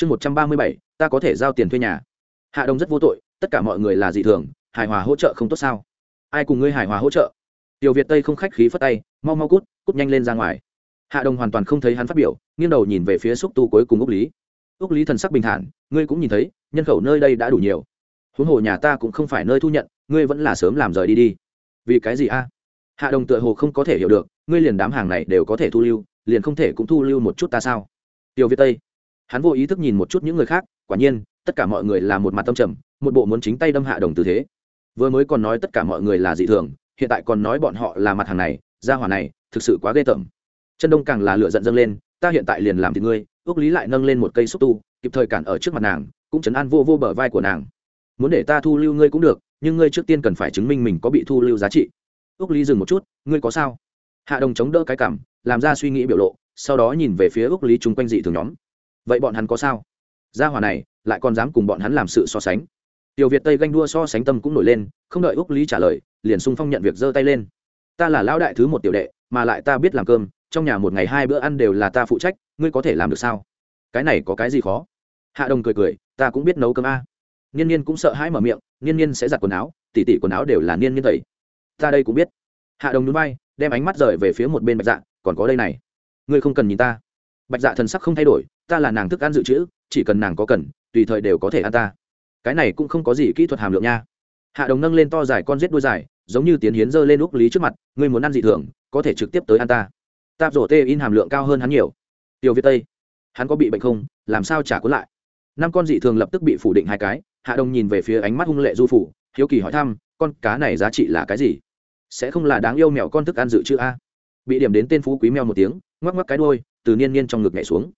chương một trăm ba mươi bảy, ta có thể giao tiền thuê nhà. Hạ đồng rất vô tội, tất cả mọi người là dị thường, hài hòa hỗ trợ không tốt sao? Ai cùng ngươi hài hòa hỗ trợ? Tiểu việt tây không khách khí phất tay, mau mau cút cút nhanh lên ra ngoài. Hạ đồng hoàn toàn không thấy hắn phát biểu, nghiêng đầu nhìn về phía xúc tu cuối cùng úc lý. Úc lý thần sắc bình thản, ngươi cũng nhìn thấy, nhân khẩu nơi đây đã đủ nhiều. Huống hồ nhà ta cũng không phải nơi thu nhận, ngươi vẫn là sớm làm rời đi đi. Vì cái gì a? Hạ đồng tựa hồ không có thể hiểu được, ngươi liền đám hàng này đều có thể thu lưu, liền không thể cũng thu lưu một chút ta sao? Tiểu việt tây hắn vô ý thức nhìn một chút những người khác, quả nhiên, tất cả mọi người là một mặt tâm trầm, một bộ muốn chính tay đâm hạ đồng tư thế. Vừa mới còn nói tất cả mọi người là dị thường, hiện tại còn nói bọn họ là mặt hàng này, gia hỏa này, thực sự quá ghê tởm. Chân đông càng là lửa giận dâng lên, ta hiện tại liền làm thì ngươi ước lý lại nâng lên một cây xúc tu, kịp thời cản ở trước mặt nàng, cũng chấn an vô vô bờ vai của nàng. Muốn để ta thu lưu ngươi cũng được, nhưng ngươi trước tiên cần phải chứng minh mình có bị thu lưu giá trị. Ước lý dừng một chút, ngươi có sao? Hạ đồng chống đỡ cái cảm, làm ra suy nghĩ biểu lộ, sau đó nhìn về phía ước lý chung quanh dị thường nhóm vậy bọn hắn có sao? Gia hỏa này, lại còn dám cùng bọn hắn làm sự so sánh. Tiểu việt tây ganh đua so sánh tâm cũng nổi lên, không đợi úc lý trả lời, liền sung phong nhận việc giơ tay lên. Ta là lão đại thứ một tiểu đệ, mà lại ta biết làm cơm, trong nhà một ngày hai bữa ăn đều là ta phụ trách, ngươi có thể làm được sao? Cái này có cái gì khó? Hạ đồng cười cười, ta cũng biết nấu cơm a. Niên niên cũng sợ hãi mở miệng, niên niên sẽ giặt quần áo, tỉ tỉ quần áo đều là niên niên tẩy. Ta đây cũng biết. Hạ đồng núi bay đem ánh mắt rời về phía một bên bạch dạ còn có đây này. Ngươi không cần nhìn ta. Bạch dạ thần sắc không thay đổi ta là nàng thức ăn dự trữ, chỉ cần nàng có cần, tùy thời đều có thể ăn ta. Cái này cũng không có gì kỹ thuật hàm lượng nha. Hạ đồng nâng lên to dài con rết đuôi dài, giống như tiến hiến dơ lên úc lý trước mặt, ngươi muốn ăn dị thường, có thể trực tiếp tới ăn ta. Tạp rổ tê in hàm lượng cao hơn hắn nhiều. Tiểu viết tây, hắn có bị bệnh không? Làm sao trả cuốn lại? Năm con dị thường lập tức bị phủ định hai cái, hạ đồng nhìn về phía ánh mắt hung lệ du phủ, hiếu kỳ hỏi thăm, con cá này giá trị là cái gì? Sẽ không là đáng yêu mèo con thức ăn dự trữ a? Bị điểm đến tên phú quý mèo một tiếng, ngoắc ngoắc cái đôi từ niên niên trong ngực nhảy xuống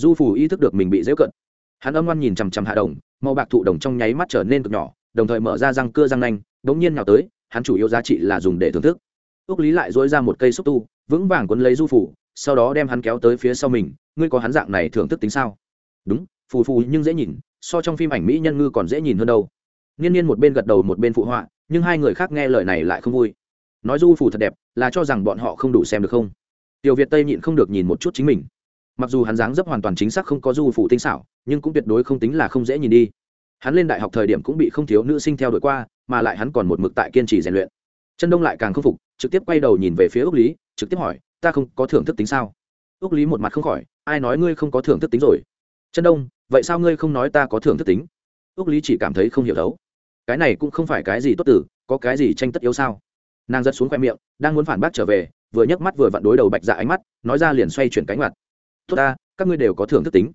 du phủ ý thức được mình bị dễ cận. Hắn âm ngoan nhìn chằm chằm hạ đồng, màu bạc thụ đồng trong nháy mắt trở nên cực nhỏ, đồng thời mở ra răng cưa răng nanh đ nhiên nào tới, hắn chủ yếu giá trị là dùng để thưởng thức. Ước lý lại dối ra một cây xúc tu, vững vàng quấn lấy du phủ sau đó đem hắn kéo tới phía sau mình, ngươi có hắn dạng này thưởng thức tính sao? Đúng, phù phù nhưng dễ nhìn, so trong phim ảnh mỹ nhân ngư còn dễ nhìn hơn đâu. Niên niên một bên gật đầu một bên phụ họa, nhưng hai người khác nghe lời này lại không vui. Nói du phù thật đẹp, là cho rằng bọn họ không đủ xem được không? Tiểu việt tây nhịn không được nhìn một chút chính mình mặc dù hắn dáng dấp hoàn toàn chính xác không có du phù tinh xảo, nhưng cũng tuyệt đối không tính là không dễ nhìn đi. Hắn lên đại học thời điểm cũng bị không thiếu nữ sinh theo đuổi qua, mà lại hắn còn một mực tại kiên trì rèn luyện. Chân đông lại càng không phục, trực tiếp quay đầu nhìn về phía ước lý, trực tiếp hỏi, ta không có thưởng thức tính sao? Ước lý một mặt không khỏi, ai nói ngươi không có thưởng thức tính rồi? Chân đông, vậy sao ngươi không nói ta có thưởng thức tính? Ước lý chỉ cảm thấy không hiểu thấu. Cái này cũng không phải cái gì tốt tử, có cái gì tranh tất yếu sao? Nàng giật xuống khoe miệng, đang muốn phản bác trở về, vừa nhấc mắt vừa vặn đối đầu bạch dạ ánh mắt, nói ra liền xoay chuyển cánh mặt tốt ta, các ngươi đều có thưởng thức tính.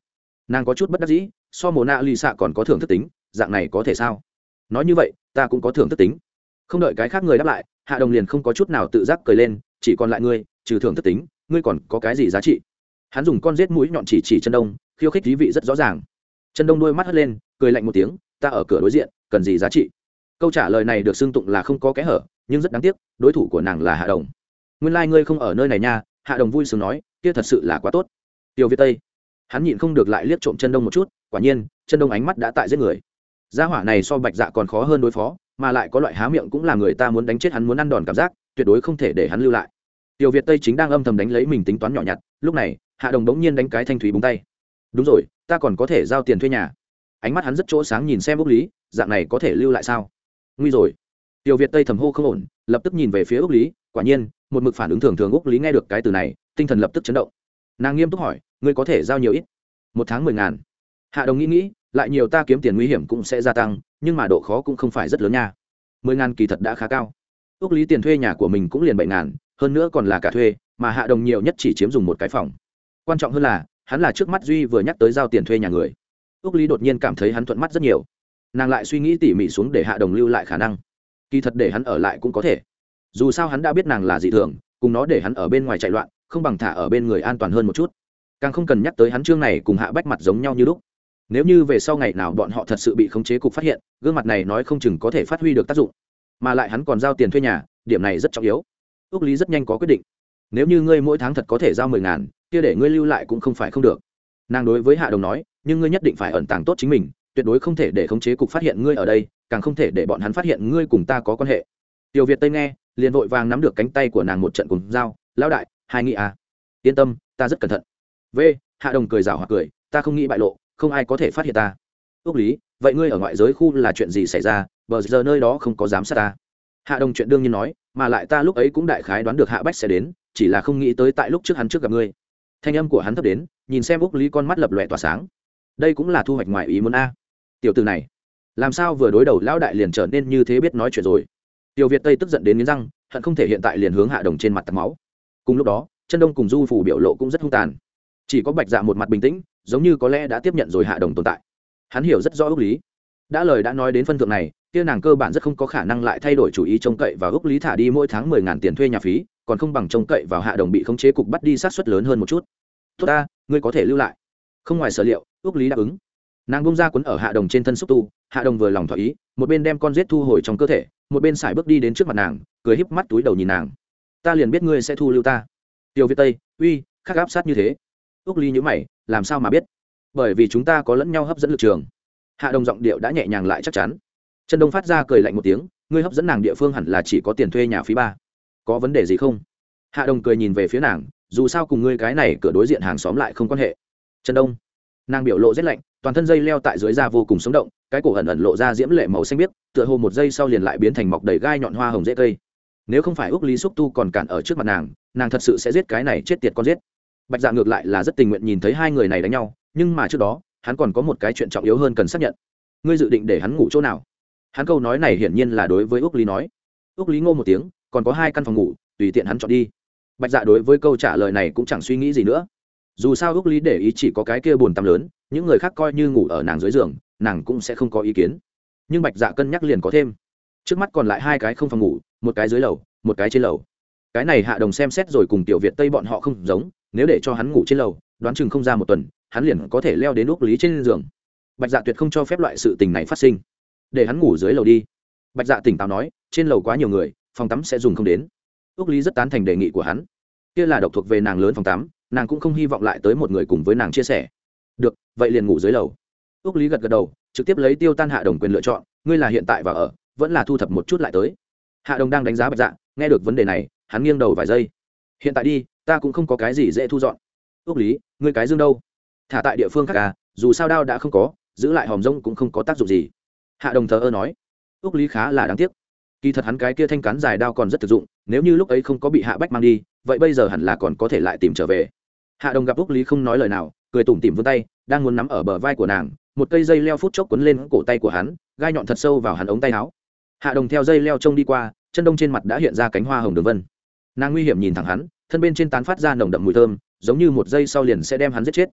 Nàng có chút bất đắc dĩ, so mồ nạ lì xạ còn có thưởng thức tính, dạng này có thể sao? Nói như vậy, ta cũng có thưởng thức tính. Không đợi cái khác người đáp lại, hạ đồng liền không có chút nào tự giác cười lên, chỉ còn lại ngươi, trừ thưởng thức tính, ngươi còn có cái gì giá trị? Hắn dùng con rết mũi nhọn chỉ chỉ chân đông, khiêu khích thí vị rất rõ ràng. Chân đông đôi mắt hất lên, cười lạnh một tiếng, ta ở cửa đối diện, cần gì giá trị? Câu trả lời này được xưng tụng là không có kẽ hở, nhưng rất đáng tiếc, đối thủ của nàng là hạ đồng. Nguyên lai、like、ngươi không ở nơi này nha, hạ đồng vui sướng nói, kia thật sự là quá tốt tiêu việt tây. Hắn nhịn không được lại liếc trộm chân đông một chút, quả nhiên, chân đông ánh mắt đã tại giết người. Gia hỏa này so bạch dạ còn khó hơn đối phó, mà lại có loại há miệng cũng là người ta muốn đánh chết hắn muốn ăn đòn cảm giác, tuyệt đối không thể để hắn lưu lại. Tiểu việt tây chính đang âm thầm đánh lấy mình tính toán nhỏ nhặt, lúc này, hạ đồng đống nhiên đánh cái thanh thúy búng tay. Đúng rồi, ta còn có thể giao tiền thuê nhà. Ánh mắt hắn rất chỗ sáng nhìn xem úc lý, dạng này có thể lưu lại sao? Nguy rồi. Tiểu việt tây thầm hô không ổn, lập tức nhìn về phía úc lý, quả nhiên, một mực phản ứng thường thường úc lý nghe được cái từ này, tinh thần lập tức chấn động nàng nghiêm túc hỏi, ngươi có thể giao nhiều ít? Một tháng mười ngàn. Hạ đồng nghĩ nghĩ, lại nhiều ta kiếm tiền nguy hiểm cũng sẽ gia tăng, nhưng mà độ khó cũng không phải rất lớn nha. Mười ngàn kỳ thật đã khá cao. Ước lý tiền thuê nhà của mình cũng liền bảy ngàn, hơn nữa còn là cả thuê, mà hạ đồng nhiều nhất chỉ chiếm dùng một cái phòng. Quan trọng hơn là, hắn là trước mắt duy vừa nhắc tới giao tiền thuê nhà người. Ước lý đột nhiên cảm thấy hắn thuận mắt rất nhiều. Nàng lại suy nghĩ tỉ mỉ xuống để hạ đồng lưu lại khả năng. Kỳ thật để hắn ở lại cũng có thể. Dù sao hắn đã biết nàng là dị thường, cùng nó để hắn ở bên ngoài chạy loạn không bằng thả ở bên người an toàn hơn một chút. Càng không cần nhắc tới hắn chương này cùng hạ bách mặt giống nhau như lúc. Nếu như về sau ngày nào bọn họ thật sự bị khống chế cục phát hiện, gương mặt này nói không chừng có thể phát huy được tác dụng. Mà lại hắn còn giao tiền thuê nhà, điểm này rất trọng yếu. Ước lý rất nhanh có quyết định. Nếu như ngươi mỗi tháng thật có thể giao mười ngàn, kia để ngươi lưu lại cũng không phải không được. Nàng đối với hạ đồng nói, nhưng ngươi nhất định phải ẩn tàng tốt chính mình, tuyệt đối không thể để khống chế cục phát hiện ngươi ở đây, càng không thể để bọn hắn phát hiện ngươi cùng ta có quan hệ. Tiểu việt tây nghe, liền vội vàng nắm được cánh tay của nàng một trận cùng dao lão đại hai nghĩ à. Yên tâm, ta rất cẩn thận. V, hạ đồng cười rào hoặc cười, ta không nghĩ bại lộ, không ai có thể phát hiện ta. Ước lý, vậy ngươi ở ngoại giới khu là chuyện gì xảy ra? Bờ giờ nơi đó không có giám sát ta. Hạ đồng chuyện đương nhiên nói, mà lại ta lúc ấy cũng đại khái đoán được hạ bách sẽ đến, chỉ là không nghĩ tới tại lúc trước hắn trước gặp ngươi. Thanh âm của hắn thấp đến, nhìn xem úc lý con mắt lập lòe tỏa sáng. Đây cũng là thu hoạch ngoài ý muốn a. Tiểu từ này, làm sao vừa đối đầu lão đại liền trở nên như thế biết nói chuyện rồi? Tiểu việt tây tức giận đến nghiến răng, hận không thể hiện tại liền hướng hạ đồng trên mặt tắm máu cùng lúc đó chân đông cùng du phủ biểu lộ cũng rất hung tàn. Chỉ có bạch dạ một mặt bình tĩnh, giống như có lẽ đã tiếp nhận rồi hạ đồng tồn tại. Hắn hiểu rất rõ ước lý. Đã lời đã nói đến phân thượng này, kia nàng cơ bản rất không có khả năng lại thay đổi chủ ý trông cậy và ước lý thả đi mỗi tháng mười ngàn tiền thuê nhà phí, còn không bằng trông cậy vào hạ đồng bị khống chế cục bắt đi sát xuất lớn hơn một chút. Tốt ta, ngươi có thể lưu lại. Không ngoài sở liệu, ước lý đáp ứng. Nàng bung ra quấn ở hạ đồng trên thân xúc tu, hạ đồng vừa lòng thỏa ý, một bên đem con rết thu hồi trong cơ thể, một bên xài bước đi đến trước mặt nàng, cười híp mắt túi đầu nhìn nàng ta liền biết ngươi sẽ thu lưu ta. Tiêu việt tây, uy, khắc áp sát như thế. Úc ly nhữ mày, làm sao mà biết? Bởi vì chúng ta có lẫn nhau hấp dẫn lực trường. Hạ đồng giọng điệu đã nhẹ nhàng lại chắc chắn. Trần đông phát ra cười lạnh một tiếng, ngươi hấp dẫn nàng địa phương hẳn là chỉ có tiền thuê nhà phí ba. Có vấn đề gì không? Hạ đồng cười nhìn về phía nàng, dù sao cùng ngươi cái này cửa đối diện hàng xóm lại không quan hệ. Trần đông, nàng biểu lộ rét lạnh, toàn thân dây leo tại dưới da vô cùng sống động, cái cổ ẩn ẩn lộ ra diễm lệ màu xanh biếc, tựa hồ một giây sau liền lại biến thành mọc đầy gai nhọn hoa hồng dễ cây nếu không phải úc lý xúc tu còn cản ở trước mặt nàng nàng thật sự sẽ giết cái này chết tiệt con giết. Bạch dạ ngược lại là rất tình nguyện nhìn thấy hai người này đánh nhau, nhưng mà trước đó, hắn còn có một cái chuyện trọng yếu hơn cần xác nhận. Ngươi dự định để hắn ngủ chỗ nào? Hắn câu nói này hiển nhiên là đối với úc lý nói. Úc lý ngô một tiếng, còn có hai căn phòng ngủ, tùy tiện hắn chọn đi. Bạch dạ đối với câu trả lời này cũng chẳng suy nghĩ gì nữa. Dù sao úc lý để ý chỉ có cái kia buồn tắm lớn, những người khác coi như ngủ ở nàng dưới giường, nàng cũng sẽ không có ý kiến. Nhưng bạch dạ cân nhắc liền có thêm trước mắt còn lại hai cái không phòng ngủ, một cái dưới lầu, một cái trên lầu. Cái này hạ đồng xem xét rồi cùng tiểu việt tây bọn họ không giống, nếu để cho hắn ngủ trên lầu, đoán chừng không ra một tuần, hắn liền có thể leo đến úc lý trên giường. Bạch dạ tuyệt không cho phép loại sự tình này phát sinh. Để hắn ngủ dưới lầu đi. Bạch dạ tỉnh táo nói, trên lầu quá nhiều người, phòng tắm sẽ dùng không đến. Úc lý rất tán thành đề nghị của hắn. Kia là độc thuộc về nàng lớn phòng tắm, nàng cũng không hy vọng lại tới một người cùng với nàng chia sẻ. Được, vậy liền ngủ dưới lầu. Úc lý gật gật đầu, trực tiếp lấy tiêu tan hạ đồng quyền lựa chọn, ngươi là hiện tại và ở vẫn là thu thập một chút lại tới. Hạ đồng đang đánh giá bạch dạ nghe được vấn đề này, hắn nghiêng đầu vài giây. Hiện tại đi, ta cũng không có cái gì dễ thu dọn. Ước lý, ngươi cái dương đâu? Thả tại địa phương khác à dù sao đao đã không có, giữ lại hòm rông cũng không có tác dụng gì. Hạ đồng thờ ơ nói. Ước lý khá là đáng tiếc. Kỳ thật hắn cái kia thanh cán dài đao còn rất thực dụng, nếu như lúc ấy không có bị hạ bách mang đi, vậy bây giờ hẳn là còn có thể lại tìm trở về. Hạ đồng gặp ước lý không nói lời nào, cười tủm tỉm vươn tay, đang muốn nắm ở bờ vai của nàng, một cây dây leo phút chốc quấn lên cổ tay của hắn, gai nhọn thật sâu vào hắn ống tay áo hạ đồng theo dây leo trông đi qua, chân đông trên mặt đã hiện ra cánh hoa hồng đường vân. Nàng nguy hiểm nhìn thẳng hắn, thân bên trên tán phát ra nồng đậm mùi thơm, giống như một giây sau liền sẽ đem hắn giết chết.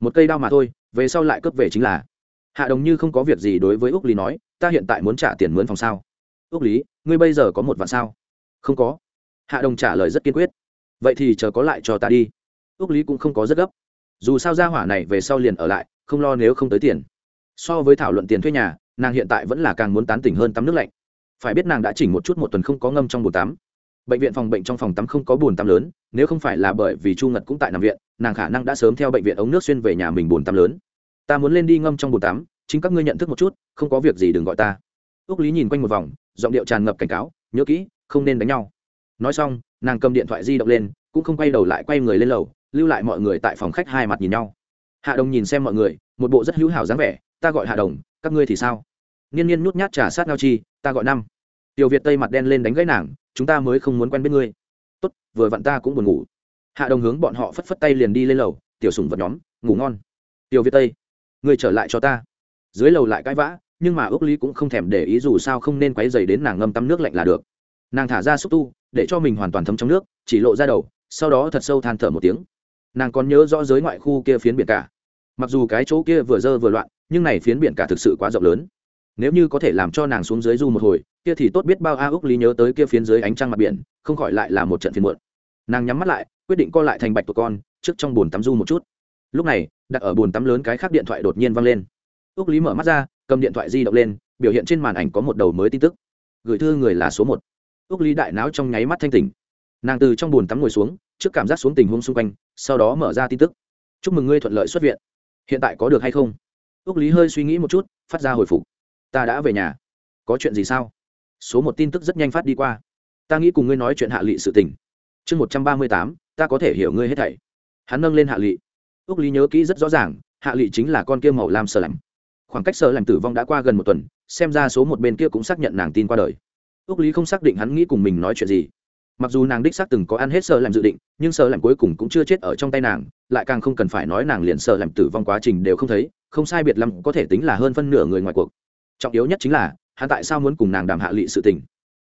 Một cây đao mà thôi, về sau lại cướp về chính là. Hạ đồng như không có việc gì đối với úc lý nói, ta hiện tại muốn trả tiền mướn phòng sao? Úc lý, ngươi bây giờ có một vạn sao? Không có. Hạ đồng trả lời rất kiên quyết. Vậy thì chờ có lại cho ta đi. Úc lý cũng không có rất gấp. Dù sao ra hỏa này về sau liền ở lại, không lo nếu không tới tiền. So với thảo luận tiền thuê nhà, nàng hiện tại vẫn là càng muốn tán tỉnh hơn tắm nước lạnh phải biết nàng đã chỉnh một chút một tuần không có ngâm trong bồn tắm. Bệnh viện phòng bệnh trong phòng tắm không có bồn tắm lớn, nếu không phải là bởi vì chu ngật cũng tại nằm viện, nàng khả năng đã sớm theo bệnh viện ống nước xuyên về nhà mình bồn tắm lớn. Ta muốn lên đi ngâm trong bồn tắm, chính các ngươi nhận thức một chút, không có việc gì đừng gọi ta. Ước lý nhìn quanh một vòng, giọng điệu tràn ngập cảnh cáo, nhớ kỹ, không nên đánh nhau. Nói xong, nàng cầm điện thoại di động lên, cũng không quay đầu lại quay người lên lầu, lưu lại mọi người tại phòng khách hai mặt nhìn nhau. Hạ đồng nhìn xem mọi người, một bộ rất hữu hảo dáng vẻ, ta gọi hạ đồng, các ngươi thì sao? Niên niên nhút nhát trà sát ngao chi ta gọi năm. Tiểu việt tây mặt đen lên đánh gãy nàng, chúng ta mới không muốn quen biết ngươi. Tốt, vừa vặn ta cũng buồn ngủ. Hạ đồng hướng bọn họ phất phất tay liền đi lên lầu, tiểu sùng vật nhóm, ngủ ngon. Tiểu việt tây, ngươi trở lại cho ta. Dưới lầu lại cãi vã, nhưng mà ước lý cũng không thèm để ý dù sao không nên quấy dày đến nàng ngâm tắm nước lạnh là được. Nàng thả ra xúc tu, để cho mình hoàn toàn thấm trong nước, chỉ lộ ra đầu, sau đó thật sâu than thở một tiếng. Nàng còn nhớ rõ giới ngoại khu kia phiến biển cả. Mặc dù cái chỗ kia vừa dơ vừa loạn, nhưng này phiến biển cả thực sự quá rộng lớn nếu như có thể làm cho nàng xuống dưới du một hồi, kia thì tốt biết bao a úc lý nhớ tới kia phiến dưới ánh trăng mặt biển, không khỏi lại là một trận phiền muộn. Nàng nhắm mắt lại, quyết định co lại thành bạch tụi con, trước trong bồn tắm du một chút. Lúc này, đặt ở bồn tắm lớn cái khác điện thoại đột nhiên văng lên. Úc lý mở mắt ra, cầm điện thoại di động lên, biểu hiện trên màn ảnh có một đầu mới tin tức. Gửi thư người là số một. Úc lý đại não trong nháy mắt thanh tỉnh. Nàng từ trong bồn tắm ngồi xuống, trước cảm giác xuống tình huống xung quanh, sau đó mở ra tin tức. Chúc mừng ngươi thuận lợi xuất viện. Hiện tại có được hay không? Ước lý hơi suy nghĩ một chút, phát ra hồi phục ta đã về nhà. Có chuyện gì sao? Số một tin tức rất nhanh phát đi qua. Ta nghĩ cùng ngươi nói chuyện hạ lị sự tình. Chương một trăm ba mươi tám, ta có thể hiểu ngươi hết thảy. Hắn nâng lên hạ lị. Ước lý nhớ kỹ rất rõ ràng, hạ lị chính là con kia màu lam sờ lạnh. Khoảng cách sờ lạnh tử vong đã qua gần một tuần, xem ra số một bên kia cũng xác nhận nàng tin qua đời. Ước lý không xác định hắn nghĩ cùng mình nói chuyện gì. Mặc dù nàng đích xác từng có ăn hết sơ làm dự định, nhưng sơ làm cuối cùng cũng chưa chết ở trong tay nàng, lại càng không cần phải nói nàng liền sơ làm tử vong quá trình đều không thấy, không sai biệt lắm có thể tính là hơn phân nửa người ngoài cuộc trọng yếu nhất chính là, hắn tại sao muốn cùng nàng đàm hạ lị sự tình?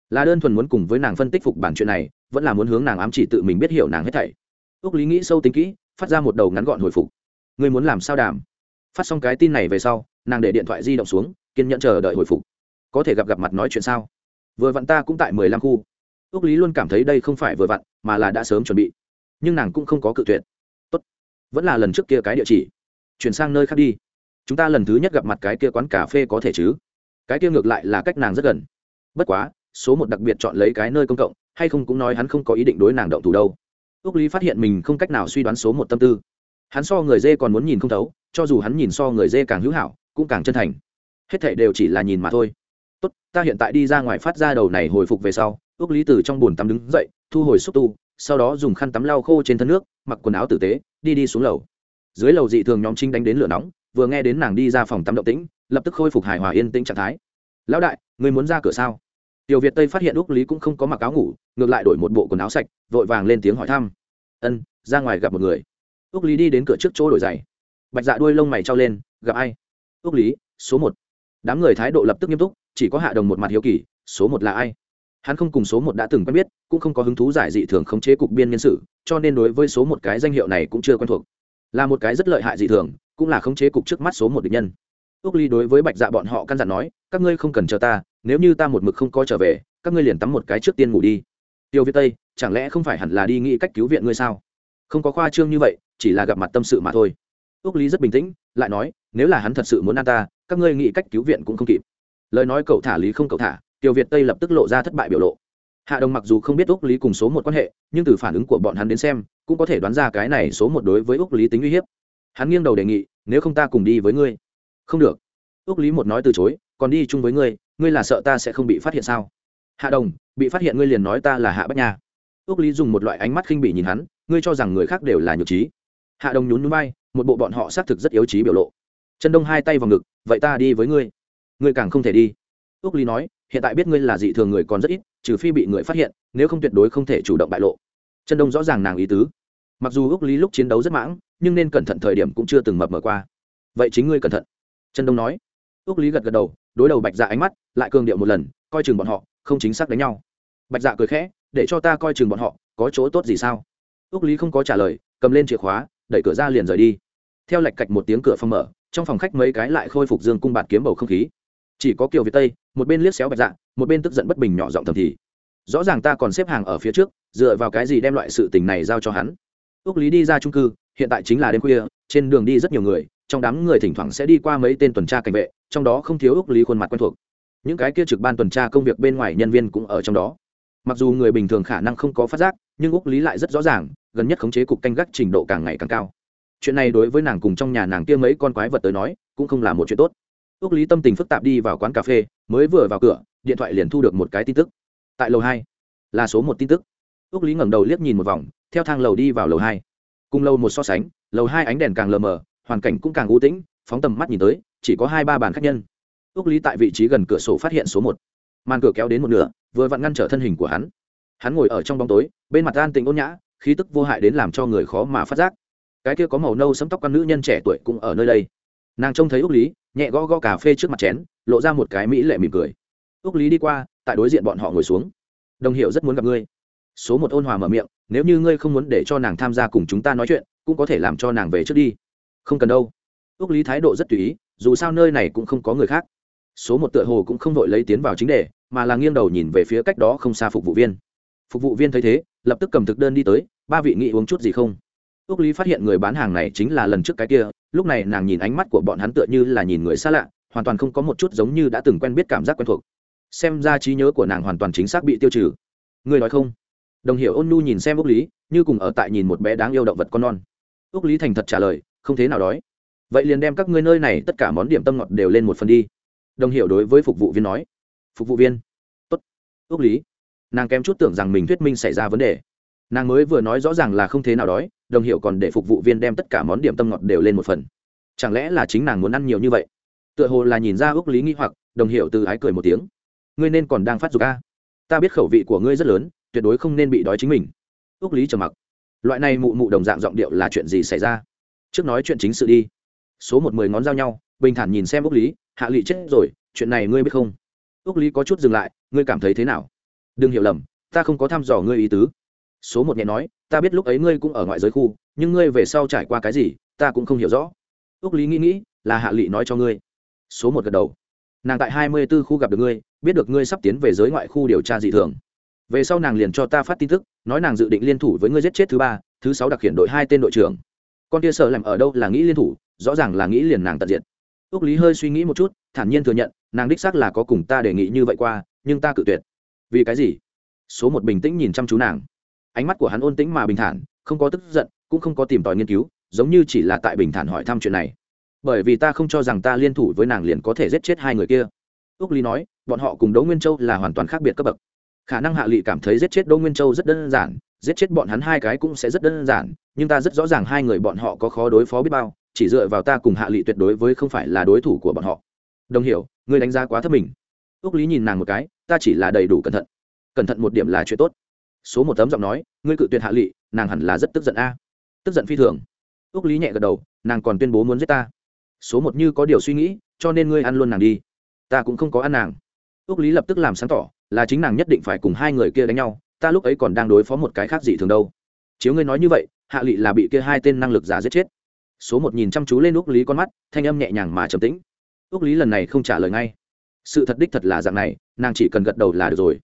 Là đơn thuần muốn cùng với nàng phân tích phục bản chuyện này, vẫn là muốn hướng nàng ám chỉ tự mình biết hiểu nàng hết thảy. Ước lý nghĩ sâu tính kỹ, phát ra một đầu ngắn gọn hồi phục. Ngươi muốn làm sao đàm? Phát xong cái tin này về sau, nàng để điện thoại di động xuống, kiên nhẫn chờ đợi hồi phục. Có thể gặp gặp mặt nói chuyện sao? Vừa vặn ta cũng tại mười lăm khu. Ước lý luôn cảm thấy đây không phải vừa vặn, mà là đã sớm chuẩn bị. Nhưng nàng cũng không có cự tuyệt. Tốt, vẫn là lần trước kia cái địa chỉ. Chuyển sang nơi khác đi chúng ta lần thứ nhất gặp mặt cái kia quán cà phê có thể chứ? Cái kia ngược lại là cách nàng rất gần. Bất quá, số một đặc biệt chọn lấy cái nơi công cộng, hay không cũng nói hắn không có ý định đối nàng động thủ đâu. Ước lý phát hiện mình không cách nào suy đoán số một tâm tư. Hắn so người dê còn muốn nhìn không thấu, cho dù hắn nhìn so người dê càng hữu hảo, cũng càng chân thành. Hết thệ đều chỉ là nhìn mà thôi. Tốt, ta hiện tại đi ra ngoài phát ra đầu này hồi phục về sau. Ước lý từ trong bồn tắm đứng dậy, thu hồi xúc tu, sau đó dùng khăn tắm lau khô trên thân nước, mặc quần áo tử tế, đi đi xuống lầu. Dưới lầu dị thường nhóm trinh đánh đến lửa nóng vừa nghe đến nàng đi ra phòng tắm động tĩnh, lập tức khôi phục hài hòa yên tĩnh trạng thái. Lão đại người muốn ra cửa sao? Tiểu việt tây phát hiện úc lý cũng không có mặc áo ngủ, ngược lại đổi một bộ quần áo sạch, vội vàng lên tiếng hỏi thăm. Ân, ra ngoài gặp một người. Úc lý đi đến cửa trước chỗ đổi giày. Bạch dạ đuôi lông mày trao lên, gặp ai? Úc lý, số một. Đám người thái độ lập tức nghiêm túc, chỉ có hạ đồng một mặt hiếu kỳ, số một là ai? Hắn không cùng số một đã từng quen biết, cũng không có hứng thú giải dị thường khống chế cục biên nhân sự, cho nên đối với số một cái danh hiệu này cũng chưa quen thuộc. Là một cái rất lợi hại dị thường cũng là khống chế cục trước mắt số một địch nhân. Ước ly đối với bạch dạ bọn họ căn dặn nói, các ngươi không cần chờ ta, nếu như ta một mực không coi trở về, các ngươi liền tắm một cái trước tiên ngủ đi. Tiêu việt tây, chẳng lẽ không phải hẳn là đi nghĩ cách cứu viện ngươi sao? Không có khoa trương như vậy, chỉ là gặp mặt tâm sự mà thôi. Ước lý rất bình tĩnh, lại nói, nếu là hắn thật sự muốn ăn ta, các ngươi nghĩ cách cứu viện cũng không kịp. Lời nói cậu thả lý không cậu thả, tiêu việt tây lập tức lộ ra thất bại biểu lộ. Hạ đồng mặc dù không biết úc lý cùng số một quan hệ, nhưng từ phản ứng của bọn hắn đến xem, cũng có thể đoán ra cái này số một đối với úc lý tính uy hiếp. Hắn nghiêng đầu đề nghị nếu không ta cùng đi với ngươi. Không được. Ước lý một nói từ chối, còn đi chung với ngươi ngươi là sợ ta sẽ không bị phát hiện sao? Hạ đồng, bị phát hiện ngươi liền nói ta là hạ bách nha. Ước lý dùng một loại ánh mắt khinh bỉ nhìn hắn, ngươi cho rằng người khác đều là nhược trí. Hạ đồng nhún núi bay một bộ bọn họ xác thực rất yếu trí biểu lộ. Chân đông hai tay vào ngực, vậy ta đi với ngươi. Ngươi càng không thể đi. Ước lý nói, hiện tại biết ngươi là dị thường người còn rất ít, trừ phi bị người phát hiện, nếu không tuyệt đối không thể chủ động bại lộ. Chân đông rõ ràng nàng ý tứ mặc dù ước lý lúc chiến đấu rất mãng, nhưng nên cẩn thận thời điểm cũng chưa từng mập mờ qua. Vậy chính ngươi cẩn thận. Chân đông nói. Ước lý gật gật đầu, đối đầu bạch dạ ánh mắt, lại cường điệu một lần, coi chừng bọn họ, không chính xác đánh nhau. Bạch dạ cười khẽ, để cho ta coi chừng bọn họ, có chỗ tốt gì sao? Ước lý không có trả lời, cầm lên chìa khóa, đẩy cửa ra liền rời đi. Theo lạch cạch một tiếng cửa phòng mở, trong phòng khách mấy cái lại khôi phục dương cung bạt kiếm bầu không khí. Chỉ có kiều việt tây, một bên liếc xéo bạch dạ một bên tức giận bất bình nhỏ giọng thầm thì. Rõ ràng ta còn xếp hàng ở phía trước, dựa vào cái gì đem loại sự tình này giao cho hắn? Ước lý đi ra trung cư, hiện tại chính là đêm khuya, trên đường đi rất nhiều người, trong đám người thỉnh thoảng sẽ đi qua mấy tên tuần tra cảnh vệ, trong đó không thiếu ước lý khuôn mặt quen thuộc. Những cái kia trực ban tuần tra công việc bên ngoài nhân viên cũng ở trong đó. Mặc dù người bình thường khả năng không có phát giác, nhưng úc lý lại rất rõ ràng, gần nhất khống chế cục canh gác trình độ càng ngày càng cao. Chuyện này đối với nàng cùng trong nhà nàng kia mấy con quái vật tới nói, cũng không là một chuyện tốt. Úc lý tâm tình phức tạp đi vào quán cà phê, mới vừa vào cửa, điện thoại liền thu được một cái tin tức. Tại lầu hai, là số một tin tức ước lý ngẩng đầu liếc nhìn một vòng, theo thang lầu đi vào lầu hai. Cùng lầu một so sánh, lầu hai ánh đèn càng lờ mờ, hoàn cảnh cũng càng u tĩnh, phóng tầm mắt nhìn tới, chỉ có hai ba bàn khách nhân. Ước lý tại vị trí gần cửa sổ phát hiện số một. Màn cửa kéo đến một nửa, vừa vặn ngăn trở thân hình của hắn. Hắn ngồi ở trong bóng tối, bên mặt an tình ôn nhã, khí tức vô hại đến làm cho người khó mà phát giác. Cái kia có màu nâu sấm tóc con nữ nhân trẻ tuổi cũng ở nơi đây. Nàng trông thấy ước lý, nhẹ gõ gõ cà phê trước mặt chén, lộ ra một cái mỹ lệ mỉm cười. Ước lý đi qua, tại đối diện bọn họ ngồi xuống. Đồng hiệu rất muốn gặp ngươi số một ôn hòa mở miệng, nếu như ngươi không muốn để cho nàng tham gia cùng chúng ta nói chuyện, cũng có thể làm cho nàng về trước đi. Không cần đâu. Ước lý thái độ rất tùy ý, dù sao nơi này cũng không có người khác. Số một tựa hồ cũng không vội lấy tiến vào chính đề, mà là nghiêng đầu nhìn về phía cách đó không xa phục vụ viên. Phục vụ viên thấy thế, lập tức cầm thực đơn đi tới, ba vị nghĩ uống chút gì không? Ước lý phát hiện người bán hàng này chính là lần trước cái kia, lúc này nàng nhìn ánh mắt của bọn hắn tựa như là nhìn người xa lạ, hoàn toàn không có một chút giống như đã từng quen biết cảm giác quen thuộc. Xem ra trí nhớ của nàng hoàn toàn chính xác bị tiêu trừ. Người nói không? Đồng hiệu ôn nhu nhìn xem ước lý, như cùng ở tại nhìn một bé đáng yêu động vật con non. Ước lý thành thật trả lời, không thế nào đói. Vậy liền đem các ngươi nơi này tất cả món điểm tâm ngọt đều lên một phần đi. Đồng hiệu đối với phục vụ viên nói. Phục vụ viên. Tốt. Ước lý. Nàng kém chút tưởng rằng mình thuyết minh xảy ra vấn đề. Nàng mới vừa nói rõ ràng là không thế nào đói, đồng hiệu còn để phục vụ viên đem tất cả món điểm tâm ngọt đều lên một phần. Chẳng lẽ là chính nàng muốn ăn nhiều như vậy? Tựa hồ là nhìn ra ước lý nghĩ hoặc, đồng hiệu từ ái cười một tiếng. Ngươi nên còn đang phát dục a. Ta biết khẩu vị của ngươi rất lớn tuyệt đối không nên bị đói chính mình. Ước lý trầm mặc. Loại này mụ mụ đồng dạng giọng điệu là chuyện gì xảy ra? Trước nói chuyện chính sự đi. Số một mười ngón giao nhau, bình thản nhìn xem ước lý, hạ lị chết rồi, chuyện này ngươi biết không? Ước lý có chút dừng lại, ngươi cảm thấy thế nào? Đừng hiểu lầm, ta không có thăm dò ngươi ý tứ. Số một nhẹ nói, ta biết lúc ấy ngươi cũng ở ngoại giới khu, nhưng ngươi về sau trải qua cái gì, ta cũng không hiểu rõ. Ước lý nghĩ nghĩ, là hạ lị nói cho ngươi. Số một gật đầu. Nàng tại hai mươi b ố khu gặp được ngươi, biết được ngươi sắp tiến về giới ngoại khu điều tra dị thường về sau nàng liền cho ta phát tin tức, nói nàng dự định liên thủ với ngươi giết chết thứ ba, thứ sáu đặc hiện đội hai tên đội trưởng. Con kia sợ làm ở đâu là nghĩ liên thủ, rõ ràng là nghĩ liền nàng tận diện ước lý hơi suy nghĩ một chút, thản nhiên thừa nhận, nàng đích xác là có cùng ta đề nghị như vậy qua, nhưng ta cự tuyệt. Vì cái gì? Số một bình tĩnh nhìn chăm chú nàng. Ánh mắt của hắn ôn tĩnh mà bình thản, không có tức giận, cũng không có tìm tòi nghiên cứu, giống như chỉ là tại bình thản hỏi thăm chuyện này. Bởi vì ta không cho rằng ta liên thủ với nàng liền có thể giết chết hai người kia. Ước lý nói, bọn họ cùng Đấu nguyên châu là hoàn toàn khác biệt cấp bậc khả năng hạ lị cảm thấy giết chết đỗ nguyên châu rất đơn giản, giết chết bọn hắn hai cái cũng sẽ rất đơn giản, nhưng ta rất rõ ràng hai người bọn họ có khó đối phó biết bao, chỉ dựa vào ta cùng hạ lị tuyệt đối với không phải là đối thủ của bọn họ. Đồng hiểu, ngươi đánh giá quá thấp mình. Ước lý nhìn nàng một cái, ta chỉ là đầy đủ cẩn thận. Cẩn thận một điểm là chuyện tốt. Số một tấm giọng nói, ngươi cự tuyệt hạ lị, nàng hẳn là rất tức giận a. Tức giận phi thường. Ước lý nhẹ gật đầu, nàng còn tuyên bố muốn giết ta. Số một như có điều suy nghĩ, cho nên ngươi ăn luôn nàng đi. Ta cũng không có ăn nàng. Ước lý lập tức làm sáng tỏ là chính nàng nhất định phải cùng hai người kia đánh nhau, ta lúc ấy còn đang đối phó một cái khác gì thường đâu. Chiếu ngươi nói như vậy, hạ lị là bị kia hai tên năng lực giả giết chết. Số một nhìn chăm chú lên úc lý con mắt, thanh âm nhẹ nhàng mà trầm tĩnh. Úc lý lần này không trả lời ngay. Sự thật đích thật là dạng này, nàng chỉ cần gật đầu là được rồi.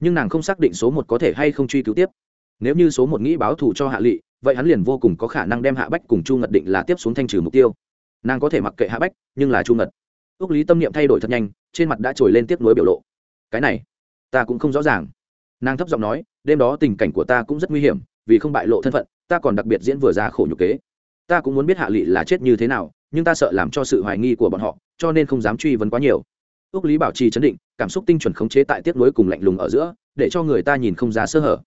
Nhưng nàng không xác định số một có thể hay không truy cứu tiếp. Nếu như số một nghĩ báo thù cho hạ lị, vậy hắn liền vô cùng có khả năng đem hạ bách cùng chu ngật định là tiếp xuống thanh trừ mục tiêu. Nàng có thể mặc kệ hạ bách, nhưng là chu ngật. Ước lý tâm niệm thay đổi thật nhanh, trên mặt đã trồi lên tiếp nối biểu lộ. Cái này ta cũng không rõ ràng. Nàng thấp giọng nói, đêm đó tình cảnh của ta cũng rất nguy hiểm, vì không bại lộ thân phận, ta còn đặc biệt diễn vừa ra khổ nhục kế. Ta cũng muốn biết hạ lị là chết như thế nào, nhưng ta sợ làm cho sự hoài nghi của bọn họ, cho nên không dám truy vấn quá nhiều. Ước lý bảo trì chấn định, cảm xúc tinh chuẩn khống chế tại tiếp nối cùng lạnh lùng ở giữa, để cho người ta nhìn không ra sơ hở.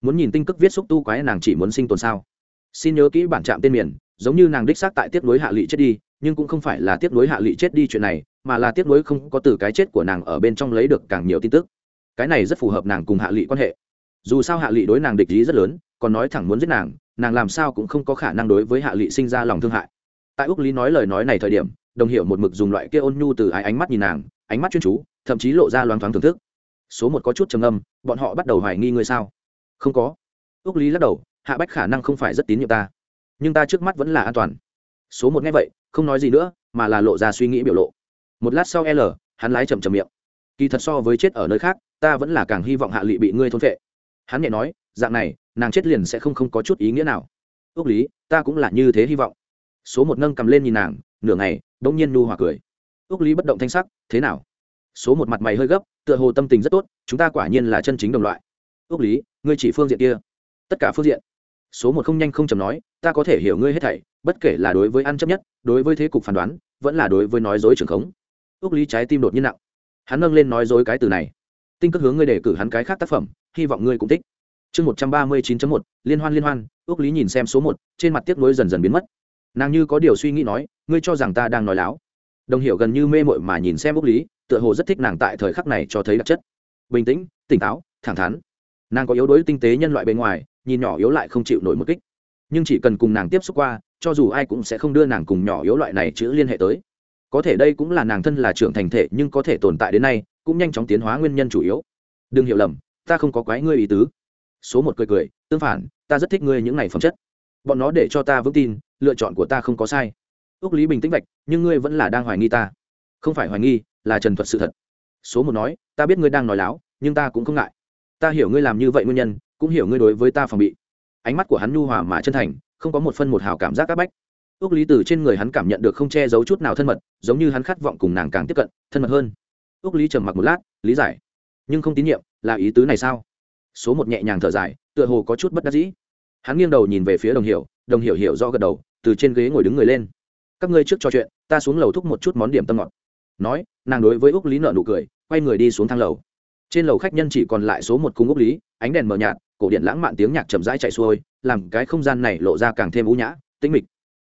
Muốn nhìn tinh cức viết xúc tu quái nàng chỉ muốn sinh tồn sao? Xin nhớ kỹ bản trạm tên miền, giống như nàng đích xác tại tiếp nối hạ lị chết đi, nhưng cũng không phải là tiếp nối hạ lị chết đi chuyện này, mà là tiếp nối không có từ cái chết của nàng ở bên trong lấy được càng nhiều tin tức cái này rất phù hợp nàng cùng hạ lị quan hệ. Dù sao hạ lị đối nàng địch ý rất lớn, còn nói thẳng muốn giết nàng nàng làm sao cũng không có khả năng đối với hạ lị sinh ra lòng thương hại. Tại úc lý nói lời nói này thời điểm, đồng hiểu một mực dùng loại kia ôn nhu từ ái ánh mắt nhìn nàng, ánh mắt chuyên chú, thậm chí lộ ra loáng thoáng thưởng thức. Số một có chút trầm âm bọn họ bắt đầu hoài nghi ngươi sao? Không có. Úc lý lắc đầu, hạ bách khả năng không phải rất tín nhiệm ta. Nhưng ta trước mắt vẫn là an toàn. Số một nghe vậy, không nói gì nữa, mà là lộ ra suy nghĩ biểu lộ. Một lát sau l, hắn lái chầm chầm miệng kỳ thật so với chết ở nơi khác, ta vẫn là càng hy vọng hạ lị bị ngươi thôn vệ hắn nhẹ nói, dạng này, nàng chết liền sẽ không không có chút ý nghĩa nào. Ước lý, ta cũng là như thế hy vọng. Số một nâng cầm lên nhìn nàng, nửa ngày đ ỗ n g nhiên nu hòa cười. Ước lý bất động thanh sắc, thế nào? Số một mặt mày hơi gấp, tựa hồ tâm tình rất tốt, chúng ta quả nhiên là chân chính đồng loại. Ước lý, ngươi chỉ phương diện kia. Tất cả phương diện. Số một không nhanh không chầm nói, ta có thể hiểu ngươi hết thảy, bất kể là đối với ăn chấp nhất, đối với thế cục phán đoán, vẫn là đối với nói dối trường khống. Ước lý trái tim đột nhiên nặng hắn nâng lên nói dối cái từ này. Tinh cất hướng ngươi để cử hắn cái khác tác phẩm, hy vọng ngươi cũng thích. Chương một trăm ba mươi chín một, liên hoan liên hoan, ước lý nhìn xem số một, trên mặt tiếc nuối dần dần biến mất. Nàng như có điều suy nghĩ nói, ngươi cho rằng ta đang nói láo. Đồng hiểu gần như mê mội mà nhìn xem ước lý, tựa hồ rất thích nàng tại thời khắc này cho thấy đặc chất. Bình tĩnh, tỉnh táo, thẳng thắn. Nàng có yếu đuối tinh tế nhân loại bên ngoài, nhìn nhỏ yếu lại không chịu nổi một kích. Nhưng chỉ cần cùng nàng tiếp xúc qua, cho dù ai cũng sẽ không đưa nàng cùng nhỏ yếu loại này chữ liên hệ tới có thể đây cũng là nàng thân là trưởng thành thể nhưng có thể tồn tại đến nay, cũng nhanh chóng tiến hóa nguyên nhân chủ yếu. Đừng hiểu lầm, ta không có quái ngươi ý tứ. Số một cười cười, tương phản, ta rất thích ngươi những ngày phẩm chất. Bọn nó để cho ta vững tin, lựa chọn của ta không có sai. Ước lý bình tĩnh vạch, nhưng ngươi vẫn là đang hoài nghi ta. Không phải hoài nghi, là trần thuật sự thật. Số một nói, ta biết ngươi đang nói láo, nhưng ta cũng không ngại. Ta hiểu ngươi làm như vậy nguyên nhân, cũng hiểu ngươi đối với ta phòng bị. Ánh mắt của hắn nhu hòa mà chân thành, không có một phân một hào cảm giác áp bách ước lý từ trên người hắn cảm nhận được không che giấu chút nào thân mật, giống như hắn khát vọng cùng nàng càng tiếp cận, thân mật hơn. Ước lý trầm mặc một lát, lý giải. Nhưng không tín nhiệm, là ý tứ này sao? Số một nhẹ nhàng thở dài, tựa hồ có chút bất đắc dĩ. Hắn nghiêng đầu nhìn về phía đồng hiểu đồng hiểu hiểu rõ gật đầu, từ trên ghế ngồi đứng người lên. Các ngươi trước trò chuyện, ta xuống lầu thúc một chút món điểm tâm ngọt. Nói, nàng đối với úc lý nợ nụ cười, quay người đi xuống thang lầu. Trên lầu khách nhân chỉ còn lại số một cung úc lý, ánh đèn mờ nhạt, cổ điện lãng mạn tiếng nhạc chậm rãi chạy xuôi, làm cái không gian này lộ ra càng thêm vũ nhã, tĩnh mịch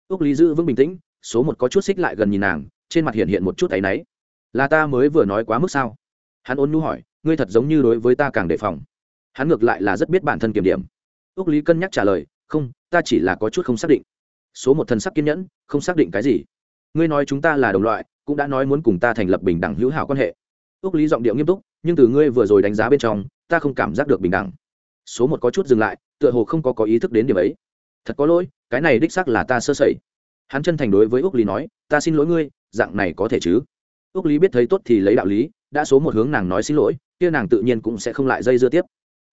úc lý giữ vững bình tĩnh, số một có chút xích lại gần nhìn nàng, trên mặt hiện hiện một chút áy náy. Là ta mới vừa nói quá mức sao? Hắn ôn nhu hỏi, ngươi thật giống như đối với ta càng đề phòng. Hắn ngược lại là rất biết bản thân kiểm điểm. Ước lý cân nhắc trả lời, không, ta chỉ là có chút không xác định. Số một thần sắc kiên nhẫn, không xác định cái gì. Ngươi nói chúng ta là đồng loại, cũng đã nói muốn cùng ta thành lập bình đẳng hữu hảo quan hệ. Ước lý giọng điệu nghiêm túc, nhưng từ ngươi vừa rồi đánh giá bên trong, ta không cảm giác được bình đẳng. Số một có chút dừng lại, tựa hồ không có có ý thức đến điểm ấy thật có lỗi, cái này đích xác là ta sơ sẩy. Hắn chân thành đối với úc lý nói, ta xin lỗi ngươi, dạng này có thể chứ? Úc lý biết thấy tốt thì lấy đạo lý, đã số một hướng nàng nói xin lỗi, kia nàng tự nhiên cũng sẽ không lại dây dưa tiếp.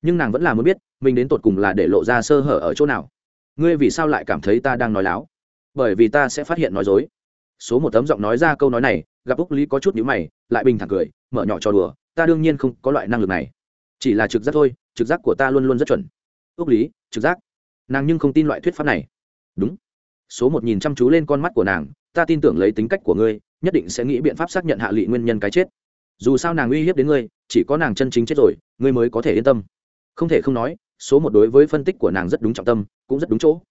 Nhưng nàng vẫn là muốn biết, mình đến tột cùng là để lộ ra sơ hở ở chỗ nào. Ngươi vì sao lại cảm thấy ta đang nói láo? Bởi vì ta sẽ phát hiện nói dối. Số một tấm giọng nói ra câu nói này, gặp úc lý có chút nhữ mày, lại bình thản cười, mở nhỏ cho đùa, ta đương nhiên không có loại năng lực này. Chỉ là trực giác thôi, trực giác của ta luôn luôn rất chuẩn. Úc lý, trực giác nàng nhưng không tin loại thuyết pháp này. Đúng. Số một nhìn chăm chú lên con mắt của nàng, ta tin tưởng lấy tính cách của ngươi, nhất định sẽ nghĩ biện pháp xác nhận hạ lị nguyên nhân cái chết. Dù sao nàng uy hiếp đến ngươi, chỉ có nàng chân chính chết rồi, ngươi mới có thể yên tâm. Không thể không nói, số một đối với phân tích của nàng rất đúng trọng tâm, cũng rất đúng chỗ.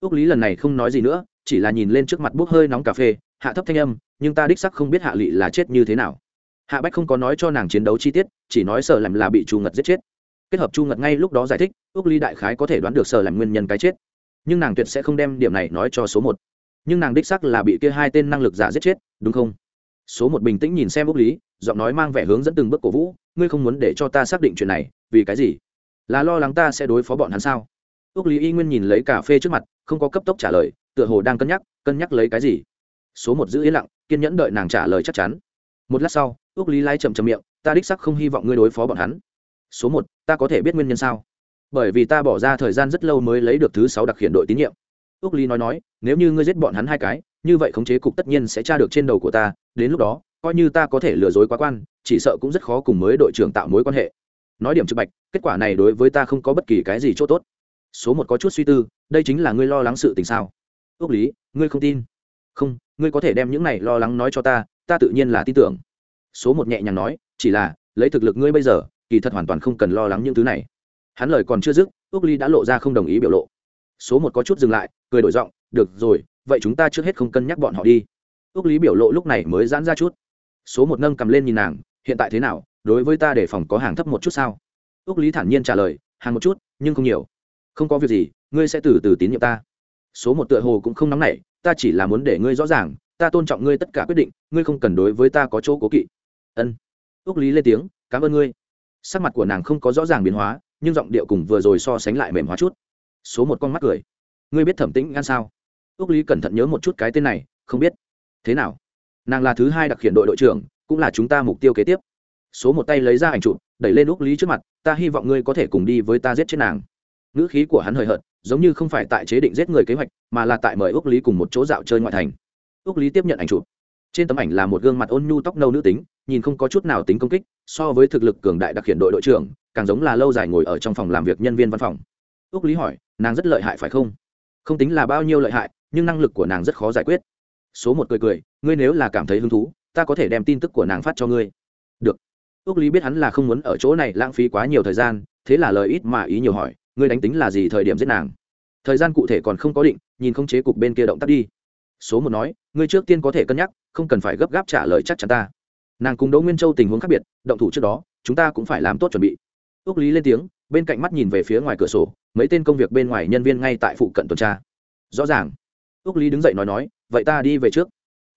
Ước lý lần này không nói gì nữa, chỉ là nhìn lên trước mặt bốc hơi nóng cà phê, hạ thấp thanh âm, nhưng ta đích sắc không biết hạ lị là chết như thế nào. Hạ bách không có nói cho nàng chiến đấu chi tiết, chỉ nói sợ làm là bị chu ngật giết chết kết hợp chu ngật ngay lúc đó giải thích ước Ly đại khái có thể đoán được sợ làm nguyên nhân cái chết. Nhưng nàng tuyệt sẽ không đem điểm này nói cho số một. Nhưng nàng đích sắc là bị kia hai tên năng lực giả giết chết, đúng không? Số một bình tĩnh nhìn xem ước lý giọng nói mang vẻ hướng dẫn từng bước cổ vũ, ngươi không muốn để cho ta xác định chuyện này, vì cái gì? Là lo lắng ta sẽ đối phó bọn hắn sao? Ước lý y nguyên nhìn lấy cà phê trước mặt, không có cấp tốc trả lời, tựa hồ đang cân nhắc cân nhắc lấy cái gì. Số một giữ yên lặng, kiên nhẫn đợi nàng trả lời chắc chắn. Một lát sau ước lý lai chậm chầm miệng, ta đích sắc không hy vọng ngươi đối phó bọn hắn. Số một ta có thể biết nguyên nhân sao? Bởi vì ta bỏ ra thời gian rất lâu mới lấy được thứ sáu đặc khiển đội tín nhiệm. Ước lý nói nói, nếu như ngươi giết bọn hắn hai cái, như vậy khống chế cục tất nhiên sẽ tra được trên đầu của ta, đến lúc đó, coi như ta có thể lừa dối quá quan, chỉ sợ cũng rất khó cùng mới đội trưởng tạo mối quan hệ. Nói điểm trực bạch, kết quả này đối với ta không có bất kỳ cái gì chỗ tốt. Số một có chút suy tư, đây chính là ngươi lo lắng sự tình sao? Ước lý, ngươi không tin? Không, ngươi có thể đem những này lo lắng nói cho ta ta tự nhiên là tin tưởng. Số một nhẹ nhàng nói, chỉ là, lấy thực lực ngươi bây giờ kỳ thật hoàn toàn không cần lo lắng những thứ này. Hắn lời còn chưa dứt ước Ly đã lộ ra không đồng ý biểu lộ. Số một có chút dừng lại, cười đổi giọng, được rồi, vậy chúng ta trước hết không cân nhắc bọn họ đi. Ước lý biểu lộ lúc này mới giãn ra chút. Số một nâng cầm lên nhìn nàng, hiện tại thế nào? Đối với ta để phòng có hàng thấp một chút sao? Ước lý thản nhiên trả lời, hàng một chút, nhưng không nhiều. Không có việc gì, ngươi sẽ từ từ tín nhiệm ta. Số một tựa hồ cũng không nóng nảy, ta chỉ là muốn để ngươi rõ ràng, ta tôn trọng ngươi tất cả quyết định, ngươi không cần đối với ta có chỗ cố kỵ. Ân. Ước lý lên tiếng, cảm ơn ngươi sắc mặt của nàng không có rõ ràng biến hóa, nhưng giọng điệu cùng vừa rồi so sánh lại mềm hóa chút. Số một con mắt cười. Ngươi biết thẩm tĩnh ăn sao? Ước lý cẩn thận nhớ một chút cái tên này, không biết. Thế nào? Nàng là thứ hai đặc hiện đội đội trưởng, cũng là chúng ta mục tiêu kế tiếp. Số một tay lấy ra ảnh chụp, đẩy lên ước lý trước mặt, ta hy vọng ngươi có thể cùng đi với ta giết chết nàng. Ngữ khí của hắn hời hợt, giống như không phải tại chế định giết người kế hoạch, mà là tại mời ước lý cùng một chỗ dạo chơi ngoại thành. Ước lý tiếp nhận ảnh chụp trên tấm ảnh là một gương mặt ôn nhu tóc nâu nữ tính, nhìn không có chút nào tính công kích, so với thực lực cường đại đặc hiện đội đội trưởng, càng giống là lâu dài ngồi ở trong phòng làm việc nhân viên văn phòng. Úc lý hỏi, nàng rất lợi hại phải không? Không tính là bao nhiêu lợi hại, nhưng năng lực của nàng rất khó giải quyết. Số một cười cười, ngươi nếu là cảm thấy hứng thú, ta có thể đem tin tức của nàng phát cho ngươi. Được. Ước lý biết hắn là không muốn ở chỗ này lãng phí quá nhiều thời gian, thế là lời ít mà ý nhiều hỏi, ngươi đánh tính là gì thời điểm giết nàng? Thời gian cụ thể còn không có định, nhìn không chế cục bên kia động tác đi số một nói, ngươi trước tiên có thể cân nhắc, không cần phải gấp gáp trả lời chắc chắn ta. Nàng cùng đỗ nguyên châu tình huống khác biệt, động thủ trước đó, chúng ta cũng phải làm tốt chuẩn bị. Ước lý lên tiếng, bên cạnh mắt nhìn về phía ngoài cửa sổ, mấy tên công việc bên ngoài nhân viên ngay tại phụ cận tuần tra. Rõ ràng. Ước lý đứng dậy nói nói, vậy ta đi về trước.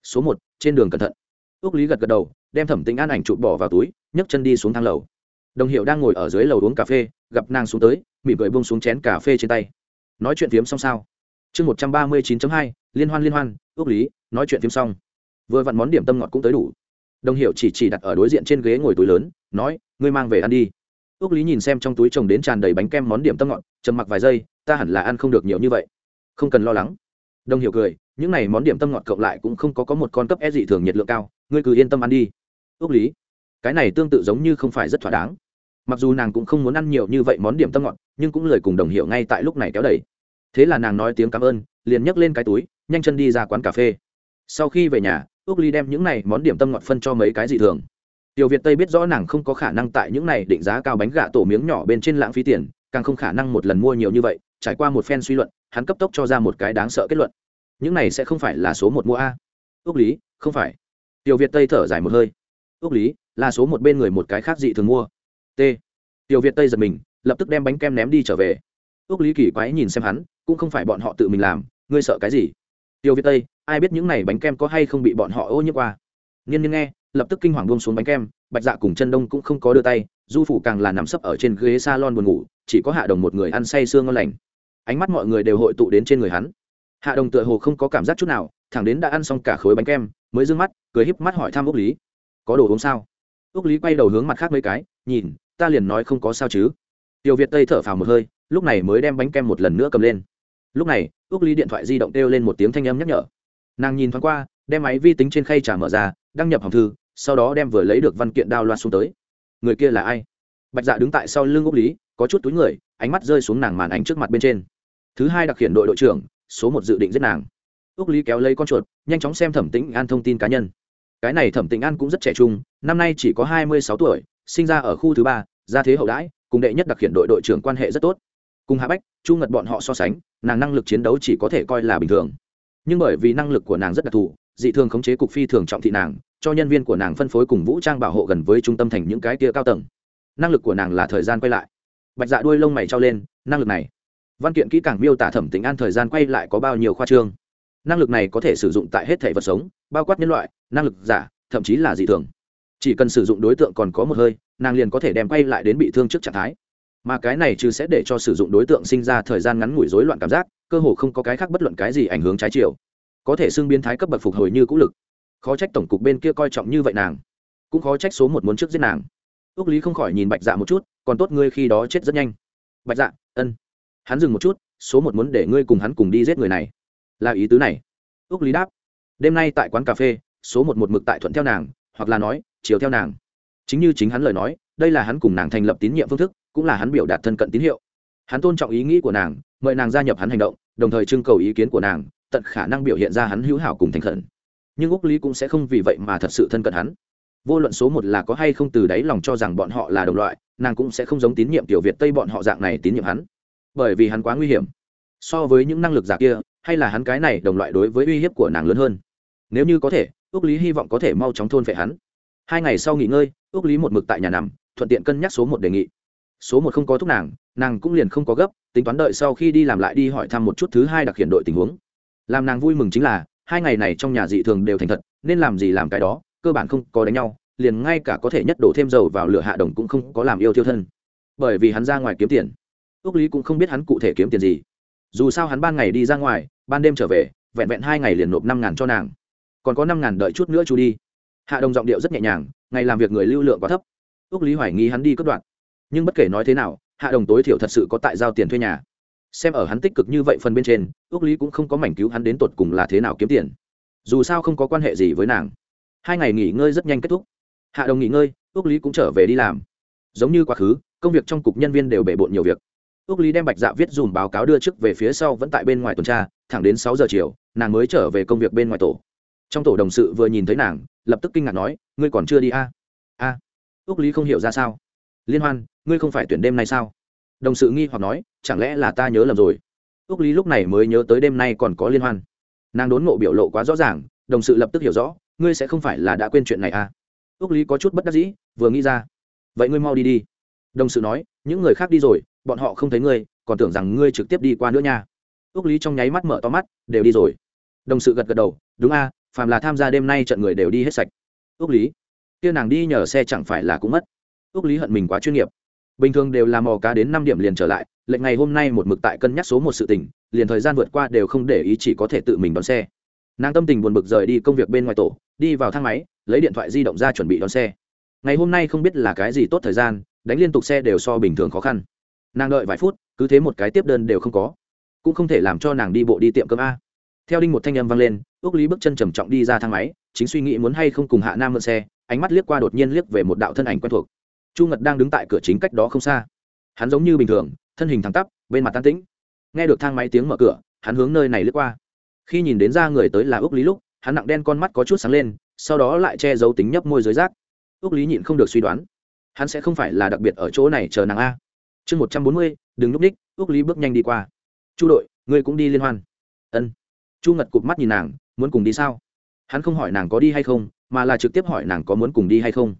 Số một, trên đường cẩn thận. Ước lý gật gật đầu, đem thẩm tính an ảnh chụp bỏ vào túi, nhấc chân đi xuống thang lầu. Đồng hiệu đang ngồi ở dưới lầu uống cà phê, gặp nàng xuống tới, mỉm cười bông xuống chén cà phê trên tay. Nói chuyện phiếm xong sao? Chương một trăm ba mươi chín hai liên hoan liên hoan, ước lý, nói chuyện phim xong. Vừa vặn món điểm tâm ngọt cũng tới đủ. Đồng hiệu chỉ chỉ đặt ở đối diện trên ghế ngồi túi lớn, nói, ngươi mang về ăn đi. Ước lý nhìn xem trong túi chồng đến tràn đầy bánh kem món điểm tâm ngọt, trầm mặc vài giây, ta hẳn là ăn không được nhiều như vậy. Không cần lo lắng. Đồng hiệu cười, những này món điểm tâm ngọt cộng lại cũng không có có một con cấp e dị thường nhiệt lượng cao, ngươi cứ yên tâm ăn đi. Ước lý, cái này tương tự giống như không phải rất thỏa đáng. Mặc dù nàng cũng không muốn ăn nhiều như vậy món điểm tâm ngọt, nhưng cũng lời cùng đồng hiệu ngay tại lúc này kéo đầy thế là nàng nói tiếng cảm ơn, liền nhấc lên cái túi nhanh chân đi ra quán cà phê. Sau khi về nhà ước ly đem những này món điểm tâm ngọt phân cho mấy cái dị thường. Tiểu việt tây biết rõ nàng không có khả năng tại những này định giá cao bánh gà tổ miếng nhỏ bên trên lãng phí tiền, càng không khả năng một lần mua nhiều như vậy, trải qua một phen suy luận, hắn cấp tốc cho ra một cái đáng sợ kết luận. Những này sẽ không phải là số một mua a. Ước lý, không phải. Tiểu việt tây thở dài một hơi. Ước lý, là số một bên người một cái khác dị thường mua. T. Tiểu việt tây giật mình, lập tức đem bánh kem ném đi trở về. Ước lý kỳ quái nhìn xem hắn, cũng không phải bọn họ tự mình làm, ngươi sợ cái gì? Tiêu việt tây, ai biết những này bánh kem có hay không bị bọn họ ô nhiễm qua. Nghiên nhiên nghe, lập tức kinh hoàng buông xuống bánh kem, bạch dạ cùng chân đông cũng không có đưa tay, du Phủ càng là nằm sấp ở trên ghế s a lon buồn ngủ, chỉ có hạ đồng một người ăn say sương ngon lành. Ánh mắt mọi người đều hội tụ đến trên người hắn. Hạ đồng tựa hồ không có cảm giác chút nào, thẳng đến đã ăn xong cả khối bánh kem, mới d ư ơ n g mắt, cười híp mắt hỏi thăm úc lý. Có đồ uống sao? Úc lý quay đầu hướng mặt khác mấy cái, nhìn, ta liền nói không có sao chứ. Tiểu việt tây thở phào một hơi, lúc này mới đem bánh kem một lần nữa cầm lên lúc này ước lý điện thoại di động kêu lên một tiếng thanh âm nhắc nhở. Nàng nhìn thoáng qua, đem máy vi tính trên khay trả mở ra, đăng nhập hòng thư, sau đó đem vừa lấy được văn kiện đao loa xuống tới. Người kia là ai? Bạch dạ đứng tại sau lưng úc lý, có chút túi người, ánh mắt rơi xuống nàng màn ánh trước mặt bên trên. Thứ hai đặc hiện đội đội trưởng, số một dự định giết nàng. Úc lý kéo lấy con chuột, nhanh chóng xem thẩm tĩnh an thông tin cá nhân. Cái này thẩm tĩnh an cũng rất trẻ trung, năm nay chỉ có hai mươi sáu tuổi, sinh ra ở khu thứ ba, gia thế hậu đãi, cùng đệ nhất đặc hiện đội đội trưởng quan hệ rất tốt cùng hạ bách, chu ngật bọn họ so sánh, nàng năng lực chiến đấu chỉ có thể coi là bình thường. Nhưng bởi vì năng lực của nàng rất đặc thù, dị thường khống chế cục phi thường trọng thị nàng, cho nhân viên của nàng phân phối cùng vũ trang bảo hộ gần với trung tâm thành những cái kia cao tầng. Năng lực của nàng là thời gian quay lại. Bạch dạ đuôi lông mày trao lên, năng lực này. Văn kiện kỹ càng miêu tả thẩm tính an thời gian quay lại có bao nhiêu khoa trương. Năng lực này có thể sử dụng tại hết thể vật sống, bao quát nhân loại, năng lực giả, thậm chí là dị thường. Chỉ cần sử dụng đối tượng còn có một hơi, nàng liền có thể đem quay lại đến bị thương trước trạng thái mà cái này chứ sẽ để cho sử dụng đối tượng sinh ra thời gian ngắn ngủi rối loạn cảm giác, cơ hồ không có cái khác bất luận cái gì ảnh hưởng trái chiều. Có thể xưng biến thái cấp bậc phục hồi như cũ lực. Khó trách tổng cục bên kia coi trọng như vậy nàng. Cũng khó trách số một muốn trước giết nàng. Ước lý không khỏi nhìn bạch dạ một chút, còn tốt ngươi khi đó chết rất nhanh. Bạch dạ ân. Hắn dừng một chút, số một muốn để ngươi cùng hắn cùng đi giết người này. Là ý tứ này. Ước lý đáp. Đêm nay tại quán cà phê, số một một mực tại thuận theo nàng, hoặc là nói, chiều theo nàng. Chính như chính hắn lời nói, đây là hắn cùng nàng thành lập tín nhiệm phương thức cũng là hắn biểu đạt thân cận tín hiệu. Hắn tôn trọng ý nghĩ của nàng, mời nàng gia nhập hắn hành động, đồng thời trưng cầu ý kiến của nàng, tận khả năng biểu hiện ra hắn hữu hảo cùng thành khẩn. Nhưng úc lý cũng sẽ không vì vậy mà thật sự thân cận hắn. Vô luận số một là có hay không từ đáy lòng cho rằng bọn họ là đồng loại, nàng cũng sẽ không giống tín nhiệm tiểu việt tây bọn họ dạng này tín nhiệm hắn. Bởi vì hắn quá nguy hiểm. So với những năng lực giả kia, hay là hắn cái này đồng loại đối với uy hiếp của nàng lớn hơn. Nếu như có thể ước lý hy vọng có thể mau chóng thôn vệ hắn. Hai ngày sau nghỉ ngơi ước lý một mực tại nhà nằm, thuận tiện cân nhắc số một đề nghị số một không có thúc nàng nàng cũng liền không có gấp, tính toán đợi sau khi đi làm lại đi hỏi thăm một chút thứ hai đặc hiện đội tình huống. Làm nàng vui mừng chính là, hai ngày này trong nhà dị thường đều thành thật, nên làm gì làm cái đó, cơ bản không có đánh nhau, liền ngay cả có thể nhất đổ thêm dầu vào lửa hạ đồng cũng không có làm yêu thiêu thân. Bởi vì hắn ra ngoài kiếm tiền. Ước lý cũng không biết hắn cụ thể kiếm tiền gì. Dù sao hắn ban ngày đi ra ngoài, ban đêm trở về, vẹn vẹn hai ngày liền nộp năm ngàn cho nàng. Còn có năm ngàn đợi chút nữa chú đi. Hạ đồng giọng điệu rất nhẹ nhàng, ngày làm việc người lưu lượng quá thấp. Ước lý hoài nghi hắn đi cất đoạn nhưng bất kể nói thế nào, hạ đồng tối thiểu thật sự có tại giao tiền thuê nhà. Xem ở hắn tích cực như vậy phần bên trên, ước lý cũng không có mảnh cứu hắn đến tột cùng là thế nào kiếm tiền. Dù sao không có quan hệ gì với nàng. Hai ngày nghỉ ngơi rất nhanh kết thúc. Hạ đồng nghỉ ngơi, ước lý cũng trở về đi làm. Giống như quá khứ, công việc trong cục nhân viên đều bể bộn nhiều việc. Ước lý đem bạch dạ viết dùm báo cáo đưa trước về phía sau vẫn tại bên ngoài tuần tra, thẳng đến sáu giờ chiều, nàng mới trở về công việc bên ngoài tổ. Trong tổ đồng sự vừa nhìn thấy nàng, lập tức kinh ngạc nói, ngươi còn chưa đi a? À? a. À. ước lý không hiểu ra sao liên hoan, ngươi không phải tuyển đêm nay sao? Đồng sự nghi hoặc nói, chẳng lẽ là ta nhớ lầm rồi? Ước lý lúc này mới nhớ tới đêm nay còn có liên hoan. Nàng đốn ngộ biểu lộ quá rõ ràng, đồng sự lập tức hiểu rõ, ngươi sẽ không phải là đã quên chuyện này à? Ước lý có chút bất đắc dĩ, vừa nghĩ ra. Vậy ngươi mau đi đi. Đồng sự nói, những người khác đi rồi, bọn họ không thấy ngươi, còn tưởng rằng ngươi trực tiếp đi qua nữa nha. Ước lý trong nháy mắt mở to mắt, đều đi rồi. Đồng sự gật gật đầu, đúng a, phàm là tham gia đêm nay trận người đều đi hết sạch. Ước lý, kia nàng đi nhờ xe chẳng phải là cũng mất ước lý hận mình quá chuyên nghiệp. Bình thường đều là mò cá đến năm điểm liền trở lại, lệnh ngày hôm nay một mực tại cân nhắc số một sự tình, liền thời gian vượt qua đều không để ý chỉ có thể tự mình đón xe. Nàng tâm tình buồn bực rời đi công việc bên ngoài tổ, đi vào thang máy, lấy điện thoại di động ra chuẩn bị đón xe. Ngày hôm nay không biết là cái gì tốt thời gian, đánh liên tục xe đều so bình thường khó khăn. Nàng đợi vài phút, cứ thế một cái tiếp đơn đều không có. Cũng không thể làm cho nàng đi bộ đi tiệm cơm a. Theo đinh một thanh âm vang lên ước lý bước chân trầm trọng đi ra thang máy, chính suy nghĩ muốn hay không cùng hạ nam mượn xe, ánh mắt liếc qua đột nhiên liếc về một đạo thân ảnh quen thuộc chu ngật đang đứng tại cửa chính cách đó không xa. Hắn giống như bình thường, thân hình thẳng tắp, bên mặt tan tĩnh. Nghe được thang máy tiếng mở cửa, hắn hướng nơi này lướt qua. Khi nhìn đến ra người tới là ước lý lúc, hắn nặng đen con mắt có chút sáng lên, sau đó lại che giấu tính nhấp môi dưới rác. Ước lý nhịn không được suy đoán, hắn sẽ không phải là đặc biệt ở chỗ này chờ nàng a. Chương một trăm bốn mươi, đừng núp ních ước lý bước nhanh đi qua. Chu đội, ngươi cũng đi liên hoan. Ân. Chu ngật cụp mắt nhìn nàng, muốn cùng đi sao? Hắn không hỏi nàng có đi hay không, mà là trực tiếp hỏi nàng có muốn cùng đi hay không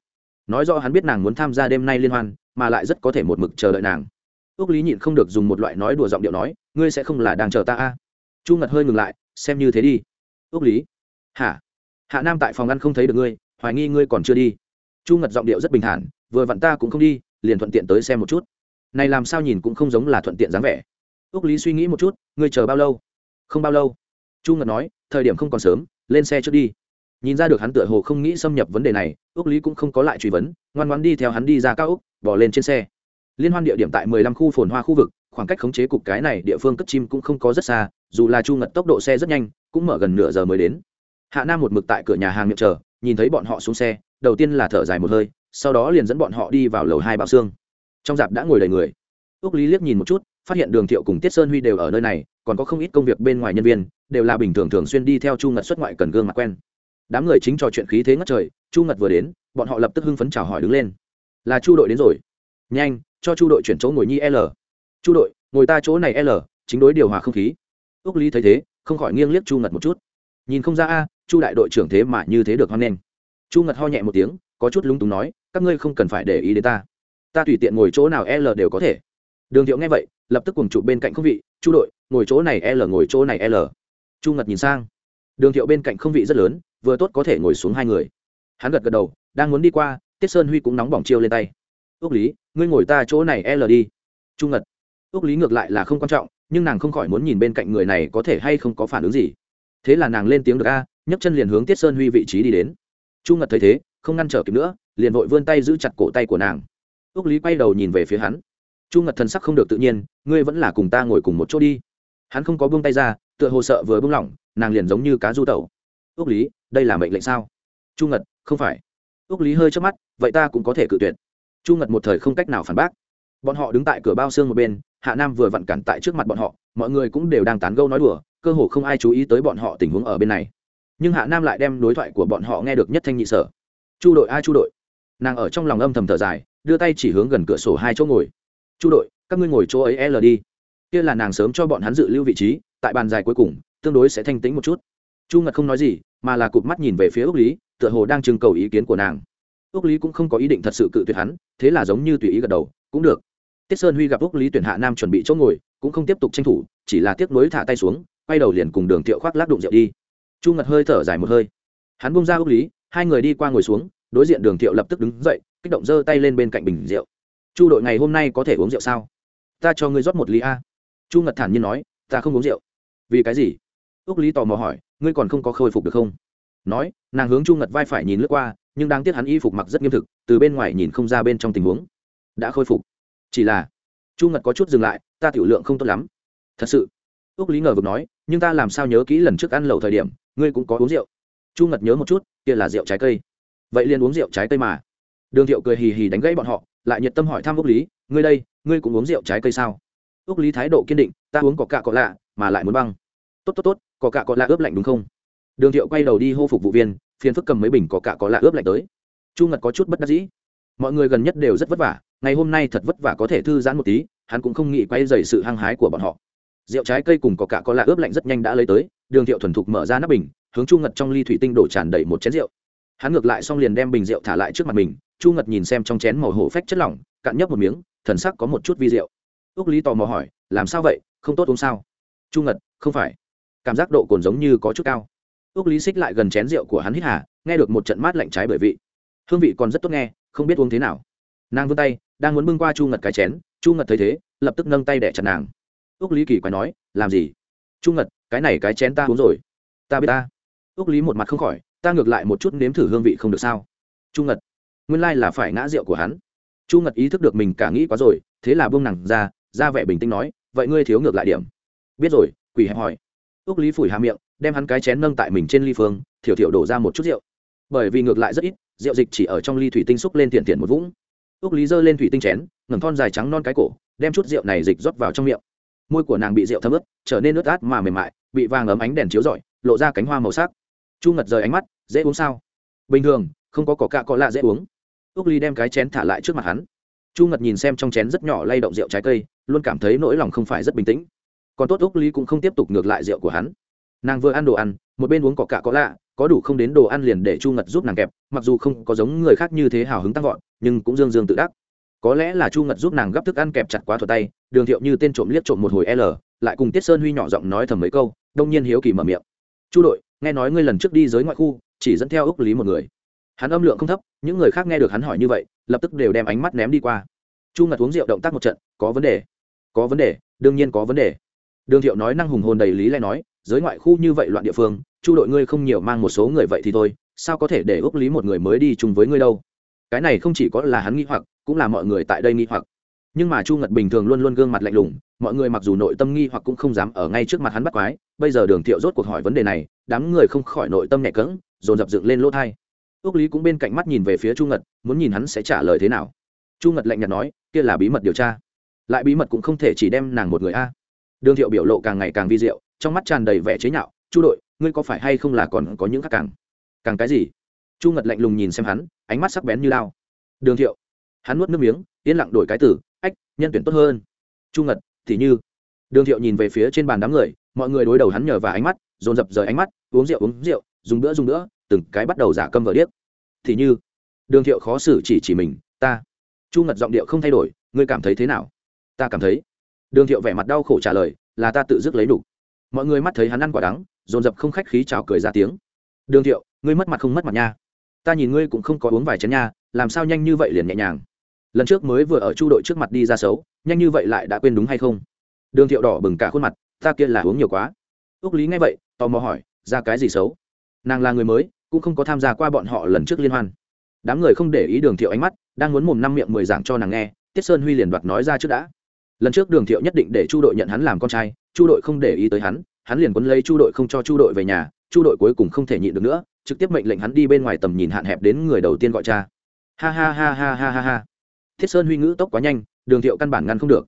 nói rõ hắn biết nàng muốn tham gia đêm nay liên hoan, mà lại rất có thể một mực chờ đợi nàng. Ước lý nhịn không được dùng một loại nói đùa giọng điệu nói, ngươi sẽ không là đang chờ ta a? À? chu ngật hơi ngừng lại, xem như thế đi. Ước lý. Hả? Hạ nam tại phòng ăn không thấy được ngươi, hoài nghi ngươi còn chưa đi. Chu ngật giọng điệu rất bình thản, vừa vặn ta cũng không đi, liền thuận tiện tới xem một chút. Này làm sao nhìn cũng không giống là thuận tiện dáng vẻ. Ước lý suy nghĩ một chút, ngươi chờ bao lâu? Không bao lâu. Chu ngật nói, thời điểm không còn sớm, lên xe trước đi nhìn ra được hắn tựa hồ không nghĩ xâm nhập vấn đề này ước lý cũng không có lại truy vấn, ngoan ngoan đi theo hắn đi ra cao úc, bỏ lên trên xe. Liên hoan địa điểm tại mười lăm khu phồn hoa khu vực, khoảng cách khống chế cục cái này địa phương cất chim cũng không có rất xa, dù là chu ngật tốc độ xe rất nhanh, cũng mở gần nửa giờ mới đến. Hạ nam một mực tại cửa nhà hàng miệng chờ, nhìn thấy bọn họ xuống xe, đầu tiên là thở dài một hơi, sau đó liền dẫn bọn họ đi vào lầu hai bảo xương trong dạp đã ngồi đầy người. Ước lý liếc nhìn một chút, phát hiện đường thiệu cùng tiết sơn huy đều ở nơi này, còn có không ít công việc bên ngoài nhân viên, đều là bình thường thường xuyên đi theo chu ngật xuất ngoại cần gương mặt quen đám người chính trò chuyện khí thế ngất trời, chu ngật vừa đến, bọn họ lập tức hưng phấn chào hỏi đứng lên. Là chu đội đến rồi. Nhanh, cho chu đội chuyển chỗ ngồi nhi l. Chu đội, ngồi ta chỗ này l, chính đối điều hòa không khí. Ước lý thấy thế, không khỏi nghiêng liếc chu ngật một chút. Nhìn không ra a, chu đại đội trưởng thế mà như thế được hoan nghênh. Chu ngật ho nhẹ một tiếng, có chút lúng túng nói, các ngươi không cần phải để ý đến ta. Ta tùy tiện ngồi chỗ nào l đều có thể. Đường thiệu nghe vậy, lập tức cùng chụp bên cạnh không vị, chu đội, ngồi chỗ này l, ngồi chỗ này l. Chu ngật nhìn sang đường thiệu bên cạnh không vị rất lớn, vừa tốt có thể ngồi xuống hai người. Hắn gật gật đầu, đang muốn đi qua, tiết sơn huy cũng nóng bỏng chiêu lên tay. Ước lý, ngươi ngồi ta chỗ này l đi. Chu ngật. Ước lý ngược lại là không quan trọng, nhưng nàng không khỏi muốn nhìn bên cạnh người này có thể hay không có phản ứng gì. Thế là nàng lên tiếng được a, nhấc chân liền hướng tiết sơn huy vị trí đi đến. Chu ngật thấy thế, không ngăn trở kịp nữa, liền vội vươn tay giữ chặt cổ tay của nàng. Ước lý quay đầu nhìn về phía hắn. Chu ngật thần sắc không được tự nhiên, ngươi vẫn là cùng ta ngồi cùng một chỗ đi. Hắn không có buông tay ra, tựa hồ sợ vừa buông lỏng nàng liền giống như cá du tẩu. Ước lý, đây là mệnh lệnh sao? Chu ngật, không phải. Ước lý hơi trước mắt, vậy ta cũng có thể cự tuyệt. Chu ngật một thời không cách nào phản bác. Bọn họ đứng tại cửa bao xương một bên, hạ nam vừa vặn cản tại trước mặt bọn họ, mọi người cũng đều đang tán gâu nói đùa, cơ hồ không ai chú ý tới bọn họ tình huống ở bên này. Nhưng hạ nam lại đem đối thoại của bọn họ nghe được nhất thanh nhị sở. Chu đội a, chu đội. Nàng ở trong lòng âm thầm thở dài, đưa tay chỉ hướng gần cửa sổ hai chỗ ngồi. Chu đội, các ngươi ngồi chỗ ấy l đi. Kia là nàng sớm cho bọn hắn dự lưu vị trí, tại bàn dài cuối cùng tương đối sẽ thanh tĩnh một chút. Chu ngật không nói gì, mà là cụp mắt nhìn về phía ước lý, tựa hồ đang trưng cầu ý kiến của nàng. Ước lý cũng không có ý định thật sự cự tuyệt hắn, thế là giống như tùy ý gật đầu, cũng được. Tiết sơn huy gặp ước lý tuyển hạ nam chuẩn bị chỗ ngồi, cũng không tiếp tục tranh thủ, chỉ là tiếc nối thả tay xuống, quay đầu liền cùng đường thiệu khoác lác đụng rượu đi. Chu ngật hơi thở dài một hơi. Hắn bung ra ước lý, hai người đi qua ngồi xuống, đối diện đường thiệu lập tức đứng dậy, kích động giơ tay lên bên cạnh bình rượu. Chu đội ngày hôm nay có thể uống rượu sao? Ta cho ngươi rót một ly a. Chu ngật thản nhiên nói, ta không uống rượu. Vì cái gì? Ước lý tò mò hỏi, ngươi còn không có khôi phục được không? Nói, nàng hướng chu ngật vai phải nhìn lướt qua, nhưng đáng tiếc hắn y phục mặc rất nghiêm thực, từ bên ngoài nhìn không ra bên trong tình huống. Đã khôi phục. Chỉ là, chu ngật có chút dừng lại, ta tiểu lượng không tốt lắm. Thật sự? Ước lý ngờ vực nói, nhưng ta làm sao nhớ kỹ lần trước ăn lẩu thời điểm, ngươi cũng có uống rượu. Chu ngật nhớ một chút, kia là rượu trái cây. Vậy liền uống rượu trái cây mà. Đường thiệu cười hì hì đánh gãy bọn họ, lại nhiệt tâm hỏi thăm ước lý, ngươi đây, ngươi cũng uống rượu trái cây sao? Ước lý thái độ kiên định, ta uống có cạ có lạ, mà lại muốn băng tốt tốt tốt, có cả có lạ ướp lạnh đúng không? Đường thiệu quay đầu đi hô phục vụ viên, phiền phức cầm mấy bình có cả có lạ ướp lạnh tới. Chu ngật có chút bất đắc dĩ. Mọi người gần nhất đều rất vất vả, ngày hôm nay thật vất vả có thể thư giãn một tí, hắn cũng không nghĩ quay dày sự hăng hái của bọn họ. Rượu trái cây cùng có cả có lạ ướp lạnh rất nhanh đã lấy tới, đường thiệu thuần thục mở ra nắp bình, hướng chu ngật trong ly thủy tinh đổ tràn đầy một chén rượu. Hắn ngược lại xong liền đem bình rượu thả lại trước mặt mình, chu ngật nhìn xem trong chén màu hổ phách chất lỏng, cạn nhấp một miếng, thần sắc có một chút vi rượu. Ước lý tò mò hỏi, làm sao vậy? Không tốt uống sao? Chu ngật, không phải cảm giác độ cồn giống như có chút cao. Ước lý xích lại gần chén rượu của hắn hít hà, nghe được một trận mát lạnh trái bởi vị. Hương vị còn rất tốt nghe, không biết uống thế nào. Nàng vươn tay, đang muốn bưng qua chu ngật cái chén, chu ngật thấy thế, lập tức nâng tay đẻ chặt nàng. Ước lý kỳ quái nói, làm gì? Chu ngật, cái này cái chén ta uống rồi. Ta biết ta. Ước lý một mặt không khỏi, ta ngược lại một chút nếm thử hương vị không được sao? Chu ngật, nguyên lai là phải ngã rượu của hắn. Chu ngật ý thức được mình cả nghĩ quá rồi, thế là buông nàng ra ra vẻ bình tĩnh nói, vậy ngươi thiếu ngược lại điểm. Biết rồi quỷ hẹp hỏi ước lý phủi hà miệng, đem hắn cái chén nâng tại mình trên ly phương, thiểu thiểu đổ ra một chút rượu. Bởi vì ngược lại rất ít, rượu dịch chỉ ở trong ly thủy tinh xúc lên tiện tiện một vũng. Ước lý giơ lên thủy tinh chén, ngẩng thon dài trắng non cái cổ, đem chút rượu này dịch rót vào trong miệng. Môi của nàng bị rượu thấm ướt, trở nên ướt át mà mềm mại, bị vàng ấm ánh đèn chiếu rọi, lộ ra cánh hoa màu sắc. Chu ngật rời ánh mắt, dễ uống sao? Bình thường, không có cỏ cạ có lạ dễ uống. Ước ly đem cái chén thả lại trước mặt hắn. Chu ngật nhìn xem trong chén rất nhỏ lay động rượu trái cây, luôn cảm thấy nỗi lòng không phải rất bình tĩnh còn tốt úc lý cũng không tiếp tục ngược lại rượu của hắn. Nàng vừa ăn đồ ăn, một bên uống cỏ cạ có lạ, có đủ không đến đồ ăn liền để chu ngật giúp nàng kẹp, mặc dù không có giống người khác như thế hào hứng tăng vọt, nhưng cũng dương dương tự đắc. Có lẽ là chu ngật giúp nàng gấp thức ăn kẹp chặt quá thuật tay, đường thiệu như tên trộm liếc trộm một hồi l, lại cùng tiết sơn huy nhỏ giọng nói thầm mấy câu, đông nhiên hiếu kỳ mở miệng. Chu đội, nghe nói ngươi lần trước đi giới ngoại khu, chỉ dẫn theo úc lý một người. Hắn âm lượng không thấp, những người khác nghe được hắn hỏi như vậy, lập tức đều đem ánh mắt ném đi qua. Chu ngật uống rượu động tác một trận, có vấn đề, có vấn đề, đương nhiên có vấn đề đường thiệu nói năng hùng hồn đầy lý lẽ nói, giới ngoại khu như vậy loạn địa phương, chu đội ngươi không nhiều mang một số người vậy thì thôi, sao có thể để ước lý một người mới đi chung với ngươi đâu? Cái này không chỉ có là hắn nghĩ hoặc, cũng là mọi người tại đây nghĩ hoặc. Nhưng mà chu ngật bình thường luôn luôn gương mặt lạnh lùng, mọi người mặc dù nội tâm nghi hoặc cũng không dám ở ngay trước mặt hắn bắt quái, bây giờ đường thiệu rốt cuộc hỏi vấn đề này, đám người không khỏi nội tâm nhẹ cỡng dồn dập dựng lên lỗ thai. Ước lý cũng bên cạnh mắt nhìn về phía chu ngật, muốn nhìn hắn sẽ trả lời thế nào. Chu ngật lạnh nhạt nói, kia là bí mật điều tra. Lại bí mật cũng không thể chỉ đem nàng một người a đường thiệu biểu lộ càng ngày càng vi diệu, trong mắt tràn đầy vẻ chế nhạo, chu đội, ngươi có phải hay không là còn có những khác càng càng cái gì? Chu ngật lạnh lùng nhìn xem hắn, ánh mắt sắc bén như lao. Đường thiệu. Hắn nuốt nước miếng, yên lặng đổi cái tử ách, nhân tuyển tốt hơn. Chu ngật, thì như. Đường thiệu nhìn về phía trên bàn đám người, mọi người đối đầu hắn nhờ và ánh mắt, dồn dập rời ánh mắt, uống rượu uống rượu, dùng bữa dùng bữa, từng cái bắt đầu giả câm vờ điếc. Thì như. Đường thiệu khó xử chỉ chỉ mình, ta. Chu ngật giọng điệu không thay đổi, ngươi cảm thấy thế nào? Ta cảm thấy đường thiệu vẻ mặt đau khổ trả lời, là ta tự dứt lấy đủ. Mọi người mắt thấy hắn ăn quả đắng, dồn dập không khách khí chào cười ra tiếng. Đường thiệu, ngươi mất mặt không mất mặt nha. Ta nhìn ngươi cũng không có uống vài chén nha, làm sao nhanh như vậy liền nhẹ nhàng? Lần trước mới vừa ở chu đội trước mặt đi ra xấu, nhanh như vậy lại đã quên đúng hay không? Đường thiệu đỏ bừng cả khuôn mặt, ta kia là uống nhiều quá. Ước lý nghe vậy, tò mò hỏi, ra cái gì xấu? Nàng là người mới, cũng không có tham gia qua bọn họ lần trước liên hoan. Đám người không để ý đường thiệu ánh mắt, đang muốn mồm năm miệng mười giảng cho nàng nghe, tiết sơn huy liền đoạt nói ra trước đã lần trước đường thiệu nhất định để chu đội nhận hắn làm con trai, chu đội không để ý tới hắn hắn liền quấn lấy chu đội không cho chu đội về nhà, chu đội cuối cùng không thể nhịn được nữa, trực tiếp mệnh lệnh hắn đi bên ngoài tầm nhìn hạn hẹp đến người đầu tiên gọi cha. Ha ha ha ha ha ha ha. Thiết sơn huy ngữ tốc quá nhanh, đường thiệu căn bản ngăn không được.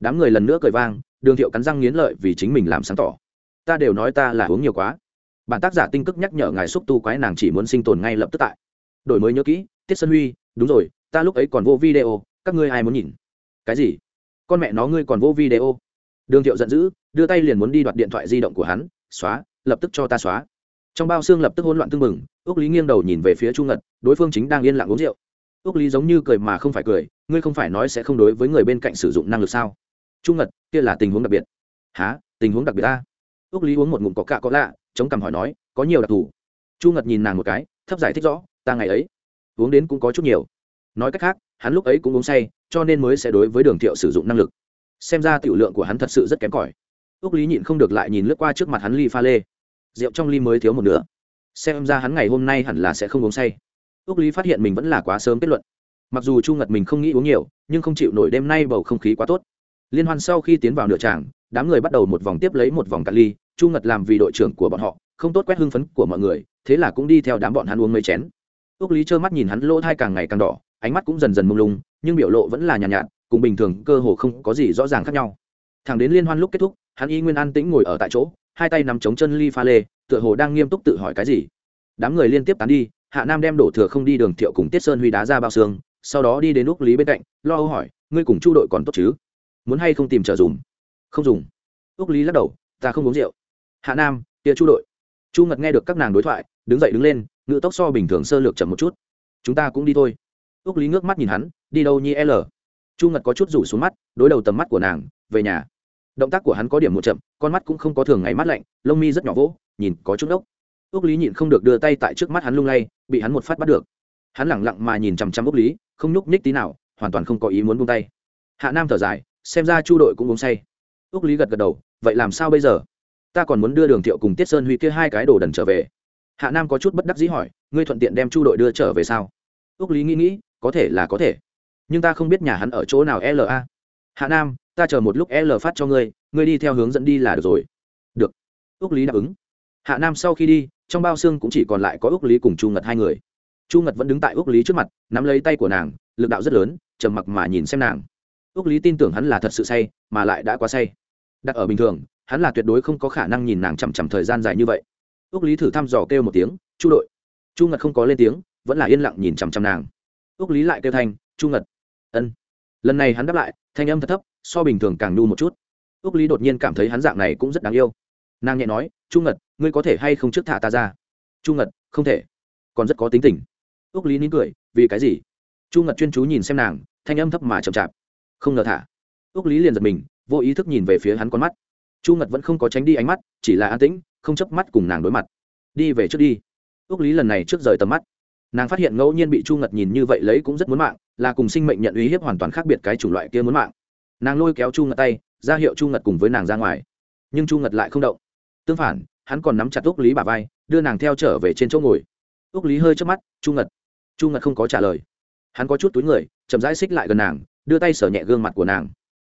Đám người lần nữa cười vang, đường thiệu cắn răng nghiến lợi vì chính mình làm sáng tỏ. Ta đều nói ta là uống nhiều quá. Bản tác giả tinh cức nhắc nhở ngài xúc tu quái nàng chỉ muốn sinh tồn ngay lập tức tại. Đổi mới nhớ kỹ tiết sơn huy, đúng rồi, ta lúc ấy còn vô video, các ngươi ai muốn nhìn? Cái gì? Con mẹ nó ngươi còn vô video. Đường thiệu giận dữ, đưa tay liền muốn đi đoạt điện thoại di động của hắn, xóa, lập tức cho ta xóa. Trong bao xương lập tức hỗn loạn tưng bừng ước lý nghiêng đầu nhìn về phía trung ngật, đối phương chính đang yên lặng uống rượu. Ước lý giống như cười mà không phải cười, ngươi không phải nói sẽ không đối với người bên cạnh sử dụng năng lực sao? Trung ngật, kia là tình huống đặc biệt. Há tình huống đặc biệt ta ước lý uống một ngụm có cạ có lạ chống cằm hỏi nói, có nhiều đặc thù. Chu ngật nhìn nàng một cái, thấp giải thích rõ, ta ngày ấy uống đến cũng có chút nhiều. Nói cách khác, hắn lúc ấy cũng uống say cho nên mới sẽ đối với đường thiệu sử dụng năng lực. Xem ra tiểu lượng của hắn thật sự rất kém cỏi. Ước lý nhịn không được lại nhìn lướt qua trước mặt hắn ly pha lê. Rượu trong ly mới thiếu một nửa. Xem ra hắn ngày hôm nay hẳn là sẽ không uống say. Ước lý phát hiện mình vẫn là quá sớm kết luận. Mặc dù chu ngật mình không nghĩ uống nhiều, nhưng không chịu nổi đêm nay bầu không khí quá tốt. Liên hoan sau khi tiến vào nửa tràng, đám người bắt đầu một vòng tiếp lấy một vòng cạn ly, chu ngật làm vì đội trưởng của bọn họ, không tốt quét hưng phấn của mọi người, thế là cũng đi theo đám bọn hắn uống mấy chén. Ước lý trơ mắt nhìn hắn lỗ thai càng ngày càng đỏ, ánh mắt cũng dần dần mông lung nhưng biểu lộ vẫn là nhàn nhạt, nhạt cùng bình thường cơ hồ không có gì rõ ràng khác nhau. Thẳng đến liên hoan lúc kết thúc hắn y nguyên an tĩnh ngồi ở tại chỗ hai tay nắm chống chân ly pha lê tựa hồ đang nghiêm túc tự hỏi cái gì. Đám người liên tiếp tán đi hạ nam đem đổ thừa không đi đường thiệu cùng tiết sơn huy đá ra bao xương sau đó đi đến úc lý bên cạnh lo âu hỏi ngươi cùng chu đội còn tốt chứ? Muốn hay không tìm trở dùng? Không dùng. Úc lý lắc đầu ta không uống rượu. Hạ nam tia chu đội. Chu ngật nghe được các nàng đối thoại đứng dậy đứng lên ngự tóc so bình thường sơ lược chậm một chút. Chúng ta cũng đi thôi. Úc lý ngước mắt nhìn hắn đi đâu nhi l? Chu ngật có chút rủ xuống mắt, đối đầu tầm mắt của nàng, về nhà. Động tác của hắn có điểm một chậm, con mắt cũng không có thường ngày mắt lạnh, lông mi rất nhỏ vỗ, nhìn có chút ốc ước lý nhịn không được đưa tay tại trước mắt hắn lung lay, bị hắn một phát bắt được. Hắn lẳng lặng mà nhìn chằm chằm ước lý, không nhúc nhích tí nào, hoàn toàn không có ý muốn buông tay. Hạ nam thở dài, xem ra chu đội cũng uống say. Ước lý gật gật đầu, vậy làm sao bây giờ? Ta còn muốn đưa đường thiệu cùng tiết sơn huy kia hai cái đồ đần trở về. Hạ nam có chút bất đắc dĩ hỏi, ngươi thuận tiện đem chu đội đưa trở về sao? Ước lý nghĩ nghĩ, có thể là có thể nhưng ta không biết nhà hắn ở chỗ nào la hạ nam, ta chờ một lúc l phát cho ngươi ngươi đi theo hướng dẫn đi là được rồi. Được. Ước lý đáp ứng. Hạ nam sau khi đi, trong bao xương cũng chỉ còn lại có ước lý cùng chu ngật hai người. Chu ngật vẫn đứng tại ước lý trước mặt, nắm lấy tay của nàng, lực đạo rất lớn, trầm mặc mà nhìn xem nàng. Ước lý tin tưởng hắn là thật sự say, mà lại đã quá say. Đặt ở bình thường, hắn là tuyệt đối không có khả năng nhìn nàng chằm chằm thời gian dài như vậy. Ước lý thử thăm dò kêu một tiếng, chu đội. Chu ngật không có lên tiếng, vẫn là yên lặng nhìn chằm chằm nàng. Ước lý lại kêu thanh chu ngật ân. Lần này hắn đáp lại, thanh âm thật thấp, so bình thường càng nhu một chút. Ước lý đột nhiên cảm thấy hắn dạng này cũng rất đáng yêu. Nàng nhẹ nói, chu ngật, ngươi có thể hay không trước thả ta ra? Chu ngật, không thể. Còn rất có tính tình. Ước lý nín cười, vì cái gì? Chu ngật chuyên chú nhìn xem nàng, thanh âm thấp mà chậm chạp. Không ngờ thả. Ước lý liền giật mình, vô ý thức nhìn về phía hắn con mắt. Chu ngật vẫn không có tránh đi ánh mắt, chỉ là an tĩnh, không chấp mắt cùng nàng đối mặt. Đi về trước đi. Ước lý lần này trước rời tầm mắt nàng phát hiện ngẫu nhiên bị chu ngật nhìn như vậy lấy cũng rất muốn mạng, là cùng sinh mệnh nhận uy hiếp hoàn toàn khác biệt cái chủng loại kia muốn mạng. Nàng lôi kéo chu ngật tay, ra hiệu chu ngật cùng với nàng ra ngoài. Nhưng chu ngật lại không động. Tương phản, hắn còn nắm chặt úc lý bà vai, đưa nàng theo trở về trên chỗ ngồi. Úc lý hơi chớp mắt, chu ngật. Chu ngật không có trả lời. Hắn có chút túi người, chậm rãi xích lại gần nàng, đưa tay sờ nhẹ gương mặt của nàng.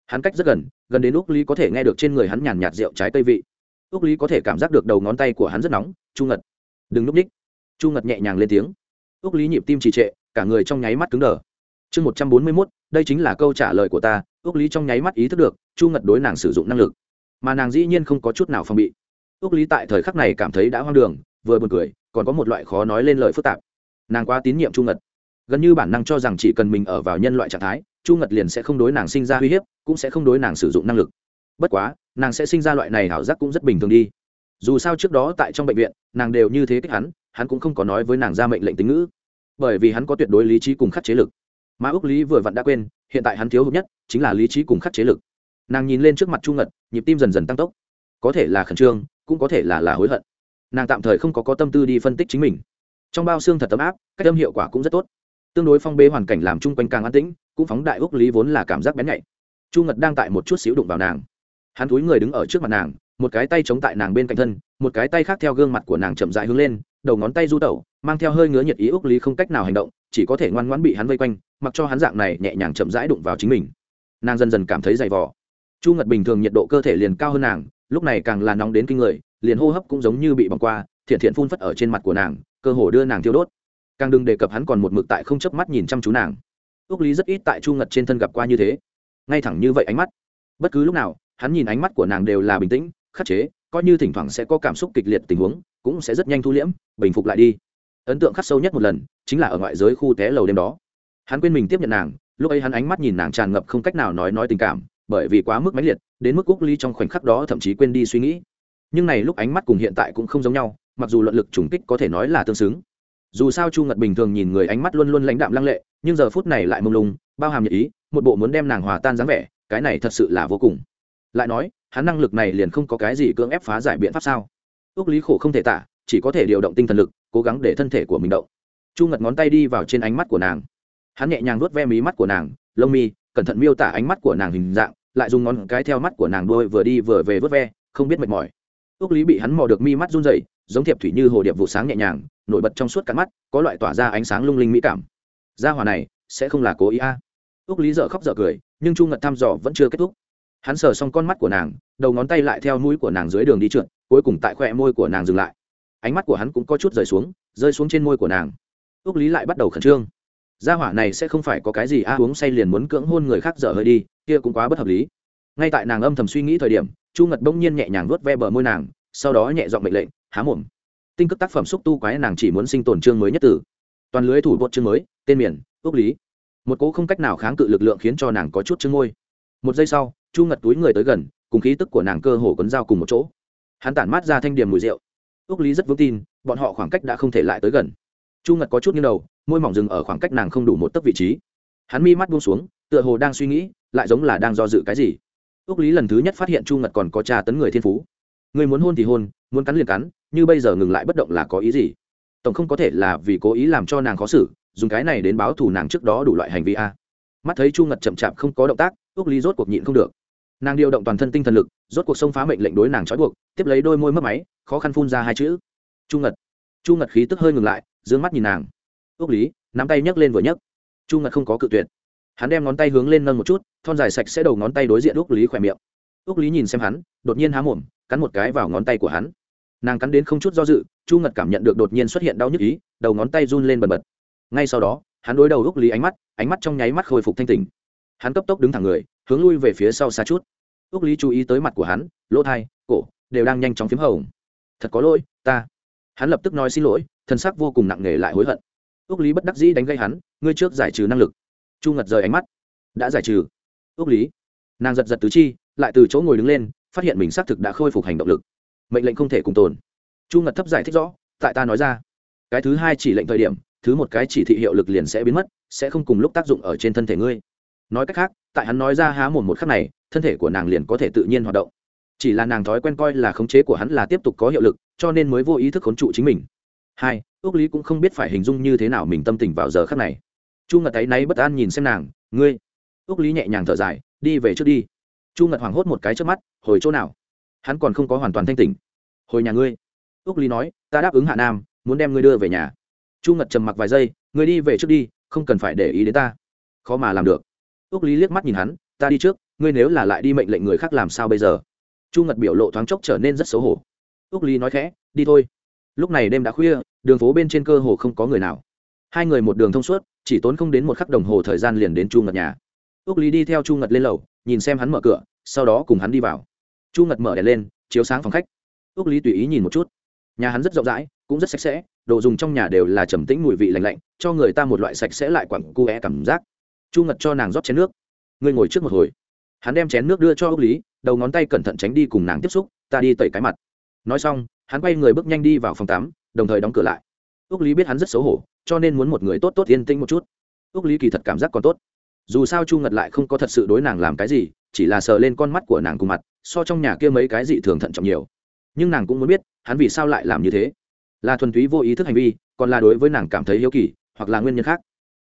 Hắn cách rất gần gần đến úc lý có thể nghe được trên người hắn nhàn nhạt rượu trái cây vị. Úc lý có thể cảm giác được đầu ngón tay của hắn rất nóng. Chu ngật. Đừng núp ních. Chu ngật nhẹ nhàng lên tiếng úc lý nhịp tim trì trệ, cả người trong nháy mắt cứng đờ. Chương một trăm bốn mươi mốt, đây chính là câu trả lời của ta, úc lý trong nháy mắt ý thức được, chu ngật đối nàng sử dụng năng lực. Mà nàng dĩ nhiên không có chút nào phòng bị. Úc lý tại thời khắc này cảm thấy đã hoang đường, vừa buồn cười, còn có một loại khó nói lên lời phức tạp. Nàng quá tín nhiệm chu ngật. Gần như bản năng cho rằng chỉ cần mình ở vào nhân loại trạng thái, chu ngật liền sẽ không đối nàng sinh ra uy hiếp, cũng sẽ không đối nàng sử dụng năng lực. Bất quá, nàng sẽ sinh ra loại này ảo giác cũng rất bình thường đi. Dù sao trước đó tại trong bệnh viện, nàng đều như thế kích hắn hắn cũng không có nói với nàng ra mệnh lệnh tính ngữ bởi vì hắn có tuyệt đối lý trí cùng khắc chế lực. Mà ước lý vừa vặn đã quên, hiện tại hắn thiếu hụt nhất, chính là lý trí cùng khắc chế lực. Nàng nhìn lên trước mặt chu ngật, nhịp tim dần dần tăng tốc. Có thể là khẩn trương, cũng có thể là là hối hận. Nàng tạm thời không có có tâm tư đi phân tích chính mình. Trong bao xương thật tấm áp, cách âm hiệu quả cũng rất tốt. Tương đối phong bế hoàn cảnh làm chung quanh càng an tĩnh, cũng phóng đại ước lý vốn là cảm giác bén nhạy. Chu ngật đang tại một chút xíu đụng vào nàng. Hắn túi người đứng ở trước mặt nàng, một cái tay chống tại nàng bên cạnh thân, một cái tay khác theo gương mặt của nàng chậm dại hướng lên đầu ngón tay du tẩu, mang theo hơi ngứa nhiệt ý úc lý không cách nào hành động, chỉ có thể ngoan ngoãn bị hắn vây quanh, mặc cho hắn dạng này nhẹ nhàng chậm rãi đụng vào chính mình. Nàng dần dần cảm thấy dày vò. Chu ngật bình thường nhiệt độ cơ thể liền cao hơn nàng, lúc này càng là nóng đến kinh người, liền hô hấp cũng giống như bị bỏng qua, thiện thiện phun phất ở trên mặt của nàng, cơ hồ đưa nàng thiêu đốt. Càng đừng đề cập hắn còn một mực tại không chớp mắt nhìn chăm chú nàng. Ước lý rất ít tại chu ngật trên thân gặp qua như thế. Ngay thẳng như vậy ánh mắt. Bất cứ lúc nào, hắn nhìn ánh mắt của nàng đều là bình tĩnh, khắc chế, coi như thỉnh thoảng sẽ có cảm xúc kịch liệt tình huống cũng sẽ rất nhanh thu liễm, bình phục lại đi. Ấn tượng khắc sâu nhất một lần chính là ở ngoại giới khu té lầu đêm đó. Hắn quên mình tiếp nhận nàng, lúc ấy hắn ánh mắt nhìn nàng tràn ngập không cách nào nói nói tình cảm, bởi vì quá mức mãnh liệt, đến mức cúc ly trong khoảnh khắc đó thậm chí quên đi suy nghĩ. Nhưng này lúc ánh mắt cùng hiện tại cũng không giống nhau, mặc dù luận lực trùng kích có thể nói là tương xứng. Dù sao chu ngật bình thường nhìn người ánh mắt luôn luôn lãnh đạm lăng lệ, nhưng giờ phút này lại mông lung, bao hàm nhật ý, một bộ muốn đem nàng hòa tan dáng vẻ, cái này thật sự là vô cùng. Lại nói, hắn năng lực này liền không có cái gì cưỡng ép phá giải biện pháp sao? Ước lý khổ không thể tả, chỉ có thể điều động tinh thần lực, cố gắng để thân thể của mình động. Chu ngật ngón tay đi vào trên ánh mắt của nàng. Hắn nhẹ nhàng vuốt ve mí mắt của nàng, lông mi, cẩn thận miêu tả ánh mắt của nàng hình dạng, lại dùng ngón cái theo mắt của nàng đôi vừa đi vừa về vuốt ve, không biết mệt mỏi. Ước lý bị hắn mò được mi mắt run rẩy, giống thiệp thủy như hồ điệp vụ sáng nhẹ nhàng, nổi bật trong suốt cắn mắt, có loại tỏa ra ánh sáng lung linh mỹ cảm. Gia hòa này, sẽ không là cố ý a. À. ước lý dở khóc dở cười, nhưng chu ngật thăm dò vẫn chưa kết thúc hắn sờ xong con mắt của nàng, đầu ngón tay lại theo mũi của nàng dưới đường đi trượt, cuối cùng tại khoe môi của nàng dừng lại. Ánh mắt của hắn cũng có chút rời xuống, rơi xuống trên môi của nàng. Ước lý lại bắt đầu khẩn trương. Gia hỏa này sẽ không phải có cái gì a, uống say liền muốn cưỡng hôn người khác dở hơi đi, kia cũng quá bất hợp lý. Ngay tại nàng âm thầm suy nghĩ thời điểm, chu ngật bỗng nhiên nhẹ nhàng vuốt ve bờ môi nàng, sau đó nhẹ dọn mệnh lệnh, há mồm. Tinh cực tác phẩm xúc tu quái nàng chỉ muốn sinh tồn chương mới nhất tử toàn lưới thủ bột chương mới, tên miền ước lý. Một cỗ không cách nào kháng cự lực lượng khiến cho nàng có chút chương môi một giây sau chu ngật túi người tới gần, cùng khí tức của nàng cơ hồ quấn dao cùng một chỗ. Hắn tản mát ra thanh điểm mùi rượu. Ước lý rất vững tin, bọn họ khoảng cách đã không thể lại tới gần. Chu ngật có chút như đầu, môi mỏng rừng ở khoảng cách nàng không đủ một tấc vị trí. Hắn mi mắt buông xuống, tựa hồ đang suy nghĩ, lại giống là đang do dự cái gì. Ước lý lần thứ nhất phát hiện chu ngật còn có tra tấn người thiên phú. Người muốn hôn thì hôn, muốn cắn liền cắn, như bây giờ ngừng lại bất động là có ý gì? Tổng không có thể là vì cố ý làm cho nàng khó xử, dùng cái này đến báo thù nàng trước đó đủ loại hành vi a. Mắt thấy chu ngật chậm chạp không có động tác ước lý rốt cuộc nhịn không được nàng điều động toàn thân tinh thần lực, rốt cuộc xông phá mệnh lệnh đối nàng trói buộc, tiếp lấy đôi môi mất máy, khó khăn phun ra hai chữ. Chu ngật. Chu ngật khí tức hơi ngừng lại d ư ơ n g mắt nhìn nàng. Ước lý, nắm tay nhấc lên vừa nhấc. Chu ngật không có cự tuyệt. Hắn đem ngón tay hướng lên nâng một chút, thon dài sạch sẽ đầu ngón tay đối diện ước lý khỏe miệng. Ước lý nhìn xem hắn, đột nhiên há mồm, cắn một cái vào ngón tay của hắn. Nàng cắn đến không chút do dự, chu ngật cảm nhận được đột nhiên xuất hiện đau nhức ý, đầu ngón tay run lên bần bật. Ngay sau đó, hắn đối đầu ước lý ánh mắt ánh mắt trong nháy mắt khôi phục thanh tình hắn cấp tốc đứng thẳng người, hướng lui về phía sau xa chút. Ước lý chú ý tới mặt của hắn, lỗ thai, cổ, đều đang nhanh chóng p h í m hồng. Thật có lỗi, ta. Hắn lập tức nói xin lỗi, thân xác vô cùng nặng nề lại hối hận. Ước lý bất đắc dĩ đánh gây hắn, ngươi trước giải trừ năng lực. Chu ngật rời ánh mắt. Đã giải trừ. Ước lý. Nàng giật giật tứ chi, lại từ chỗ ngồi đứng lên, phát hiện mình xác thực đã khôi phục hành động lực. Mệnh lệnh không thể cùng tồn. Chu ngật thấp giải thích rõ, tại ta nói ra. Cái thứ hai chỉ lệnh thời điểm, thứ một cái chỉ thị hiệu lực liền sẽ biến mất, sẽ không cùng lúc tác dụng ở trên thân thể ngươi nói cách khác, tại hắn nói ra há mồm một khắc này, thân thể của nàng liền có thể tự nhiên hoạt động. Chỉ là nàng thói quen coi là khống chế của hắn là tiếp tục có hiệu lực, cho nên mới vô ý thức khốn trụ chính mình. Hai ước lý cũng không biết phải hình dung như thế nào mình tâm tình vào giờ khắc này. Chu ngật thấy náy bất an nhìn xem nàng, ngươi? Ước lý nhẹ nhàng thở dài, đi về trước đi. Chu ngật hoảng hốt một cái trước mắt, hồi chỗ nào? Hắn còn không có hoàn toàn thanh tỉnh. Hồi nhà ngươi. Ước lý nói, ta đáp ứng hạ nam, muốn đem ngươi đưa về nhà. Chu ngật trầm mặc vài giây, ngươi đi về trước đi, không cần phải để ý đến ta. Khó mà làm được ước lý liếc mắt nhìn hắn, ta đi trước, ngươi nếu là lại đi mệnh lệnh người khác làm sao bây giờ? Chu ngật biểu lộ thoáng chốc trở nên rất xấu hổ. Ước lý nói khẽ, đi thôi. Lúc này đêm đã khuya, đường phố bên trên cơ hồ không có người nào. Hai người một đường thông suốt, chỉ tốn không đến một khắc đồng hồ thời gian liền đến chu ngật nhà. Ước lý đi theo chu ngật lên lầu, nhìn xem hắn mở cửa, sau đó cùng hắn đi vào. Chu ngật mở đèn lên, chiếu sáng phòng khách. Ước lý tùy ý nhìn một chút. Nhà hắn rất rộng rãi, cũng rất sạch sẽ, đồ dùng trong nhà đều là trầm tĩnh mùi vị lành lạnh, cho người ta một loại sạch sẽ lại quặng cu é cảm giác chu ngật cho nàng rót chén nước. Ngươi ngồi trước một hồi. Hắn đem chén nước đưa cho ước lý, đầu ngón tay cẩn thận tránh đi cùng nàng tiếp xúc, ta đi tẩy cái mặt. Nói xong, hắn quay người bước nhanh đi vào phòng tắm, đồng thời đóng cửa lại. Ước lý biết hắn rất xấu hổ, cho nên muốn một người tốt tốt yên tĩnh một chút. Ước lý kỳ thật cảm giác còn tốt. Dù sao chu ngật lại không có thật sự đối nàng làm cái gì, chỉ là sờ lên con mắt của nàng cùng mặt, so trong nhà kia mấy cái gì thường thận trọng nhiều. Nhưng nàng cũng muốn biết, hắn vì sao lại làm như thế. Là thuần túy vô ý thức hành vi, còn là đối với nàng cảm thấy hiếu kỳ, hoặc là nguyên nhân khác.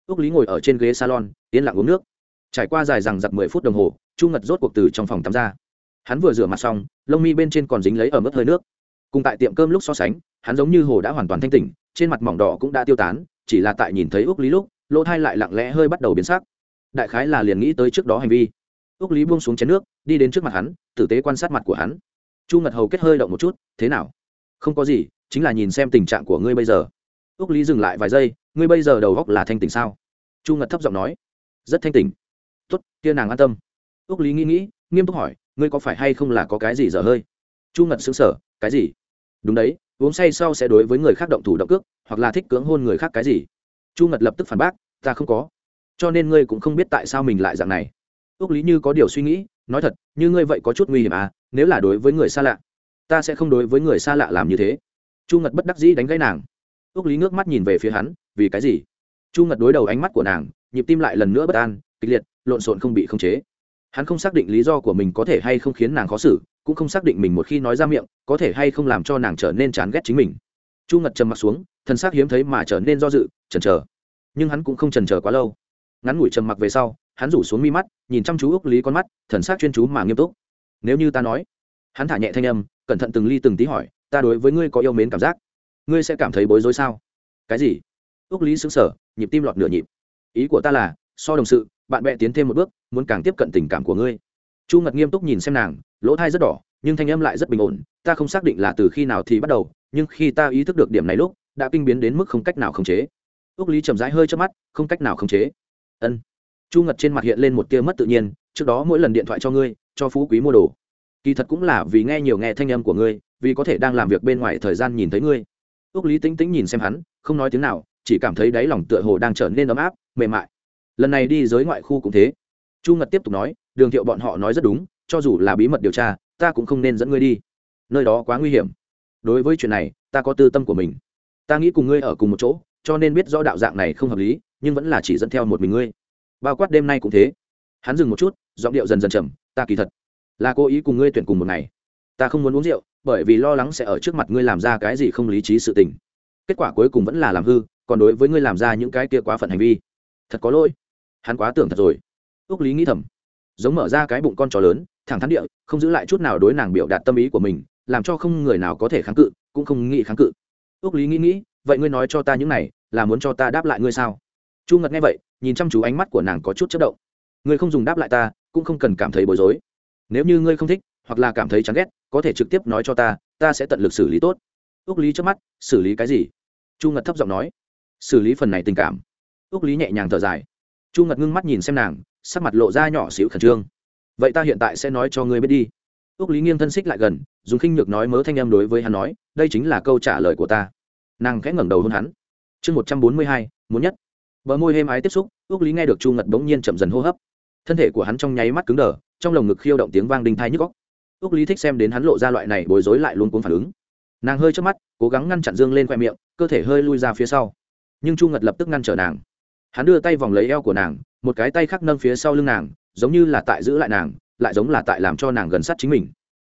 Ước lý ngồi ở trên ghế salon yên lặng uống nước. Trải qua dài rằng giặc mười phút đồng hồ, chu ngật rốt cuộc từ trong phòng tắm ra. Hắn vừa rửa mặt xong, lông mi bên trên còn dính lấy ở mức hơi nước. Cùng tại tiệm cơm lúc so sánh, hắn giống như hồ đã hoàn toàn thanh tỉnh, trên mặt mỏng đỏ cũng đã tiêu tán, chỉ là tại nhìn thấy ước lý lúc, lỗ thai lại lặng lẽ hơi bắt đầu biến sắc. Đại khái là liền nghĩ tới trước đó hành vi. Ước lý buông xuống chén nước, đi đến trước mặt hắn, tử tế quan sát mặt của hắn. Chu ngật hầu kết hơi động một chút, thế nào? Không có gì, chính là nhìn xem tình trạng của ngươi bây giờ. Ước lý dừng lại vài giây, ngươi bây giờ đầu góc là thanh tỉnh sao? Chu ngật thấp giọng nói rất thanh tỉnh. Tốt, kia nàng an tâm. Ước lý nghĩ nghĩ, nghiêm túc hỏi, ngươi có phải hay không là có cái gì dở hơi? Chu ngật xứng sở cái gì? Đúng đấy, uống say sau sẽ đối với người khác động thủ động cước, hoặc là thích cưỡng hôn người khác cái gì? Chu ngật lập tức phản bác, ta không có. Cho nên ngươi cũng không biết tại sao mình lại dạng này. Ước lý như có điều suy nghĩ, nói thật, như ngươi vậy có chút nguy hiểm à nếu là đối với người xa lạ, ta sẽ không đối với người xa lạ làm như thế. Chu ngật bất đắc dĩ đánh gãy nàng. Ước lý ngước mắt nhìn về phía hắn, vì cái gì? Chu ngật đối đầu ánh mắt của nàng nhịp tim lại lần nữa bất an, kịch liệt, lộn xộn không bị khống chế. Hắn không xác định lý do của mình có thể hay không khiến nàng khó xử, cũng không xác định mình một khi nói ra miệng, có thể hay không làm cho nàng trở nên chán ghét chính mình. Chu ngật trầm m ặ t xuống thân xác hiếm thấy mà trở nên do dự, chần chờ. Nhưng hắn cũng không chần chờ quá lâu. Ngắn ngủi trầm mặc về sau, hắn rủ xuống mi mắt, nhìn chăm chú ước lý con mắt, thần xác chuyên chú mà nghiêm túc. Nếu như ta nói. Hắn thả nhẹ thanh âm, cẩn thận từng ly từng tí hỏi, ta đối với ngươi có yêu mến cảm giác? Ngươi sẽ cảm thấy bối rối sao? Cái gì? Ước lý xứng sở nhịp tim lọt nửa nhịp ý của ta là, so đồng sự, bạn bè tiến thêm một bước, muốn càng tiếp cận tình cảm của ngươi. Chu ngật nghiêm túc nhìn xem nàng, lỗ thai rất đỏ, nhưng thanh âm lại rất bình ổn, ta không xác định là từ khi nào thì bắt đầu, nhưng khi ta ý thức được điểm này lúc, đã kinh biến đến mức không cách nào khống chế. Ước lý chậm rãi hơi chớp mắt, không cách nào khống chế. Ân. Chu ngật trên mặt hiện lên một tia mất tự nhiên, trước đó mỗi lần điện thoại cho ngươi, cho phú quý mua đồ. Kỳ thật cũng là vì nghe nhiều nghe thanh âm của ngươi, vì có thể đang làm việc bên ngoài thời gian nhìn thấy ngươi. Ước lý tính tính nhìn xem hắn, không nói tiếng nào chỉ cảm thấy đáy lòng tựa hồ đang trở nên ấm áp, mềm mại. Lần này đi giới ngoại khu cũng thế. Chu ngật tiếp tục nói, đường thiệu bọn họ nói rất đúng, cho dù là bí mật điều tra, ta cũng không nên dẫn ngươi đi. Nơi đó quá nguy hiểm. Đối với chuyện này, ta có tư tâm của mình. Ta nghĩ cùng ngươi ở cùng một chỗ, cho nên biết rõ đạo dạng này không hợp lý, nhưng vẫn là chỉ dẫn theo một mình ngươi. Bao quát đêm nay cũng thế. Hắn dừng một chút, giọng điệu dần dần trầm, ta kỳ thật là cố ý cùng ngươi tuyển cùng một ngày. Ta không muốn uống rượu, bởi vì lo lắng sẽ ở trước mặt ngươi làm ra cái gì không lý trí sự tình. Kết quả cuối cùng vẫn là làm hư còn đối với ngươi làm ra những cái kia quá phận hành vi. Thật có lỗi. Hắn quá tưởng thật rồi. Ước lý nghĩ thầm. Giống mở ra cái bụng con chó lớn, thẳng thắn địa, không giữ lại chút nào đối nàng biểu đạt tâm ý của mình, làm cho không người nào có thể kháng cự, cũng không nghĩ kháng cự. Ước lý nghĩ nghĩ, vậy ngươi nói cho ta những này, là muốn cho ta đáp lại ngươi sao? Chu ngật nghe vậy, nhìn chăm chú ánh mắt của nàng có chút chất động. Ngươi không dùng đáp lại ta, cũng không cần cảm thấy bối rối. Nếu như ngươi không thích, hoặc là cảm thấy chán ghét, có thể trực tiếp nói cho ta ta sẽ tận lực xử lý tốt. Ước lý trước mắt, xử lý cái gì? Chu ngật thấp giọng nói xử lý phần này tình cảm. Ước lý nhẹ nhàng thở dài. Chu ngật ngưng mắt nhìn xem nàng, sắc mặt lộ ra nhỏ xíu khẩn trương. Vậy ta hiện tại sẽ nói cho ngươi biết đi. Ước lý nghiêng thân xích lại gần, dùng khinh nhược nói mớ thanh em đối với hắn nói, đây chính là câu trả lời của ta. Nàng khẽ ngẩng đầu hôn hắn. Chương một trăm bốn mươi hai, muốn nhất. Bờ môi êm ái tiếp xúc ước lý nghe được chu ngật bỗng nhiên chậm dần hô hấp. Thân thể của hắn trong nháy mắt cứng đờ, trong lồng ngực khiêu động tiếng vang đinh thai nhức góc ước lý thích xem đến hắn lộ ra loại này bối rối lại luôn cuốn phản ứng. Nàng hơi trước mắt, cố gắng ngăn chặn dương lên khoe miệng, cơ thể hơi lui ra phía sau nhưng chu ngật lập tức ngăn trở nàng hắn đưa tay vòng lấy eo của nàng một cái tay khác nâng phía sau lưng nàng giống như là tại giữ lại nàng lại giống là tại làm cho nàng gần sát chính mình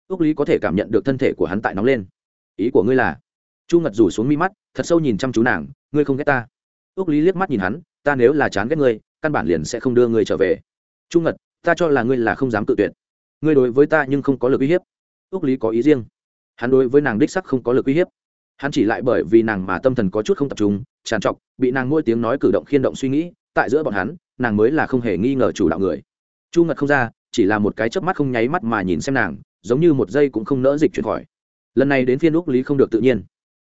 ước lý có thể cảm nhận được thân thể của hắn tại nóng lên ý của ngươi là chu ngật rủ xuống mi mắt thật sâu nhìn chăm chú nàng ngươi không ghét ta ước lý liếc mắt nhìn hắn ta nếu là chán ghét ngươi căn bản liền sẽ không đưa ngươi trở về chu ngật ta cho là ngươi là không dám tự tuyệt ngươi đối với ta nhưng không có lực uy hiếp ước lý có ý riêng hắn đối với nàng đích sắc không có lực uy hiếp hắn chỉ lại bởi vì nàng mà tâm thần có chút không tập trung, tràn trọc, bị nàng ngôi tiếng nói cử động khiên động suy nghĩ, tại giữa bọn hắn, nàng mới là không hề nghi ngờ chủ đạo người. Chu ngật không ra, chỉ là một cái chớp mắt không nháy mắt mà nhìn xem nàng, giống như một giây cũng không nỡ dịch chuyển khỏi. Lần này đến phiên úc lý không được tự nhiên.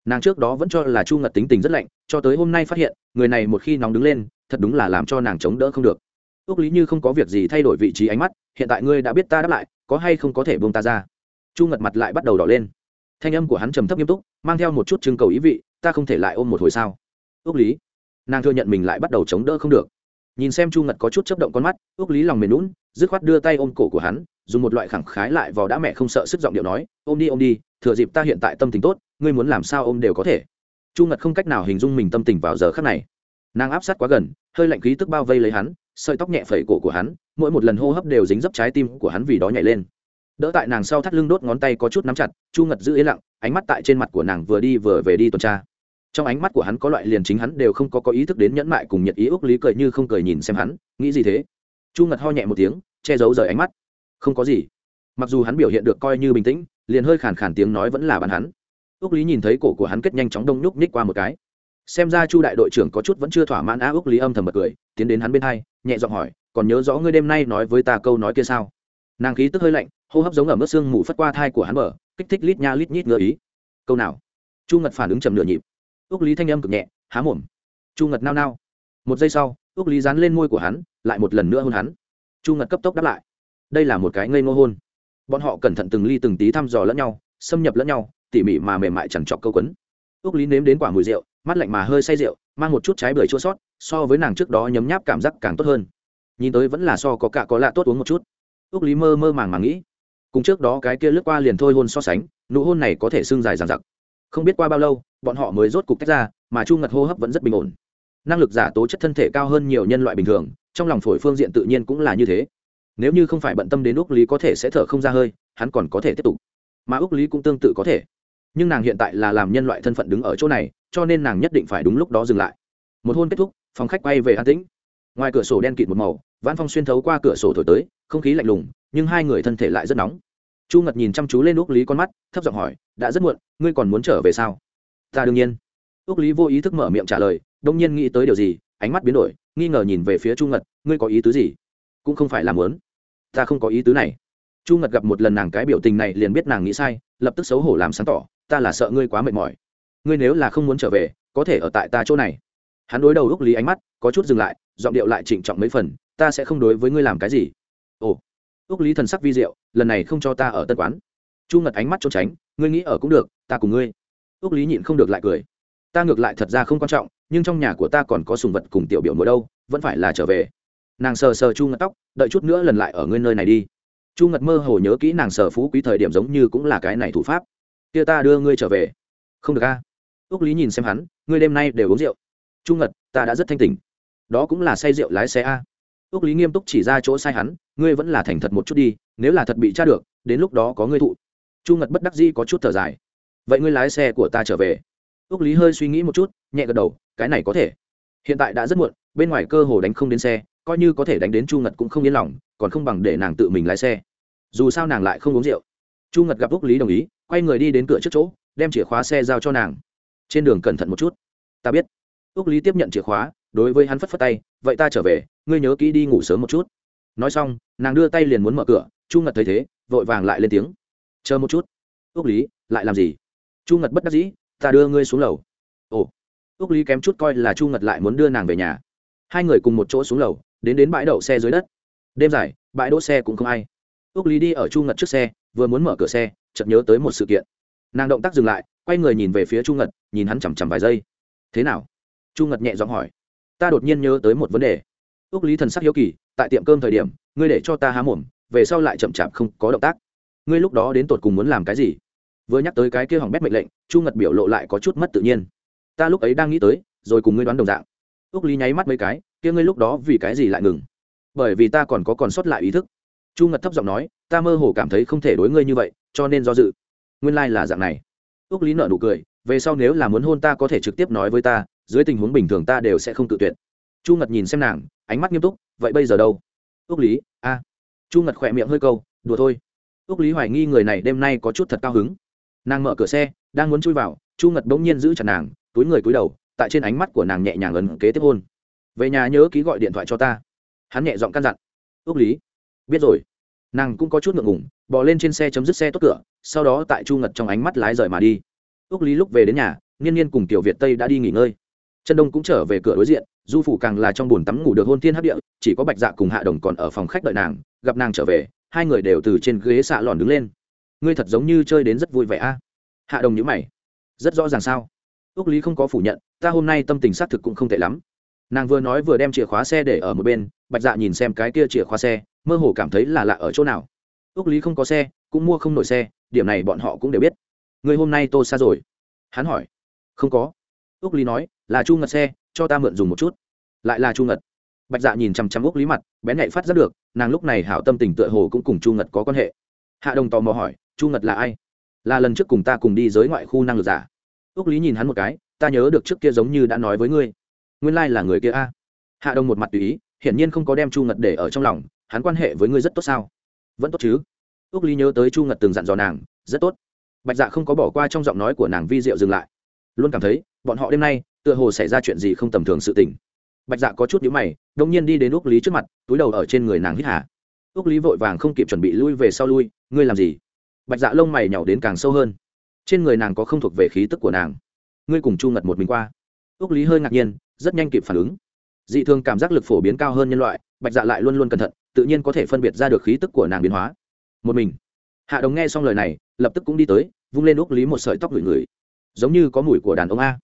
Nàng trước đó vẫn cho là chu ngật tính tình rất lạnh, cho tới hôm nay phát hiện, người này một khi nóng đứng lên, thật đúng là làm cho nàng chống đỡ không được. Úc lý như không có việc gì thay đổi vị trí ánh mắt, hiện tại ngươi đã biết ta đáp lại, có hay không có thể buông ta ra. Chu ngật mặt lại bắt đầu đỏ lên thanh âm của hắn trầm thấp nghiêm túc, mang theo một chút chưng cầu ý vị, ta không thể lại ôm một hồi sao? Ước lý, nàng thừa nhận mình lại bắt đầu chống đỡ không được. Nhìn xem chu ngật có chút chấp động con mắt ước lý lòng mềm lún dứt khoát đưa tay ôm cổ của hắn, dùng một loại khẳng khái lại vào đã mẹ không sợ sức giọng điệu nói, ôm đi ôm đi, thừa dịp ta hiện tại tâm tình tốt, ngươi muốn làm sao ôm đều có thể. Chu ngật không cách nào hình dung mình tâm tình vào giờ khắc này. Nàng áp sát quá gần, hơi lạnh khí tức bao vây lấy hắn, sợi tóc nhẹ phẩy cổ của hắn, mỗi một lần hô hấp đều dính dấp trái tim của hắn vì đó nhảy lên đỡ tại nàng sau thắt lưng đốt ngón tay có chút nắm chặt, chu ngật giữ yên lặng, ánh mắt tại trên mặt của nàng vừa đi vừa về đi tuần tra. Trong ánh mắt của hắn có loại liền chính hắn đều không có có ý thức đến nhẫn mại cùng nhật ý ước lý cười như không cười nhìn xem hắn, nghĩ gì thế? Chu ngật ho nhẹ một tiếng, che giấu rời ánh mắt. Không có gì. Mặc dù hắn biểu hiện được coi như bình tĩnh, liền hơi khàn khàn tiếng nói vẫn là bắn hắn. Ước lý nhìn thấy cổ của hắn kết nhanh chóng đông nhúc nhích qua một cái. Xem ra chu đại đội trưởng có chút vẫn chưa thỏa mãn á ước lý âm thầm bật cười, tiến đến hắn bên hai, nhẹ giọng hỏi, còn nhớ rõ ngươi đêm nay nói với ta câu nói kia sao? Nàng khí tức hơi lạnh hô hấp giống ở mức xương mù phất qua thai của hắn mở kích thích lít nha lít nhít ngựa ý. Câu nào? Chu ngật phản ứng chầm nửa nhịp. Ước lý thanh âm cực nhẹ, há mồm. Chu ngật nao nao. Một giây sau ước lý dán lên môi của hắn, lại một lần nữa hôn hắn. Chu ngật cấp tốc đáp lại. Đây là một cái ngây ngô hôn. Bọn họ cẩn thận từng ly từng tí thăm dò lẫn nhau, xâm nhập lẫn nhau, tỉ mỉ mà mềm mại chẳng chọc câu quấn. Ước lý nếm đến quả mùi rượu, mắt lạnh mà hơi say rượu, mang một chút trái bưởi chua sót, so với nàng trước đó nhấm nháp cảm giác càng tốt hơn. Nhìn tới vẫn là so có cả có lạ tốt uống một chút. Ước lý mơ mơ màng mà nghĩ cùng trước đó cái kia lướt qua liền thôi hôn so sánh, nụ hôn này có thể xương dài dằng dặc. Không biết qua bao lâu, bọn họ mới rốt cục tách ra, mà chu ngật hô hấp vẫn rất bình ổn. Năng lực giả tố chất thân thể cao hơn nhiều nhân loại bình thường, trong lòng phổi phương diện tự nhiên cũng là như thế. Nếu như không phải bận tâm đến úc lý có thể sẽ thở không ra hơi, hắn còn có thể tiếp tục. Mà úc lý cũng tương tự có thể. Nhưng nàng hiện tại là làm nhân loại thân phận đứng ở chỗ này, cho nên nàng nhất định phải đúng lúc đó dừng lại. Một hôn kết thúc, phòng khách quay về an tĩnh. Ngoài cửa sổ đen kịt một màu, vãn phong xuyên thấu qua cửa sổ thổi tới, không khí lạnh lùng nhưng hai người thân thể lại rất nóng. Chu ngật nhìn chăm chú lên úc lý con mắt, thấp giọng hỏi, đã rất muộn, ngươi còn muốn trở về sao? Ta đương nhiên. Úc lý vô ý thức mở miệng trả lời, đông nhiên nghĩ tới điều gì, ánh mắt biến đổi, nghi ngờ nhìn về phía chu ngật, ngươi có ý tứ gì? Cũng không phải là muốn. Ta không có ý tứ này. Chu ngật gặp một lần nàng cái biểu tình này liền biết nàng nghĩ sai, lập tức xấu hổ làm sáng tỏ, ta là sợ ngươi quá mệt mỏi. Ngươi nếu là không muốn trở về, có thể ở tại ta chỗ này. Hắn đối đầu úc lý ánh mắt, có chút dừng lại, giọng điệu lại trịnh trọng mấy phần, ta sẽ không đối với ngươi làm cái gì. Ồ ước lý thần sắc vi diệu, lần này không cho ta ở tân quán. Chu ngật ánh mắt trốn tránh, ngươi nghĩ ở cũng được, ta cùng ngươi. Ước lý nhịn không được lại cười. Ta ngược lại thật ra không quan trọng, nhưng trong nhà của ta còn có sùng vật cùng tiểu biểu mỗi đâu, vẫn phải là trở về. Nàng sờ sờ chu ngật tóc, đợi chút nữa lần lại ở ngươi nơi này đi. Chu ngật mơ hồ nhớ kỹ nàng sờ phú quý thời điểm giống như cũng là cái này thủ pháp. Kia ta đưa ngươi trở về. Không được a. Ước lý nhìn xem hắn, ngươi đêm nay đều uống rượu. Chu ngật, ta đã rất thanh tỉnh. Đó cũng là say rượu lái xe a. Ước lý nghiêm túc chỉ ra chỗ sai hắn ngươi vẫn là thành thật một chút đi, nếu là thật bị tra được, đến lúc đó có ngươi thụ. Chu ngật bất đắc dĩ có chút thở dài. Vậy ngươi lái xe của ta trở về. Ước lý hơi suy nghĩ một chút, nhẹ gật đầu, cái này có thể. Hiện tại đã rất muộn, bên ngoài cơ hồ đánh không đến xe, coi như có thể đánh đến chu ngật cũng không yên lòng, còn không bằng để nàng tự mình lái xe. Dù sao nàng lại không uống rượu. Chu ngật gặp ước lý đồng ý, quay người đi đến cửa trước chỗ, đem chìa khóa xe giao cho nàng. Trên đường cẩn thận một chút. Ta biết. Ước lý tiếp nhận chìa khóa, đối với hắn phất phất tay, vậy ta trở về, ngươi nhớ kỹ đi ngủ sớm một chút nói xong, nàng đưa tay liền muốn mở cửa, chu ngật thấy thế, vội vàng lại lên tiếng. Chờ một chút ước lý, lại làm gì? Chu ngật bất đắc dĩ, ta đưa ngươi xuống lầu. Ồ. Ước lý kém chút coi là chu ngật lại muốn đưa nàng về nhà. Hai người cùng một chỗ xuống lầu, đến đến bãi đậu xe dưới đất. Đêm dài, bãi đỗ xe cũng không ai. Ước lý đi ở chu ngật trước xe, vừa muốn mở cửa xe, chợt nhớ tới một sự kiện. Nàng động tác dừng lại, quay người nhìn về phía chu ngật, nhìn hắn chằm chằm vài giây. Thế nào? Chu ngật nhẹ giọng hỏi. Ta đột nhiên nhớ tới một vấn đề ước lý thần sắc hiếu kỳ, tại tiệm cơm thời điểm, ngươi để cho ta há mồm, về sau lại chậm chạp không có động tác. Ngươi lúc đó đến tột cùng muốn làm cái gì? Vừa nhắc tới cái kia hỏng bét mệnh lệnh, chu ngật biểu lộ lại có chút mất tự nhiên. Ta lúc ấy đang nghĩ tới, rồi cùng ngươi đoán đồng dạng. Ước lý nháy mắt mấy cái, kia ngươi lúc đó vì cái gì lại ngừng? Bởi vì ta còn có còn sót lại ý thức. Chu ngật thấp giọng nói, ta mơ hồ cảm thấy không thể đối ngươi như vậy, cho nên do dự. Nguyên lai、like、là dạng này. Ước lý nợ nụ cười, về sau nếu là muốn hôn ta có thể trực tiếp nói với ta, dưới tình huống bình thường ta đều sẽ không tự tuyệt chu ngật nhìn xem nàng, ánh mắt nghiêm túc, vậy bây giờ đâu? Ước lý, a. Chu ngật khỏe miệng hơi câu, đùa thôi. Ước lý hoài nghi người này đêm nay có chút thật cao hứng. Nàng mở cửa xe, đang muốn chui vào, chu ngật bỗng nhiên giữ chặt nàng, túi người cúi đầu, tại trên ánh mắt của nàng nhẹ nhàng ấn kế tiếp hôn. Về nhà nhớ ký gọi điện thoại cho ta. Hắn nhẹ giọng căn dặn. Ước lý, biết rồi. Nàng cũng có chút ngượng ngủng bỏ lên trên xe chấm dứt xe tốt cửa, sau đó tại chu ngật trong ánh mắt lái rời mà đi. Ước lý lúc về đến nhà niên niên cùng tiểu việt tây đã đi nghỉ ngơi. Chân đông cũng trở về cửa đối diện du phủ càng là trong b tắm ngủ được hôn thiên hấp địa, chỉ có bạch dạ cùng hạ đồng còn ở phòng khách đợi nàng, gặp nàng trở về, hai người đều từ trên ghế xạ lòn đứng lên. Ngươi thật giống như chơi đến rất vui vẻ a. Hạ đồng nhữ mày. Rất rõ ràng sao? Ước lý không có phủ nhận, ta hôm nay tâm tình xác thực cũng không tệ lắm. Nàng vừa nói vừa đem chìa khóa xe để ở một bên, bạch dạ nhìn xem cái kia chìa khóa xe, mơ hồ cảm thấy là lạ ở chỗ nào. Ước lý không có xe, cũng mua không nổi xe, điểm này bọn họ cũng đều biết. Người hôm nay tô xa rồi? Hắn hỏi. Không có. Ước lý nói, là chu ngật xe cho ta mượn dùng một chút. Lại là chu ngật. Bạch dạ nhìn chằm chằm úc lý mặt, bén nhạy phát rất được, nàng lúc này hảo tâm tình tựa hồ cũng cùng chu ngật có quan hệ. Hạ đồng tò mò hỏi, chu ngật là ai? Là lần trước cùng ta cùng đi giới ngoại khu năng lực giả? Úc lý nhìn hắn một cái, ta nhớ được trước kia giống như đã nói với ngươi. Nguyên lai、like、là người kia a. Hạ đồng một mặt tùy ý, hiển nhiên không có đem chu ngật để ở trong lòng, hắn quan hệ với ngươi rất tốt sao? Vẫn tốt chứ? Úc lý nhớ tới chu ngật từng dặn dò nàng, rất tốt. Bạch dạ không có bỏ qua trong giọng nói của nàng vi diệu dừng lại. Luôn cảm thấy, bọn họ đêm nay tựa hồ xảy ra chuyện gì không tầm thường sự tình. Bạch dạ có chút nhíu mày đông nhiên đi đến úc lý trước mặt, túi đầu ở trên người nàng hít hà. Úc lý vội vàng không kịp chuẩn bị lui về sau lui, ngươi làm gì? Bạch dạ lông mày nhỏ đến càng sâu hơn. Trên người nàng có không thuộc về khí tức của nàng. Ngươi cùng chu ngật một mình qua. Úc lý hơi ngạc nhiên, rất nhanh kịp phản ứng. Dị thường cảm giác lực phổ biến cao hơn nhân loại, bạch dạ lại luôn luôn cẩn thận, tự nhiên có thể phân biệt ra được khí tức của nàng biến hóa. Một mình. Hạ đồng nghe xong lời này, lập tức cũng đi tới, vung lên úc lý một sợi tóc ngửi ngửi. Giống như có mùi của đàn ông a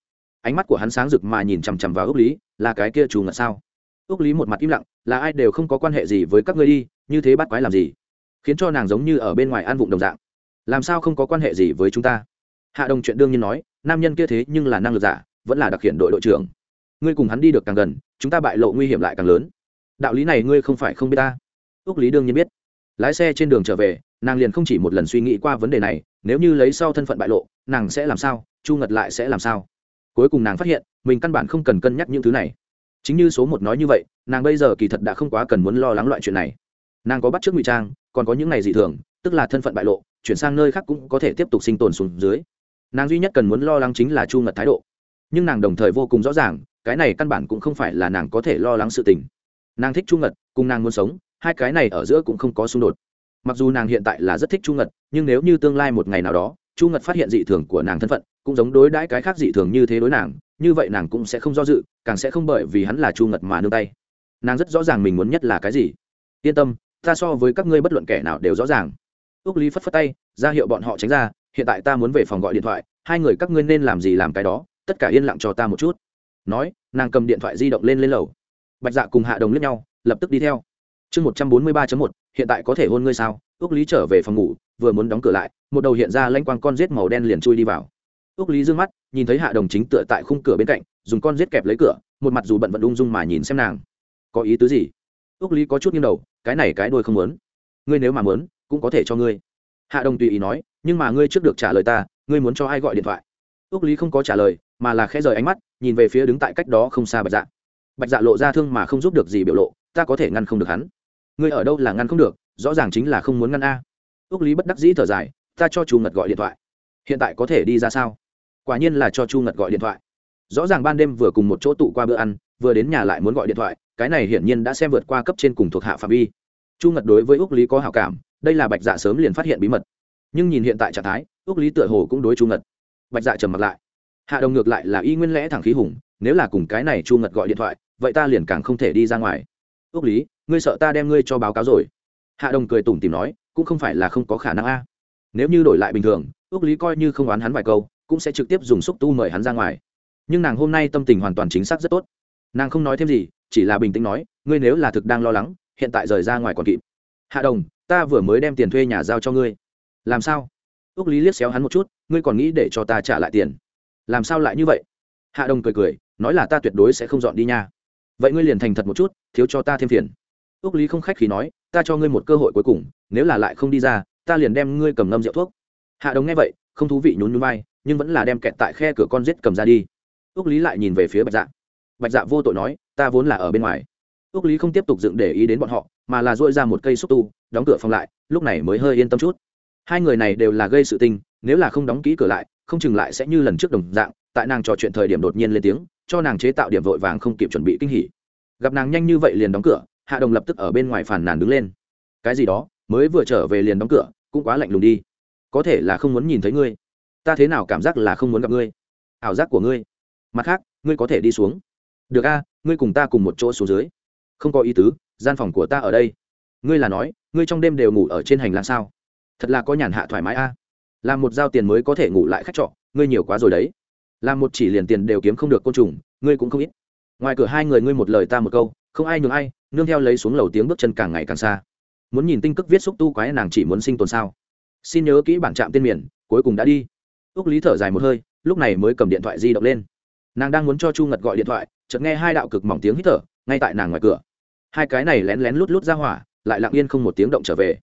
ánh mắt của hắn sáng rực mà nhìn chằm chằm vào ước lý, là cái kia trù ngật sao? Ước lý một mặt im lặng, là ai đều không có quan hệ gì với các ngươi đi, như thế bắt quái làm gì? Khiến cho nàng giống như ở bên ngoài ăn vụng đồng dạng. Làm sao không có quan hệ gì với chúng ta? Hạ đồng chuyện đương nhiên nói, nam nhân kia thế nhưng là năng lực giả, vẫn là đặc hiện đội đội trưởng. Ngươi cùng hắn đi được càng gần, chúng ta bại lộ nguy hiểm lại càng lớn. Đạo lý này ngươi không phải không biết ta. Ước lý đương nhiên biết. Lái xe trên đường trở về, nàng liền không chỉ một lần suy nghĩ qua vấn đề này, nếu như lấy sau thân phận bại lộ, nàng sẽ làm sao, chu ngật lại sẽ làm sao? Cuối cùng nàng phát hiện, mình căn bản không cần cân nhắc những thứ này. Chính như số một nói như vậy, nàng bây giờ kỳ thật đã không quá cần muốn lo lắng loại chuyện này. Nàng có bắt t r ư ớ c ngụy trang, còn có những ngày dị thường, tức là thân phận bại lộ, chuyển sang nơi khác cũng có thể tiếp tục sinh tồn xuống dưới. Nàng duy nhất cần muốn lo lắng chính là chu ngật thái độ. Nhưng nàng đồng thời vô cùng rõ ràng, cái này căn bản cũng không phải là nàng có thể lo lắng sự tình. Nàng thích chu ngật, cùng nàng muốn sống, hai cái này ở giữa cũng không có xung đột. Mặc dù nàng hiện tại là rất thích chu ngật, nhưng nếu như tương lai một ngày nào đó chu ngật phát hiện dị thường của nàng thân phận, cũng giống đối đãi cái khác dị thường như thế đối nàng, như vậy nàng cũng sẽ không do dự, càng sẽ không bởi vì hắn là chu ngật mà nương tay. Nàng rất rõ ràng mình muốn nhất là cái gì. Yên tâm, ta so với các ngươi bất luận kẻ nào đều rõ ràng. Ước lý phất phất tay, ra hiệu bọn họ tránh ra, hiện tại ta muốn về phòng gọi điện thoại, hai người các ngươi nên làm gì làm cái đó, tất cả yên lặng cho ta một chút. Nói, nàng cầm điện thoại di động lên lên lầu. Bạch dạ cùng hạ đồng lướt nhau, lập tức đi theo. Chương một trăm bốn mươi ba một, hiện tại có thể hôn ngươi sao? Ước lý trở về phòng ngủ, vừa muốn đóng cửa lại một đầu hiện ra lanh quang con rết màu đen liền chui đi vào. Ước lý d ư ơ n g mắt, nhìn thấy hạ đồng chính tựa tại khung cửa bên cạnh, dùng con rết kẹp lấy cửa, một mặt dù bận vận ung dung mà nhìn xem nàng. Có ý tứ gì? Ước lý có chút nghiêng đầu, cái này cái đôi không muốn. Ngươi nếu mà muốn, cũng có thể cho ngươi. Hạ đồng tùy ý nói, nhưng mà ngươi trước được trả lời ta, ngươi muốn cho ai gọi điện thoại? Ước lý không có trả lời, mà là khẽ rời ánh mắt, nhìn về phía đứng tại cách đó không xa bạch dạ. Bạch dạ lộ ra thương mà không giúp được gì biểu lộ, ta có thể ngăn không được hắn. Ngươi ở đâu là ngăn không được, rõ ràng chính là không muốn ngăn a. Ước lý bất đắc dĩ thở dài ta cho chu ngật gọi điện thoại. Hiện tại có thể đi ra sao? Quả nhiên là cho chu ngật gọi điện thoại. Rõ ràng ban đêm vừa cùng một chỗ tụ qua bữa ăn, vừa đến nhà lại muốn gọi điện thoại, cái này hiển nhiên đã xem vượt qua cấp trên cùng thuộc hạ phạm vi. Chu ngật đối với úc lý có hảo cảm, đây là bạch dạ sớm liền phát hiện bí mật. Nhưng nhìn hiện tại trạng thái, úc lý tựa hồ cũng đối chu ngật. Bạch dạ trầm mặt lại. Hạ đồng ngược lại là y nguyên lẽ thẳng khí hùng, nếu là cùng cái này chu ngật gọi điện thoại, vậy ta liền càng không thể đi ra ngoài. Ước lý, ngươi sợ ta đem ngươi cho báo cáo rồi. Hạ đồng cười tủm tìm nói, cũng không phải là không có khả năng a nếu như đổi lại bình thường ước lý coi như không oán hắn vài câu, cũng sẽ trực tiếp dùng xúc tu mời hắn ra ngoài. Nhưng nàng hôm nay tâm tình hoàn toàn chính xác rất tốt. Nàng không nói thêm gì, chỉ là bình tĩnh nói, ngươi nếu là thực đang lo lắng, hiện tại rời ra ngoài còn kịp. Hạ đồng, ta vừa mới đem tiền thuê nhà giao cho ngươi. Làm sao? Ước lý liếc xéo hắn một chút, ngươi còn nghĩ để cho ta trả lại tiền? Làm sao lại như vậy? Hạ đồng cười cười, nói là ta tuyệt đối sẽ không dọn đi nha. Vậy ngươi liền thành thật một chút, thiếu cho ta thêm phiền. Ước lý không khách khí nói, ta cho ngươi một cơ hội cuối cùng, nếu là lại không đi ra ta liền đem ngươi cầm ngâm rượu thuốc. Hạ đồng nghe vậy, không thú vị nhún nhún vai, nhưng vẫn là đem kẹt tại khe cửa con giết cầm ra đi. Ước lý lại nhìn về phía bạch dạ. Bạch dạ vô tội nói, ta vốn là ở bên ngoài. Ước lý không tiếp tục dựng để ý đến bọn họ, mà là dội ra một cây xúc tu, đóng cửa phòng lại, lúc này mới hơi yên tâm chút. Hai người này đều là gây sự tình, nếu là không đóng kỹ cửa lại, không chừng lại sẽ như lần trước đồng dạng, tại nàng trò chuyện thời điểm đột nhiên lên tiếng, cho nàng chế tạo điểm vội vàng không kịp chuẩn bị kinh hỉ. Gặp nàng nhanh như vậy liền đóng cửa, hạ đồng lập tức ở bên ngoài phản nàn đứng lên. Cái gì đó, mới vừa trở về liền đóng cửa cũng quá lạnh lùng đi. Có thể là không muốn nhìn thấy ngươi. Ta thế nào cảm giác là không muốn gặp ngươi? Ảo giác của ngươi. Mặt khác, ngươi có thể đi xuống. Được a, ngươi cùng ta cùng một chỗ xuống dưới. Không có ý tứ, gian phòng của ta ở đây. Ngươi là nói, ngươi trong đêm đều ngủ ở trên hành lang sao? Thật là có nhàn hạ thoải mái a. Làm một giao tiền mới có thể ngủ lại khách trọ, ngươi nhiều quá rồi đấy. Làm một chỉ liền tiền đều kiếm không được côn trùng, ngươi cũng không ít. Ngoài cửa hai người ngươi một lời ta một câu, không ai nhường ai, nương theo lấy xuống lầu tiếng bước chân càng ngày càng xa muốn nhìn tinh cức viết xúc tu quái nàng chỉ muốn sinh tồn sao? Xin nhớ kỹ bản trạm tên miền, cuối cùng đã đi. Úc lý thở dài một hơi, lúc này mới cầm điện thoại di động lên. Nàng đang muốn cho chu ngật gọi điện thoại, chợt nghe hai đạo cực mỏng tiếng hít thở, ngay tại nàng ngoài cửa. Hai cái này lén lén lút lút ra hỏa, lại lặng yên không một tiếng động trở về.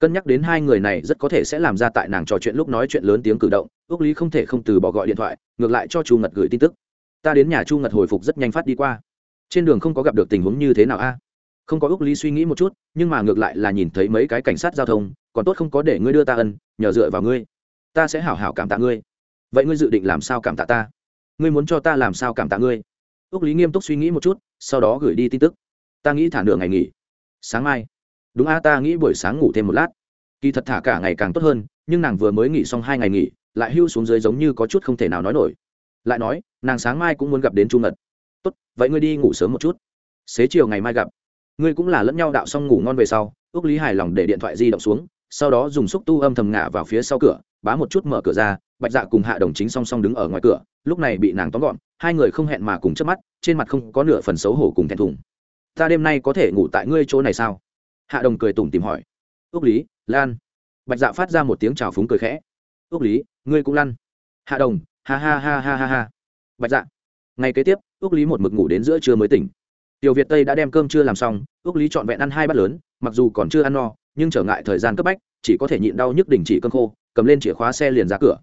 Cân nhắc đến hai người này rất có thể sẽ làm ra tại nàng trò chuyện lúc nói chuyện lớn tiếng cử động ước lý không thể không từ bỏ gọi điện thoại, ngược lại cho chu ngật gửi tin tức. Ta đến nhà chu ngật hồi phục rất nhanh phát đi qua. Trên đường không có gặp được tình huống như thế nào a? Không có úc lý suy nghĩ một chút, nhưng mà ngược lại là nhìn thấy mấy cái cảnh sát giao thông, còn tốt không có để ngươi đưa ta ân, nhờ dựa vào ngươi. Ta sẽ hảo hảo cảm tạ ngươi. Vậy ngươi dự định làm sao cảm tạ ta? Ngươi muốn cho ta làm sao cảm tạ ngươi? Úc lý nghiêm túc suy nghĩ một chút, sau đó gửi đi tin tức. Ta nghĩ thả nửa ngày nghỉ. Sáng mai. Đúng a, ta nghĩ buổi sáng ngủ thêm một lát. Kỳ thật thả cả ngày càng tốt hơn, nhưng nàng vừa mới nghỉ xong hai ngày nghỉ, lại hưu xuống dưới giống như có chút không thể nào nói nổi. Lại nói, nàng sáng mai cũng muốn gặp đến chu ngật. Tốt, vậy ngươi đi ngủ sớm một chút. Xế chiều ngày mai gặp ngươi cũng là lẫn nhau đạo xong ngủ ngon về sau ước lý hài lòng để điện thoại di động xuống, sau đó dùng xúc tu âm thầm ngả vào phía sau cửa, bá một chút mở cửa ra, bạch dạ cùng hạ đồng chính song song đứng ở ngoài cửa, lúc này bị nàng tóm gọn, hai người không hẹn mà cùng chớp mắt, trên mặt không có nửa phần xấu hổ cùng thẹn thùng. Ta đêm nay có thể ngủ tại ngươi chỗ này sao? Hạ đồng cười tủm tìm hỏi. Ước lý, lan. Bạch dạ phát ra một tiếng chào phúng cười khẽ. Ước lý, ngươi cũng lăn. Hạ đồng, ha ha ha ha ha ha. Bạch dạ. Ngày kế tiếp ước lý một mực ngủ đến giữa trưa mới tỉnh tiểu việt tây đã đem cơm chưa làm xong ước lý trọn vẹn ăn hai bát lớn, mặc dù còn chưa ăn no, nhưng trở ngại thời gian cấp bách, chỉ có thể nhịn đau nhức đình chỉ cơm khô, cầm lên chìa khóa xe liền ra cửa.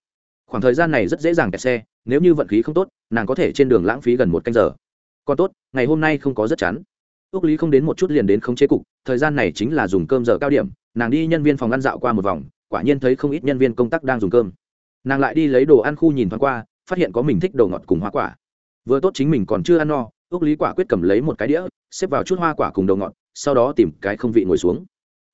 Khoảng thời gian này rất dễ dàng kẹt xe, nếu như vận khí không tốt, nàng có thể trên đường lãng phí gần một canh giờ. Còn tốt, ngày hôm nay không có rất chán. Ước lý không đến một chút liền đến không chế cục, thời gian này chính là dùng cơm giờ cao điểm, nàng đi nhân viên phòng ăn dạo qua một vòng, quả nhiên thấy không ít nhân viên công tác đang dùng cơm. Nàng lại đi lấy đồ ăn khu nhìn thoáng qua, phát hiện có mình thích đồ ngọt cùng hoa quả. Vừa tốt chính mình còn chưa ăn no ước lý quả quyết cầm lấy một cái đĩa, xếp vào chút hoa quả cùng đồ ngọn, sau đó tìm cái không vị ngồi xuống.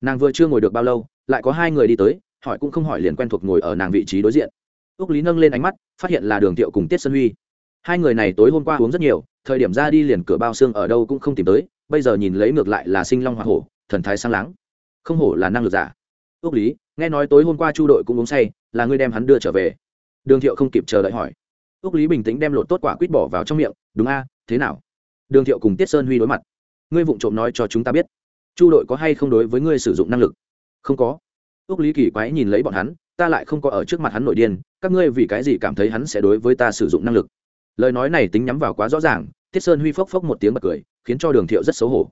Nàng vừa chưa ngồi được bao lâu, lại có hai người đi tới, hỏi cũng không hỏi liền quen thuộc ngồi ở nàng vị trí đối diện. Ước lý nâng lên ánh mắt, phát hiện là đường tiệu cùng tiết sơn huy. Hai người này tối hôm qua uống rất nhiều, thời điểm ra đi liền cửa bao xương ở đâu cũng không tìm tới, bây giờ nhìn lấy ngược lại là sinh long hoa hổ, thần thái sang láng. Không hổ là năng lực giả. Ước lý, nghe nói tối hôm qua chu đội cũng uống say, là ngươi đem hắn đưa trở về. Đường thiệu không kịp chờ đợi hỏi. Ước lý bình tĩnh đem lột tốt quả quýt bỏ vào trong miệng, đúng a, thế nào? Đường thiệu cùng tiết sơn huy đối mặt. Ngươi vụng trộm nói cho chúng ta biết, chu đội có hay không đối với ngươi sử dụng năng lực? Không có. Ước lý kỳ quái nhìn lấy bọn hắn, ta lại không có ở trước mặt hắn nội điên, các ngươi vì cái gì cảm thấy hắn sẽ đối với ta sử dụng năng lực? Lời nói này tính nhắm vào quá rõ ràng, tiết sơn huy phốc phốc một tiếng bật cười, khiến cho đường thiệu rất xấu hổ.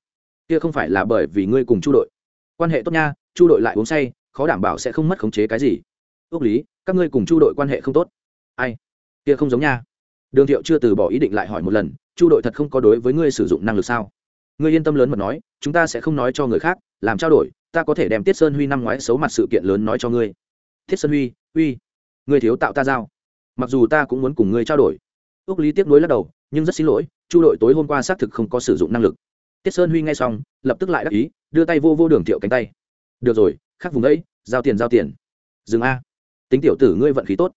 Kia không phải là bởi vì ngươi cùng chu đội. Quan hệ tốt nha, chu đội lại uống say, khó đảm bảo sẽ không mất khống chế cái gì. Ước lý, các ngươi cùng chu đội quan hệ không tốt. Ai? Kia không giống nha. Đường thiệu chưa từ bỏ ý định lại hỏi một lần chu đội thật không có đối với ngươi sử dụng năng lực sao? Ngươi yên tâm lớn mật nói, chúng ta sẽ không nói cho người khác, làm trao đổi, ta có thể đem tiết sơn huy năm ngoái xấu mặt sự kiện lớn nói cho ngươi. Thiết sơn huy huy, ngươi thiếu tạo ta giao. Mặc dù ta cũng muốn cùng ngươi trao đổi. Ước lý tiếp nối lắc đầu, nhưng rất xin lỗi, chu đội tối hôm qua xác thực không có sử dụng năng lực. Tiết sơn huy nghe xong, lập tức lại đắc ý, đưa tay vô vô đường thiệu cánh tay. Được rồi khắc vùng ấy giao tiền giao tiền. Dừng a. Tính tiểu tử ngươi vận khí tốt.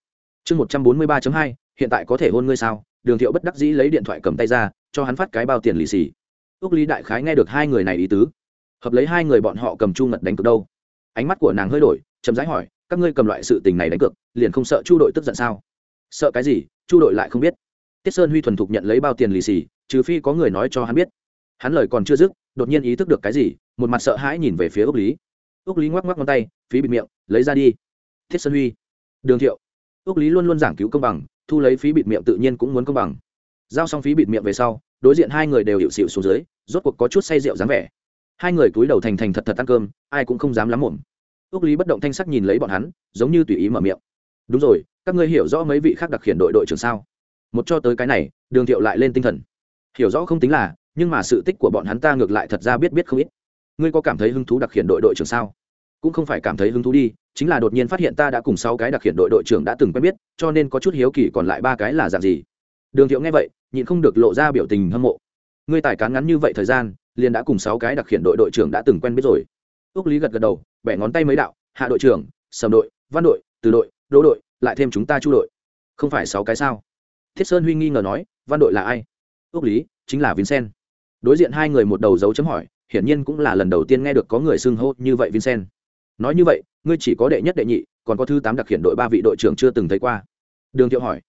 Chương một trăm bốn mươi ba hai, hiện tại có thể hôn ngươi sao? Đường thiệu bất đắc dĩ lấy điện thoại cầm tay ra, cho hắn phát cái bao tiền lì xì. Ước lý đại khái nghe được hai người này ý tứ. Hợp lấy hai người bọn họ cầm chu ngật đánh cược đâu? Ánh mắt của nàng hơi đổi chấm rãi hỏi, các ngươi cầm loại sự tình này đánh cược, liền không sợ chu đội tức giận sao? Sợ cái gì? Chu đội lại không biết. Tiết sơn huy thuần thục nhận lấy bao tiền lì xì, trừ phi có người nói cho hắn biết. Hắn lời còn chưa dứt, đột nhiên ý thức được cái gì, một mặt sợ hãi nhìn về phía ước lý. Ước lý ngoắc ngoắc ngón tay, phí bịt miệng, lấy ra đi. Thiết sơn huy, đường thiệu. Ước lý luôn luôn giảng cứu công bằng thu lấy phí bịt miệng tự nhiên cũng muốn công bằng. Giao xong phí bịt miệng về sau, đối diện hai người đều hiệu xịu xuống dưới, rốt cuộc có chút say rượu dáng vẻ. Hai người cúi đầu thành thành thật thật ăn cơm, ai cũng không dám lắm mồm ước lý bất động thanh sắc nhìn lấy bọn hắn, giống như tùy ý mở miệng. Đúng rồi, các ngươi hiểu rõ mấy vị khác đặc khiển đội đội trưởng sao? Một cho tới cái này, đường thiệu lại lên tinh thần. Hiểu rõ không tính là, nhưng mà sự tích của bọn hắn ta ngược lại thật ra biết biết không ít. Ngươi có cảm thấy hứng thú đặc khiển đội đội trưởng sao? Cũng không phải cảm thấy hứng thú đi, chính là đột nhiên phát hiện ta đã cùng sáu cái đặc hiện đội đội trưởng đã từng quen biết, cho nên có chút hiếu kỳ còn lại ba cái là dạng gì. Đường thiệu nghe vậy, nhịn không được lộ ra biểu tình hâm mộ. Ngươi tài cán ngắn như vậy thời gian, liền đã cùng sáu cái đặc hiện đội đội trưởng đã từng quen biết rồi. Ước lý gật gật đầu, bẻ ngón tay mấy đạo, hạ đội trưởng, sầm đội, văn đội, từ đội, đỗ đội, lại thêm chúng ta chu đội. Không phải sáu cái sao? Thiết sơn huy nghi ngờ nói, văn đội là ai? Ước lý, chính là vincent. Đối diện hai người một đầu dấu chấm hỏi, hiển nhiên cũng là lần đầu tiên nghe được có người xưng hô như vậy vincent nói như vậy, ngươi chỉ có đệ nhất đệ nhị, còn có thứ tám đặc hiện đội ba vị đội trưởng chưa từng thấy qua. Đường thiệu hỏi.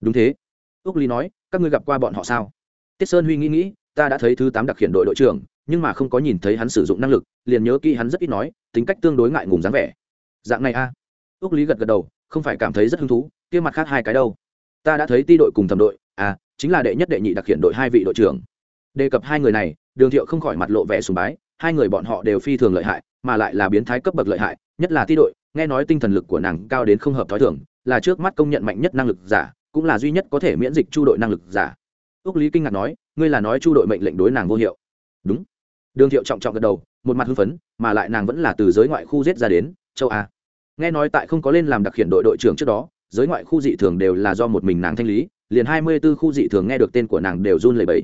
Đúng thế. Úc lý nói, các ngươi gặp qua bọn họ sao? Tiết sơn huy nghĩ nghĩ, ta đã thấy thứ tám đặc hiện đội đội trưởng, nhưng mà không có nhìn thấy hắn sử dụng năng lực, liền nhớ kỹ hắn rất ít nói, tính cách tương đối ngại ngùng dáng vẻ. Dạng này a. À. ước lý gật gật đầu, không phải cảm thấy rất hứng thú, kia mặt khác hai cái đâu. Ta đã thấy ti đội cùng thẩm đội à chính là đệ nhất đệ nhị đặc hiện đội hai vị đội trưởng. Đề cập hai người này, đường thiệu không khỏi mặt lộ vẻ sùng bái hai người bọn họ đều phi thường lợi hại, mà lại là biến thái cấp bậc lợi hại, nhất là ti đội, nghe nói tinh thần lực của nàng cao đến không hợp t h ó i thường, là trước mắt công nhận mạnh nhất năng lực giả, cũng là duy nhất có thể miễn dịch chu đội năng lực giả. Ước lý kinh ngạc nói, ngươi là nói chu đội mệnh lệnh đối nàng vô hiệu. Đúng. Đường thiệu trọng trọng gật đầu, một mặt hưng phấn, mà lại nàng vẫn là từ giới ngoại khu giết ra đến, châu a. Nghe nói tại không có lên làm đặc hiện đội đội trưởng trước đó, giới ngoại khu dị thường đều là do một mình nàng thanh lý, liền hai mươi b ố khu dị thường nghe được tên của nàng đều run lầy bẫy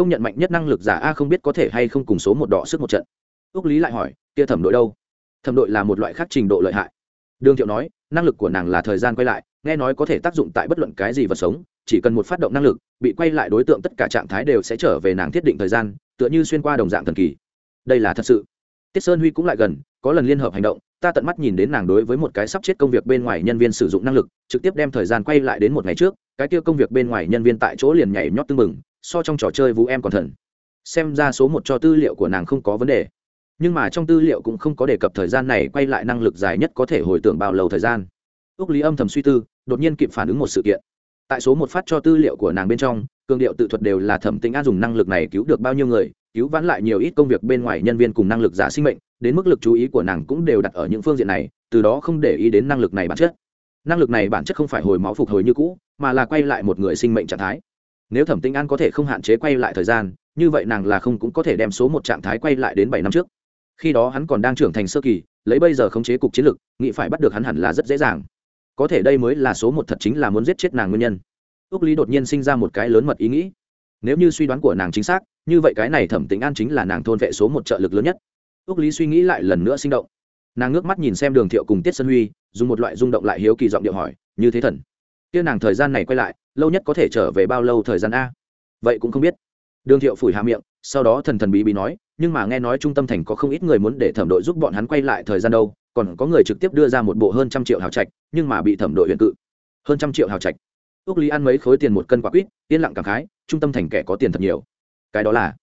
công nhận mạnh nhất năng lực giả a không biết có thể hay không cùng số một đỏ sức một trận. Ước lý lại hỏi, kia thẩm đội đâu? Thẩm đội là một loại khác trình độ lợi hại. Đường thiệu nói, năng lực của nàng là thời gian quay lại, nghe nói có thể tác dụng tại bất luận cái gì vật sống, chỉ cần một phát động năng lực, bị quay lại đối tượng tất cả trạng thái đều sẽ trở về nàng thiết định thời gian, tựa như xuyên qua đồng dạng thần kỳ. Đây là thật sự. Tiết sơn huy cũng lại gần, có lần liên hợp hành động, ta tận mắt nhìn đến nàng đối với một cái sắp chết công việc bên ngoài nhân viên sử dụng năng lực, trực tiếp đem thời gian quay lại đến một ngày trước, cái kia công việc bên ngoài nhân viên tại chỗ liền nhảy nhót tưng mừng so trong trò chơi vũ em còn thần. Xem ra số một cho tư liệu của nàng không có vấn đề. Nhưng mà trong tư liệu cũng không có đề cập thời gian này quay lại năng lực dài nhất có thể hồi tưởng bao lâu thời gian. Ước lý âm thầm suy tư, đột nhiên kịp phản ứng một sự kiện. Tại số một phát cho tư liệu của nàng bên trong, cường điệu tự thuật đều là thẩm tính an dùng năng lực này cứu được bao nhiêu người, cứu vãn lại nhiều ít công việc bên ngoài nhân viên cùng năng lực giả sinh mệnh, đến mức lực chú ý của nàng cũng đều đặt ở những phương diện này, từ đó không để ý đến năng lực này bản chất. Năng lực này bản chất không phải hồi máu phục hồi như cũ, mà là quay lại một người sinh mệnh trạng thái nếu thẩm tinh an có thể không hạn chế quay lại thời gian, như vậy nàng là không cũng có thể đem số một trạng thái quay lại đến bảy năm trước. Khi đó hắn còn đang trưởng thành sơ kỳ, lấy bây giờ khống chế cục chiến lược nghĩ phải bắt được hắn hẳn là rất dễ dàng. Có thể đây mới là số một thật chính là muốn giết chết nàng nguyên nhân. Ước lý đột nhiên sinh ra một cái lớn mật ý nghĩ. Nếu như suy đoán của nàng chính xác, như vậy cái này thẩm tính an chính là nàng thôn vệ số một trợ lực lớn nhất. Ước lý suy nghĩ lại lần nữa sinh động. Nàng ngước mắt nhìn xem đường thiệu cùng tiết sơn huy, dùng một loại rung động lại hiếu kỳ giọng điệu hỏi, như thế thần? Kia nàng thời gian này quay lại lâu nhất có thể trở về bao lâu thời gian a? Vậy cũng không biết. Đường thiệu phủi hạ miệng, sau đó thần thần bí bí nói, nhưng mà nghe nói trung tâm thành có không ít người muốn để thẩm đội giúp bọn hắn quay lại thời gian đâu, còn có người trực tiếp đưa ra một bộ hơn trăm triệu hào trạch, nhưng mà bị thẩm đội huyện cự. Hơn trăm triệu hào trạch. Ước lý ăn mấy khối tiền một cân quả quýt, yên lặng cảm khái, trung tâm thành kẻ có tiền thật nhiều. Cái đó là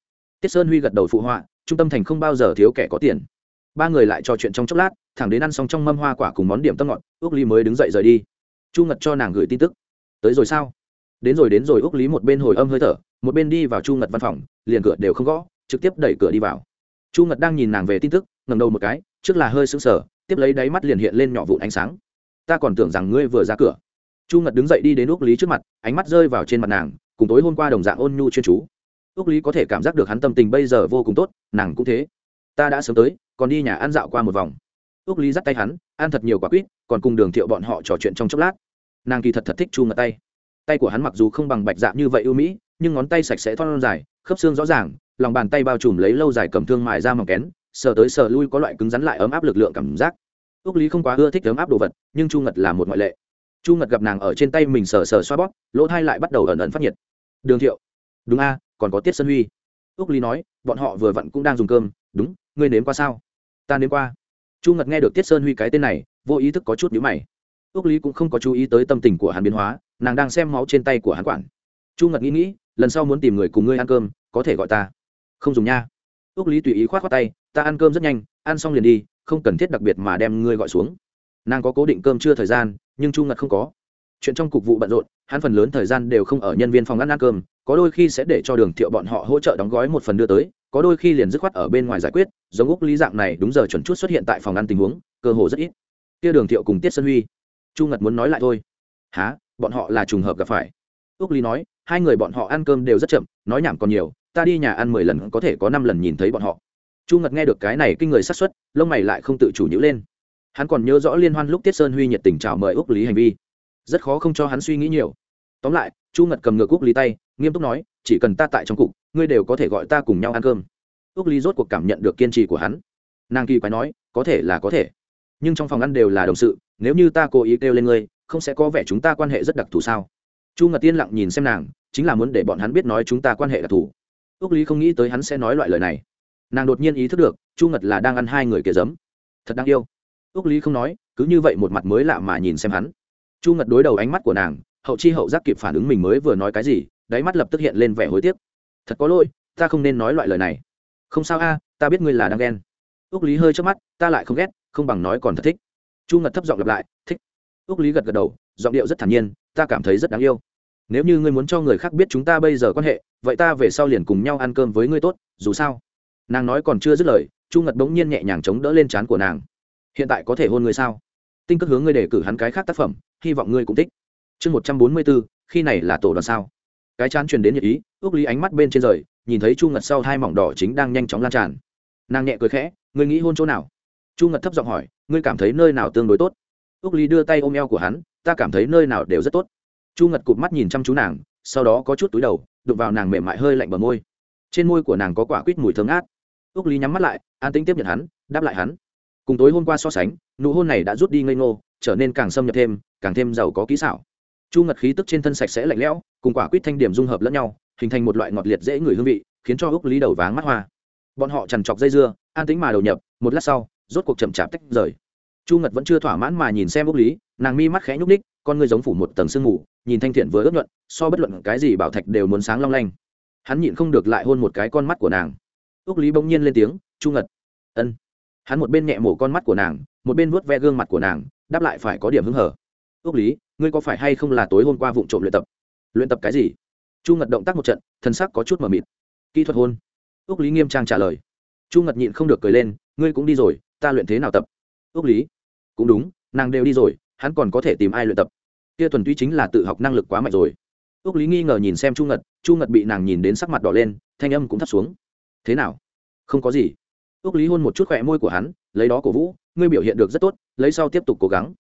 tiết sơn huy gật đầu phụ họa, trung tâm thành không bao giờ thiếu kẻ có tiền. Ba người lại trò chuyện trong chốc lát, thẳng đến ăn xong trong mâm hoa quả cùng món điểm tâm ngọt ước lý mới đứng dậy rời đi. Chu ngật cho nàng gửi tin tức. Tới rồi sao? Đến rồi đến rồi, úc lý một bên hồi âm hơi thở, một bên đi vào chu ngật văn phòng, liền cửa đều không gõ, trực tiếp đẩy cửa đi vào. Chu ngật đang nhìn nàng về tin tức ngầm đầu một cái, trước là hơi sững sờ, tiếp lấy đáy mắt liền hiện lên nhỏ vụn ánh sáng. Ta còn tưởng rằng ngươi vừa ra cửa. Chu ngật đứng dậy đi đến úc lý trước mặt, ánh mắt rơi vào trên mặt nàng, cùng tối hôm qua đồng dạng ôn nhu chuyên chú. Úc lý có thể cảm giác được hắn tâm tình bây giờ vô cùng tốt, nàng cũng thế. Ta đã sớm tới, còn đi nhà ăn dạo qua một vòng. Úc lý dắt tay hắn, ăn thật nhiều quả quýt, còn cùng đường thiệu bọn họ trò chuyện trong chốc lát. Nàng kỳ thật thật thích chu ngật tay tay của hắn mặc dù không bằng bạch dạ như vậy ưu mỹ, nhưng ngón tay sạch sẽ thon dài, khớp xương rõ ràng, lòng bàn tay bao trùm lấy lâu dài cầm thương mài ra mỏng kén, sờ tới sờ lui có loại cứng rắn lại ấm áp lực lượng cảm giác. Ước lý không quá ưa thích ấm áp đồ vật, nhưng chu ngật là một ngoại lệ. Chu ngật gặp nàng ở trên tay mình sờ sờ xoa bóp, lỗ thai lại bắt đầu ẩn ẩn phát nhiệt. Đường thiệu. Đúng a, còn có tiết sân huy. Ước lý nói, bọn họ vừa vặn cũng đang dùng cơm. Đúng, ngươi nếm qua sao? Ta nếm qua. Chu ngật nghe được tiết sơn huy cái tên này, vô ý thức có chút nhữ mày. Ước lý cũng không có chú ý tới tâm tình của hắn biến hóa nàng đang xem máu trên tay của hắn quản. Chu ngật nghĩ nghĩ, lần sau muốn tìm người cùng ngươi ăn cơm, có thể gọi ta. Không dùng nha. Ước lý tùy ý k h o á t khoác tay, ta ăn cơm rất nhanh, ăn xong liền đi, không cần thiết đặc biệt mà đem ngươi gọi xuống. Nàng có cố định cơm chưa thời gian, nhưng chu ngật không có. Chuyện trong cục vụ bận rộn, hắn phần lớn thời gian đều không ở nhân viên phòng ăn ăn cơm, có đôi khi sẽ để cho đường thiệu bọn họ hỗ trợ đóng gói một phần đưa tới, có đôi khi liền dứt khoát ở bên ngoài giải quyết, giống úc lý dạng này đúng giờ chuẩn chút xuất hiện tại phòng ăn tình huống, cơ hồ rất ít. Kia đường thiệu cùng tiết sơn huy. Chu ngật muốn nói lại thôi. Há bọn họ là trùng hợp gặp phải. Ước ly nói, hai người bọn họ ăn cơm đều rất chậm, nói nhảm còn nhiều, ta đi nhà ăn mười lần, có thể có năm lần nhìn thấy bọn họ. Chu ngật nghe được cái này kinh người sát xuất lông mày lại không tự chủ nhữ lên. Hắn còn nhớ rõ liên hoan lúc tiết sơn huy nhiệt tình chào mời úc lý hành vi. Rất khó không cho hắn suy nghĩ nhiều. Tóm lại, chu ngật cầm ngược úc lý tay, nghiêm túc nói, chỉ cần ta tại trong cục, ngươi đều có thể gọi ta cùng nhau ăn cơm. Úc lý rốt cuộc cảm nhận được kiên trì của hắn. Nàng kỳ quái nói, có thể là có thể. Nhưng trong phòng ăn đều là đồng sự, nếu như ta cố ý kêu lên ngươi không sẽ có vẻ chúng ta quan hệ rất đặc thù sao? Chu ngật tiên lặng nhìn xem nàng, chính là muốn để bọn hắn biết nói chúng ta quan hệ đặc thù. Ước lý không nghĩ tới hắn sẽ nói loại lời này. Nàng đột nhiên ý thức được, chu ngật là đang ăn hai người kia giấm. Thật đáng yêu. Ước lý không nói, cứ như vậy một mặt mới lạ mà nhìn xem hắn. Chu ngật đối đầu ánh mắt của nàng, hậu chi hậu giác kịp phản ứng mình mới vừa nói cái gì, đáy mắt lập tức hiện lên vẻ hối tiếc. Thật có lỗi, ta không nên nói loại lời này. Không sao a, ta biết ngươi là đang ghen. Ước lý hơi trước mắt, ta lại không ghét, không bằng nói còn thật thích. Chu ngật thấp giọng lặp lại, thích ước lý gật gật đầu, giọng điệu rất thản nhiên, ta cảm thấy rất đáng yêu. Nếu như ngươi muốn cho người khác biết chúng ta bây giờ quan hệ, vậy ta về sau liền cùng nhau ăn cơm với ngươi tốt, dù sao. Nàng nói còn chưa dứt lời, chu ngật bỗng nhiên nhẹ nhàng chống đỡ lên trán của nàng. Hiện tại có thể hôn ngươi sao? Tinh cất hướng ngươi để cử hắn cái khác tác phẩm, hy vọng ngươi cũng thích. Chương một trăm bốn mươi bốn, khi này là tổ đoàn sao? Cái chán truyền đến nhiệt ý ước lý ánh mắt bên trên rời, nhìn thấy chu ngật sau hai mỏng đỏ chính đang nhanh chóng lan tràn. Nàng nhẹ cười khẽ, ngươi nghĩ hôn chỗ nào? Chu ngật thấp giọng hỏi, ngươi cảm thấy nơi nào tương đối tốt? Ước lý đưa tay ôm eo của hắn, ta cảm thấy nơi nào đều rất tốt. Chu ngật cụp mắt nhìn chăm chú nàng, sau đó có chút túi đầu, đụng vào nàng mềm mại hơi lạnh bờ môi. Trên môi của nàng có quả quýt mùi thơm ngát. Ước lý nhắm mắt lại, an tĩnh tiếp nhận hắn, đáp lại hắn. Cùng tối hôm qua so sánh, nụ hôn này đã rút đi ngây ngô, trở nên càng xâm nhập thêm, càng thêm giàu có kỹ xảo. Chu ngật khí tức trên thân sạch sẽ lạnh lẽo, cùng quả quýt thanh điểm dung hợp lẫn nhau, hình thành một loại ngọt liệt dễ người hương vị, khiến cho ước lý đầu váng mắt hoa. Bọn họ chằn chọc dây dưa, an tĩnh mà đầu nhập, một lát sau, rốt cuộc chậm chạp tách rời chu ngật vẫn chưa thỏa mãn mà nhìn xem ước lý, nàng mi mắt khẽ nhúc ních con ngươi giống phủ một tầng sương mù, nhìn thanh thiện vừa ướt nhuận, so bất luận cái gì bảo thạch đều muốn sáng long lanh. Hắn nhịn không được lại hôn một cái con mắt của nàng. Ước lý bỗng nhiên lên tiếng, chu ngật, ân. Hắn một bên nhẹ mổ con mắt của nàng, một bên vuốt ve gương mặt của nàng, đáp lại phải có điểm hứng hở. Ước lý, ngươi có phải hay không là tối hôm qua vụ trộm luyện tập? Luyện tập cái gì? Chu ngật động tác một trận, thân sắc có chút mờ mịt. Kỹ thuật hôn. Ước lý nghiêm trang trả lời. Chu ngật nhịn không được cười lên, ngươi cũng đi rồi, ta luyện thế nào tập? Ước lý cũng đúng, nàng đều đi rồi, hắn còn có thể tìm ai luyện tập. Kia thuần túy chính là tự học năng lực quá mạnh rồi. Ước lý nghi ngờ nhìn xem chu ngật chu ngật bị nàng nhìn đến sắc mặt đỏ lên, thanh âm cũng thấp xuống. Thế nào? Không có gì. Ước lý hôn một chút khỏe môi của hắn, lấy đó cổ vũ, ngươi biểu hiện được rất tốt, lấy sau tiếp tục cố gắng.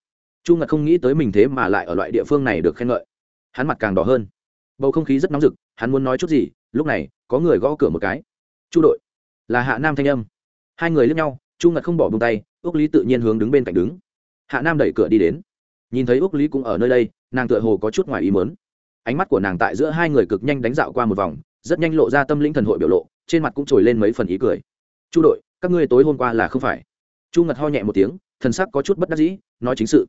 Chu ngật không nghĩ tới mình thế mà lại ở loại địa phương này được khen ngợi. Hắn mặt càng đỏ hơn. Bầu không khí rất nóng rực, hắn muốn nói chút gì, lúc này, có người gõ cửa một cái. Chu đội. Là hạ nam thanh âm. Hai người lướt nhau, chu ngật không bỏ bông tay ước lý tự nhiên hướng đứng bên cạnh đứng hạ nam đẩy cửa đi đến. Nhìn thấy úc lý cũng ở nơi đây, nàng tựa hồ có chút ngoài ý mớn ánh mắt của nàng tại giữa hai người cực nhanh đánh dạo qua một vòng, rất nhanh lộ ra tâm linh thần hội biểu lộ, trên mặt cũng trồi lên mấy phần ý cười. Chu đội, các ngươi tối hôm qua là không phải? Chu ngật ho nhẹ một tiếng, thần sắc có chút bất đắc dĩ, nói chính sự.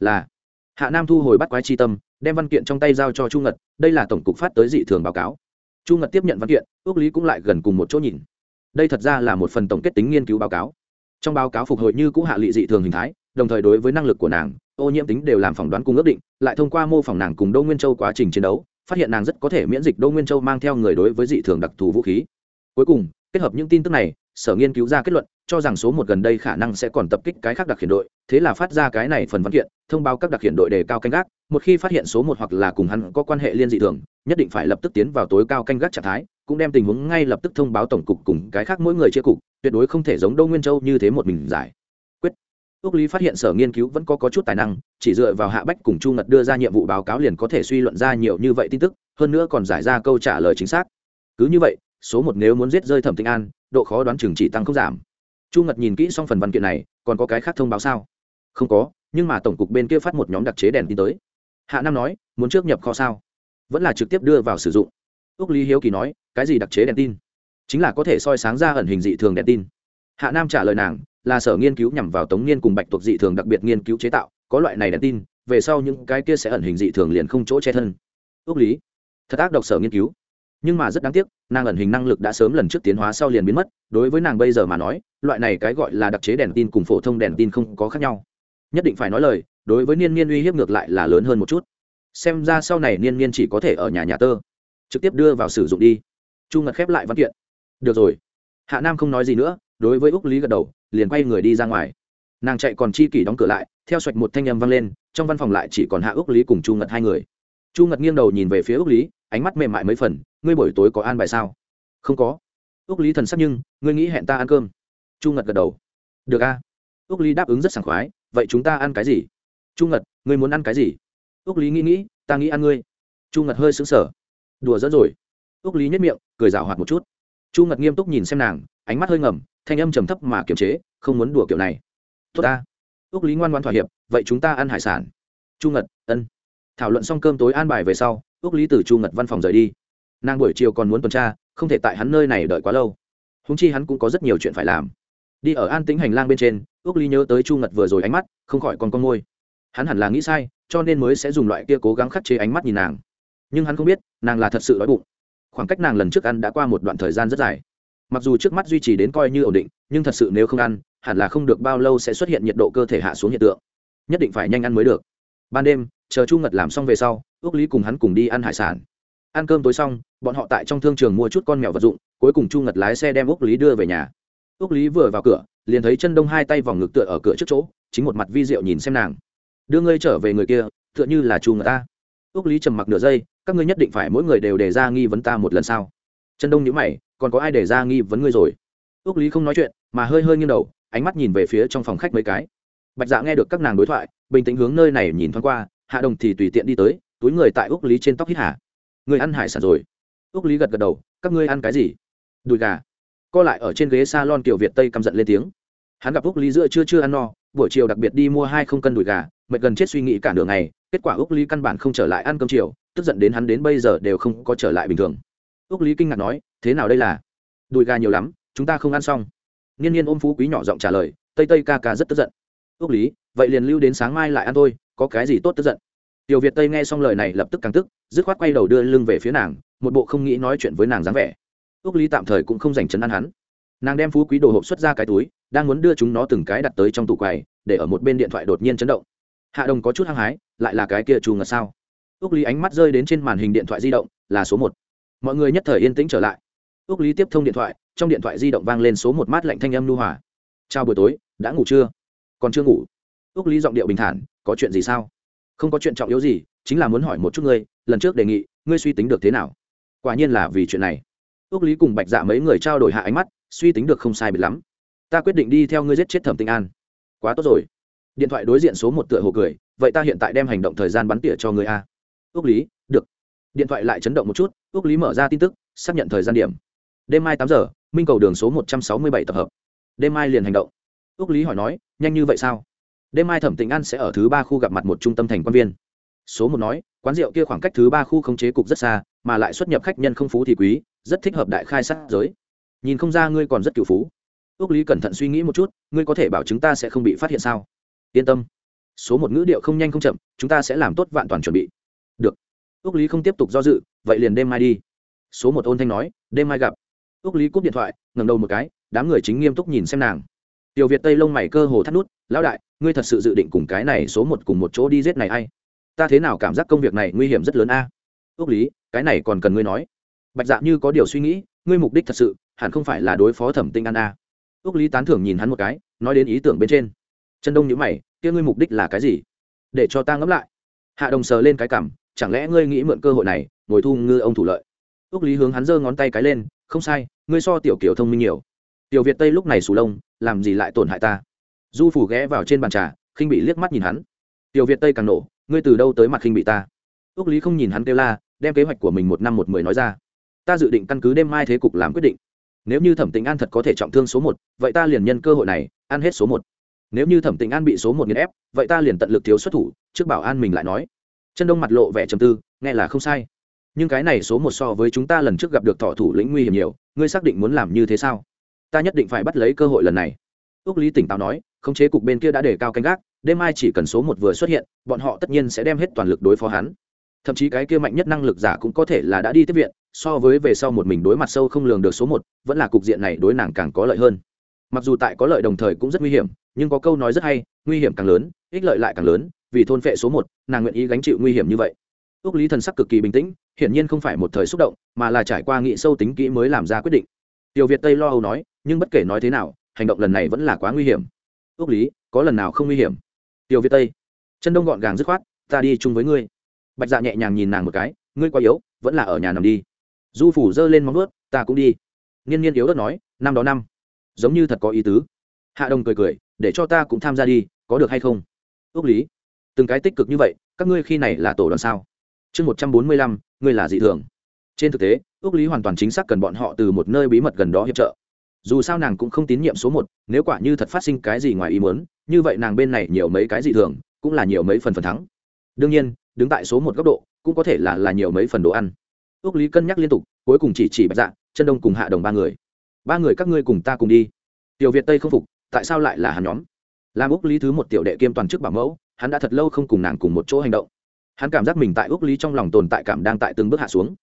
Là. Hạ nam thu hồi bắt quái chi tâm, đem văn kiện trong tay giao cho chu ngật, đây là tổng cục phát tới dị thường báo cáo. Chu ngật tiếp nhận văn kiện ước lý cũng lại gần cùng một chỗ nhìn. Đây thật ra là một phần tổng kết tính nghiên cứu báo cáo. Trong báo cáo phục hồi như cũ hạ lị dị thường hình thái đồng thời đối với năng lực của nàng, ô nhiễm tính đều làm phỏng đoán cùng ước định, lại thông qua mô phỏng nàng cùng đô nguyên châu quá trình chiến đấu, phát hiện nàng rất có thể miễn dịch đô nguyên châu mang theo người đối với dị thường đặc thù vũ khí. Cuối cùng, kết hợp những tin tức này, sở nghiên cứu ra kết luận, cho rằng số một gần đây khả năng sẽ còn tập kích cái khác đặc hiện đội, thế là phát ra cái này phần văn kiện, thông báo các đặc hiện đội đề cao canh gác, một khi phát hiện số một hoặc là cùng hắn có quan hệ liên dị thường, nhất định phải lập tức tiến vào tối cao canh gác trạng thái, cũng đem tình huống ngay lập tức thông báo tổng cục cùng cái khác mỗi người chia cục, tuyệt đối không thể giống Đô nguyên châu như thế một mình giải ước lý phát hiện sở nghiên cứu vẫn có, có chút tài năng chỉ dựa vào hạ bách cùng chu ngật đưa ra nhiệm vụ báo cáo liền có thể suy luận ra nhiều như vậy tin tức hơn nữa còn giải ra câu trả lời chính xác. Cứ như vậy số một nếu muốn giết rơi thẩm tinh an độ khó đoán chừng chỉ tăng không giảm. Chu ngật nhìn kỹ xong phần văn kiện này còn có cái khác thông báo sao? Không có nhưng mà tổng cục bên kia phát một nhóm đặc chế đèn tin tới. Hạ nam nói muốn trước nhập kho sao? Vẫn là trực tiếp đưa vào sử dụng. Ước lý hiếu kỳ nói cái gì đặc chế đèn tin? Chính là có thể soi sáng ra ẩn hình dị thường đèn tin hạ nam trả lời nàng, là sở nghiên cứu nhằm vào tống niên cùng bạch tuộc dị thường đặc biệt nghiên cứu chế tạo, có loại này đèn tin, về sau những cái kia sẽ ẩn hình dị thường liền không chỗ che thân. Ước lý. Thật ác độc sở nghiên cứu. Nhưng mà rất đáng tiếc, nàng ẩn hình năng lực đã sớm lần trước tiến hóa sau liền biến mất, đối với nàng bây giờ mà nói, loại này cái gọi là đặc chế đèn tin cùng phổ thông đèn tin không có khác nhau. Nhất định phải nói lời, đối với niên niên uy hiếp ngược lại là lớn hơn một chút. Xem ra sau này niên niên chỉ có thể ở nhà nhà tơ. Trực tiếp đưa vào sử dụng đi. Chu ngật khép lại văn kiện. Được rồi. Hạ nam không nói gì nữa đối với úc lý gật đầu liền quay người đi ra ngoài nàng chạy còn chi kỷ đóng cửa lại theo xoạch một thanh âm vang lên trong văn phòng lại chỉ còn hạ úc lý cùng chu ngật hai người chu ngật nghiêng đầu nhìn về phía úc lý ánh mắt mềm mại mấy phần ngươi buổi tối có an bài sao không có úc lý thần sắc nhưng ngươi nghĩ hẹn ta ăn cơm chu ngật gật đầu được a à? úc lý đáp ứng rất sảng khoái vậy chúng ta ăn cái gì chu ngật ngươi muốn ăn cái gì úc lý nghĩ nghĩ ta nghĩ ăn ngươi chu ngật hơi xứng sở đùa dẫn rồi úc lý nhất miệng cười rào hoạt một chút chu ngật nghiêm túc nhìn xem nàng ánh mắt hơi ngầm thanh âm trầm thấp mà kiềm chế, không muốn đùa kiểu này. Tốt ta. Ước lý ngoan ngoan thỏa hiệp, vậy chúng ta ăn hải sản. Chu ngật, ân. Thảo luận xong cơm tối an bài về sau ước lý từ chu ngật văn phòng rời đi. Nàng buổi chiều còn muốn tuần tra, không thể tại hắn nơi này đợi quá lâu. Húng chi hắn cũng có rất nhiều chuyện phải làm. Đi ở an tĩnh hành lang bên trên ước Lý nhớ tới chu ngật vừa rồi ánh mắt, không khỏi còn con môi. Hắn hẳn là nghĩ sai, cho nên mới sẽ dùng loại kia cố gắng khắc chế ánh mắt nhìn nàng. Nhưng hắn không biết, nàng là thật sự đói bụng. Khoảng cách nàng lần trước ăn đã qua một đoạn thời gian rất dài mặc dù trước mắt duy trì đến coi như ổn định, nhưng thật sự nếu không ăn, hẳn là không được bao lâu sẽ xuất hiện nhiệt độ cơ thể hạ xuống hiện tượng. Nhất định phải nhanh ăn mới được. Ban đêm, chờ chu ngật làm xong về sau ước lý cùng hắn cùng đi ăn hải sản. Ăn cơm tối xong, bọn họ tại trong thương trường mua chút con mèo vật dụng, cuối cùng chu ngật lái xe đem ước lý đưa về nhà. Ước lý vừa vào cửa, liền thấy chân đông hai tay vòng ngực tựa ở cửa trước chỗ, chính một mặt vi diệu nhìn xem nàng. Đưa ngươi trở về người kia, tựa như là chu ngật ta. Ước lý trầm mặc nửa giây, các ngươi nhất định phải mỗi người đều đề ra nghi vấn ta một lần sao? Chân đông nhữ mày còn có ai để ra nghi vấn ngươi rồi? Ước lý không nói chuyện, mà hơi hơi nghiêng đầu, ánh mắt nhìn về phía trong phòng khách mấy cái. Bạch dạ nghe được các nàng đối thoại, bình tĩnh hướng nơi này nhìn thoáng qua, hạ đồng thì tùy tiện đi tới, túi người tại ước lý trên tóc hít hả người ăn hải sản rồi. Ước lý gật gật đầu, các ngươi ăn cái gì? Đùi gà. Co lại ở trên ghế s a lon kiểu việt tây căm giận lên tiếng. Hắn gặp ước lý giữa chưa chưa ăn no, buổi chiều đặc biệt đi mua hai không cân đùi gà, mệt gần chết suy nghĩ cả đường ngày, kết quả ước lý căn bản không trở lại ăn cơm chiều, tức giận đến hắn đến bây giờ đều không có trở lại bình thường ước lý kinh ngạc nói, thế nào đây là? Đùi gà nhiều lắm, chúng ta không ăn xong. Niên niên ôm phú quý nhỏ giọng trả lời, tây tây ca ca rất tức giận. Ước lý, vậy liền lưu đến sáng mai lại ăn thôi, có cái gì tốt tức giận? Tiểu việt tây nghe xong lời này lập tức càng tức, dứt khoát quay đầu đưa lưng về phía nàng, một bộ không nghĩ nói chuyện với nàng dáng vẻ. Ước lý tạm thời cũng không dành chấn ăn hắn. Nàng đem phú quý đồ hộp xuất ra cái túi, đang muốn đưa chúng nó từng cái đặt tới trong tủ quầy, để ở một bên điện thoại đột nhiên chấn động. Hạ đồng có chút hăng hái, lại là cái kia trù ngật sao? Ước lý ánh mắt rơi đến trên màn hình điện thoại di động, là số một mọi người nhất thời yên tĩnh trở lại. Ước lý tiếp thông điện thoại, trong điện thoại di động vang lên số một mát lạnh thanh âm lưu hòa. Chào buổi tối, đã ngủ chưa? Còn chưa ngủ. Ước lý giọng điệu bình thản, có chuyện gì sao? Không có chuyện trọng yếu gì, chính là muốn hỏi một chút ngươi, lần trước đề nghị, ngươi suy tính được thế nào? Quả nhiên là vì chuyện này. Ước lý cùng bạch dạ mấy người trao đổi hạ ánh mắt, suy tính được không sai biệt lắm. Ta quyết định đi theo ngươi giết chết thẩm tinh an. Quá tốt rồi. Điện thoại đối diện số một tựa hồ cười, vậy ta hiện tại đem hành động thời gian bắn tỉa cho người a. Ước lý điện thoại lại chấn động một chút ước lý mở ra tin tức, xác nhận thời gian điểm. Đêm mai tám giờ, minh cầu đường số một trăm sáu mươi bảy tập hợp. Đêm mai liền hành động. Ước lý hỏi nói, nhanh như vậy sao? Đêm mai thẩm tịnh an sẽ ở thứ ba khu gặp mặt một trung tâm thành quan viên. Số một nói, quán rượu kia khoảng cách thứ ba khu không chế cục rất xa, mà lại xuất nhập khách nhân không phú thì quý, rất thích hợp đại khai sát giới. Nhìn không ra ngươi còn rất cựu phú. Ước lý cẩn thận suy nghĩ một chút, ngươi có thể bảo chúng ta sẽ không bị phát hiện sao? Yên tâm. Số một ngữ điệu không nhanh không chậm, chúng ta sẽ làm tốt vạn toàn chuẩn bị. Được ước lý không tiếp tục do dự, vậy liền đêm mai đi. Số một ôn thanh nói, đêm mai gặp. Ước lý cúp điện thoại ngầm đầu một cái, đám người chính nghiêm túc nhìn xem nàng. Tiểu việt tây lông mày cơ hồ thắt nút, lão đại, ngươi thật sự dự định cùng cái này số một cùng một chỗ đi giết này ai? Ta thế nào cảm giác công việc này nguy hiểm rất lớn a? Ước lý, cái này còn cần ngươi nói. Bạch dạ như có điều suy nghĩ, ngươi mục đích thật sự, hẳn không phải là đối phó thẩm tinh an a? Ước lý tán thưởng nhìn hắn một cái, nói đến ý tưởng bên trên. Chân đông nhữ mày, kia ngươi mục đích là cái gì? Để cho ta ngẫm lại. Hạ đồng sờ lên cái cảm chẳng lẽ ngươi nghĩ mượn cơ hội này, ngồi thu ngư ông thủ lợi? Ước lý hướng hắn giơ ngón tay cái lên, không sai, ngươi so tiểu kiều thông minh nhiều. Tiểu việt tây lúc này sù lông, làm gì lại tổn hại ta? Du phủ ghé vào trên bàn trà, khinh bị liếc mắt nhìn hắn. Tiểu việt tây càng nổ, ngươi từ đâu tới mặt khinh bị ta? Ước lý không nhìn hắn kêu la, đem kế hoạch của mình một năm một mười nói ra. Ta dự định căn cứ đêm mai thế cục làm quyết định. Nếu như thẩm tình an thật có thể trọng thương số một, vậy ta liền nhân cơ hội này, ăn hết số một. Nếu như thẩm tình an bị số một nghiền ép, vậy ta liền tận lực thiếu xuất thủ, trước bảo an mình lại nói chân đông mặt lộ vẻ trầm tư, nghe là không sai. Nhưng cái này số một so với chúng ta lần trước gặp được thọ thủ lĩnh nguy hiểm nhiều, ngươi xác định muốn làm như thế sao? Ta nhất định phải bắt lấy cơ hội lần này. Ước lý tỉnh táo nói, khống chế cục bên kia đã để cao canh gác, đêm mai chỉ cần số một vừa xuất hiện, bọn họ tất nhiên sẽ đem hết toàn lực đối phó hắn. Thậm chí cái kia mạnh nhất năng lực giả cũng có thể là đã đi tiếp viện, so với về sau một mình đối mặt sâu không lường được số một, vẫn là cục diện này đối nàng càng có lợi hơn. Mặc dù tại có lợi đồng thời cũng rất nguy hiểm, nhưng có câu nói rất hay, nguy hiểm càng lớn, ích lợi lại càng lớn vì thôn phệ số một nàng nguyện ý gánh chịu nguy hiểm như vậy. Ước lý thần sắc cực kỳ bình tĩnh hiển nhiên không phải một thời xúc động mà là trải qua nghị sâu tính kỹ mới làm ra quyết định. Tiểu việt tây lo âu nói nhưng bất kể nói thế nào hành động lần này vẫn là quá nguy hiểm. Ước lý có lần nào không nguy hiểm? Tiểu việt tây chân đông gọn gàng dứt khoát ta đi chung với ngươi. Bạch dạ nhẹ nhàng nhìn nàng một cái ngươi quá yếu vẫn là ở nhà nằm đi. Du phủ giơ lên móng vuốt, ta cũng đi. Nghiên nghiên yếu đất nói năm đó năm. Giống như thật có ý tứ. Hạ đồng cười cười để cho ta cũng tham gia đi có được hay không? Ước lý từng cái tích cực như vậy, các ngươi khi này là tổ đoàn sao? Chương một trăm bốn mươi lăm, ngươi là dị thường. Trên thực tế ước lý hoàn toàn chính xác cần bọn họ từ một nơi bí mật gần đó hiệp trợ. Dù sao nàng cũng không tín nhiệm số một, nếu quả như thật phát sinh cái gì ngoài ý muốn, như vậy nàng bên này nhiều mấy cái dị thường, cũng là nhiều mấy phần phần thắng. Đương nhiên, đứng tại số một góc độ, cũng có thể là là nhiều mấy phần đồ ăn. Ước lý cân nhắc liên tục, cuối cùng chỉ chỉ bạch dạ chân đông cùng hạ đồng ba người. Ba người các ngươi cùng ta cùng đi. Tiểu việt tây không phục, tại sao lại là hắn nhóm? Làm ước lý thứ một tiểu đệ kiêm toàn chức bảo mẫu hắn đã thật lâu không cùng nàng cùng một chỗ hành động. Hắn cảm giác mình tại ước lý trong lòng tồn tại cảm đang tại từng bước hạ xuống.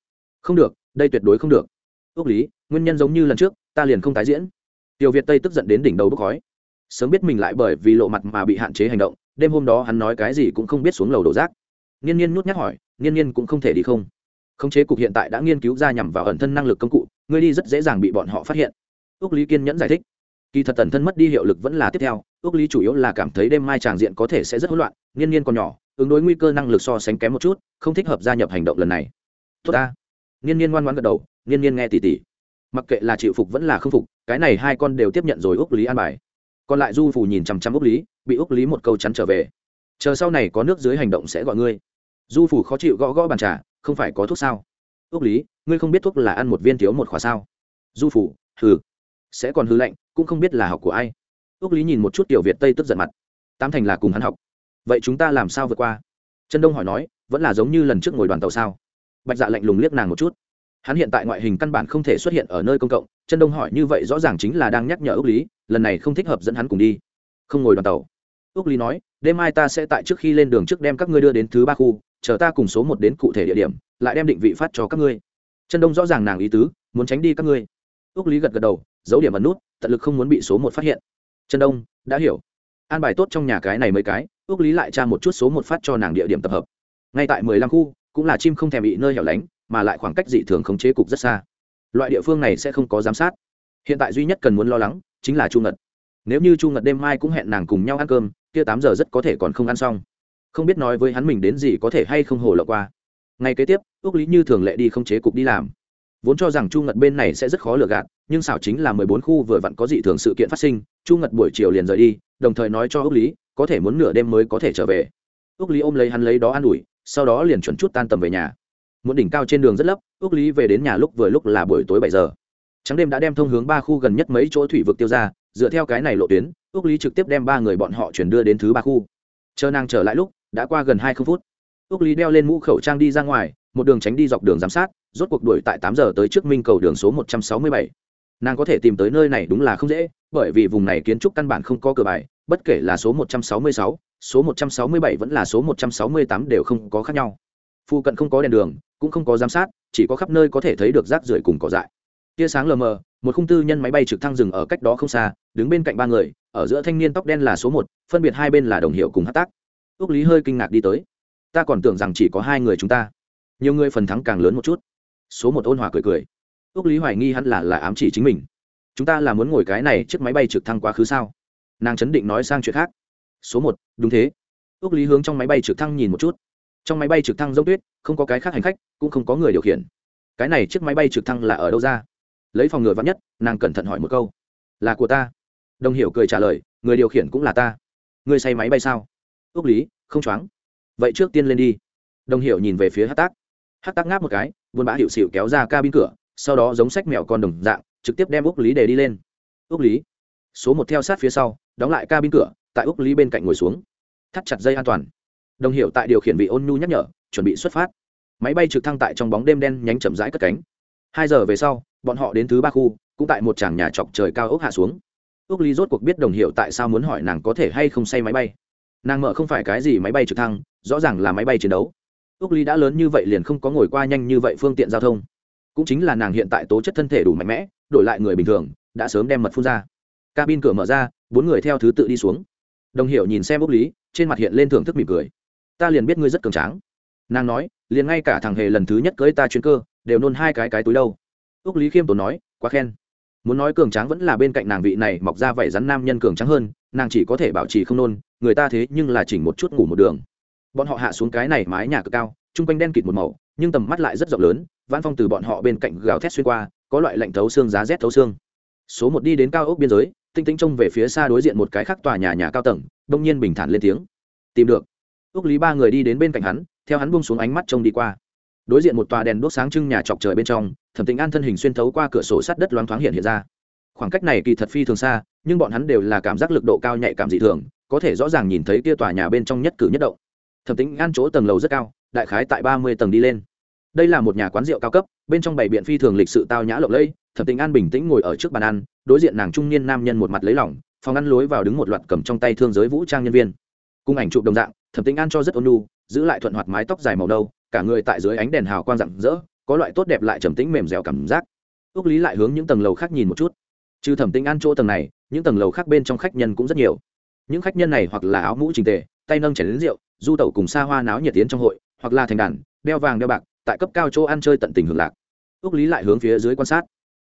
Không được, đây tuyệt đối không được. Ước lý, nguyên nhân giống như lần trước, ta liền không tái diễn. Tiểu việt tây tức giận đến đỉnh đầu bốc khói. Sớm biết mình lại bởi vì lộ mặt mà bị hạn chế hành động, đêm hôm đó hắn nói cái gì cũng không biết xuống lầu đổ rác. Niên niên nhút nhát hỏi niên niên cũng không thể đi không? Khống chế cục hiện tại đã nghiên cứu ra nhằm vào ẩn thân năng lực công cụ, ngươi đi rất dễ dàng bị bọn họ phát hiện. Ước lý kiên nhẫn giải thích kỳ thật tần thân mất đi hiệu lực vẫn là tiếp theo, ước lý chủ yếu là cảm thấy đêm mai tràng diện có thể sẽ rất hỗn loạn niên niên còn nhỏ, ứng đối nguy cơ năng lực so sánh kém một chút, không thích hợp gia nhập hành động lần này. Tốt ta. Niên niên ngoan ngoãn gật đầu niên niên nghe tỉ tỉ. Mặc kệ là chịu phục vẫn là không phục, cái này hai con đều tiếp nhận rồi ước lý an bài. Còn lại du phủ nhìn chằm chằm ước lý, bị ước lý một câu chắn trở về. Chờ sau này có nước dưới hành động sẽ gọi ngươi. Du phủ khó chịu gõ gõ bàn trà, không phải có thuốc sao? Ước lý, ngươi không biết thuốc là ăn một viên thiếu một khóa sao? Du phủ hừ. Sẽ còn hư lạnh cũng không biết là học của ai. Ước lý nhìn một chút tiểu việt tây tức giận mặt. Tám thành là cùng hắn học. Vậy chúng ta làm sao vượt qua? Trần đông hỏi nói, vẫn là giống như lần trước ngồi đoàn tàu sao? Bạch dạ lạnh lùng liếc nàng một chút. Hắn hiện tại ngoại hình căn bản không thể xuất hiện ở nơi công cộng. Trần đông hỏi như vậy rõ ràng chính là đang nhắc nhở ước lý, lần này không thích hợp dẫn hắn cùng đi. Không ngồi đoàn tàu. Ước lý nói, đêm mai ta sẽ tại trước khi lên đường trước đem các ngươi đưa đến thứ ba khu, chờ ta cùng số một đến cụ thể địa điểm, lại đem định vị phát cho các ngươi. Trần đông rõ ràng nàng ý tứ, muốn tránh đi các ngươi. Ước lý gật gật đầu giấu điểm ẩn nút, tận lực không muốn bị số một phát hiện. Trần đông, đã hiểu. An bài tốt trong nhà cái này mấy cái, ước lý lại tra một chút số một phát cho nàng địa điểm tập hợp. Ngay tại mười lăm khu, cũng là chim không thèm bị nơi hẻo lánh, mà lại khoảng cách dị thường khống chế cục rất xa. Loại địa phương này sẽ không có giám sát. Hiện tại duy nhất cần muốn lo lắng, chính là chu ngật. Nếu như chu ngật đêm mai cũng hẹn nàng cùng nhau ăn cơm, kia tám giờ rất có thể còn không ăn xong. Không biết nói với hắn mình đến gì có thể hay không hồ lộ qua. Ngay kế tiếp, ước lý như thường lệ đi không chế cục đi làm vốn cho rằng chu ngật bên này sẽ rất khó lừa gạt, nhưng xảo chính là mười bốn khu vừa vặn có dị thường sự kiện phát sinh, chu ngật buổi chiều liền rời đi, đồng thời nói cho ước lý, có thể muốn nửa đêm mới có thể trở về. Ước lý ôm lấy hắn lấy đó an ủi, sau đó liền chuẩn chút tan tầm về nhà. Muốn đỉnh cao trên đường rất lấp ước lý về đến nhà lúc vừa lúc là buổi tối bảy giờ. Trắng đêm đã đem thông hướng ba khu gần nhất mấy chỗ thủy vực tiêu ra, dựa theo cái này lộ tuyến ước lý trực tiếp đem ba người bọn họ chuyển đưa đến thứ ba khu. Chờ nàng trở lại lúc, đã qua gần hai phút. Ước lý đeo lên mũ khẩu trang đi ra ngoài một đường tránh đi dọc đường giám sát, rốt cuộc đuổi tại tám giờ tới trước minh cầu đường số một trăm sáu mươi bảy. Nàng có thể tìm tới nơi này đúng là không dễ, bởi vì vùng này kiến trúc căn bản không có cửa bài, bất kể là số một trăm sáu mươi sáu, số một trăm sáu mươi bảy vẫn là số một trăm sáu mươi tám đều không có khác nhau. Phụ cận không có đèn đường, cũng không có giám sát, chỉ có khắp nơi có thể thấy được rác rưởi cùng cỏ dại. Tia sáng lờ mờ, một khung tư nhân máy bay trực thăng dừng ở cách đó không xa, đứng bên cạnh ba người, ở giữa thanh niên tóc đen là số một, phân biệt hai bên là đồng hiệu cùng hát tác. Ước lý hơi kinh ngạc đi tới. Ta còn tưởng rằng chỉ có hai người chúng ta nhiều người phần thắng càng lớn một chút. Số một ôn hòa cười cười. Ước lý hoài nghi hắn là là ám chỉ chính mình. Chúng ta là muốn ngồi cái này chiếc máy bay trực thăng quá khứ sao? Nàng chấn định nói sang chuyện khác. Số một, đúng thế. Ước lý hướng trong máy bay trực thăng nhìn một chút. Trong máy bay trực thăng giống tuyết, không có cái khác hành khách, cũng không có người điều khiển. Cái này chiếc máy bay trực thăng là ở đâu ra? Lấy phòng ngừa vắn nhất, nàng cẩn thận hỏi một câu. Là của ta. Đồng hiểu cười trả lời, người điều khiển cũng là ta. Người say máy bay sao? Ước lý, không choáng. Vậy trước tiên lên đi. Đồng hiểu nhìn về phía hát tác hắc tắc ngáp một cái buôn bã hiệu xịu kéo ra cabin cửa, sau đó giống sách mèo con đồng dạng, trực tiếp đem úc lý để đi lên. Úc lý, số một theo sát phía sau, đóng lại cabin cửa, tại úc lý bên cạnh ngồi xuống. Thắt chặt dây an toàn. Đồng hiệu tại điều khiển vị ôn nhu nhắc nhở, chuẩn bị xuất phát. Máy bay trực thăng tại trong bóng đêm đen nhánh chậm rãi cất cánh. Hai giờ về sau, bọn họ đến thứ ba khu, cũng tại một tràng nhà chọc trời cao ốc hạ xuống. Ước lý rốt cuộc biết đồng hiệu tại sao muốn hỏi nàng có thể hay không say máy bay. Nàng mở không phải cái gì máy bay trực thăng, rõ ràng là máy bay chiến đấu ước Ly đã lớn như vậy liền không có ngồi qua nhanh như vậy phương tiện giao thông. Cũng chính là nàng hiện tại tố chất thân thể đủ mạnh mẽ, đổi lại người bình thường, đã sớm đem mật phun ra. Cabin cửa mở ra, bốn người theo thứ tự đi xuống. Đồng Hiểu nhìn xem ước lý trên mặt hiện lên thưởng thức mỉm cười. Ta liền biết ngươi rất cường tráng. Nàng nói, liền ngay cả thằng hề lần thứ nhất cưới ta chuyên cơ, đều nôn hai cái cái túi đâu. Ước lý khiêm tốn nói, quá khen. Muốn nói cường tráng vẫn là bên cạnh nàng vị này mọc ra vảy rắn nam nhân cường tráng hơn, nàng chỉ có thể bảo trì không nôn, người ta thế nhưng là chỉnh một chút ngủ một đường bọn họ hạ xuống cái này mái nhà cực cao, chung quanh đen kịt một màu, nhưng tầm mắt lại rất rộng lớn, vãn phong từ bọn họ bên cạnh gào thét xuyên qua, có loại lạnh thấu xương giá rét thấu xương. Số một đi đến cao ốc biên giới, tinh tinh trông về phía xa đối diện một cái khác tòa nhà nhà cao tầng, đông nhiên bình thản lên tiếng. Tìm được. Ước lý ba người đi đến bên cạnh hắn, theo hắn buông xuống ánh mắt trông đi qua. Đối diện một tòa đèn đốt sáng trưng nhà chọc trời bên trong, thẩm tính an thân hình xuyên thấu qua cửa sổ sắt đất loáng thoáng hiện hiện ra. Khoảng cách này kỳ thật phi thường xa, nhưng bọn hắn đều là cảm giác lực độ cao nhạy cảm dị thường, có thể rõ ràng nhìn thấy kia tòa nhà bên trong nhất cử nhất động thẩm tính an chỗ tầng lầu rất cao, đại khái tại ba mươi tầng đi lên. Đây là một nhà quán rượu cao cấp, bên trong bảy biện phi thường lịch sự tao nhã lộng lẫy, thẩm tính an bình tĩnh ngồi ở trước bàn ăn, đối diện nàng trung niên nam nhân một mặt lấy lỏng phòng ăn lối vào đứng một loạt cầm trong tay thương giới vũ trang nhân viên. Cung ảnh chụp đồng dạng, thẩm tính an cho rất ôn nhu, giữ lại thuận hoạt mái tóc dài màu đâu cả người tại dưới ánh đèn hào quang rạng rỡ, có loại tốt đẹp lại trầm tĩnh mềm dẻo cảm giác. Ước lý lại hướng những tầng lầu khác nhìn một chút. Trừ thẩm tĩnh an chỗ tầng này, những tầng lầu khác bên trong khách nhân cũng rất nhiều. Những khách nhân này hoặc là áo mũ trình tề tay nâng chảy đến rượu, du tẩu cùng xa hoa náo nhiệt tiến trong hội, hoặc là thành đàn, đeo vàng đeo bạc, tại cấp cao chỗ ăn chơi tận tình hưởng lạc. Ước lý lại hướng phía dưới quan sát.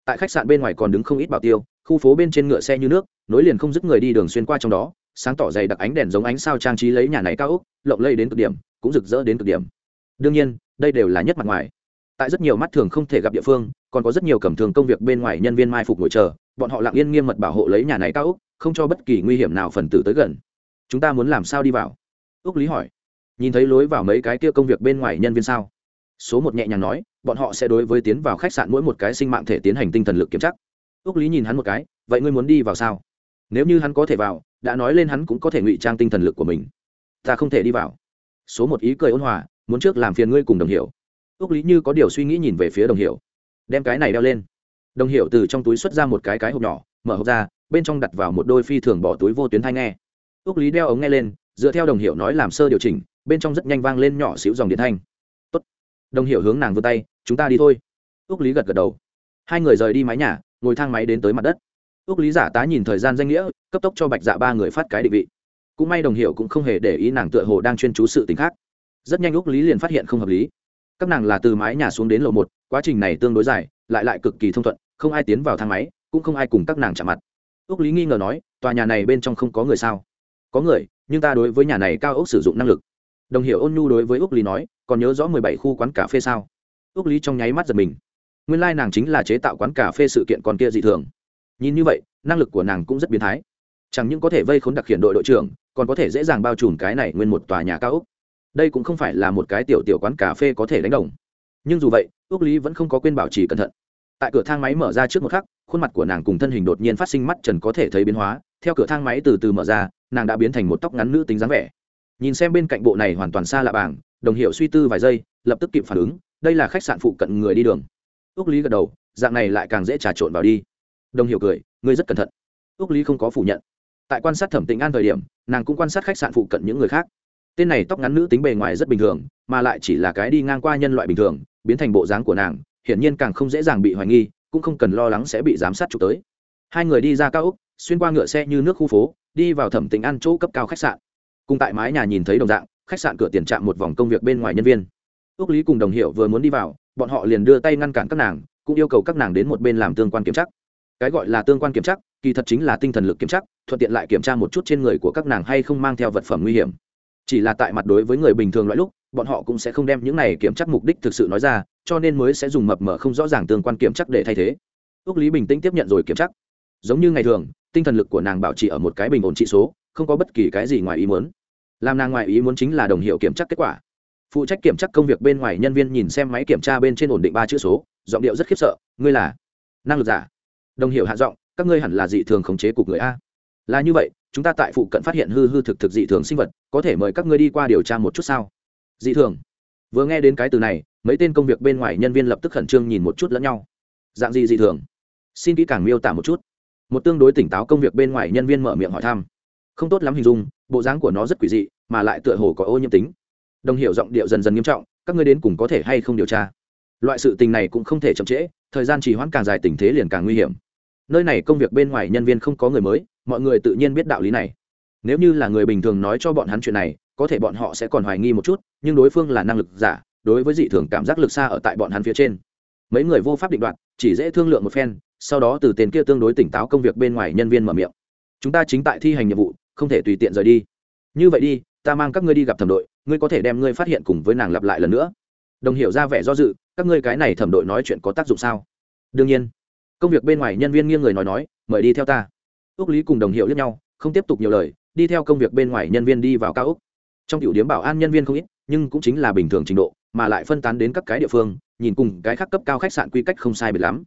Tại khách sạn bên ngoài còn đứng không ít bảo tiêu, khu phố bên trên ngựa xe như nước, nối liền không dứt người đi đường xuyên qua trong đó, sáng tỏ dày đặc ánh đèn giống ánh sao trang trí lấy nhà này cao ốc lộng lây đến cực điểm, cũng rực rỡ đến cực điểm. Đương nhiên, đây đều là nhất mặt ngoài. Tại rất nhiều mắt thường không thể gặp địa phương, còn có rất nhiều cẩm thường công việc bên ngoài nhân viên mai phục ngồi chờ, bọn họ lặng yên nghiêm mật bảo hộ lấy nhà này cao ốc không cho bất kỳ nguy hiểm nào phần tử tới gần chúng ta muốn làm sao đi vào? Úc lý hỏi. Nhìn thấy lối vào mấy cái kia công việc bên ngoài nhân viên sao? Số một nhẹ nhàng nói, bọn họ sẽ đối với tiến vào khách sạn mỗi một cái sinh mạng thể tiến hành tinh thần lực kiểm tra. Úc lý nhìn hắn một cái, vậy ngươi muốn đi vào sao? Nếu như hắn có thể vào, đã nói lên hắn cũng có thể ngụy trang tinh thần lực của mình. Ta không thể đi vào. Số một ý cười ôn hòa, muốn trước làm phiền ngươi cùng đồng hiểu. Ước lý như có điều suy nghĩ nhìn về phía đồng hiểu. Đem cái này đeo lên. Đồng hiểu từ trong túi xuất ra một cái cái hộp nhỏ, mở hộp ra, bên trong đặt vào một đôi phi thường bỏ túi vô tuyến thai nghe ước lý đeo ống nghe lên, dựa theo đồng hiểu nói làm sơ điều chỉnh, bên trong rất nhanh vang lên nhỏ xíu dòng điện thanh. Tốt. đồng hiểu hướng nàng vươn tay, chúng ta đi thôi. Ước lý gật gật đầu. Hai người rời đi mái nhà, ngồi thang máy đến tới mặt đất. Ước lý giả tá nhìn thời gian danh nghĩa, cấp tốc cho bạch dạ ba người phát cái định vị. Cũng may đồng hiểu cũng không hề để ý nàng tựa hồ đang chuyên chú sự t khác. Rất nhanh ước lý liền phát hiện không hợp lý. Các nàng là từ mái nhà xuống đến lầu một, quá trình này tương đối dài, lại lại cực kỳ thông thuận, không ai tiến vào thang máy, cũng không ai cùng các nàng chạm mặt. Ước lý nghi ngờ nói, tòa nhà này bên trong không có người sao? Có người, nhưng ta đối với nhà này cao ốc sử dụng năng lực. Đồng hiểu ôn nhu đối với úc lý nói, còn nhớ rõ mười bảy khu quán cà phê sao? Úc lý trong nháy mắt giật mình. Nguyên lai、like、nàng chính là chế tạo quán cà phê sự kiện còn kia dị thường. Nhìn như vậy, năng lực của nàng cũng rất biến thái. Chẳng những có thể vây khốn đặc hiện đội đội trưởng, còn có thể dễ dàng bao trùm cái này nguyên một tòa nhà cao ốc. Đây cũng không phải là một cái tiểu tiểu quán cà phê có thể đánh đồng. Nhưng dù vậy ước lý vẫn không có quên bảo trì cẩn thận. Tại cửa thang máy mở ra trước một khắc, khuôn mặt của nàng cùng thân hình đột nhiên phát sinh mắt trần có thể thấy biến hóa. Theo cửa thang máy từ từ mở ra nàng đã biến thành một tóc ngắn nữ tính dáng vẻ. Nhìn xem bên cạnh bộ này hoàn toàn xa lạ bảng, đồng hiệu suy tư vài giây, lập tức kịp phản ứng, đây là khách sạn phụ cận người đi đường. Ước lý gật đầu, dạng này lại càng dễ trà trộn vào đi. Đồng hiệu cười, ngươi rất cẩn thận. Ước lý không có phủ nhận. Tại quan sát thẩm tĩnh an thời điểm, nàng cũng quan sát khách sạn phụ cận những người khác. Tên này tóc ngắn nữ tính bề ngoài rất bình thường, mà lại chỉ là cái đi ngang qua nhân loại bình thường, biến thành bộ dáng của nàng, hiển nhiên càng không dễ dàng bị hoài nghi, cũng không cần lo lắng sẽ bị giám sát chụp tới. Hai người đi ra cao úc xuyên qua ngựa xe như nước khu phố đi vào thẩm tính ăn chỗ cấp cao khách sạn. Cùng tại mái nhà nhìn thấy đồng dạng, khách sạn cửa tiền trạm một vòng công việc bên ngoài nhân viên. Ước lý cùng đồng hiệu vừa muốn đi vào, bọn họ liền đưa tay ngăn cản các nàng, cũng yêu cầu các nàng đến một bên làm tương quan kiểm tra. Cái gọi là tương quan kiểm tra, kỳ thật chính là tinh thần lực kiểm tra, thuận tiện lại kiểm tra một chút trên người của các nàng hay không mang theo vật phẩm nguy hiểm. Chỉ là tại mặt đối với người bình thường loại lúc, bọn họ cũng sẽ không đem những này kiểm tra mục đích thực sự nói ra, cho nên mới sẽ dùng mập mờ không rõ ràng tương quan kiểm tra để thay thế. Ước lý bình tĩnh tiếp nhận rồi kiểm tra. Giống như ngày thường tinh thần lực của nàng bảo trì ở một cái bình ổn trị số, không có bất kỳ cái gì ngoài ý muốn. Làm nàng ngoài ý muốn chính là đồng hiệu kiểm tra kết quả. Phụ trách kiểm tra công việc bên ngoài nhân viên nhìn xem máy kiểm tra bên trên ổn định ba chữ số, giọng điệu rất khiếp sợ, ngươi là năng lực giả? Đồng hiệu hạ giọng, các ngươi hẳn là dị thường khống chế cục người a. Là như vậy, chúng ta tại phụ cận phát hiện hư hư thực thực dị thường sinh vật, có thể mời các ngươi đi qua điều tra một chút sao? Dị thường. Vừa nghe đến cái từ này, mấy tên công việc bên ngoài nhân viên lập tức khẩn trương nhìn một chút lẫn nhau. Dạng gì dị thường? Xin kỹ càng miêu tả một chút một tương đối tỉnh táo công việc bên ngoài nhân viên mở miệng hỏi thăm. Không tốt lắm hình dung, bộ dáng của nó rất quỷ dị, mà lại tựa hồ có ô nhiễm tính. Đồng hiểu giọng điệu dần dần nghiêm trọng, các ngươi đến cùng có thể hay không điều tra? Loại sự tình này cũng không thể chậm trễ, thời gian trì hoãn càng dài tình thế liền càng nguy hiểm. Nơi này công việc bên ngoài nhân viên không có người mới, mọi người tự nhiên biết đạo lý này. Nếu như là người bình thường nói cho bọn hắn chuyện này, có thể bọn họ sẽ còn hoài nghi một chút, nhưng đối phương là năng lực giả, đối với dị thường cảm giác lực xa ở tại bọn hắn phía trên. Mấy người vô pháp định đoạt, chỉ dễ thương lượng một phen sau đó từ tiền kia tương đối tỉnh táo công việc bên ngoài nhân viên mở miệng. Chúng ta chính tại thi hành nhiệm vụ, không thể tùy tiện rời đi. Như vậy đi, ta mang các ngươi đi gặp thẩm đội, ngươi có thể đem ngươi phát hiện cùng với nàng lặp lại lần nữa. Đồng hiểu ra vẻ do dự, các ngươi cái này thẩm đội nói chuyện có tác dụng sao? Đương nhiên. Công việc bên ngoài nhân viên nghiêng người nói nói, mời đi theo ta. Ước lý cùng đồng hiệu lẫn nhau, không tiếp tục nhiều lời, đi theo công việc bên ngoài nhân viên đi vào cao úc. Trong tiểu điểm bảo an nhân viên không ít, nhưng cũng chính là bình thường trình độ, mà lại phân tán đến các cái địa phương, nhìn cùng cái khác cấp cao khách sạn quy cách không sai biệt lắm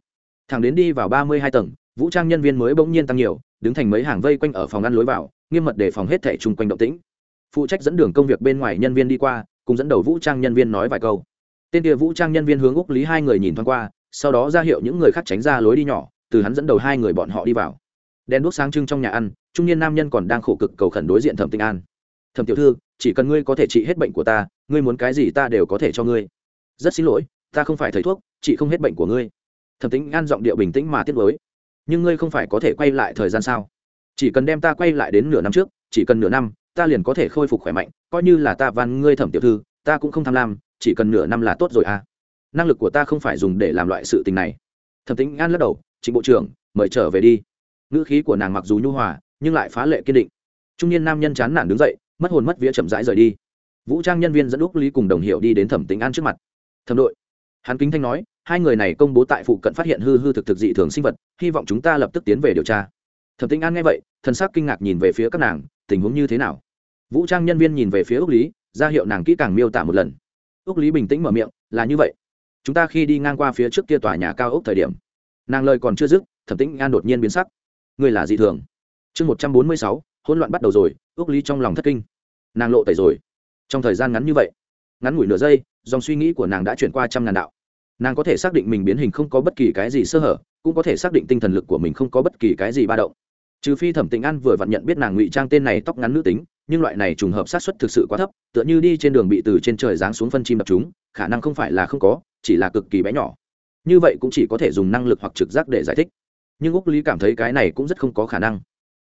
thằng đến đi vào ba mươi hai tầng, vũ trang nhân viên mới bỗng nhiên tăng nhiều, đứng thành mấy hàng vây quanh ở phòng ngăn lối vào, nghiêm mật đề phòng hết thẻ chung quanh động tĩnh. Phụ trách dẫn đường công việc bên ngoài nhân viên đi qua, cùng dẫn đầu vũ trang nhân viên nói vài câu. Tên kia vũ trang nhân viên hướng úc lý hai người nhìn thoáng qua, sau đó ra hiệu những người khác tránh ra lối đi nhỏ, từ hắn dẫn đầu hai người bọn họ đi vào. Đèn đuốc sáng trưng trong nhà ăn, trung niên nam nhân còn đang khổ cực cầu khẩn đối diện thẩm tinh an. Thẩm tiểu thư, chỉ cần ngươi có thể trị hết bệnh của ta, ngươi muốn cái gì ta đều có thể cho ngươi. Rất xin lỗi, ta không phải thầy thuốc, chị không hết bệnh của ngươi thẩm tính an giọng điệu bình tĩnh mà tiết mới nhưng ngươi không phải có thể quay lại thời gian sao? Chỉ cần đem ta quay lại đến nửa năm trước, chỉ cần nửa năm, ta liền có thể khôi phục khỏe mạnh, coi như là ta van ngươi thẩm tiểu thư, ta cũng không tham lam, chỉ cần nửa năm là tốt rồi à. Năng lực của ta không phải dùng để làm loại sự tình này. Thẩm tính an lắc đầu, trịnh bộ trưởng, mời trở về đi. Ngữ khí của nàng mặc dù nhu hòa, nhưng lại phá lệ kiên định. Trung niên nam nhân chán nản đứng dậy, mất hồn mất vía chậm rãi rời đi. Vũ trang nhân viên dẫn úc lý cùng đồng hiệu đi đến thẩm tính an trước mặt. Thẩm đội, hắn kính thanh nói hai người này công bố tại phụ cận phát hiện hư hư thực thực dị thường sinh vật, hy vọng chúng ta lập tức tiến về điều tra. Thẩm Tinh an nghe vậy, thần sắc kinh ngạc nhìn về phía các nàng, tình huống như thế nào? Vũ trang nhân viên nhìn về phía úc lý, ra hiệu nàng kỹ càng miêu tả một lần. Úc lý bình tĩnh mở miệng, là như vậy. Chúng ta khi đi ngang qua phía trước kia tòa nhà cao ốc thời điểm. Nàng lời còn chưa dứt, thẩm tĩnh an đột nhiên biến sắc. Người là dị thường. Chương một trăm bốn mươi sáu, hỗn loạn bắt đầu rồi ước lý trong lòng thất kinh. Nàng lộ tẩy rồi. Trong thời gian ngắn như vậy, ngắn ngủi nửa giây, dòng suy nghĩ của nàng đã chuyển qua trăm ngàn đạo nàng có thể xác định mình biến hình không có bất kỳ cái gì sơ hở, cũng có thể xác định tinh thần lực của mình không có bất kỳ cái gì ba động. Trừ phi thẩm tĩnh an vừa vặn nhận biết nàng ngụy trang tên này tóc ngắn nữ tính, nhưng loại này trùng hợp sát xuất thực sự quá thấp, tựa như đi trên đường bị từ trên trời giáng xuống phân chim đập chúng, khả năng không phải là không có, chỉ là cực kỳ bé nhỏ. Như vậy cũng chỉ có thể dùng năng lực hoặc trực giác để giải thích. Nhưng úc lý cảm thấy cái này cũng rất không có khả năng.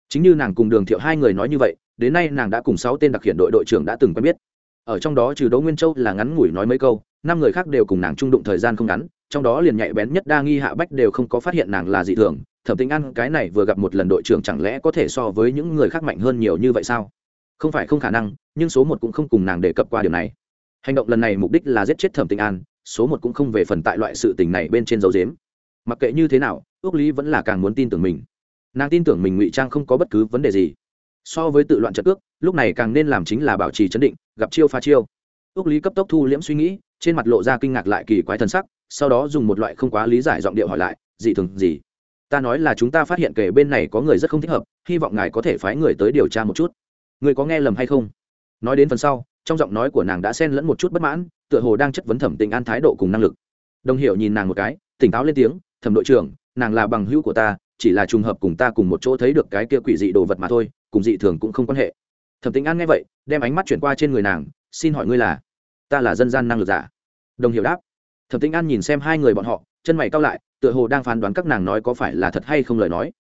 Chính như nàng cùng đường thiệu hai người nói như vậy, đến nay nàng đã cùng sáu tên đặc hiện đội đội trưởng đã từng quen biết ở trong đó trừ đỗ nguyên châu là ngắn ngủi nói mấy câu, năm người khác đều cùng nàng trung đụng thời gian không ngắn, trong đó liền nhạy bén nhất đa nghi hạ bách đều không có phát hiện nàng là dị thường, thẩm tính ăn cái này vừa gặp một lần đội trưởng chẳng lẽ có thể so với những người khác mạnh hơn nhiều như vậy sao? Không phải không khả năng, nhưng số một cũng không cùng nàng đề cập qua điều này. Hành động lần này mục đích là giết chết thẩm Tinh an, số một cũng không về phần tại loại sự tình này bên trên dấu dếm mặc kệ như thế nào, ước lý vẫn là càng muốn tin tưởng mình. Nàng tin tưởng mình ngụy trang không có bất cứ vấn đề gì so với tự loạn trận cước, lúc này càng nên làm chính là bảo trì chấn định gặp chiêu pha chiêu. Ước lý cấp tốc thu liễm suy nghĩ trên mặt lộ ra kinh ngạc lại kỳ quái thần sắc sau đó dùng một loại không quá lý giải giọng điệu hỏi lại gì thường gì? Ta nói là chúng ta phát hiện kể bên này có người rất không thích hợp hy vọng ngài có thể phái người tới điều tra một chút. Người có nghe lầm hay không? Nói đến phần sau trong giọng nói của nàng đã xen lẫn một chút bất mãn tựa hồ đang chất vấn thẩm tình an thái độ cùng năng lực. Đồng hiểu nhìn nàng một cái tỉnh táo lên tiếng thẩm đội trưởng nàng là bằng hữu của ta chỉ là trùng hợp cùng ta cùng một chỗ thấy được cái kia quỷ dị đồ vật mà thôi cùng dị thường cũng không quan hệ. Thẩm tính an nghe vậy, đem ánh mắt chuyển qua trên người nàng, xin hỏi ngươi là? Ta là dân gian năng lực giả. Đồng hiểu đáp. Thẩm tính an nhìn xem hai người bọn họ, chân mày cao lại, tựa hồ đang phán đoán các nàng nói có phải là thật hay không lời nói.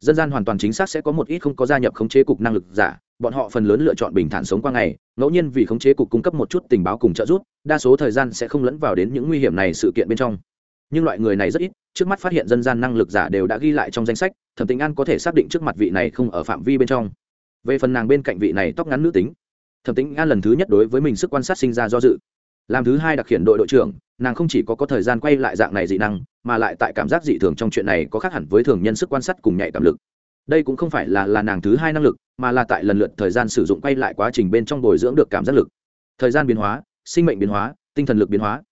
Dân gian hoàn toàn chính xác sẽ có một ít không có gia nhập khống chế cục năng lực giả, bọn họ phần lớn lựa chọn bình thản sống qua ngày, ngẫu nhiên vì khống chế cục cung cấp một chút tình báo cùng trợ giúp, đa số thời gian sẽ không lẫn vào đến những nguy hiểm này sự kiện bên trong. Nhưng loại người này rất ít, trước mắt phát hiện dân gian năng lực giả đều đã ghi lại trong danh sách thẩm tình an có thể xác định trước mặt vị này không ở phạm vi bên trong. Về phần nàng bên cạnh vị này tóc ngắn nữ tính, thẩm tính an lần thứ nhất đối với mình sức quan sát sinh ra do dự. Làm thứ hai đặc hiện đội đội trưởng, nàng không chỉ có có thời gian quay lại dạng này dị năng, mà lại tại cảm giác dị thường trong chuyện này có khác hẳn với thường nhân sức quan sát cùng nhạy cảm lực. Đây cũng không phải là là nàng thứ hai năng lực, mà là tại lần lượt thời gian sử dụng quay lại quá trình bên trong bồi dưỡng được cảm giác lực. Thời gian biến hóa, sinh mệnh biến hóa, tinh thần lực biến hóa.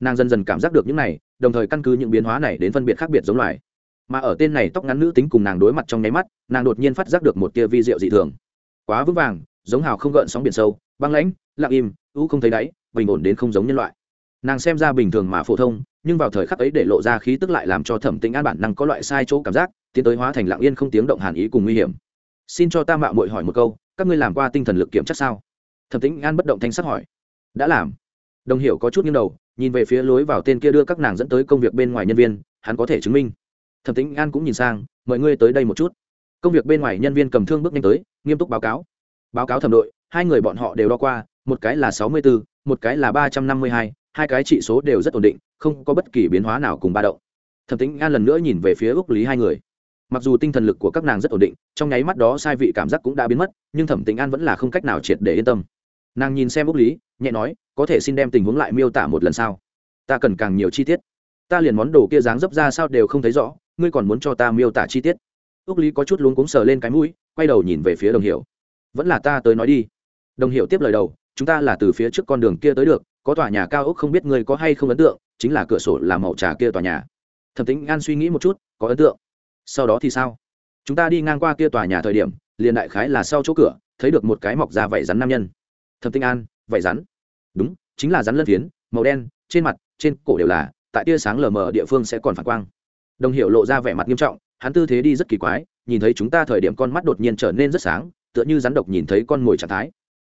Nàng dần dần cảm giác được những này, đồng thời căn cứ những biến hóa này đến phân biệt khác biệt giống loài mà ở tên này tóc ngắn nữ tính cùng nàng đối mặt trong nháy mắt, nàng đột nhiên phát giác được một tia vi diệu dị thường. Quá vững vàng, giống hào không gợn sóng biển sâu, băng lãnh, lặng im, u không thấy đáy, bình ổn đến không giống nhân loại. Nàng xem ra bình thường mà phổ thông, nhưng vào thời khắc ấy để lộ ra khí tức lại làm cho thẩm tĩnh an bản năng có loại sai chỗ cảm giác, tiến tới hóa thành lặng yên không tiếng động hàn ý cùng nguy hiểm. Xin cho ta mạo muội hỏi một câu, các ngươi làm qua tinh thần lực kiểm chắc sao? Thẩm tĩnh an bất động thanh sắc hỏi. Đã làm. Đồng hiểu có chút nghiêng đầu, nhìn về phía lối vào tên kia đưa các nàng dẫn tới công việc bên ngoài nhân viên, hắn có thể chứng minh thẩm tính an cũng nhìn sang, mời ngươi tới đây một chút. Công việc bên ngoài nhân viên cầm thương bước nhanh tới, nghiêm túc báo cáo. Báo cáo thẩm đội, hai người bọn họ đều đo qua, một cái là sáu mươi bốn một cái là ba trăm năm mươi hai hai cái trị số đều rất ổn định, không có bất kỳ biến hóa nào cùng ba động. Thẩm tính an lần nữa nhìn về phía úc lý hai người. Mặc dù tinh thần lực của các nàng rất ổn định, trong nháy mắt đó sai vị cảm giác cũng đã biến mất, nhưng thẩm tính an vẫn là không cách nào triệt để yên tâm. Nàng nhìn xem úc lý, nhẹ nói, có thể xin đem tình huống lại miêu tả một lần sau ta cần càng nhiều chi tiết. Ta liền món đồ kia dáng dấp ra sao đều không thấy rõ ngươi còn muốn cho ta miêu tả chi tiết? Ước lý có chút luống cuống sờ lên cái mũi, quay đầu nhìn về phía đồng hiểu. Vẫn là ta tới nói đi. Đồng hiểu tiếp lời đầu, chúng ta là từ phía trước con đường kia tới được, có tòa nhà cao ốc không biết ngươi có hay không ấn tượng, chính là cửa sổ làm màu trà kia tòa nhà. Thẩm tính an suy nghĩ một chút, có ấn tượng. Sau đó thì sao? Chúng ta đi ngang qua kia tòa nhà thời điểm, liền đại khái là sau chỗ cửa, thấy được một cái mọc ra vảy rắn nam nhân. Thẩm tinh an, vảy rắn. Đúng, chính là rắn lân phiến, màu đen, trên mặt, trên cổ đều là, tại tia sáng lờ mờ địa phương sẽ còn phản quang đồng hiệu lộ ra vẻ mặt nghiêm trọng, hắn tư thế đi rất kỳ quái, nhìn thấy chúng ta thời điểm con mắt đột nhiên trở nên rất sáng, tựa như rắn độc nhìn thấy con mồi trạng thái.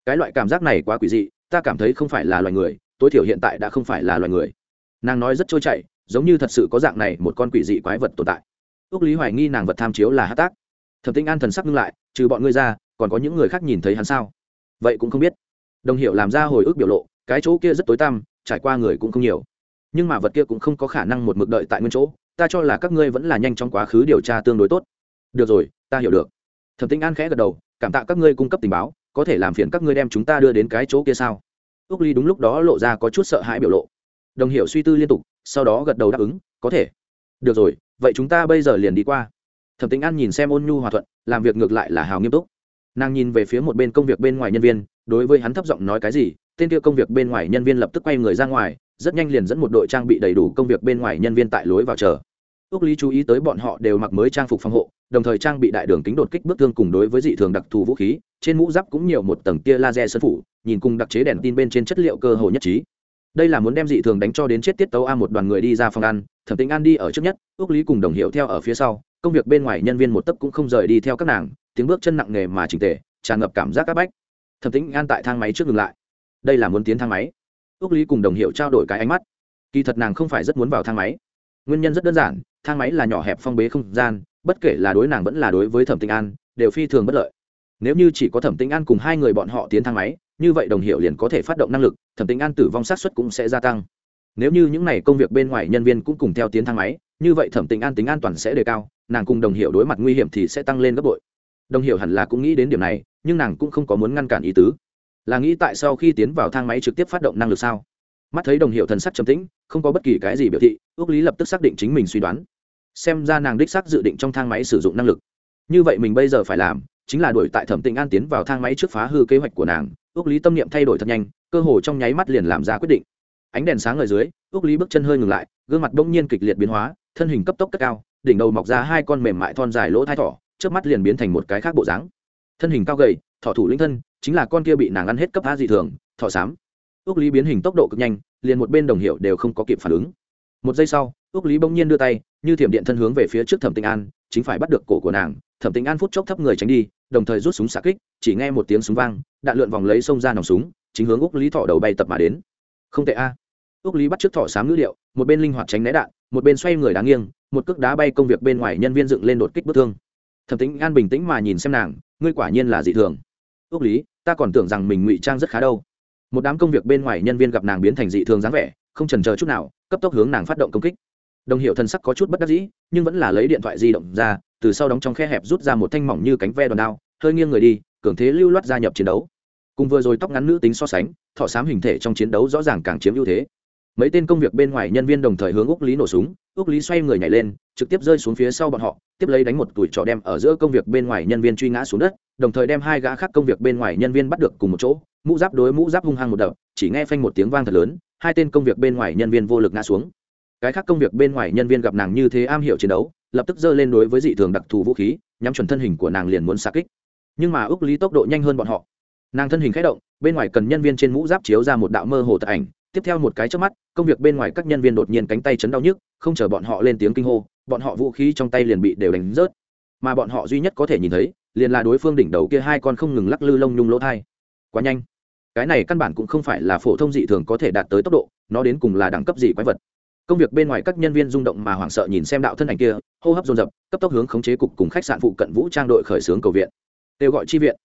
Cái loại cảm giác này quá quỷ dị, ta cảm thấy không phải là loài người, tối thiểu hiện tại đã không phải là loài người. Nàng nói rất trôi chảy, giống như thật sự có dạng này một con quỷ dị quái vật tồn tại. Ước lý hoài nghi nàng vật tham chiếu là hát tác. Thẩm tinh an thần sắc ngưng lại, trừ bọn ngươi ra, còn có những người khác nhìn thấy hắn sao? Vậy cũng không biết. Đồng hiệu làm ra hồi ức biểu lộ, cái chỗ kia rất tối tăm, trải qua người cũng không nhiều. Nhưng mà vật kia cũng không có khả năng một mực đợi tại nguyên chỗ ta cho là các ngươi vẫn là nhanh trong quá khứ điều tra tương đối tốt. Được rồi, ta hiểu được. Thẩm tinh an khẽ gật đầu, cảm tạ các ngươi cung cấp tình báo, có thể làm phiền các ngươi đem chúng ta đưa đến cái chỗ kia sao? Ước ly đúng lúc đó lộ ra có chút sợ hãi biểu lộ. Đồng hiểu suy tư liên tục, sau đó gật đầu đáp ứng, có thể. Được rồi, vậy chúng ta bây giờ liền đi qua. Thẩm tinh an nhìn xem ôn nhu hòa thuận, làm việc ngược lại là hào nghiêm túc. Nàng nhìn về phía một bên công việc bên ngoài nhân viên, đối với hắn thấp giọng nói cái gì, tên kia công việc bên ngoài nhân viên lập tức quay người ra ngoài rất nhanh liền dẫn một đội trang bị đầy đủ công việc bên ngoài nhân viên tại lối vào chờ. Ước lý chú ý tới bọn họ đều mặc mới trang phục phòng hộ, đồng thời trang bị đại đường kính đột kích bước thương cùng đối với dị thường đặc thù vũ khí, trên mũ giáp cũng nhiều một tầng tia laser sân phủ, nhìn cùng đặc chế đèn tin bên trên chất liệu cơ hồ nhất trí. Đây là muốn đem dị thường đánh cho đến chết tiết tấu a một đoàn người đi ra phòng ăn, thẩm tính an đi ở trước nhất ước lý cùng đồng hiệu theo ở phía sau, công việc bên ngoài nhân viên một tấc cũng không rời đi theo các nàng, tiếng bước chân nặng nề mà chỉnh tề, tràn ngập cảm giác áp bách. Thẩm tính an tại thang máy trước ngừng lại. Đây là muốn tiến thang máy ước lý cùng đồng hiệu trao đổi cái ánh mắt. Kỳ thật nàng không phải rất muốn vào thang máy. Nguyên nhân rất đơn giản, thang máy là nhỏ hẹp phong bế không gian, bất kể là đối nàng vẫn là đối với thẩm tinh an, đều phi thường bất lợi. Nếu như chỉ có thẩm tinh an cùng hai người bọn họ tiến thang máy, như vậy đồng hiệu liền có thể phát động năng lực, thẩm tinh an tử vong sát xuất cũng sẽ gia tăng. Nếu như những n à y công việc bên ngoài nhân viên cũng cùng theo tiến thang máy, như vậy thẩm tinh an tính an toàn sẽ đề cao, nàng cùng đồng hiệu đối mặt nguy hiểm thì sẽ tăng lên gấp bội. Đồng hiệu hẳn là cũng nghĩ đến điểm này, nhưng nàng cũng không có muốn ngăn cản ý tứ là nghĩ tại sau khi tiến vào thang máy trực tiếp phát động năng lực sao? Mắt thấy đồng hiệu thần sắc trầm tĩnh, không có bất kỳ cái gì biểu thị ước lý lập tức xác định chính mình suy đoán. Xem ra nàng đích xác dự định trong thang máy sử dụng năng lực. Như vậy mình bây giờ phải làm, chính là đuổi tại thẩm tĩnh an tiến vào thang máy trước phá hư kế hoạch của nàng. Ước lý tâm niệm thay đổi thật nhanh, cơ hồ trong nháy mắt liền làm ra quyết định. Ánh đèn sáng ở dưới ước lý bước chân hơi ngừng lại, gương mặt đông nhiên kịch liệt biến hóa, thân hình cấp tốc cất cao, đỉnh đầu mọc ra hai con mềm mại thon dài lỗ thai thỏ trước mắt liền biến thành một cái khác bộ dáng. Thân hình cao gầy, thỏ thủ linh thân chính là con kia bị nàng ăn hết cấp a dị thường, thọ xám ước lý biến hình tốc độ cực nhanh, liền một bên đồng hiệu đều không có kịp phản ứng. Một giây sau, ước lý bỗng nhiên đưa tay, như thiểm điện thân hướng về phía trước thẩm tinh an, chính phải bắt được cổ của nàng. Thẩm tinh an phút chốc thấp người tránh đi, đồng thời rút súng xạ kích, chỉ nghe một tiếng súng vang, đạn lượn vòng lấy xông ra nòng súng, chính hướng ước lý thọ đầu bay tập mà đến. Không tệ a. Ước lý bắt trước thọ sám ngữ liệu, một bên linh hoạt tránh né đạn, một bên xoay người đáng nghiêng, một cước đá bay công việc bên ngoài nhân viên dựng lên đột kích bất thương. Thẩm tính an bình tĩnh mà nhìn xem nàng, ngươi quả nhiên là dị thường. Ước lý ta còn tưởng rằng mình ngụy trang rất khá đâu. Một đám công việc bên ngoài nhân viên gặp nàng biến thành dị thường dáng vẻ, không trần chờ chút nào, cấp tốc hướng nàng phát động công kích. Đồng hiệu thần sắc có chút bất đắc dĩ, nhưng vẫn là lấy điện thoại di động ra, từ sau đóng trong khe hẹp rút ra một thanh mỏng như cánh ve đòn đao, hơi nghiêng người đi, cường thế lưu loát gia nhập chiến đấu. Cùng vừa rồi tóc ngắn nữ tính so sánh, thọ sám hình thể trong chiến đấu rõ ràng càng chiếm ưu thế. Mấy tên công việc bên ngoài nhân viên đồng thời hướng úc lý nổ súng, úc lý xoay người nhảy lên trực tiếp rơi xuống phía sau bọn họ, tiếp lấy đánh một tuổi trọ đem ở giữa công việc bên ngoài nhân viên truy ngã xuống đất, đồng thời đem hai gã khác công việc bên ngoài nhân viên bắt được cùng một chỗ. Mũ giáp đối mũ giáp hung hăng một đập, chỉ nghe phanh một tiếng vang thật lớn, hai tên công việc bên ngoài nhân viên vô lực ngã xuống. Cái khác công việc bên ngoài nhân viên gặp nàng như thế am hiểu chiến đấu, lập tức giơ lên đối với dị thường đặc thù vũ khí, nhắm chuẩn thân hình của nàng liền muốn xa kích. Nhưng mà ước lý tốc độ nhanh hơn bọn họ. Nàng thân hình k h ẽ động, bên ngoài cần nhân viên trên mũ giáp chiếu ra một đạo mơ hồ tật ảnh. Tiếp theo một cái trước mắt, công việc bên ngoài các nhân viên đột nhiên cánh tay chấn đau nhức, không chờ bọn họ lên tiếng kinh hô bọn họ vũ khí trong tay liền bị đều đánh rớt. Mà bọn họ duy nhất có thể nhìn thấy, liền là đối phương đỉnh đầu kia hai con không ngừng lắc lư lông nhung lỗ thai. Quá nhanh. Cái này căn bản cũng không phải là phổ thông dị thường có thể đạt tới tốc độ, nó đến cùng là đẳng cấp gì quái vật. Công việc bên ngoài các nhân viên rung động mà hoảng sợ nhìn xem đạo thân ảnh kia, hô hấp dồn dập, cấp tốc hướng khống chế cục cùng khách sạn phụ cận vũ trang đội khởi xướng cầu viện. Kêu gọi chi viện.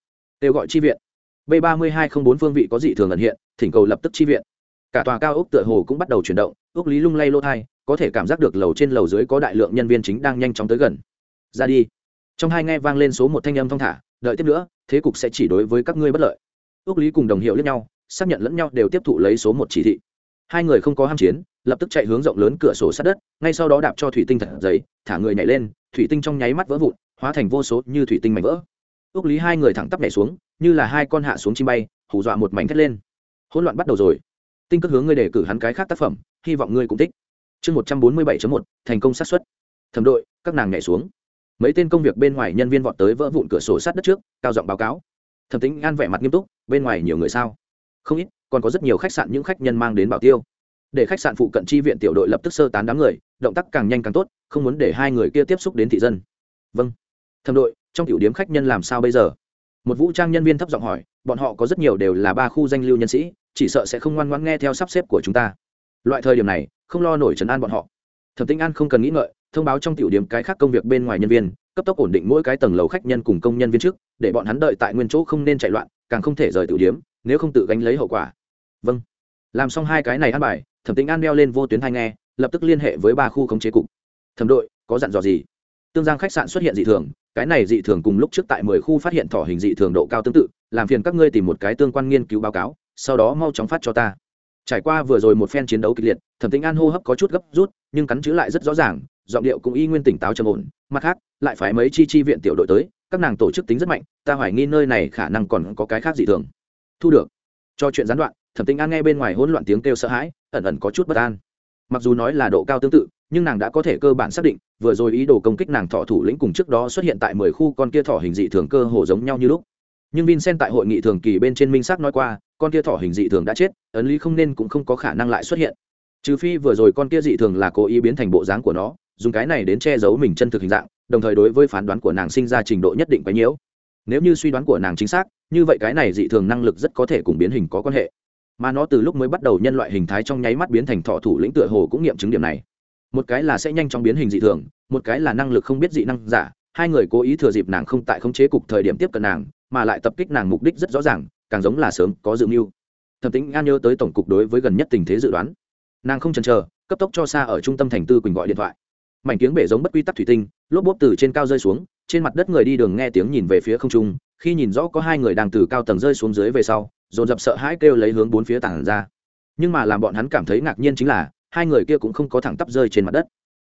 Kêu gọi chi viện. B ba mươi hai không bốn phương vị có dị thường ẩn hiện, thỉnh cầu lập tức chi viện. Cả tòa cao ốc tựa hồ cũng bắt đầu chuyển động ốc lý lung lay lô thai có thể cảm giác được lầu trên lầu dưới có đại lượng nhân viên chính đang nhanh chóng tới gần. Ra đi. Trong hai nghe vang lên số một thanh âm thong thả, đợi tiếp nữa, thế cục sẽ chỉ đối với các ngươi bất lợi. Ước lý cùng đồng hiệu lẫn nhau, xác nhận lẫn nhau đều tiếp thụ lấy số một chỉ thị. Hai người không có ham chiến, lập tức chạy hướng rộng lớn cửa sổ sát đất, ngay sau đó đạp cho thủy tinh thật giấy thả người nhảy lên, thủy tinh trong nháy mắt vỡ vụn, hóa thành vô số như thủy tinh mảnh vỡ. Ước lý hai người thẳng tắp nhảy xuống, như là hai con hạ xuống chim bay, hù dọa một mảnh thét lên. Hỗn loạn bắt đầu rồi. Tinh cất hướng ngươi để cử hắn cái khác tác phẩm, hy vọng ngươi cũng thích chương một trăm bốn mươi bảy một, thành công sát xuất thẩm đội, các nàng nhảy xuống. Mấy tên công việc bên ngoài nhân viên vọt tới vỡ vụn cửa sổ sát đất trước, cao giọng báo cáo. Thẩm tính an vẻ mặt nghiêm túc, bên ngoài nhiều người sao? Không ít, còn có rất nhiều khách sạn những khách nhân mang đến bảo tiêu. Để khách sạn phụ cận chi viện tiểu đội lập tức sơ tán đám người, động tác càng nhanh càng tốt, không muốn để hai người kia tiếp xúc đến thị dân. Vâng. Thẩm đội, trong tiểu điếm khách nhân làm sao bây giờ? Một vũ trang nhân viên thấp giọng hỏi, bọn họ có rất nhiều đều là ba khu danh lưu nhân sĩ, chỉ sợ sẽ không ngoan ngoãn nghe theo sắp xếp của chúng ta loại thời điểm này, không lo nổi trấn an bọn họ. Thẩm tĩnh an không cần nghĩ ngợi, thông báo trong tiểu điểm cái khác công việc bên ngoài nhân viên, cấp tốc ổn định mỗi cái tầng lầu khách nhân cùng công nhân viên trước, để bọn hắn đợi tại nguyên chỗ không nên chạy loạn, càng không thể rời tiểu điểm, nếu không tự gánh lấy hậu quả. Vâng. Làm xong hai cái này ăn bài, thẩm tĩnh an đeo lên vô tuyến thai nghe, lập tức liên hệ với ba khu khống chế cục. Thẩm đội, có dặn dò gì? Tương giang khách sạn xuất hiện dị thường, cái này dị thường cùng lúc trước tại mười khu phát hiện thỏ hình dị thường độ cao tương tự, làm phiền các ngươi tìm một cái tương quan nghiên cứu báo cáo, sau đó mau chóng phát cho ta trải qua vừa rồi một phen chiến đấu kịch liệt, thẩm tĩnh an hô hấp có chút gấp rút, nhưng cắn chữ lại rất rõ ràng, giọng điệu cũng y nguyên tỉnh táo trầm ổn. Mặt khác, lại phải mấy chi chi viện tiểu đội tới, các nàng tổ chức tính rất mạnh, ta hoài nghi nơi này khả năng còn có cái khác dị thường. Thu được. Cho chuyện gián đoạn, thẩm tĩnh an nghe bên ngoài hỗn loạn tiếng kêu sợ hãi, ẩn ẩn có chút bất an. Mặc dù nói là độ cao tương tự, nhưng nàng đã có thể cơ bản xác định, vừa rồi ý đồ công kích nàng thọ thủ lĩnh cùng trước đó xuất hiện tại mười khu con kia thỏ hình dị thường cơ hồ giống nhau như lúc nhưng vincent tại hội nghị thường kỳ bên trên minh xác nói qua, con kia thỏ hình dị thường đã chết, ấn lý không nên cũng không có khả năng lại xuất hiện. Trừ phi vừa rồi con kia dị thường là cố ý biến thành bộ dáng của nó, dùng cái này đến che giấu mình chân thực hình dạng, đồng thời đối với phán đoán của nàng sinh ra trình độ nhất định quấy nhiễu. Nếu như suy đoán của nàng chính xác, như vậy cái này dị thường năng lực rất có thể cùng biến hình có quan hệ. Mà nó từ lúc mới bắt đầu nhân loại hình thái trong nháy mắt biến thành thọ thủ lĩnh tựa hồ cũng nghiệm chứng điểm này. Một cái là sẽ nhanh chóng biến hình dị thường, một cái là năng lực không biết dị năng giả, hai người cố ý thừa dịp nàng không tại khống chế cục thời điểm tiếp cận nàng mà lại tập kích nàng mục đích rất rõ ràng, càng giống là sớm có dự mưu. Thẩm tính an nhớ tới tổng cục đối với gần nhất tình thế dự đoán. Nàng không chần chờ, cấp tốc cho xa ở trung tâm thành tư quỳnh gọi điện thoại. Mảnh tiếng bể giống bất quy tắc thủy tinh, lốp bốp từ trên cao rơi xuống, trên mặt đất người đi đường nghe tiếng nhìn về phía không trung, khi nhìn rõ có hai người đang từ cao tầng rơi xuống dưới về sau, dồn dập sợ hãi kêu lấy hướng bốn phía tảng ra. Nhưng mà làm bọn hắn cảm thấy ngạc nhiên chính là, hai người kia cũng không có thẳng tắp rơi trên mặt đất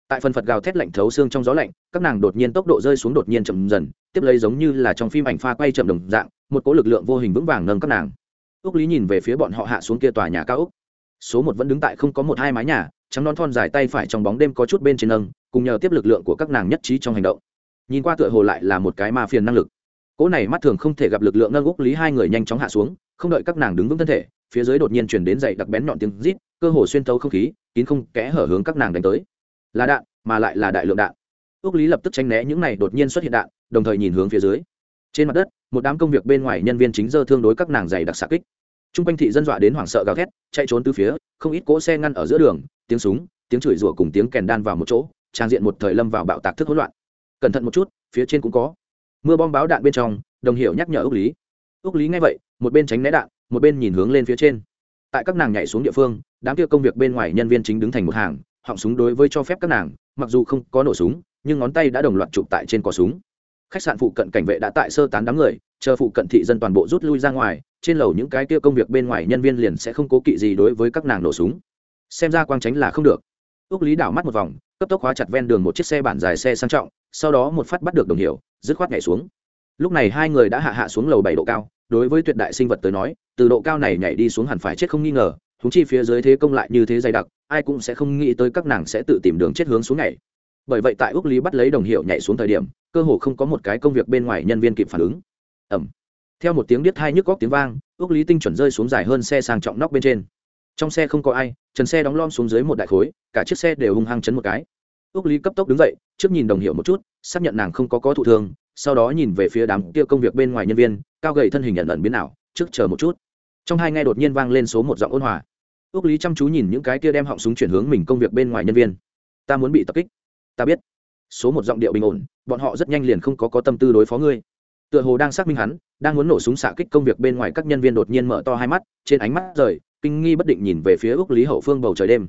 tại phần phật gào thét lạnh thấu xương trong gió lạnh, các nàng đột nhiên tốc độ rơi xuống đột nhiên chậm dần, tiếp lấy giống như là trong phim ảnh pha quay chậm đồng dạng, một cỗ lực lượng vô hình vững vàng nâng các nàng. Ước lý nhìn về phía bọn họ hạ xuống kia tòa nhà cao úc. Số một vẫn đứng tại không có một hai mái nhà, trắng non thon dài tay phải trong bóng đêm có chút bên trên nâng, cùng nhờ tiếp lực lượng của các nàng nhất trí trong hành động. Nhìn qua tựa hồ lại là một cái ma phiền năng lực. Cỗ này mắt thường không thể gặp lực lượng nâng úc lý hai người nhanh chóng hạ xuống, không đợi các nàng đứng vững thân thể, phía dưới đột nhiên chuyển đến dậy đặc bén nhọn tiếng rít, cơ hồ xuyên thấu không khí, kín không kẽ hở hướng các nàng đánh tới là đạn, mà lại là đại lượng đạn. Ước lý lập tức tránh né những này đột nhiên xuất hiện đạn, đồng thời nhìn hướng phía dưới. Trên mặt đất, một đám công việc bên ngoài nhân viên chính dơ thương đối các nàng dày đặc xạ kích. T r u n g quanh thị dân dọa đến hoảng sợ gào thét, chạy trốn từ phía, không ít cỗ xe ngăn ở giữa đường, tiếng súng, tiếng chửi rủa cùng tiếng kèn đan vào một chỗ, trang diện một thời lâm vào bạo tạc thức hỗn loạn. Cẩn thận một chút, phía trên cũng có. Mưa bom báo đạn bên trong, đồng hiệu nhắc nhở ước lý. Ước lý nghe vậy, một bên tránh né đạn, một bên nhìn hướng lên phía trên. Tại các nàng nhảy xuống địa phương, đám kia công việc bên ngoài nhân viên chính đứng thành một hàng họng súng đối với cho phép các nàng, mặc dù không có nổ súng, nhưng ngón tay đã đồng loạt chụp tại trên cò súng. Khách sạn phụ cận cảnh vệ đã tại sơ tán đám người, chờ phụ cận thị dân toàn bộ rút lui ra ngoài, trên lầu những cái kia công việc bên ngoài nhân viên liền sẽ không cố kỵ gì đối với các nàng nổ súng. Xem ra quang tránh là không được. Ước lý đảo mắt một vòng, cấp tốc hóa chặt ven đường một chiếc xe bản dài xe sang trọng, sau đó một phát bắt được đồng hiệu, dứt khoát nhảy xuống. Lúc này hai người đã hạ hạ xuống lầu bảy độ cao, đối với tuyệt đại sinh vật tới nói, từ độ cao này nhảy đi xuống hẳn phải chết không nghi ngờ húng chi phía dưới thế công lại như thế dày đặc ai cũng sẽ không nghĩ tới các nàng sẽ tự tìm đường chết hướng xuống này. bởi vậy tại úc lý bắt lấy đồng hiệu nhảy xuống thời điểm cơ hồ không có một cái công việc bên ngoài nhân viên kịp phản ứng. Ẩm theo một tiếng điếc hai nhức góc tiếng vang úc lý tinh chuẩn rơi xuống dài hơn xe sang trọng nóc bên trên. Trong xe không có ai trần xe đóng lom xuống dưới một đại khối cả chiếc xe đều hung hăng chấn một cái. Úc lý cấp tốc đứng dậy trước nhìn đồng hiệu một chút xác nhận nàng không có có thụ thương sau đó nhìn về phía đám kia công việc bên ngoài nhân viên cao gầy thân hình nhận ẩn biến nào, trước chờ một chút. Trong hai nghe đột nhiên vang lên số một giọng ôn hòa ước lý chăm chú nhìn những cái kia đem họng súng chuyển hướng mình công việc bên ngoài nhân viên. Ta muốn bị tập kích. Ta biết. Số một giọng điệu bình ổn, bọn họ rất nhanh liền không có có tâm tư đối phó ngươi. Tựa hồ đang xác minh hắn, đang muốn nổ súng xạ kích công việc bên ngoài các nhân viên đột nhiên mở to hai mắt, trên ánh mắt rời, kinh nghi bất định nhìn về phía ước lý hậu phương bầu trời đêm.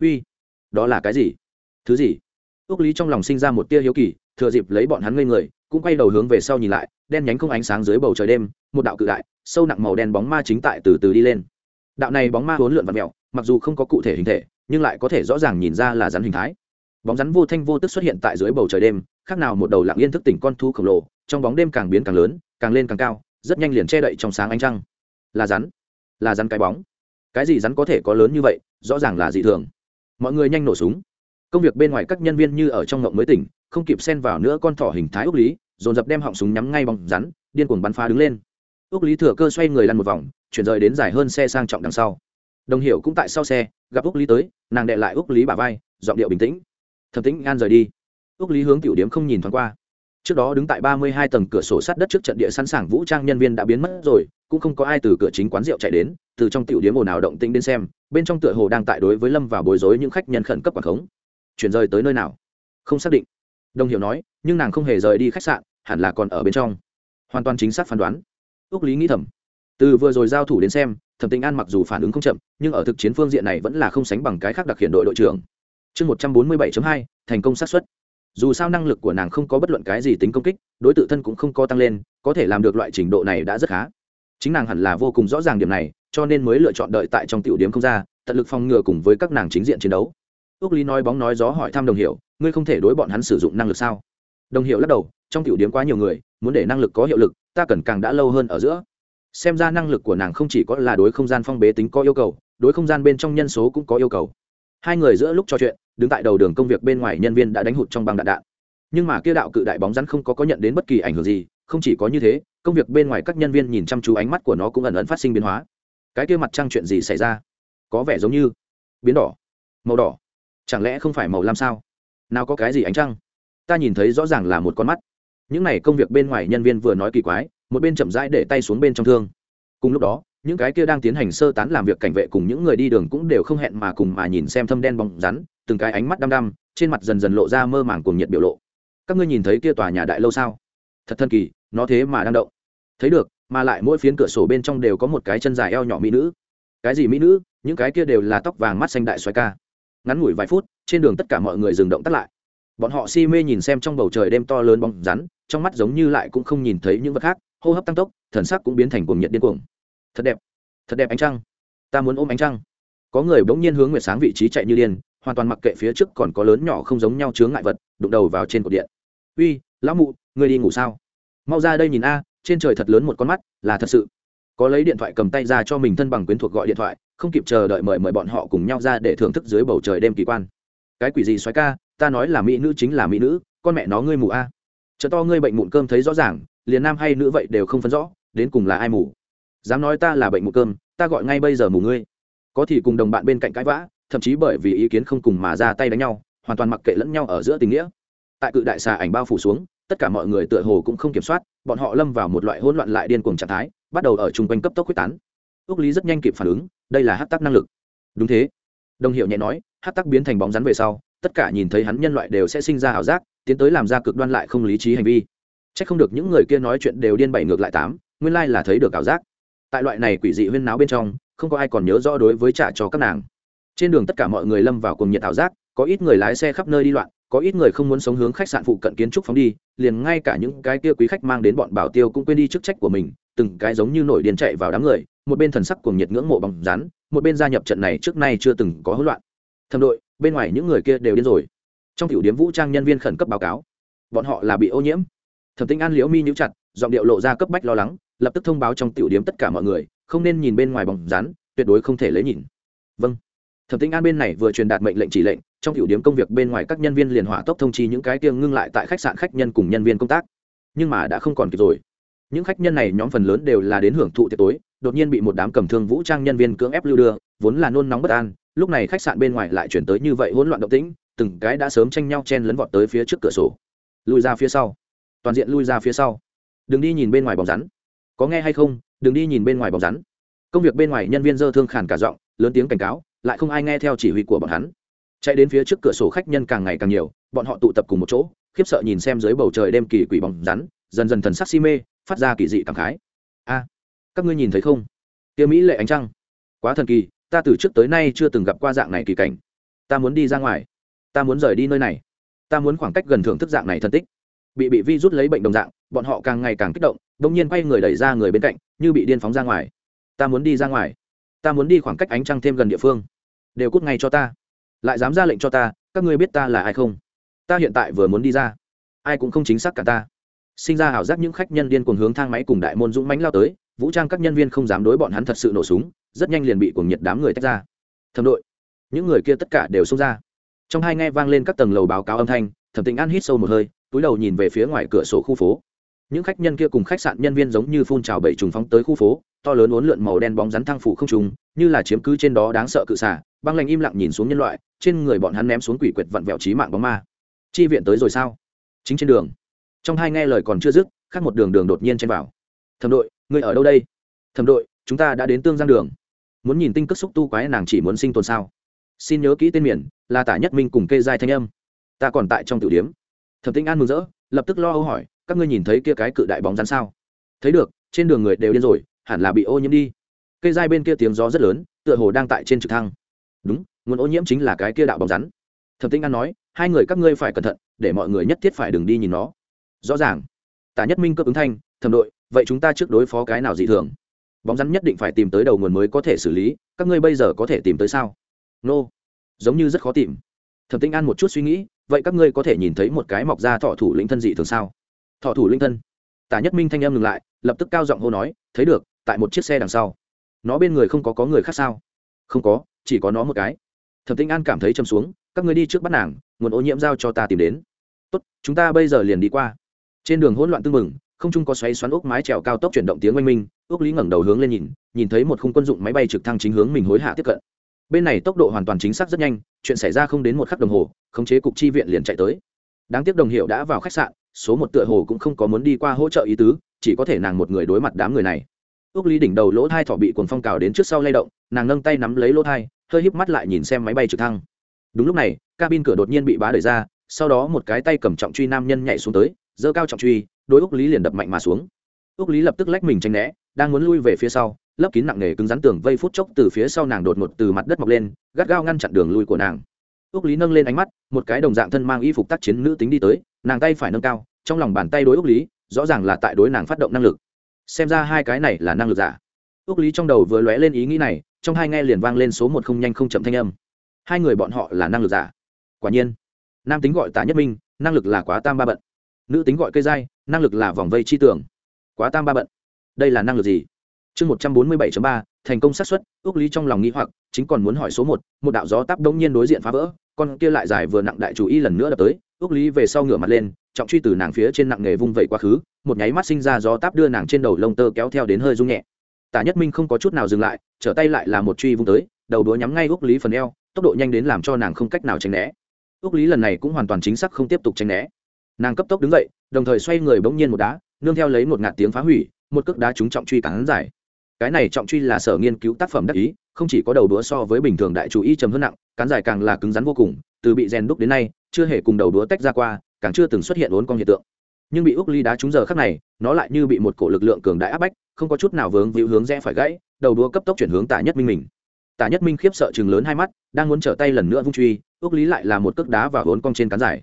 Uy, đó là cái gì? Thứ gì? Ước lý trong lòng sinh ra một tia hiếu kỳ, thừa dịp lấy bọn hắn ngây người, cũng quay đầu hướng về sau nhìn lại, đen nhánh không ánh sáng dưới bầu trời đêm, một đạo cự đại, sâu nặng màu đen bóng ma chính tại từ từ đi lên đạo này bóng ma huấn lượn vật mèo, mặc dù không có cụ thể hình thể nhưng lại có thể rõ ràng nhìn ra là rắn hình thái. Bóng rắn vô thanh vô tức xuất hiện tại dưới bầu trời đêm khác nào một đầu lặng yên thức tỉnh con thú khổng lồ trong bóng đêm càng biến càng lớn càng lên càng cao rất nhanh liền che đậy trong sáng ánh trăng. Là rắn. Là rắn cái bóng. Cái gì rắn có thể có lớn như vậy rõ ràng là dị thường. Mọi người nhanh nổ súng. Công việc bên ngoài các nhân viên như ở trong ngộng mới tỉnh không kịp xen vào nữa con thỏ hình thái úc lý dồn dập đem họng súng nhắm ngay bóng rắn điên cuồng bắn phá đứng lên. Úc lý thừa cơ xoay người lăn một vòng chuyển rời đến dài hơn xe sang trọng đằng sau. Đồng hiểu cũng tại sau xe, gặp úc lý tới, nàng đệ lại úc lý bà vai, giọng điệu bình tĩnh. Thẩm tĩnh an rời đi. Úc lý hướng tiểu điếm không nhìn thoáng qua. Trước đó đứng tại ba mươi hai tầng cửa sổ sát đất trước trận địa sẵn sàng vũ trang nhân viên đã biến mất rồi, cũng không có ai từ cửa chính quán rượu chạy đến, từ trong tiểu điếm ồn ào động tĩnh đến xem, bên trong tựa hồ đang tại đối với lâm và bối rối những khách nhân khẩn cấp quảng khống. Chuyển rời tới nơi nào? Không xác định. Đồng hiểu nói, nhưng nàng không hề rời đi khách sạn, hẳn là còn ở bên trong. Hoàn toàn chính xác phán đoán. Ước lý nghĩ thầm từ vừa rồi giao thủ đến xem thẩm Tinh an mặc dù phản ứng không chậm nhưng ở thực chiến phương diện này vẫn là không sánh bằng cái khác đặc hiện đội đội trưởng. Chương một trăm bốn mươi bảy hai thành công xác suất. Dù sao năng lực của nàng không có bất luận cái gì tính công kích đối t thân cũng không có tăng lên có thể làm được loại trình độ này đã rất khá. Chính nàng hẳn là vô cùng rõ ràng điểm này cho nên mới lựa chọn đợi tại trong tiểu điểm không ra tận lực phòng ngừa cùng với các nàng chính diện chiến đấu. Ước lý nói bóng nói gió hỏi thăm đồng Hiệu, ngươi không thể đối bọn hắn sử dụng năng lực sao? Đồng Hiệu lắc đầu trong tiểu điểm quá nhiều người muốn để năng lực có hiệu lực ta cần càng đã lâu hơn ở giữa xem ra năng lực của nàng không chỉ có là đối không gian phong bế tính có yêu cầu, đối không gian bên trong nhân số cũng có yêu cầu. Hai người giữa lúc trò chuyện, đứng tại đầu đường công việc bên ngoài nhân viên đã đánh hụt trong băng đạn đạn. Nhưng mà kia đạo cự đại bóng rắn không có có nhận đến bất kỳ ảnh hưởng gì, không chỉ có như thế, công việc bên ngoài các nhân viên nhìn chăm chú ánh mắt của nó cũng ẩn ẩn phát sinh biến hóa. Cái kia mặt trăng chuyện gì xảy ra? Có vẻ giống như biến đỏ, màu đỏ. Chẳng lẽ không phải màu lam sao? Nào có cái gì ánh trăng? Ta nhìn thấy rõ ràng là một con mắt. Những n à y công việc bên ngoài nhân viên vừa nói kỳ quái một bên chậm rãi để tay xuống bên trong thương. Cùng lúc đó, những cái kia đang tiến hành sơ tán làm việc cảnh vệ cùng những người đi đường cũng đều không hẹn mà cùng mà nhìn xem thâm đen bóng rắn, từng cái ánh mắt đăm đăm, trên mặt dần dần lộ ra mơ màng cùng nhiệt biểu lộ. Các ngươi nhìn thấy kia tòa nhà đại lâu sao? Thật thần kỳ, nó thế mà đang động. Thấy được, mà lại mỗi phiến cửa sổ bên trong đều có một cái chân dài eo nhỏ mỹ nữ. Cái gì mỹ nữ? Những cái kia đều là tóc vàng mắt xanh đại xoài ca. Ngắn ngủi vài phút, trên đường tất cả mọi người dừng động tắt lại. Bọn họ si mê nhìn xem trong bầu trời đêm to lớn bóng rắn, trong mắt giống như lại cũng không nhìn thấy những vật khác hô hấp tăng tốc, thần sắc cũng biến thành cuồng nhiệt điên cuồng. Thật đẹp thật đẹp ánh trăng. Ta muốn ôm ánh trăng. Có người bỗng nhiên hướng nguyệt sáng vị trí chạy như điên, hoàn toàn mặc kệ phía trước còn có lớn nhỏ không giống nhau chướng ngại vật, đụng đầu vào trên cột điện. Uy, lão mụ người đi ngủ sao? Mau ra đây nhìn a, trên trời thật lớn một con mắt, là thật sự. Có lấy điện thoại cầm tay ra cho mình thân bằng quyến thuộc gọi điện thoại, không kịp chờ đợi mời mời bọn họ cùng nhau ra để thưởng thức dưới bầu trời đêm kỳ quan. Cái quỷ gì xoáy ca, ta nói là mỹ nữ chính là mỹ nữ, con mẹ nó ngươi mù a. Chợ to ngươi bệnh mụn cơm thấy rõ ràng liền nam hay nữ vậy đều không phân rõ, đến cùng là ai mù. Dám nói ta là bệnh mù cơm, ta gọi ngay bây giờ mù ngươi. Có thì cùng đồng bạn bên cạnh cãi vã, thậm chí bởi vì ý kiến không cùng mà ra tay đánh nhau, hoàn toàn mặc kệ lẫn nhau ở giữa tình nghĩa. Tại cự đại xà ảnh bao phủ xuống, tất cả mọi người tựa hồ cũng không kiểm soát, bọn họ lâm vào một loại hỗn loạn lại điên cuồng trạng thái, bắt đầu ở chung quanh cấp tốc quyết tán. Ước lý rất nhanh kịp phản ứng, đây là hát tắc năng lực. Đúng thế. Đồng hiệu nhẹ nói hát tắc biến thành bóng rắn về sau, tất cả nhìn thấy hắn nhân loại đều sẽ sinh ra ảo giác, tiến tới làm ra cực đoan lại không lý trí hành vi c h ắ c không được những người kia nói chuyện đều điên bảy ngược lại tám, nguyên lai là thấy được ảo giác. Tại loại này quỷ dị huyên náo bên trong, không có ai còn nhớ rõ đối với trả cho các nàng. Trên đường tất cả mọi người lâm vào cùng nhiệt ảo giác, có ít người lái xe khắp nơi đi loạn, có ít người không muốn sống hướng khách sạn phụ cận kiến trúc phóng đi, liền ngay cả những cái kia quý khách mang đến bọn bảo tiêu cũng quên đi chức trách của mình, từng cái giống như nổi điên chạy vào đám người, một bên thần sắc cuồng nhiệt ngưỡng mộ bằng rắn một bên gia nhập trận này trước nay chưa từng có hỗn loạn. Thầm đội, bên ngoài những người kia đều điên rồi. Trong tiểu điếm vũ trang nhân viên khẩn cấp báo cáo, bọn họ là bị ô nhiễm thẩm tinh an liễu mi nhũ chặt, giọng điệu lộ ra cấp bách lo lắng, lập tức thông báo trong tiểu điếm tất cả mọi người, không nên nhìn bên ngoài bóng rán tuyệt đối không thể lấy nhìn. Vâng. Thẩm tinh an bên này vừa truyền đạt mệnh lệnh chỉ lệnh, trong tiểu điếm công việc bên ngoài các nhân viên liền hỏa tốc thông chi những cái tiêng ngưng lại tại khách sạn khách nhân cùng nhân viên công tác. Nhưng mà đã không còn kịp rồi. Những khách nhân này nhóm phần lớn đều là đến hưởng thụ tiệc tối, đột nhiên bị một đám cầm thương vũ trang nhân viên cưỡng ép lưu đưa, vốn là nôn nóng bất an, lúc này khách sạn bên ngoài lại chuyển tới như vậy hỗn loạn động tĩnh, từng cái đã sớm tranh nhau chen lấn vọt tới phía trước cửa sổ. Lùi ra phía sau toàn diện lui ra phía sau. Đừng đi nhìn bên ngoài bóng rắn. Có nghe hay không? Đừng đi nhìn bên ngoài bóng rắn. Công việc bên ngoài nhân viên dơ thương khàn cả giọng, lớn tiếng cảnh cáo, lại không ai nghe theo chỉ huy của bọn hắn. Chạy đến phía trước cửa sổ khách nhân càng ngày càng nhiều, bọn họ tụ tập cùng một chỗ, khiếp sợ nhìn xem dưới bầu trời đêm kỳ quỷ bóng rắn, dần dần thần sắc si mê, phát ra kỳ dị cảm khái. A, các ngươi nhìn thấy không? Tiêu mỹ lệ ánh trăng. Quá thần kỳ, ta từ trước tới nay chưa từng gặp qua dạng này kỳ cảnh. Ta muốn đi ra ngoài. Ta muốn rời đi nơi này. Ta muốn khoảng cách gần thưởng thức dạng này thân tích bị bị vi rút lấy bệnh đồng dạng, bọn họ càng ngày càng kích động đông nhiên quay người đẩy ra người bên cạnh, như bị điên phóng ra ngoài. Ta muốn đi ra ngoài. Ta muốn đi khoảng cách ánh trăng thêm gần địa phương. Đều cút ngay cho ta. Lại dám ra lệnh cho ta, các ngươi biết ta là ai không? Ta hiện tại vừa muốn đi ra. Ai cũng không chính xác cả ta. Sinh ra ảo giác những khách nhân điên cuồng hướng thang máy cùng đại môn dũng mánh lao tới, vũ trang các nhân viên không dám đối bọn hắn thật sự nổ súng, rất nhanh liền bị cuồng nhiệt đám người tách ra. Thẩm đội, những người kia tất cả đều xông ra. Trong hai nghe vang lên các tầng lầu báo cáo âm thanh, thẩm tình an hít sâu một hơi túi đầu nhìn về phía ngoài cửa sổ khu phố. Những khách nhân kia cùng khách sạn nhân viên giống như phun trào bảy trùng phóng tới khu phố, to lớn uốn lượn màu đen bóng rắn thăng phủ không trùng như là chiếm cứ trên đó đáng sợ cự xả băng lạnh im lặng nhìn xuống nhân loại, trên người bọn hắn ném xuống quỷ quyệt vặn vẹo trí mạng bóng ma. Chi viện tới rồi sao? Chính trên đường. Trong hai nghe lời còn chưa dứt, khác một đường đường đột nhiên chen vào. Thẩm đội người ở đâu đây? Thẩm đội, chúng ta đã đến tương giang đường. Muốn nhìn tinh cất xúc tu quái nàng chỉ muốn sinh tồn sao? Xin nhớ kỹ tên miền, là tả nhất minh cùng kê giai thanh âm. Ta còn tại trong tiểu điếm thẩm tinh an mừng rỡ, lập tức lo âu hỏi, các ngươi nhìn thấy kia cái cự đại bóng rắn sao? Thấy được, trên đường người đều điên rồi, hẳn là bị ô nhiễm đi. Cây dai bên kia tiếng gió rất lớn, tựa hồ đang tại trên trực thăng. Đúng, nguồn ô nhiễm chính là cái kia đạo bóng rắn. Thẩm tinh an nói, hai người các ngươi phải cẩn thận, để mọi người nhất thiết phải đừng đi nhìn nó. Rõ ràng. Tả nhất minh cấp ứng thanh, thẩm đội, vậy chúng ta trước đối phó cái nào dị thường? Bóng rắn nhất định phải tìm tới đầu nguồn mới có thể xử lý, các ngươi bây giờ có thể tìm tới sao? Nô、no. giống như rất khó tìm. Thẩm tinh an một chút suy nghĩ vậy các ngươi có thể nhìn thấy một cái mọc ra thọ thủ lĩnh thân dị thường sao? Thọ thủ linh thân? Tả nhất minh thanh em ngừng lại, lập tức cao giọng hô nói, thấy được, tại một chiếc xe đằng sau. Nó bên người không có có người khác sao? Không có, chỉ có nó một cái. Thẩm tinh an cảm thấy châm xuống, các người đi trước bắt nàng, nguồn ô nhiễm giao cho ta tìm đến. Tốt, chúng ta bây giờ liền đi qua. Trên đường hỗn loạn tưng mừng không trung có xoáy xoắn ốc mái trèo cao tốc chuyển động tiếng oanh minh, ước lý ngẩng đầu hướng lên nhìn nhìn thấy một khung quân dụng máy bay trực thăng chính hướng mình hối hạ tiếp cận bên này tốc độ hoàn toàn chính xác rất nhanh, chuyện xảy ra không đến một khắc đồng hồ, khống chế cục chi viện liền chạy tới. Đáng tiếc đồng hiệu đã vào khách sạn, số một tựa hồ cũng không có muốn đi qua hỗ trợ ý tứ, chỉ có thể nàng một người đối mặt đám người này. Ước lý đỉnh đầu lỗ thai thỏ bị cuồng phong cào đến trước sau lay động, nàng nâng tay nắm lấy lỗ thai, hơi híp mắt lại nhìn xem máy bay trực thăng. Đúng lúc này, cabin cửa đột nhiên bị bá đẩy ra, sau đó một cái tay cầm trọng truy nam nhân nhảy xuống tới, giơ cao trọng truy, đối ước lý liền đập mạnh mà xuống ước lý lập tức lách mình tranh né, đang muốn lui về phía sau, lấp kín nặng nề cứng rắn tường vây phút chốc từ phía sau nàng đột ngột từ mặt đất mọc lên, gắt gao ngăn chặn đường lui của nàng. Ước lý nâng lên ánh mắt, một cái đồng dạng thân mang y phục tác chiến nữ tính đi tới, nàng tay phải nâng cao, trong lòng bàn tay đối ước lý, rõ ràng là tại đối nàng phát động năng lực. Xem ra hai cái này là năng lực giả. Ước lý trong đầu vừa lóe lên ý nghĩ này, trong hai nghe liền vang lên số một không nhanh không chậm thanh âm. Hai người bọn họ là năng lực giả. Quả nhiên, nam tính gọi tả nhất minh, năng lực là quá tam ba bận. Nữ tính gọi cây dai năng lực là vòng vây chi tưởng quá tam ba bận. Đây là năng lực gì? Chương một trăm bốn mươi bảy ba, thành công xác suất, ước lý trong lòng nghĩ hoặc, chính còn muốn hỏi số một một đạo gió táp đông nhiên đối diện phá vỡ, con kia lại dài vừa nặng đại chủ y lần nữa đập tới, ước lý về sau ngửa mặt lên, trọng truy từ nàng phía trên nặng nghề vung vẩy quá khứ, một nháy mắt sinh ra gió táp đưa nàng trên đầu lông tơ kéo theo đến hơi rung nhẹ. Tả nhất minh không có chút nào dừng lại, trở tay lại là một truy vung tới, đầu đũa nhắm ngay ước lý phần eo, tốc độ nhanh đến làm cho nàng không cách nào tránh né. Ước lý lần này cũng hoàn toàn chính xác không tiếp tục tránh né. Nàng cấp tốc đứng dậy, đồng thời xoay người bỗng nhiên một đá nương theo lấy một ngạt tiếng phá hủy, một cước đá trúng trọng truy cắn giải. Cái này trọng truy là sở nghiên cứu tác phẩm đắc ý, không chỉ có đầu đũa so với bình thường đại chủ y trầm hơn nặng cán dài càng là cứng rắn vô cùng, từ bị rèn đúc đến nay, chưa hề cùng đầu đũa tách ra qua, càng chưa từng xuất hiện uốn cong hiện tượng. Nhưng bị úc ly đá trúng giờ khắc này, nó lại như bị một cổ lực lượng cường đại áp bách, không có chút nào vướng víu hướng rẽ phải gãy, đầu đũa cấp tốc chuyển hướng tả nhất minh mình. Tả nhất minh khiếp sợ chừng lớn hai mắt, đang muốn trở tay lần nữa vung truy, úc lý lại là một cước đá và uốn cong trên cán dài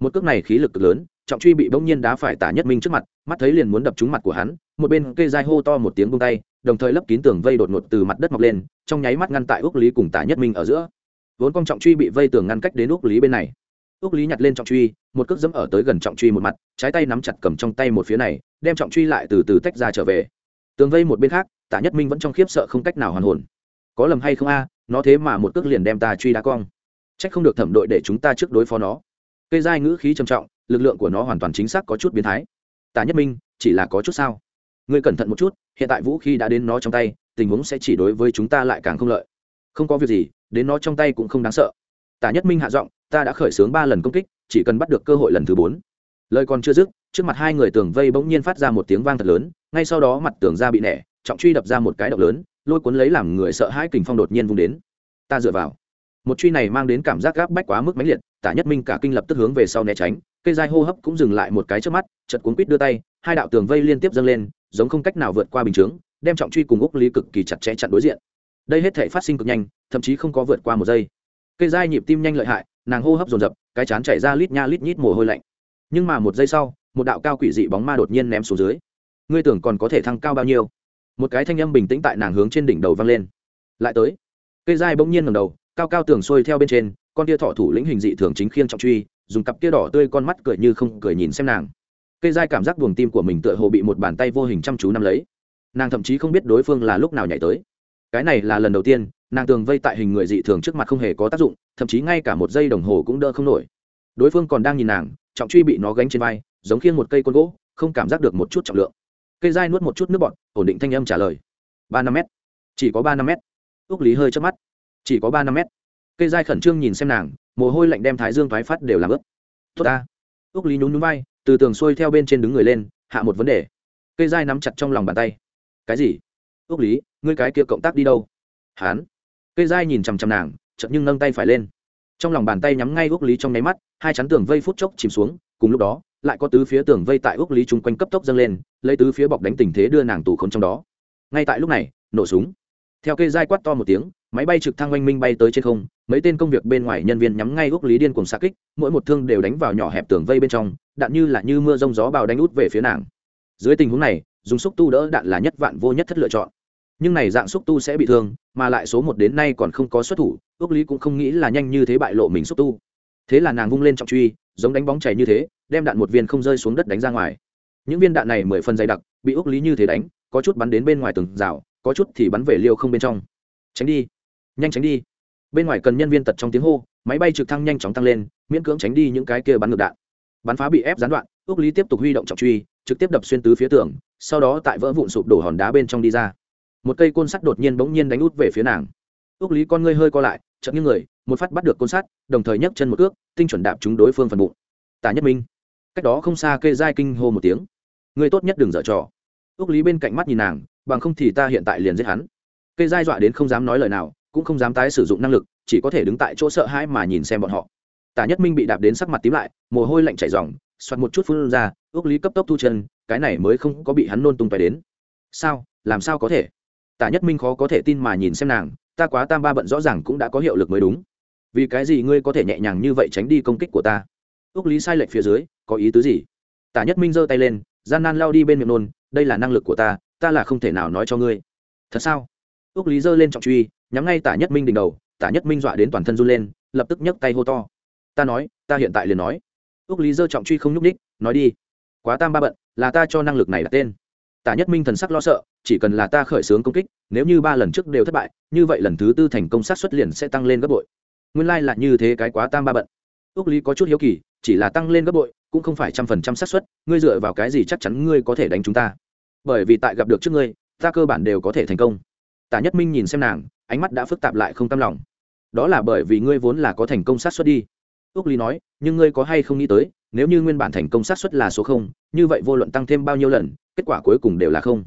một cước này khí lực cực lớn trọng truy bị bỗng nhiên đá phải tả nhất minh trước mặt, mắt thấy liền muốn đập trúng mặt của hắn, một bên cây dai hô to một tiếng bông tay, đồng thời lấp kín tường vây đột ngột từ mặt đất mọc lên, trong nháy mắt ngăn tại úc lý cùng tả nhất minh ở giữa. Vốn con trọng truy bị vây tường ngăn cách đến úc lý bên này. Úc lý nhặt lên trọng truy, một cước dẫm ở tới gần trọng truy một mặt, trái tay nắm chặt cầm trong tay một phía này, đem trọng truy lại từ từ tách ra trở về. Tường vây một bên khác, tả nhất minh vẫn trong khiếp sợ không cách nào hoàn hồn. Có lầm hay không a, nó thế mà một cước liền đem ta truy đá cong. Trách không được thẩm đội để chúng ta trước đối phó nó. Cây dai ngữ khí trầm trọng lực lượng của nó hoàn toàn chính xác có chút biến thái. Tả nhất minh, chỉ là có chút sao? Ngươi cẩn thận một chút, hiện tại vũ khí đã đến nó trong tay, tình huống sẽ chỉ đối với chúng ta lại càng không lợi. Không có việc gì, đến nó trong tay cũng không đáng sợ. Tả nhất minh hạ giọng, ta đã khởi xướng ba lần công kích, chỉ cần bắt được cơ hội lần thứ bốn. Lời còn chưa dứt, trước mặt hai người tường vây bỗng nhiên phát ra một tiếng vang thật lớn, ngay sau đó mặt tường ra bị nẻ, trọng truy đập ra một cái động lớn, lôi cuốn lấy làm người sợ hãi kình phong đột nhiên vung đến. Ta dựa vào. Một truy này mang đến cảm giác gáp bách quá mức mãnh liệt, tả nhất minh cả kinh lập tức hướng về sau né tránh cây dai hô hấp cũng dừng lại một cái trước mắt chật cuốn quýt đưa tay, hai đạo tường vây liên tiếp dâng lên, giống không cách nào vượt qua bình chướng, đem trọng truy cùng úc lý cực kỳ chặt chẽ chặn đối diện. Đây hết thể phát sinh cực nhanh, thậm chí không có vượt qua một giây. Cây dai nhịp tim nhanh lợi hại, nàng hô hấp dồn dập, cái chán chảy ra lít nha lít nhít mồ hôi lạnh. Nhưng mà một giây sau, một đạo cao quỷ dị bóng ma đột nhiên ném xuống dưới. Ngươi tưởng còn có thể thăng cao bao nhiêu? Một cái thanh âm bình tĩnh tại nàng hướng trên đỉnh đầu vang lên. Lại tới. Cây dai bỗng nhiên ngầm đầu, cao cao tường xuôi theo bên trên, con tia thọ thủ lĩnh hình dị thường chính khiên trọng truy dùng cặp kia đỏ tươi con mắt cười như không cười nhìn xem nàng. Cây dai cảm giác buồng tim của mình tựa hồ bị một bàn tay vô hình chăm chú nắm lấy. Nàng thậm chí không biết đối phương là lúc nào nhảy tới. Cái này là lần đầu tiên, nàng tường vây tại hình người dị thường trước mặt không hề có tác dụng, thậm chí ngay cả một giây đồng hồ cũng đỡ không nổi. Đối phương còn đang nhìn nàng, trọng truy bị nó gánh trên vai, giống khiêng một cây côn gỗ, không cảm giác được một chút trọng lượng. Cây dai nuốt một chút nước bọt, ổn định thanh âm trả lời. Ba năm m chỉ có ba năm m ước lý hơi chớp mắt. Chỉ có ba năm m cây dai khẩn trương nhìn xem nàng mồ hôi lạnh đem thái dương thoái phát đều làm ướt. Tốt ta. Ước lý nhún núi vai, từ tường xuôi theo bên trên đứng người lên, hạ một vấn đề. Cây dai nắm chặt trong lòng bàn tay. Cái gì? Ước lý, ngươi cái kia cộng tác đi đâu? Hán. Cây dai nhìn chằm chằm nàng chậm nhưng nâng tay phải lên. Trong lòng bàn tay nhắm ngay ước lý trong nháy mắt, hai chắn tường vây phút chốc chìm xuống, cùng lúc đó, lại có tứ phía tường vây tại ước lý chung quanh cấp tốc dâng lên, lấy tứ phía bọc đánh tình thế đưa nàng tù không trong đó. Ngay tại lúc này, nổ súng theo cây dai quát to một tiếng, máy bay trực thăng oanh minh bay tới trên không, mấy tên công việc bên ngoài nhân viên nhắm ngay gốc lý điên cùng xa kích, mỗi một thương đều đánh vào nhỏ hẹp tường vây bên trong, đạn như là như mưa rông gió bào đánh út về phía nàng. Dưới tình huống này, dùng xúc tu đỡ đạn là nhất vạn vô nhất thất lựa chọn. Nhưng này dạng xúc tu sẽ bị thương, mà lại số một đến nay còn không có xuất thủ ước lý cũng không nghĩ là nhanh như thế bại lộ mình xúc tu. Thế là nàng vung lên trọng truy, giống đánh bóng chảy như thế, đem đạn một viên không rơi xuống đất đánh ra ngoài. Những viên đạn này mười phần dày đặc, bị ước lý như thế đánh, có chút bắn đến bên ngoài từng rào có chút thì bắn về liêu không bên trong. Tránh đi. Nhanh tránh đi. Bên ngoài cần nhân viên tật trong tiếng hô, máy bay trực thăng nhanh chóng tăng lên, miễn cưỡng tránh đi những cái kia bắn ngược đạn. Bắn phá bị ép gián đoạn ước lý tiếp tục huy động trọng truy, trực tiếp đập xuyên tứ phía tường, sau đó tại vỡ vụn sụp đổ hòn đá bên trong đi ra. Một cây côn sắt đột nhiên bỗng nhiên đánh út về phía nàng. Ước lý con ngươi hơi co lại chậm như người, một phát bắt được côn sắt, đồng thời nhấc chân một ước tinh chuẩn đạp trúng đối phương phần bụng. Tả nhất minh. Cách đó không xa kê giai kinh hô một tiếng. Ngươi tốt nhất đừng dở trò ước lý bên cạnh mắt nhìn nàng, bằng không thì ta hiện tại liền giết hắn. Kê giai dọa đến không dám nói lời nào, cũng không dám tái sử dụng năng lực, chỉ có thể đứng tại chỗ sợ hãi mà nhìn xem bọn họ. Tả nhất minh bị đạp đến sắc mặt tím lại, mồ hôi lạnh chảy ròng xoặt một chút phun ra ước lý cấp tốc thu chân, cái này mới không có bị hắn nôn tung tay đến. Sao? Làm sao có thể? Tả nhất minh khó có thể tin mà nhìn xem nàng, ta quá tam ba bận rõ ràng cũng đã có hiệu lực mới đúng. Vì cái gì ngươi có thể nhẹ nhàng như vậy tránh đi công kích của ta? Ước lý sai lệch phía dưới, có ý tứ gì? Tả nhất minh giơ tay lên gian nan lao đi bên miệng nôn, đây là năng lực của ta ta là không thể nào nói cho ngươi. Thật sao? Ước lý giơ lên trọng truy, nhắm ngay tả nhất minh đỉnh đầu, tả nhất minh dọa đến toàn thân run lên, lập tức nhấc tay hô to. Ta nói, ta hiện tại liền nói. Ước lý giơ trọng truy không nhúc ních nói đi, quá tam ba bận, là ta cho năng lực này đặt tên. Tả nhất minh thần sắc lo sợ, chỉ cần là ta khởi xướng công kích, nếu như ba lần trước đều thất bại, như vậy lần thứ tư thành công sát xuất liền sẽ tăng lên gấp bội. Nguyên lai、like、là như thế cái quá tam ba bận ước lý có chút hiếu kỳ, chỉ là tăng lên gấp bội, cũng không phải trăm phần trăm xác suất, ngươi dựa vào cái gì chắc chắn ngươi có thể đánh chúng ta? Bởi vì tại gặp được trước ngươi, ta cơ bản đều có thể thành công. Tả nhất minh nhìn xem nàng, ánh mắt đã phức tạp lại không tâm lòng. Đó là bởi vì ngươi vốn là có thành công sát xuất đi. Ước lý nói, nhưng ngươi có hay không nghĩ tới, nếu như nguyên bản thành công sát xuất là số không, như vậy vô luận tăng thêm bao nhiêu lần, kết quả cuối cùng đều là không.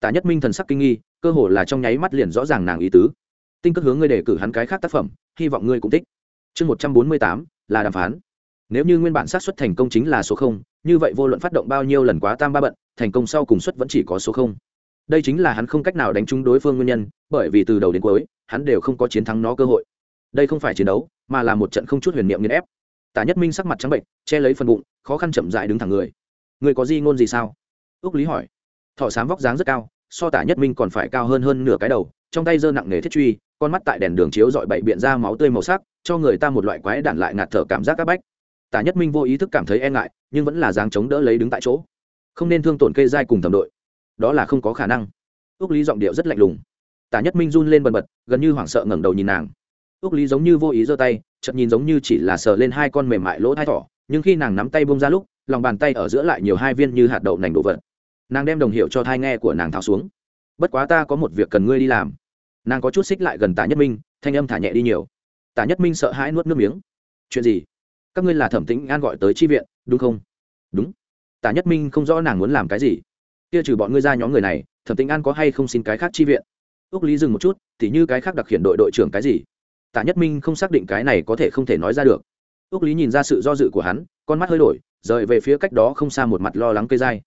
Tả nhất minh thần sắc kinh nghi, cơ hồ là trong nháy mắt liền rõ ràng nàng ý tứ. Tinh cất hướng ngươi đề cử hắn cái khác tác phẩm, hy vọng ngươi cũng thích. Chương một trăm bốn mươi tám là đàm phán. Nếu như nguyên bản xác suất thành công chính là số không, như vậy vô luận phát động bao nhiêu lần quá tam ba bận, thành công sau cùng suất vẫn chỉ có số không. Đây chính là hắn không cách nào đánh trúng đối phương nguyên nhân, bởi vì từ đầu đến cuối, hắn đều không có chiến thắng nó cơ hội. Đây không phải chiến đấu, mà là một trận không chút huyền niệm nghiền ép. Tả nhất minh sắc mặt trắng bệnh, che lấy phần bụng, khó khăn chậm dại đứng thẳng người. Người có di ngôn gì sao? Ước lý hỏi. Thọ sám vóc dáng rất cao so tả nhất minh còn phải cao hơn hơn nửa cái đầu, trong tay giơ nặng nề thiết truy, con mắt tại đèn đường chiếu dọi bậy biện ra máu tươi màu sắc, cho người ta một loại quái đản lại ngạt thở cảm giác áp bách. Tả nhất minh vô ý thức cảm thấy e ngại, nhưng vẫn là dáng chống đỡ lấy đứng tại chỗ. Không nên thương tổn kê dai cùng thẩm đội. Đó là không có khả năng. Ước lý giọng điệu rất lạnh lùng. Tả nhất minh run lên bần bật, gần như hoảng sợ ngẩng đầu nhìn nàng. Ước lý giống như vô ý giơ tay chậm nhìn giống như chỉ là sờ lên hai con mềm mại lỗ thai thỏ, nhưng khi nàng nắm tay bông ra lúc, lòng bàn tay ở giữa lại nhiều hai viên như hạt đậu nành đổ vật nàng đem đồng hiệu cho thai nghe của nàng tháo xuống. Bất quá ta có một việc cần ngươi đi làm. Nàng có chút xích lại gần tả nhất minh, thanh âm thả nhẹ đi nhiều. Tả nhất minh sợ hãi nuốt nước miếng. Chuyện gì? Các ngươi là thẩm tĩnh an gọi tới tri viện, đúng không? Đúng. Tả nhất minh không rõ nàng muốn làm cái gì. Kia trừ bọn ngươi ra nhóm người này, thẩm tĩnh an có hay không xin cái khác tri viện? Ước lý dừng một chút thì như cái khác đặc hiện đội đội trưởng cái gì? Tả nhất minh không xác định cái này có thể không thể nói ra được. Ước lý nhìn ra sự do dự của hắn, con mắt hơi đổi, rời về phía cách đó không xa một mặt lo lắng cây dai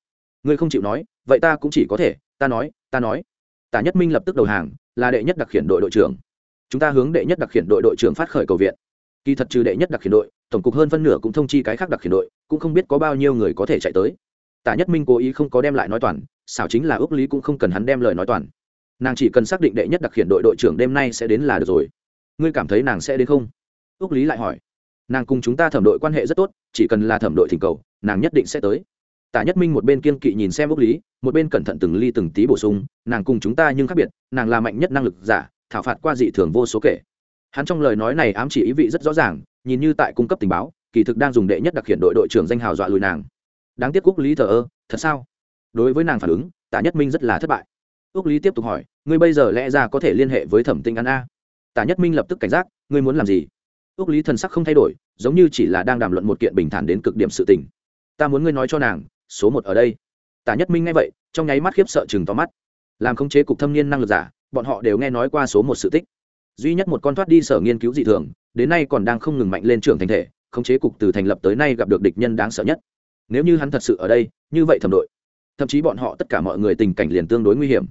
ngươi không chịu nói, vậy ta cũng chỉ có thể, ta nói ta nói. Tả nhất minh lập tức đầu hàng, là đệ nhất đặc khiển đội đội trưởng. Chúng ta hướng đệ nhất đặc khiển đội đội trưởng phát khởi cầu viện. Kỳ thật trừ đệ nhất đặc khiển đội, tổng cục hơn phân nửa cũng thông chi cái khác đặc khiển đội, cũng không biết có bao nhiêu người có thể chạy tới. Tả nhất minh cố ý không có đem lại nói toàn, xảo chính là ước lý cũng không cần hắn đem lời nói toàn. Nàng chỉ cần xác định đệ nhất đặc khiển đội đội trưởng đêm nay sẽ đến là được rồi. Ngươi cảm thấy nàng sẽ đến không? Ước lý lại hỏi. Nàng cùng chúng ta thẩm đội quan hệ rất tốt, chỉ cần là thẩm đội thỉnh cầu, nàng nhất định sẽ tới tả nhất minh một bên kiên kỵ nhìn xem ước lý, một bên cẩn thận từng ly từng tí bổ sung, nàng cùng chúng ta nhưng khác biệt, nàng là mạnh nhất năng lực giả, thảo phạt qua dị thường vô số kể. Hắn trong lời nói này ám chỉ ý vị rất rõ ràng, nhìn như tại cung cấp tình báo, kỳ thực đang dùng đệ nhất đặc hiện đội đội trưởng danh hào dọa lùi nàng. Đáng tiếc quốc lý thờ ơ, thật sao? Đối với nàng phản ứng, tả nhất minh rất là thất bại. Ước lý tiếp tục hỏi, ngươi bây giờ lẽ ra có thể liên hệ với thẩm tinh ăn a? Tả nhất minh lập tức cảnh giác, ngươi muốn làm gì? Ước lý thần sắc không thay đổi, giống như chỉ là đang đàm luận một kiện bình thản đến cực điểm sự tình. Ta muốn ngươi nói cho nàng số một ở đây. Tả nhất minh nghe vậy, trong nháy mắt khiếp sợ chừng to mắt. Làm khống chế cục thâm niên năng lực giả, bọn họ đều nghe nói qua số một sự tích. Duy nhất một con thoát đi sở nghiên cứu dị thường, đến nay còn đang không ngừng mạnh lên trưởng thành thể, khống chế cục từ thành lập tới nay gặp được địch nhân đáng sợ nhất. Nếu như hắn thật sự ở đây, như vậy thẩm đội. Thậm chí bọn họ tất cả mọi người tình cảnh liền tương đối nguy hiểm.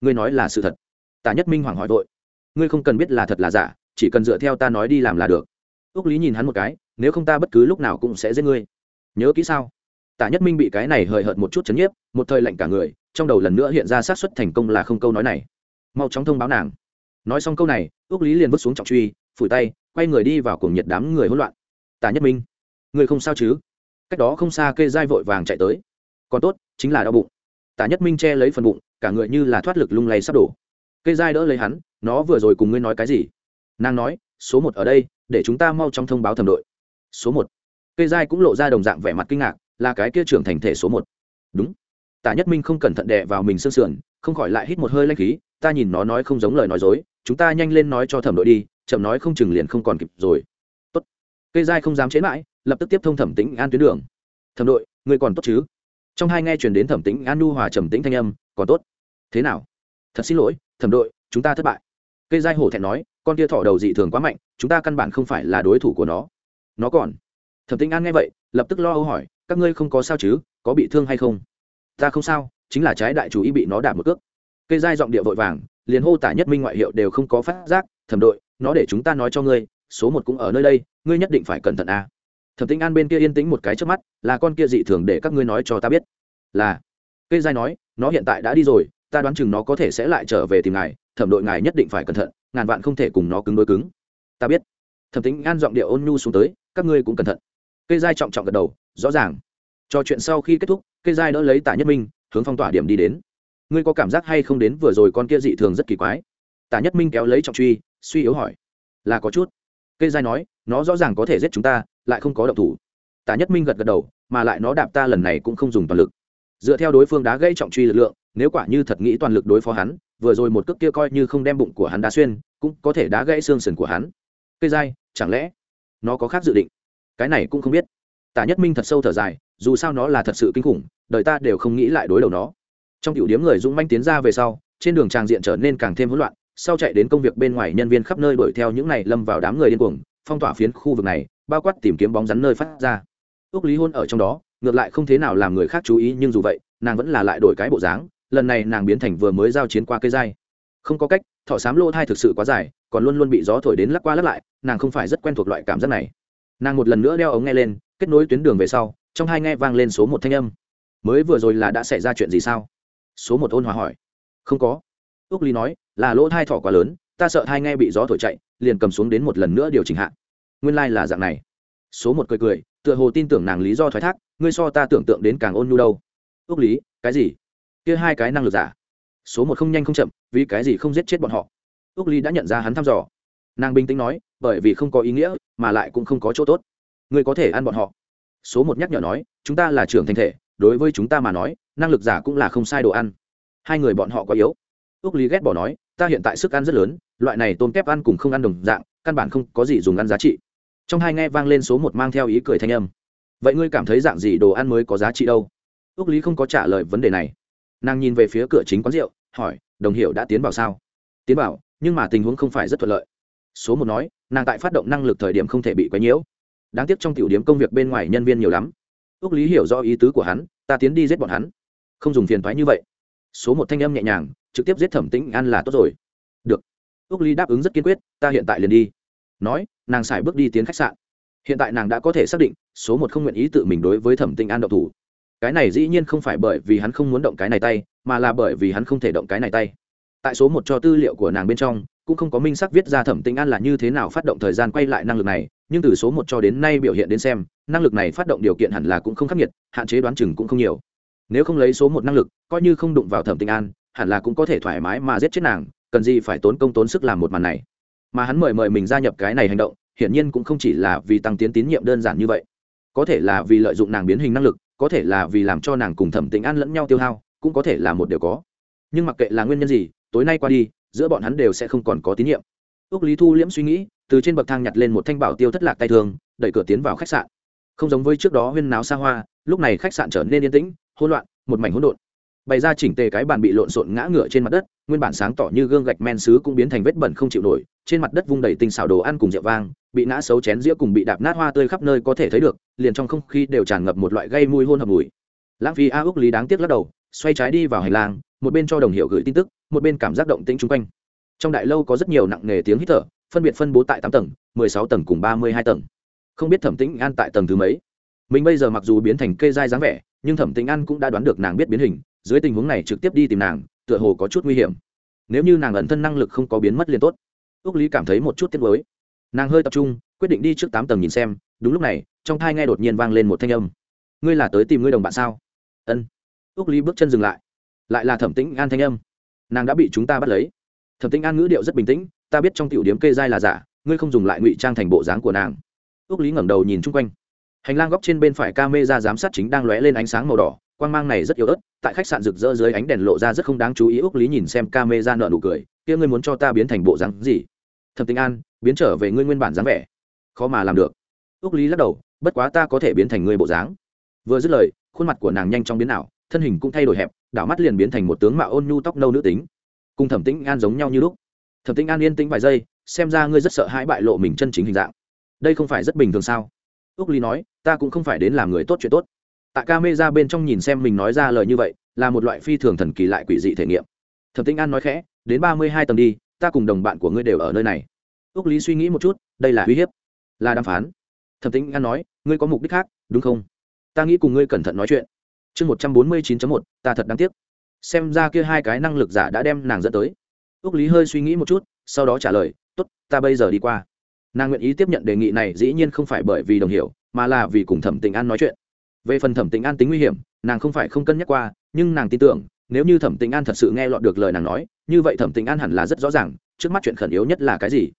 Ngươi nói là sự thật. Tả nhất minh hoàng hỏi vội. Ngươi không cần biết là thật là giả, chỉ cần dựa theo ta nói đi làm là được. Ước lý nhìn hắn một cái, nếu không ta bất cứ lúc nào cũng sẽ giết ngươi. Nhớ kỹ sao? Tả nhất minh bị cái này hời hợt một chút chấn nhiếp, một thời lạnh cả người, trong đầu lần nữa hiện ra xác suất thành công là không câu nói này. Mau chóng thông báo nàng. Nói xong câu này ước lý liền vứt xuống trọng truy, phủi tay, quay người đi vào cùng nhiệt đám người hỗn loạn. Tả nhất minh, người không sao chứ? Cách đó không xa kê dai vội vàng chạy tới. Còn tốt, chính là đau bụng. Tả nhất minh che lấy phần bụng, cả người như là thoát lực lung lay sắp đổ. Kê dai đỡ lấy hắn, nó vừa rồi cùng ngươi nói cái gì? Nàng nói, số một ở đây, để chúng ta mau chóng thông báo thẩm đội. Số một. Kê dai cũng lộ ra đồng dạng vẻ mặt kinh ngạc là cái kia trưởng thành thể số một. Đúng. Tả nhất minh không cẩn thận đè vào mình sương sườn, không khỏi lại hít một hơi lanh khí, ta nhìn nó nói không giống lời nói dối, chúng ta nhanh lên nói cho thẩm đội đi, chậm nói không chừng liền không còn kịp rồi. Tốt. Cây dai không dám chế mãi, lập tức tiếp thông thẩm tĩnh an tuyến đường. Thẩm đội, người còn tốt chứ? Trong hai nghe chuyển đến thẩm tĩnh an nu hòa trầm tĩnh thanh âm, còn tốt. Thế nào? Thật xin lỗi, thẩm đội, chúng ta thất bại. Cây dai hổ thẹn nói, con kia thỏ đầu dị thường quá mạnh, chúng ta căn bản không phải là đối thủ của nó. Nó còn. Thẩm tĩnh an nghe vậy, lập tức lo âu hỏi các ngươi không có sao chứ, có bị thương hay không? Ta không sao, chính là trái đại chủ ý bị nó đạp một cước. Cây dai giọng địa vội vàng, liền hô tả nhất minh ngoại hiệu đều không có phát giác, thẩm đội, nó để chúng ta nói cho ngươi, số một cũng ở nơi đây, ngươi nhất định phải cẩn thận à. thẩm tĩnh an bên kia yên tĩnh một cái trước mắt, là con kia dị thường để các ngươi nói cho ta biết. Là. Cây dai nói, nó hiện tại đã đi rồi, ta đoán chừng nó có thể sẽ lại trở về tìm ngài, thẩm đội ngài nhất định phải cẩn thận, ngàn vạn không thể cùng nó cứng đôi cứng. Ta biết. Thẩm tĩnh an giọng điệu ôn nhu xuống tới, các ngươi cũng cẩn thận cây dai trọng trọng gật đầu, rõ ràng. Trò chuyện sau khi kết thúc cây dai đỡ lấy tả nhất minh, hướng phong tỏa điểm đi đến. Ngươi có cảm giác hay không đến vừa rồi con kia dị thường rất kỳ quái? Tả nhất minh kéo lấy trọng truy, suy yếu hỏi. Là có chút. Cây dai nói, nó rõ ràng có thể giết chúng ta, lại không có động thủ. Tả nhất minh gật gật đầu, mà lại nó đạp ta lần này cũng không dùng toàn lực. Dựa theo đối phương đá gây trọng truy lực lượng, nếu quả như thật nghĩ toàn lực đối phó hắn, vừa rồi một cước kia coi như không đem bụng của hắn đá xuyên, cũng có thể đá gãy xương sườn của hắn. Cây dai chẳng lẽ nó có khác dự định? Cái này cũng không biết. Tả nhất minh thật sâu thở dài, dù sao nó là thật sự kinh khủng, đời ta đều không nghĩ lại đối đầu nó. Trong tiểu điếm người dũng manh tiến ra về sau, trên đường tràng diện trở nên càng thêm hỗn loạn, sau chạy đến công việc bên ngoài nhân viên khắp nơi đuổi theo những này lâm vào đám người điên cuồng, phong tỏa phiến khu vực này, bao quát tìm kiếm bóng rắn nơi phát ra. Ước lý hôn ở trong đó, ngược lại không thế nào làm người khác chú ý, nhưng dù vậy, nàng vẫn là lại đổi cái bộ dáng, lần này nàng biến thành vừa mới giao chiến qua cây dai. Không có cách thọ sám lô thai thực sự quá dài, còn luôn luôn bị gió thổi đến lắc qua lắc lại, nàng không phải rất quen thuộc loại cảm giác này nàng một lần nữa đeo ống nghe lên, kết nối tuyến đường về sau, trong hai nghe vang lên số một thanh âm. Mới vừa rồi là đã xảy ra chuyện gì sao? Số một ôn hòa hỏi. Không có. Ước ly nói, là lỗ thai thỏ quá lớn, ta sợ thai nghe bị gió thổi chạy, liền cầm xuống đến một lần nữa điều chỉnh hạ. Nguyên lai、like、là dạng này. Số một cười cười, tựa hồ tin tưởng nàng lý do thoái thác, ngươi so ta tưởng tượng đến càng ôn nhu đâu. Ước lý, cái gì? Kia hai cái năng lực giả. Số một không nhanh không chậm, vì cái gì không giết chết bọn họ? Ước ly đã nhận ra hắn thăm dò nàng bình tĩnh nói, bởi vì không có ý nghĩa, mà lại cũng không có chỗ tốt. Ngươi có thể ăn bọn họ. Số một nhắc nhở nói, chúng ta là trưởng thành thể, đối với chúng ta mà nói, năng lực giả cũng là không sai đồ ăn. Hai người bọn họ quá yếu. Ước lý ghét bỏ nói, ta hiện tại sức ăn rất lớn, loại này tôm kép ăn cùng không ăn đồng dạng, căn bản không có gì dùng ăn giá trị. Trong hai nghe vang lên số một mang theo ý cười thanh âm. Vậy ngươi cảm thấy dạng gì đồ ăn mới có giá trị đâu? Ước lý không có trả lời vấn đề này. Nàng nhìn về phía cửa chính quán rượu, hỏi, đồng hiệu đã tiến vào sao? Tiến vào, nhưng mà tình huống không phải rất thuận lợi số một nói, nàng tại phát động năng lực thời điểm không thể bị quấy nhiễu. Đáng tiếc trong tiểu điểm công việc bên ngoài nhân viên nhiều lắm. Ước lý hiểu rõ ý tứ của hắn, ta tiến đi giết bọn hắn. Không dùng phiền thoái như vậy. Số một thanh âm nhẹ nhàng, trực tiếp giết thẩm tĩnh an là tốt rồi. Được. Ước Lý đáp ứng rất kiên quyết, ta hiện tại liền đi. Nói, nàng xài bước đi tiến khách sạn. Hiện tại nàng đã có thể xác định, số một không nguyện ý tự mình đối với thẩm tĩnh an động thủ. Cái này dĩ nhiên không phải bởi vì hắn không muốn động cái này tay, mà là bởi vì hắn không thể động cái này tay. Tại số một cho tư liệu của nàng bên trong cũng không có minh sắc viết ra thẩm tĩnh an là như thế nào phát động thời gian quay lại năng lực này, nhưng từ số một cho đến nay biểu hiện đến xem, năng lực này phát động điều kiện hẳn là cũng không khắc nghiệt, hạn chế đoán chừng cũng không nhiều. Nếu không lấy số một năng lực, coi như không đụng vào thẩm tĩnh an, hẳn là cũng có thể thoải mái mà giết chết nàng, cần gì phải tốn công tốn sức làm một màn này. Mà hắn mời mời mình gia nhập cái này hành động, hiển nhiên cũng không chỉ là vì tăng tiến tín nhiệm đơn giản như vậy. Có thể là vì lợi dụng nàng biến hình năng lực, có thể là vì làm cho nàng cùng thẩm tĩnh an lẫn nhau tiêu hao, cũng có thể là một điều có. Nhưng mặc kệ là nguyên nhân gì, tối nay qua đi giữa bọn hắn đều sẽ không còn có tín nhiệm. Ước lý thu liễm suy nghĩ, từ trên bậc thang nhặt lên một thanh bảo tiêu thất lạc tay thường, đẩy cửa tiến vào khách sạn. Không giống với trước đó huyên náo xa hoa, lúc này khách sạn trở nên yên tĩnh, hỗn loạn, một mảnh hỗn độn. Bày ra chỉnh tề cái bàn bị lộn xộn ngã ngựa trên mặt đất, nguyên bản sáng tỏ như gương gạch men xứ cũng biến thành vết bẩn không chịu nổi, trên mặt đất vung đầy tinh xảo đồ ăn cùng rượu vang, bị ngã xấu chén dĩa cùng bị đạp nát hoa tươi khắp nơi có thể thấy được, liền trong không khí đều tràn ngập một loại gây mùi hôn hợp mùi. Lãng phí a ước lý đáng tiếc lắc đầu, xoay trái đi vào hành lang, một bên cho đồng hiệu gửi tin tức một bên cảm giác động tĩnh chung quanh. Trong đại lâu có rất nhiều nặng nề tiếng hít thở, phân biệt phân bố tại tám tầng, mười sáu tầng cùng ba mươi hai tầng. Không biết thẩm tĩnh an tại tầng thứ mấy. Mình bây giờ mặc dù biến thành kê dai dáng vẻ, nhưng thẩm tĩnh an cũng đã đoán được nàng biết biến hình, dưới tình huống này trực tiếp đi tìm nàng, tựa hồ có chút nguy hiểm. Nếu như nàng ẩn thân năng lực không có biến mất liền tốt. Ước lý cảm thấy một chút tiếc nuối. nàng hơi tập trung, quyết định đi trước tám tầng nhìn xem, đúng lúc này, trong thai nghe đột nhiên vang lên một thanh âm. Ngươi là tới tìm ngươi đồng bạn sao? Ân. Ước lý bước chân dừng lại. Lại là thẩm tĩnh an thanh âm nàng đã bị chúng ta bắt lấy. Thẩm tĩnh an ngữ điệu rất bình tĩnh, ta biết trong tiểu điếm kê dai là giả, ngươi không dùng lại ngụy trang thành bộ dáng của nàng. Ước lý ngẩng đầu nhìn chung quanh. Hành lang góc trên bên phải ca mê ra giám sát chính đang lóe lên ánh sáng màu đỏ, quang mang này rất yếu ớt, tại khách sạn rực rỡ dưới ánh đèn lộ ra rất không đáng chú ý ước lý nhìn xem ca mê ra nợ nụ cười, kia ngươi muốn cho ta biến thành bộ dáng gì? Thẩm tĩnh an, biến trở về ngươi nguyên bản dáng vẻ. Khó mà làm được. Ước lý lắc đầu, bất quá ta có thể biến thành ngươi bộ dáng. Vừa dứt lời, khuôn mặt của nàng nhanh chóng biến ảo, thân hình cũng thay đổi hẹp đảo mắt liền biến thành một tướng mạo ôn nhu tóc nâu nữ tính. Cùng thẩm tĩnh an giống nhau như lúc. Thẩm tĩnh an yên tĩnh vài giây, xem ra ngươi rất sợ hãi bại lộ mình chân chính hình dạng. Đây không phải rất bình thường sao? Úc ly nói, ta cũng không phải đến làm người tốt chuyện tốt. Tại ca mê ra bên trong nhìn xem mình nói ra lời như vậy, là một loại phi thường thần kỳ lại quỷ dị thể nghiệm. Thẩm tĩnh an nói khẽ, đến ba mươi hai tầng đi, ta cùng đồng bạn của ngươi đều ở nơi này. Úc lý suy nghĩ một chút, đây là uy hiếp, là đàm phán. Thẩm tĩnh an nói, ngươi có mục đích khác, đúng không? Ta nghĩ cùng ngươi cẩn thận nói chuyện chương một trăm bốn mươi chín một, ta thật đáng tiếc. Xem ra kia hai cái năng lực giả đã đem nàng dẫn tới. Ước lý hơi suy nghĩ một chút, sau đó trả lời t ố t ta bây giờ đi qua. Nàng nguyện ý tiếp nhận đề nghị này dĩ nhiên không phải bởi vì đồng hiểu, mà là vì cùng thẩm tình an nói chuyện. Về phần thẩm tình an tính nguy hiểm, nàng không phải không cân nhắc qua, nhưng nàng tin tưởng, nếu như thẩm tình an thật sự nghe lọt được lời nàng nói, như vậy thẩm tình an hẳn là rất rõ ràng, trước mắt chuyện khẩn yếu nhất là cái gì.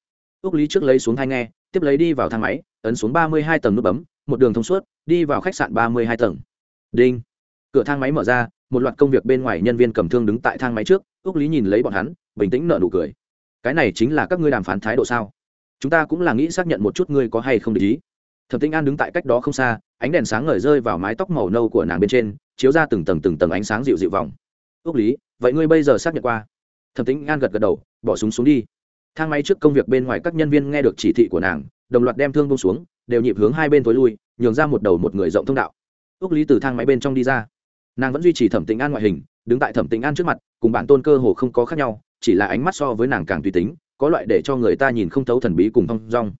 Ước lý trước lấy xuống thai nghe, tiếp lấy đi vào thang máy, ấn xuống ba mươi hai tầng nút bấm, một đường thông suốt, đi vào khách sạn ba mươi hai tầng. Đinh cửa thang máy mở ra, một loạt công việc bên ngoài nhân viên cầm thương đứng tại thang máy trước ước lý nhìn lấy bọn hắn, bình tĩnh nở nụ cười. Cái này chính là các ngươi đàm phán thái độ sao? Chúng ta cũng là nghĩ xác nhận một chút ngươi có hay không để ý. Thẩm Tinh an đứng tại cách đó không xa, ánh đèn sáng ngời rơi vào mái tóc màu nâu của nàng bên trên, chiếu ra từng tầng từng tầng ánh sáng dịu dịu vòng. Ước lý, vậy ngươi bây giờ xác nhận qua? Thẩm Tinh an gật gật đầu, bỏ súng xuống đi. Thang máy trước công việc bên ngoài các nhân viên nghe được chỉ thị của nàng, đồng loạt đem thương bông xuống, đều nhịp hướng hai bên tối lui, nhường ra một đầu một người rộng thông đạo. Ước lý từ thang máy bên trong đi ra nàng vẫn duy trì thẩm tĩnh an ngoại hình, đứng tại thẩm tĩnh an trước mặt, cùng bản tôn cơ hồ không có khác nhau, chỉ là ánh mắt so với nàng càng tùy tính, có loại để cho người ta nhìn không thấu thần bí cùng thong dong.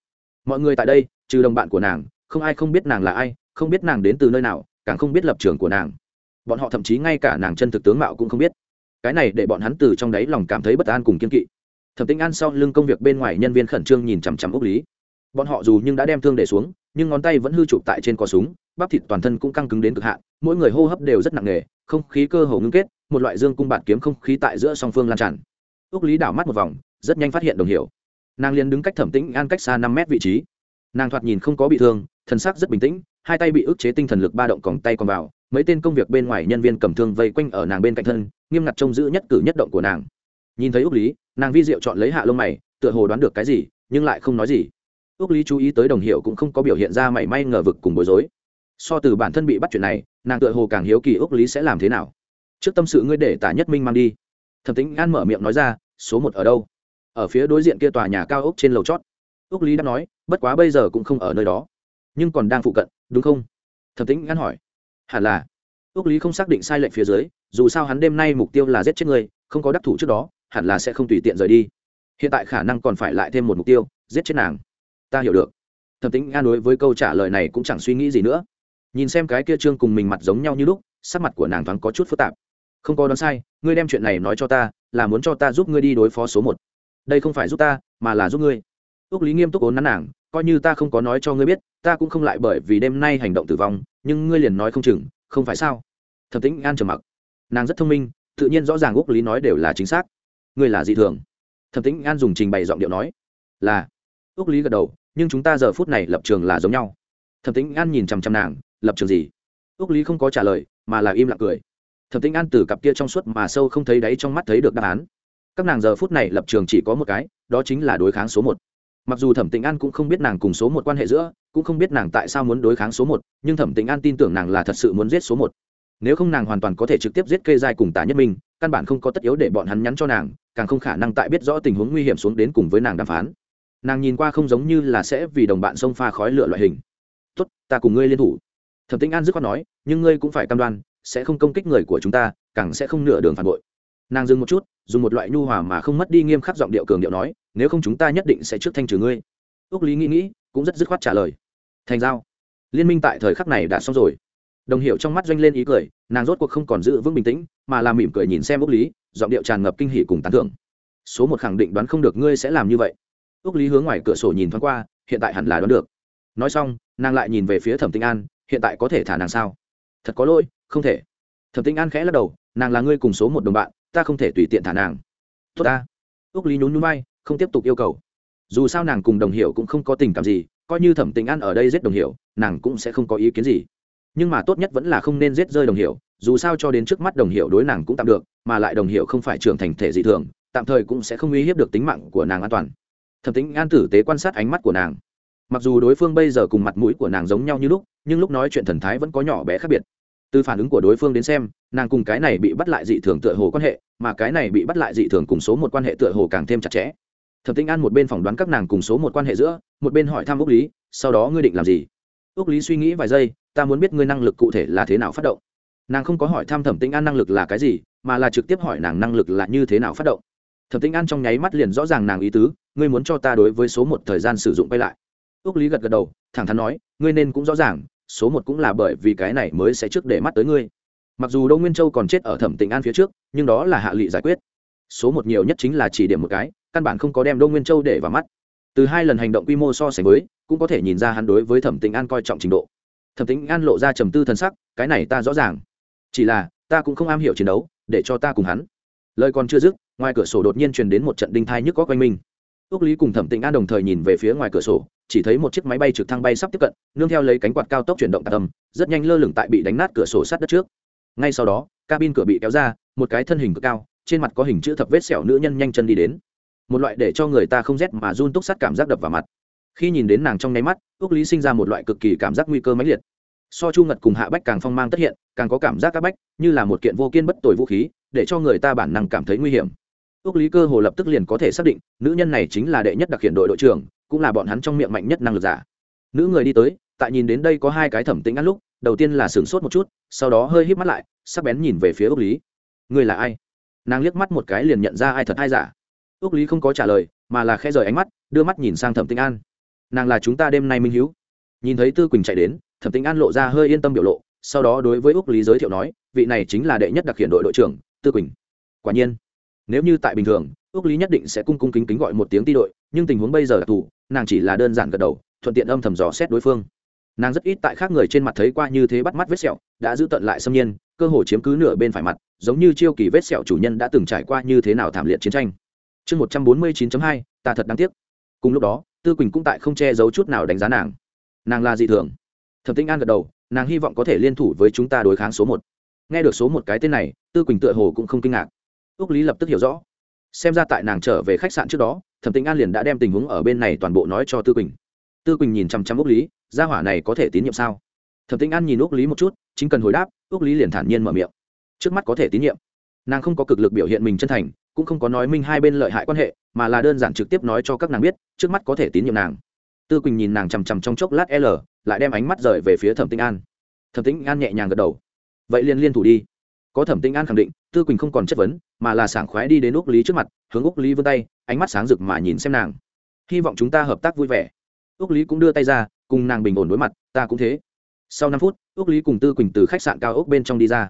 Mọi người tại đây, trừ đồng bạn của nàng, không ai không biết nàng là ai, không biết nàng đến từ nơi nào, càng không biết lập trường của nàng. Bọn họ thậm chí ngay cả nàng chân thực tướng mạo cũng không biết. Cái này để bọn hắn từ trong đáy lòng cảm thấy bất an cùng kiên kỵ. Thẩm tĩnh an sau lưng công việc bên ngoài nhân viên khẩn trương nhìn chằm chằm ốc lý bọn họ dù nhưng đã đem thương để xuống, nhưng ngón tay vẫn hư chụp tại trên cò súng, bắp thịt toàn thân cũng căng cứng đến cực hạn, mỗi người hô hấp đều rất nặng nề, không khí cơ hồ ngưng kết, một loại dương cung bạt kiếm không khí tại giữa song phương lan tràn. Ước lý đảo mắt một vòng, rất nhanh phát hiện đồng hiểu. Nàng liền đứng cách thẩm tĩnh an cách xa năm mét vị trí. Nàng thoạt nhìn không có bị thương, thần sắc rất bình tĩnh, hai tay bị ức chế tinh thần lực ba động còng tay còn vào, mấy tên công việc bên ngoài nhân viên cầm thương vây quanh ở nàng bên cạnh thân, nghiêm ngặt trông giữ nhất cử nhất động của nàng. Nhìn thấy ước lý, nàng vi diệu chọn lấy hạ lông mày, tựa hồ đoán được cái gì, nhưng lại không nói gì ước lý chú ý tới đồng hiệu cũng không có biểu hiện ra mảy may ngờ vực cùng bối rối. So từ bản thân bị bắt chuyện này, nàng tựa hồ càng hiếu kỳ ước lý sẽ làm thế nào. Trước tâm sự ngươi để tả nhất minh mang đi. Thẩm tính an mở miệng nói ra, số một ở đâu? Ở phía đối diện kia tòa nhà cao ốc trên lầu chót. Ước lý đã nói, bất quá bây giờ cũng không ở nơi đó. Nhưng còn đang phụ cận, đúng không? Thẩm tính an hỏi. Hẳn là. Ước lý không xác định sai lệnh phía dưới, dù sao hắn đêm nay mục tiêu là giết chết ngươi không có đắc thủ trước đó, hẳn là sẽ không tùy tiện rời đi. Hiện tại khả năng còn phải lại thêm một mục tiêu, giết chết nàng ta hiểu được. Thẩm tính an đối với câu trả lời này cũng chẳng suy nghĩ gì nữa. Nhìn xem cái kia trương cùng mình mặt giống nhau như lúc, sắc mặt của nàng thoáng có chút phức tạp. Không có đoán sai, ngươi đem chuyện này nói cho ta, là muốn cho ta giúp ngươi đi đối phó số một. Đây không phải giúp ta, mà là giúp ngươi. Ước lý nghiêm túc ốn nắn nàng, coi như ta không có nói cho ngươi biết, ta cũng không lại bởi vì đêm nay hành động tử vong, nhưng ngươi liền nói không chừng, không phải sao? Thẩm tính an trầm mặc. Nàng rất thông minh, tự nhiên rõ ràng ước lý nói đều là chính xác. Ngươi là dị thường. Thẩm tính an dùng trình bày giọng điệu nói, là ước lý gật đầu, nhưng chúng ta giờ phút này lập trường là giống nhau. Thẩm tĩnh an nhìn chằm chằm nàng, lập trường gì? Ước lý không có trả lời, mà là im lặng cười. Thẩm tĩnh an từ cặp kia trong suốt mà sâu không thấy đáy trong mắt thấy được đáp án. Các nàng giờ phút này lập trường chỉ có một cái, đó chính là đối kháng số một. Mặc dù thẩm tĩnh an cũng không biết nàng cùng số một quan hệ giữa, cũng không biết nàng tại sao muốn đối kháng số một, nhưng thẩm tĩnh an tin tưởng nàng là thật sự muốn giết số một. Nếu không nàng hoàn toàn có thể trực tiếp giết kê giai cùng tả nhất minh, căn bản không có tất yếu để bọn hắn nhắn cho nàng, càng không khả năng tại biết rõ tình huống nguy hiểm xuống đến cùng với nàng đàm phán nàng nhìn qua không giống như là sẽ vì đồng bạn xông pha khói lửa loại hình. Tốt, ta cùng ngươi liên thủ. Thẩm tĩnh an dứt khoát nói, nhưng ngươi cũng phải cam đoan, sẽ không công kích người của chúng ta, càng sẽ không nửa đường phản bội. Nàng dừng một chút, dùng một loại nhu hòa mà không mất đi nghiêm khắc giọng điệu cường điệu nói, nếu không chúng ta nhất định sẽ trước thanh trừ ngươi. Ước lý nghĩ nghĩ, cũng rất dứt khoát trả lời. Thành giao. Liên minh tại thời khắc này đã xong rồi. Đồng hiệu trong mắt doanh lên ý cười, nàng rốt cuộc không còn giữ vững bình tĩnh, mà làm mỉm cười nhìn xem ước lý, giọng điệu tràn ngập kinh hỉ cùng tán thưởng. Số một khẳng định đoán không được ngươi sẽ làm như vậy ước lý hướng ngoài cửa sổ nhìn thoáng qua, hiện tại hẳn là đoán được. Nói xong, nàng lại nhìn về phía thẩm tinh an, hiện tại có thể thả nàng sao? Thật có lỗi, không thể. Thẩm tinh an khẽ lắc đầu, nàng là ngươi cùng số một đồng bạn, ta không thể tùy tiện thả nàng. Tốt ta. Ước lý nhún nhún bay không tiếp tục yêu cầu. Dù sao nàng cùng đồng hiệu cũng không có tình cảm gì, coi như thẩm tình an ở đây giết đồng hiệu nàng cũng sẽ không có ý kiến gì. Nhưng mà tốt nhất vẫn là không nên giết rơi đồng hiệu dù sao cho đến trước mắt đồng hiệu đối nàng cũng tạm được, mà lại đồng hiệu không phải trưởng thành thể dị thường, tạm thời cũng sẽ không uy hiếp được tính mạng của nàng an toàn thẩm tính an tử tế quan sát ánh mắt của nàng. Mặc dù đối phương bây giờ cùng mặt mũi của nàng giống nhau như lúc, nhưng lúc nói chuyện thần thái vẫn có nhỏ bé khác biệt. Từ phản ứng của đối phương đến xem, nàng cùng cái này bị bắt lại dị thường tựa hồ quan hệ, mà cái này bị bắt lại dị thường cùng số một quan hệ tựa hồ càng thêm chặt chẽ. Thẩm Tĩnh an một bên phỏng đoán các nàng cùng số một quan hệ giữa, một bên hỏi thăm úc lý, sau đó ngươi định làm gì? Úc lý suy nghĩ vài giây, ta muốn biết ngươi năng lực cụ thể là thế nào phát động. Nàng không có hỏi thăm thẩm Tĩnh an năng lực là cái gì, mà là trực tiếp hỏi nàng năng lực là như thế nào phát động thẩm tinh an trong nháy mắt liền rõ ràng nàng ý tứ, ngươi muốn cho ta đối với số một thời gian sử dụng quay lại? Ước lý gật gật đầu, thẳng thắn nói, ngươi nên cũng rõ ràng, số một cũng là bởi vì cái này mới sẽ trước để mắt tới ngươi. Mặc dù đỗ nguyên châu còn chết ở thẩm Tinh an phía trước, nhưng đó là hạ lị giải quyết. Số một nhiều nhất chính là chỉ điểm một cái, căn bản không có đem đỗ nguyên châu để vào mắt. Từ hai lần hành động quy mô so sánh với, cũng có thể nhìn ra hắn đối với thẩm Tinh an coi trọng trình độ. Thẩm Tinh an lộ ra trầm tư thân sắc, cái này ta rõ ràng. Chỉ là, ta cũng không am hiểu chiến đấu, để cho ta cùng hắn. Lời còn chưa dứt ngoài cửa sổ đột nhiên truyền đến một trận đinh thai nhức có quanh mình. Ước lý cùng thẩm tịnh an đồng thời nhìn về phía ngoài cửa sổ, chỉ thấy một chiếc máy bay trực thăng bay sắp tiếp cận, nương theo lấy cánh quạt cao tốc chuyển động tạ âm rất nhanh lơ lửng tại bị đánh nát cửa sổ sát đất trước. Ngay sau đó, cabin cửa bị kéo ra, một cái thân hình cực cao, trên mặt có hình chữ thập vết sẹo nữ nhân nhanh chân đi đến. Một loại để cho người ta không rét mà run túc sát cảm giác đập vào mặt. Khi nhìn đến nàng trong nháy mắt ước lý sinh ra một loại cực kỳ cảm giác nguy cơ mãnh liệt. So chu ngật cùng hạ bách càng phong mang tất hiện, càng có cảm giác các bách, như là một kiện vô kiên bất tồi vũ khí, để cho người ta bản năng cảm thấy nguy hiểm ước lý cơ hồ lập tức liền có thể xác định, nữ nhân này chính là đệ nhất đặc hiện đội đội trưởng, cũng là bọn hắn trong miệng mạnh nhất năng lực giả. Nữ người đi tới, tại nhìn đến đây có hai cái thẩm tính ăn lúc, đầu tiên là sửng sốt một chút, sau đó hơi híp mắt lại, sắc bén nhìn về phía ước lý. Người là ai? Nàng liếc mắt một cái liền nhận ra ai thật ai giả. Ước lý không có trả lời, mà là khẽ rời ánh mắt, đưa mắt nhìn sang thẩm tĩnh an. Nàng là chúng ta đêm nay minh hiếu. Nhìn thấy tư quỳnh chạy đến, thẩm tĩnh an lộ ra hơi yên tâm biểu lộ, sau đó đối với ước lý giới thiệu nói, vị này chính là đệ nhất đặc hiện đội đội trưởng, tư quỳnh. Quả nhiên nếu như tại bình thường ước lý nhất định sẽ cung cung kính kính gọi một tiếng ti đội, nhưng tình huống bây giờ đặc thù nàng chỉ là đơn giản gật đầu, thuận tiện âm thầm dò xét đối phương. Nàng rất ít tại khác người trên mặt thấy qua như thế bắt mắt vết sẹo, đã giữ tận lại xâm nhiên, cơ hồ chiếm cứ nửa bên phải mặt, giống như chiêu kỳ vết sẹo chủ nhân đã từng trải qua như thế nào thảm liệt chiến tranh. Chương một trăm bốn mươi chín hai, ta thật đáng tiếc. Cùng lúc đó, tư quỳnh cũng tại không che giấu chút nào đánh giá nàng. Nàng là dị thường. Thẩm tĩnh an gật đầu, nàng hy vọng có thể liên thủ với chúng ta đối kháng số một. Nghe được số một cái tên này, tư quỳnh tựa hồ cũng không kinh ngạc ước lý lập tức hiểu rõ. Xem ra tại nàng trở về khách sạn trước đó, thẩm tĩnh an liền đã đem tình huống ở bên này toàn bộ nói cho tư quỳnh. Tư quỳnh nhìn chăm chăm ước lý, gia hỏa này có thể tín nhiệm sao? Thẩm tĩnh an nhìn ước lý một chút, chính cần hồi đáp ước lý liền thản nhiên mở miệng. Trước mắt có thể tín nhiệm. Nàng không có cực lực biểu hiện mình chân thành, cũng không có nói minh hai bên lợi hại quan hệ, mà là đơn giản trực tiếp nói cho các nàng biết, trước mắt có thể tín nhiệm nàng. Tư quỳnh nhìn nàng chằm chằm trong chốc lát l, lại đem ánh mắt rời về phía thẩm tĩnh an. Thẩm tĩnh an nhẹ nhàng gật đầu. Vậy liền liên thủ đi có thẩm tinh an khẳng định tư quỳnh không còn chất vấn mà là sảng khoái đi đến úc lý trước mặt hướng úc lý vươn tay ánh mắt sáng rực mà nhìn xem nàng. Hy vọng chúng ta hợp tác vui vẻ. Úc lý cũng đưa tay ra cùng nàng bình ổn đối mặt ta cũng thế. Sau năm phút úc lý cùng tư quỳnh từ khách sạn cao ốc bên trong đi ra.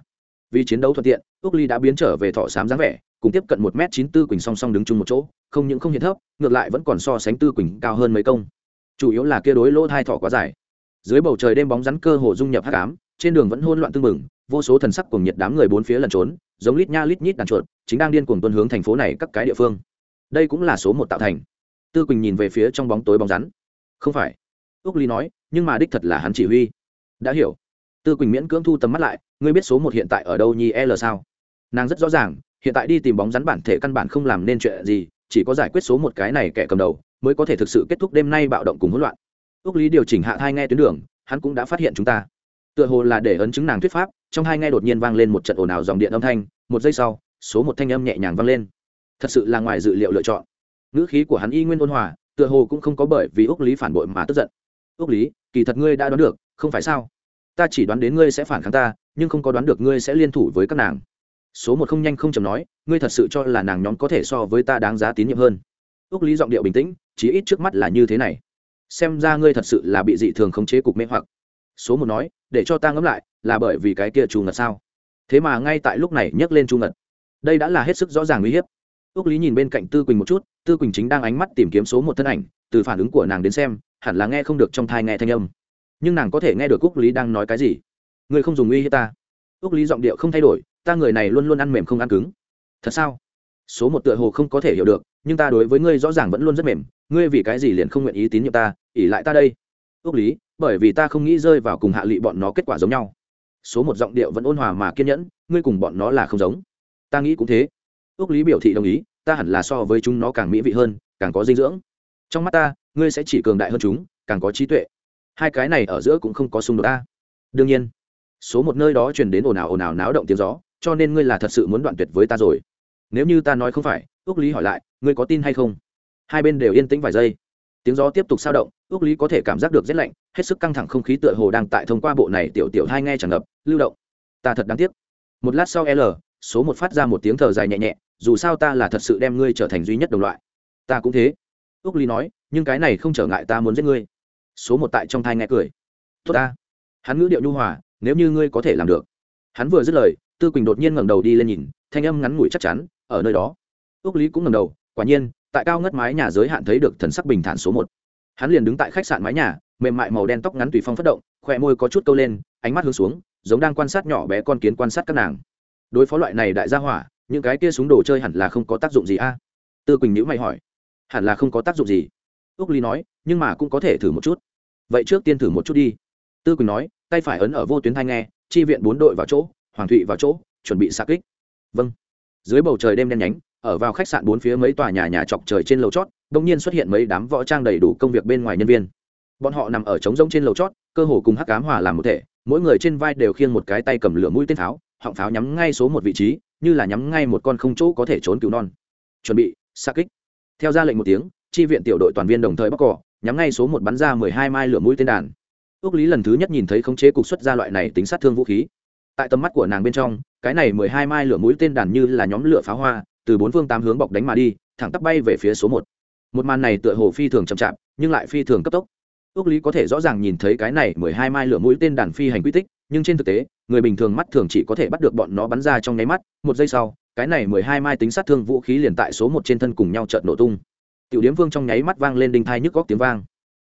Vì chiến đấu thuận tiện úc lý đã biến trở về thọ sám dáng vẻ cùng tiếp cận một m chín tư quỳnh song song đứng chung một chỗ không những không hiện thấp ngược lại vẫn còn so sánh tư quỳnh cao hơn mấy công. Chủ yếu là kia đối lỗ hai thọ quá dài. Dưới bầu trời đêm bóng rắn cơ hồ dung nhập hắc ám, trên đường vẫn hôn loạn tưng mừng vô số thần sắc cùng nhiệt đám người bốn phía lẩn trốn, giống lít nha lít nhít đàn chuột, chính đang điên cuồng tuân hướng thành phố này các cái địa phương. Đây cũng là số một tạo thành. Tư quỳnh nhìn về phía trong bóng tối bóng rắn. Không phải. Úc ly nói, nhưng mà đích thật là hắn chỉ huy. Đã hiểu. Tư quỳnh miễn cưỡng thu tầm mắt lại, ngươi biết số một hiện tại ở đâu nhi l sao? Nàng rất rõ ràng, hiện tại đi tìm bóng rắn bản thể căn bản không làm nên chuyện gì, chỉ có giải quyết số một cái này kẻ cầm đầu, mới có thể thực sự kết thúc đêm nay bạo động cùng hỗn loạn. Ước lý điều chỉnh hạ thai nghe tuyến đường, hắn cũng đã phát hiện chúng ta. Tựa hồ là để ấn chứng nàng thuyết pháp trong hai nghe đột nhiên vang lên một trận ồn ào dòng điện âm thanh, một giây sau, số một thanh âm nhẹ nhàng vang lên. Thật sự là ngoài dự liệu lựa chọn. Ngữ khí của hắn y nguyên ôn hòa, tựa hồ cũng không có bởi vì úc lý phản bội mà tức giận. Úc lý, kỳ thật ngươi đã đoán được, không phải sao? Ta chỉ đoán đến ngươi sẽ phản kháng ta, nhưng không có đoán được ngươi sẽ liên thủ với các nàng. Số một không nhanh không chầm nói, ngươi thật sự cho là nàng nhóm có thể so với ta đáng giá tín nhiệm hơn? Úc lý giọng điệu bình tĩnh chỉ ít trước mắt là như thế này. Xem ra ngươi thật sự là bị dị thường khống chế cục mê hoặc. Số một nói, để cho ta ngẫm lại là bởi vì cái kia trù ngật sao? Thế mà ngay tại lúc này nhấc lên trù ngật. Đây đã là hết sức rõ ràng uy hiếp. Ước lý nhìn bên cạnh tư quỳnh một chút, tư quỳnh chính đang ánh mắt tìm kiếm số một thân ảnh, từ phản ứng của nàng đến xem, hẳn là nghe không được trong thai nghe thanh âm. Nhưng nàng có thể nghe được ước lý đang nói cái gì? Ngươi không dùng uy hiếp ta. Ước lý giọng điệu không thay đổi, ta người này luôn luôn ăn mềm không ăn cứng. Thật sao? Số một tựa hồ không có thể hiểu được, nhưng ta đối với ngươi rõ ràng vẫn luôn rất mềm, ngươi vì cái gì liền không nguyện ý tín nhiệm ta ỉ lại ta đây? Ước lý, bởi vì ta không nghĩ rơi vào cùng hạ lị bọn nó kết quả giống nhau số một giọng điệu vẫn ôn hòa mà kiên nhẫn, ngươi cùng bọn nó là không giống. Ta nghĩ cũng thế. Ước lý biểu thị đồng ý, ta hẳn là so với chúng nó càng mỹ vị hơn, càng có dinh dưỡng. Trong mắt ta, ngươi sẽ chỉ cường đại hơn chúng, càng có trí tuệ. Hai cái này ở giữa cũng không có xung đột ta. Đương nhiên, số một nơi đó truyền đến ồn ào ồn ào náo động tiếng gió, cho nên ngươi là thật sự muốn đoạn tuyệt với ta rồi. Nếu như ta nói không phải ước lý hỏi lại, ngươi có tin hay không? Hai bên đều yên tĩnh vài giây. Tiếng gió tiếp tục sao động ước lý có thể cảm giác được rét lạnh, hết sức căng thẳng không khí tựa hồ đang tại thông qua bộ này tiểu tiểu hai nghe tràn ngập lưu động. Ta thật đáng tiếc. Một lát sau l, số một phát ra một tiếng thở dài nhẹ nhẹ, dù sao ta là thật sự đem ngươi trở thành duy nhất đồng loại. Ta cũng thế. Úc lý nói, nhưng cái này không trở ngại ta muốn giết ngươi. Số một tại trong thai nghe cười. Tốt ta. Hắn ngữ điệu nhu hòa, nếu như ngươi có thể làm được. Hắn vừa dứt lời, tư quỳnh đột nhiên ngẩng đầu đi lên nhìn, thanh âm ngắn ngủi chắc chắn, ở nơi đó. Ước lý cũng ngẩng đầu, quả nhiên, tại cao ngất mái nhà giới hạn thấy được thần sắc bình thản số một. Hắn liền đứng tại khách sạn mái nhà, mềm mại màu đen tóc ngắn tùy phong phất động khỏe môi có chút câu lên, ánh mắt hướng xuống giống đang quan sát nhỏ bé con kiến quan sát các nàng. Đối phó loại này đại gia hỏa, những cái kia súng đồ chơi hẳn là không có tác dụng gì a? Tư quỳnh nhữ mày hỏi. Hẳn là không có tác dụng gì. Úc ly nói, nhưng mà cũng có thể thử một chút. Vậy trước tiên thử một chút đi. Tư quỳnh nói, tay phải ấn ở vô tuyến thai nghe, chi viện bốn đội vào chỗ, hoàng thụy vào chỗ, chuẩn bị xa kích. Vâng. Dưới bầu trời đêm đen nhánh, ở vào khách sạn bốn phía mấy tòa nhà nhà chọc trời trên lầu chót đông nhiên xuất hiện mấy đám võ trang đầy đủ công việc bên ngoài nhân viên. Bọn họ nằm ở trống rông trên lầu chót, cơ hồ cùng hắc cám hòa làm một thể mỗi người trên vai đều khiêng một cái tay cầm lửa mũi tên pháo, họng pháo nhắm ngay số một vị trí, như là nhắm ngay một con không chỗ có thể trốn cứu non. Chuẩn bị, xa kích. Theo ra lệnh một tiếng tri viện tiểu đội toàn viên đồng thời bóc cỏ, nhắm ngay số một bắn ra mười hai mai lửa mũi tên đàn. Ước lý lần thứ nhất nhìn thấy khống chế cục xuất ra loại này tính sát thương vũ khí. Tại tầm mắt của nàng bên trong, cái này mười hai mai lửa mũi tên đàn như là nhóm lửa pháo hoa, từ bốn phương tám hướng bọc đánh mà đi, thẳng tắp bay về phía số một. Một màn này tựa hồ phi thường chậm chạp, nhưng lại phi thường cấp tốc ước lý có thể rõ ràng nhìn thấy cái này mười hai mai lửa mũi tên đàn phi hành quy tích, nhưng trên thực tế, người bình thường mắt thường chỉ có thể bắt được bọn nó bắn ra trong nháy mắt, một giây sau, cái này mười hai mai tính sát thương vũ khí liền tại số một trên thân cùng nhau trợn nổ tung. Tiểu điếm vương trong nháy mắt vang lên đinh thai nhức góc tiếng vang.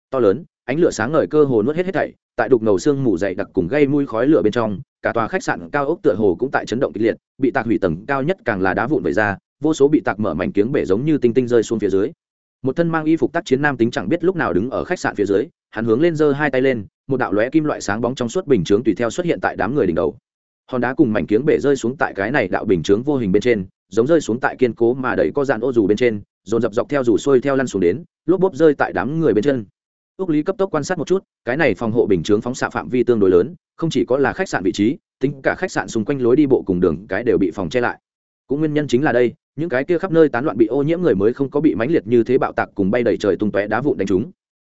To lớn, ánh lửa sáng ngời cơ hồ nuốt hết hết thảy, tại đục ngầu xương mù dày đặc cùng gây mùi khói lửa bên trong, cả tòa khách sạn cao ốc tựa hồ cũng tại chấn động kịch liệt, bị tạc hủy tầng cao nhất càng là đá vụn vẩy ra, vô số bị tạc mở mảnh kiếng bể giống như tinh tinh rơi xuống phía dưới. Một thân mang y phục tác chiến nam tính chẳng biết lúc nào đứng ở khách sạn phía dưới hắn hướng lên giơ hai tay lên, một đạo lóe kim loại sáng bóng trong suốt bình chướng tùy theo xuất hiện tại đám người đỉnh đầu. Hòn đá cùng mảnh kiếng bể rơi xuống tại cái này đạo bình chướng vô hình bên trên, giống rơi xuống tại kiên cố mà đẩy có dàn ô dù bên trên, dồn dập dọc theo dù xuôi theo lăn xuống đến, lốp bốp rơi tại đám người bên chân. Ước lý cấp tốc quan sát một chút, cái này phòng hộ bình chướng phóng xạ phạm vi tương đối lớn, không chỉ có là khách sạn vị trí, tính cả khách sạn xung quanh lối đi bộ cùng đường cái đều bị phòng che lại. Cũng nguyên nhân chính là đây, những cái kia khắp nơi tán loạn bị ô nhiễm người mới không có bị mãnh liệt như thế bạo tạc cùng bay đầy trời tung tóe đá vụn đánh chúng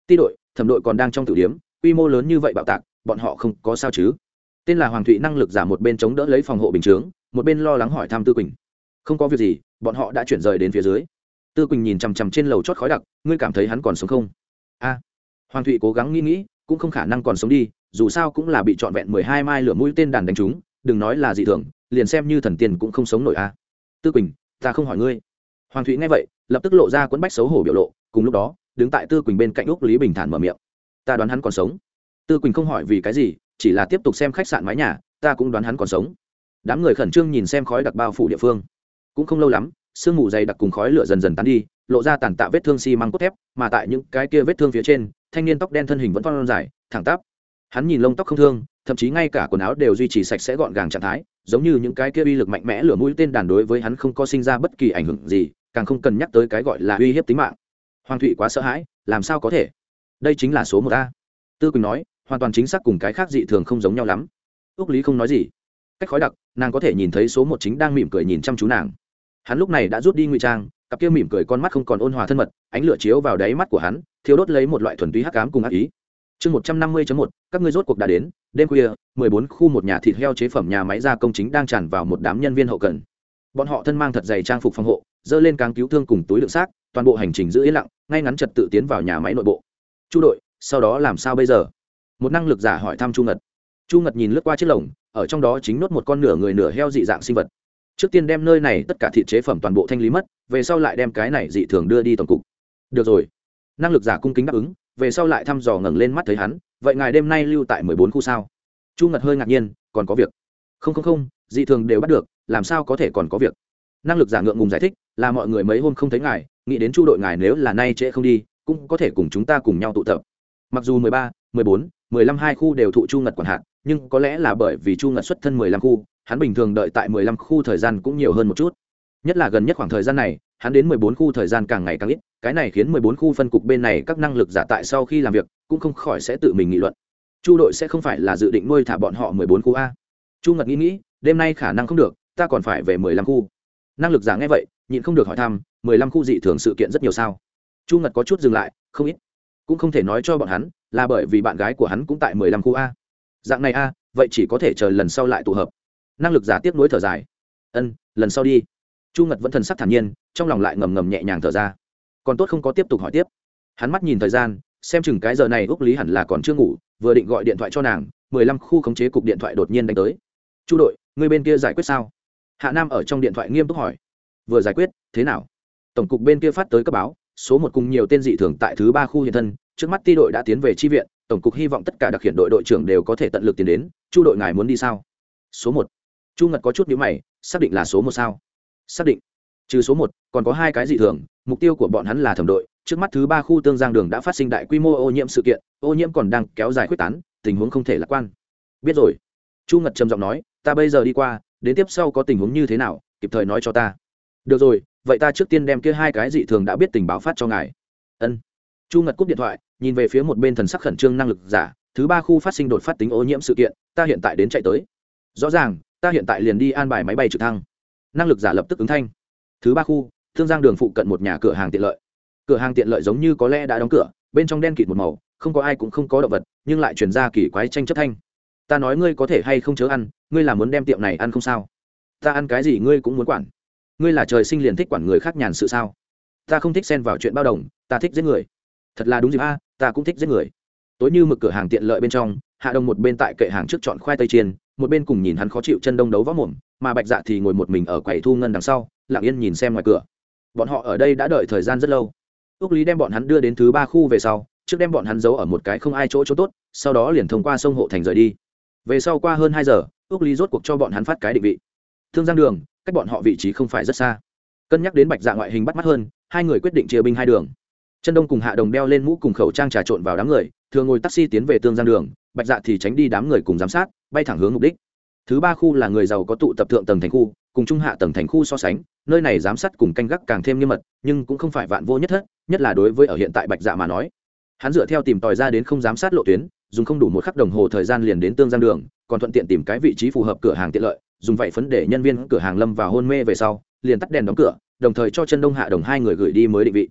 ti đội thẩm đội còn đang trong tử điếm, quy mô lớn như vậy bạo tạc, bọn họ không có sao chứ? Tên là hoàng thụy năng lực giả một bên chống đỡ lấy phòng hộ bình chướng, một bên lo lắng hỏi thăm tư quỳnh. Không có việc gì, bọn họ đã chuyển rời đến phía dưới. Tư quỳnh nhìn chằm chằm trên lầu chót khói đặc, ngươi cảm thấy hắn còn sống không? A. Hoàng thụy cố gắng nghĩ nghĩ, cũng không khả năng còn sống đi, dù sao cũng là bị trọn vẹn mười hai mai lửa mũi tên đàn đánh trúng, đừng nói là dị thường, liền xem như thần tiên cũng không sống nổi a. Tư quỳnh, ta không hỏi ngươi. Hoàng thụy nghe vậy, lập tức lộ ra cuốn bách xấu hổ biểu lộ, cùng lúc đó đứng tại tư quỳnh bên cạnh úc lý bình thản mở miệng ta đoán hắn còn sống tư quỳnh không hỏi vì cái gì chỉ là tiếp tục xem khách sạn mái nhà ta cũng đoán hắn còn sống đám người khẩn trương nhìn xem khói đặc bao phủ địa phương cũng không lâu lắm sương mù dày đặc cùng khói lửa dần dần tán đi lộ ra tàn tạ vết thương xi、si、măng cốt thép mà tại những cái kia vết thương phía trên thanh niên tóc đen thân hình vẫn phong dài thẳng tắp hắn nhìn lông tóc không thương thậm chí ngay cả quần áo đều duy trì sạch sẽ gọn gàng trạng thái giống như những cái kia uy lực mạnh mẽ lửa mũi tên đàn đối với hắn không có sinh ra bất kỳ ảnh hưởng gì càng không cần nhắc tới cái gọi là uy hiếp tính mạng hoàng thụy quá sợ hãi, làm sao có thể? Đây chính là số một a. Tư quỳnh nói, hoàn toàn chính xác cùng cái khác dị thường không giống nhau lắm. Ước lý không nói gì. Cách khói đặc, nàng có thể nhìn thấy số một chính đang mỉm cười nhìn chăm chú nàng. Hắn lúc này đã rút đi ngụy trang, cặp kia mỉm cười con mắt không còn ôn hòa thân mật, ánh lửa chiếu vào đáy mắt của hắn thiếu đốt lấy một loại thuần túy hắc cám cùng ác ý. Chương một trăm năm mươi một, các ngươi rốt cuộc đã đến, đêm khuya, mười bốn khu một nhà thịt heo chế phẩm nhà máy gia công chính đang tràn vào một đám nhân viên hậu cần. Bọn họ thân mang thật dày trang phục phòng hộ, dơ lên càng cứu thương cùng túi đựng xác toàn bộ hành trình giữ yên lặng, ngay ngắn trật tự tiến vào nhà máy nội bộ. Chu đội, sau đó làm sao bây giờ? Một năng lực giả hỏi thăm chu ngật. Chu ngật nhìn lướt qua chiếc lồng, ở trong đó chính nốt một con nửa người nửa heo dị dạng sinh vật. Trước tiên đem nơi này tất cả thịt chế phẩm toàn bộ thanh lý mất, về sau lại đem cái này dị thường đưa đi tổng cục. Được rồi. Năng lực giả cung kính đáp ứng, về sau lại thăm dò ngẩng lên mắt thấy hắn, vậy ngài đêm nay lưu tại mười bốn khu sao? Chu ngật hơi ngạc nhiên, còn có việc. Không không không, dị thường đều bắt được, làm sao có thể còn có việc? Năng lực giả ngượng ngùng giải thích, là mọi người mấy hôm không thấy ngài nghĩ đến chu đội ngài nếu là nay trễ không đi, cũng có thể cùng chúng ta cùng nhau tụ tập. Mặc dù mười ba, mười bốn, mười lăm hai khu đều thụ chu ngật quản hạt, nhưng có lẽ là bởi vì chu ngật xuất thân mười lăm khu, hắn bình thường đợi tại mười lăm khu thời gian cũng nhiều hơn một chút. Nhất là gần nhất khoảng thời gian này, hắn đến mười bốn khu thời gian càng ngày càng ít, cái này khiến mười bốn khu phân cục bên này các năng lực giả tại sau khi làm việc, cũng không khỏi sẽ tự mình nghị luận. Chu đội sẽ không phải là dự định nuôi thả bọn họ mười bốn khu a. Chu ngật nghĩ nghĩ, đêm nay khả năng không được, ta còn phải về mười lăm khu. Năng lực giả nghe vậy, nhịn không được hỏi thăm mười lăm khu dị thường sự kiện rất nhiều sao. Chu ngật có chút dừng lại, không ít. Cũng không thể nói cho bọn hắn, là bởi vì bạn gái của hắn cũng tại mười lăm khu a. Dạng này a, vậy chỉ có thể chờ lần sau lại tụ hợp. Năng lực giả tiếp nối thở dài. Ân, lần sau đi. Chu ngật vẫn thần sắc thản nhiên, trong lòng lại ngầm ngầm nhẹ nhàng thở ra. Còn tốt không có tiếp tục hỏi tiếp. Hắn mắt nhìn thời gian, xem chừng cái giờ này úc lý hẳn là còn chưa ngủ, vừa định gọi điện thoại cho nàng, mười lăm khu khống chế cục điện thoại đột nhiên đánh tới. Chu đội, người bên kia giải quyết sao? Hạ nam ở trong điện thoại nghiêm túc hỏi. Vừa giải quyết, thế nào? Tổng cục bên kia phát tới cấp báo, số một cùng nhiều tên dị thường tại thứ ba khu hiện thân, trước mắt ti đội đã tiến về tri viện, tổng cục hy vọng tất cả đặc hiện đội đội trưởng đều có thể tận lực tiến đến, chu đội ngài muốn đi sao? Số một. Chu ngật có chút nhữ mày, xác định là số một sao? Xác định. Trừ số một, còn có hai cái dị thường, mục tiêu của bọn hắn là thẩm đội, trước mắt thứ ba khu tương giang đường đã phát sinh đại quy mô ô nhiễm sự kiện, ô nhiễm còn đang kéo dài quyết tán, tình huống không thể lạc quan. Biết rồi. Chu ngật trầm giọng nói, ta bây giờ đi qua, đến tiếp sau có tình huống như thế nào, kịp thời nói cho ta. Được rồi vậy ta trước tiên đem kia hai cái dị thường đã biết tình báo phát cho ngài. Ân. Chu ngật cúp điện thoại, nhìn về phía một bên thần sắc khẩn trương năng lực giả, thứ ba khu phát sinh đột phát tính ô nhiễm sự kiện, ta hiện tại đến chạy tới. Rõ ràng, ta hiện tại liền đi an bài máy bay trực thăng. Năng lực giả lập tức ứng thanh. Thứ ba khu, thương giang đường phụ cận một nhà cửa hàng tiện lợi. Cửa hàng tiện lợi giống như có lẽ đã đóng cửa, bên trong đen kịt một màu, không có ai cũng không có động vật, nhưng lại chuyển ra kỳ quái tranh chấp thanh. Ta nói ngươi có thể hay không chớ ăn, ngươi là muốn đem tiệm này ăn không sao? Ta ăn cái gì ngươi cũng muốn quản ngươi là trời sinh liền thích quản người khác nhàn sự sao? Ta không thích xen vào chuyện bao đồng, ta thích giết người. Thật là đúng dịp a, ta cũng thích giết người. Tối như mực cửa hàng tiện lợi bên trong, hạ đồng một bên tại kệ hàng trước chọn khoai tây chiên, một bên cùng nhìn hắn khó chịu chân đông đấu võ mồm, mà bạch dạ thì ngồi một mình ở quầy thu ngân đằng sau, lặng yên nhìn xem ngoài cửa. Bọn họ ở đây đã đợi thời gian rất lâu. Ước lý đem bọn hắn đưa đến thứ ba khu về sau, trước đem bọn hắn giấu ở một cái không ai chỗ chỗ tốt, sau đó liền thông qua sông hộ thành rời đi. Về sau qua hơn hai giờ ước lý rốt cuộc cho bọn hắn phát cái định vị. Thương giang đường cách bọn họ vị trí không phải rất xa. Cân nhắc đến bạch dạ ngoại hình bắt mắt hơn, hai người quyết định chia binh hai đường. Chân đông cùng hạ đồng đeo lên mũ cùng khẩu trang trà trộn vào đám người thường ngồi taxi tiến về tương giang đường, bạch dạ thì tránh đi đám người cùng giám sát, bay thẳng hướng mục đích. Thứ ba khu là người giàu có tụ tập thượng tầng thành khu, cùng trung hạ tầng thành khu so sánh, nơi này giám sát cùng canh gác càng thêm nghiêm mật, nhưng cũng không phải vạn vô nhất thất, nhất là đối với ở hiện tại bạch dạ mà nói. Hắn dựa theo tìm tòi ra đến không giám sát lộ tuyến, dùng không đủ một khắc đồng hồ thời gian liền đến tương giang đường, còn thuận tiện tìm cái vị trí phù hợp cửa hàng tiện lợi dùng vậy phấn để nhân viên cửa hàng lâm vào hôn mê về sau, liền tắt đèn đóng cửa, đồng thời cho chân đông hạ đồng hai người gửi đi mới định vị.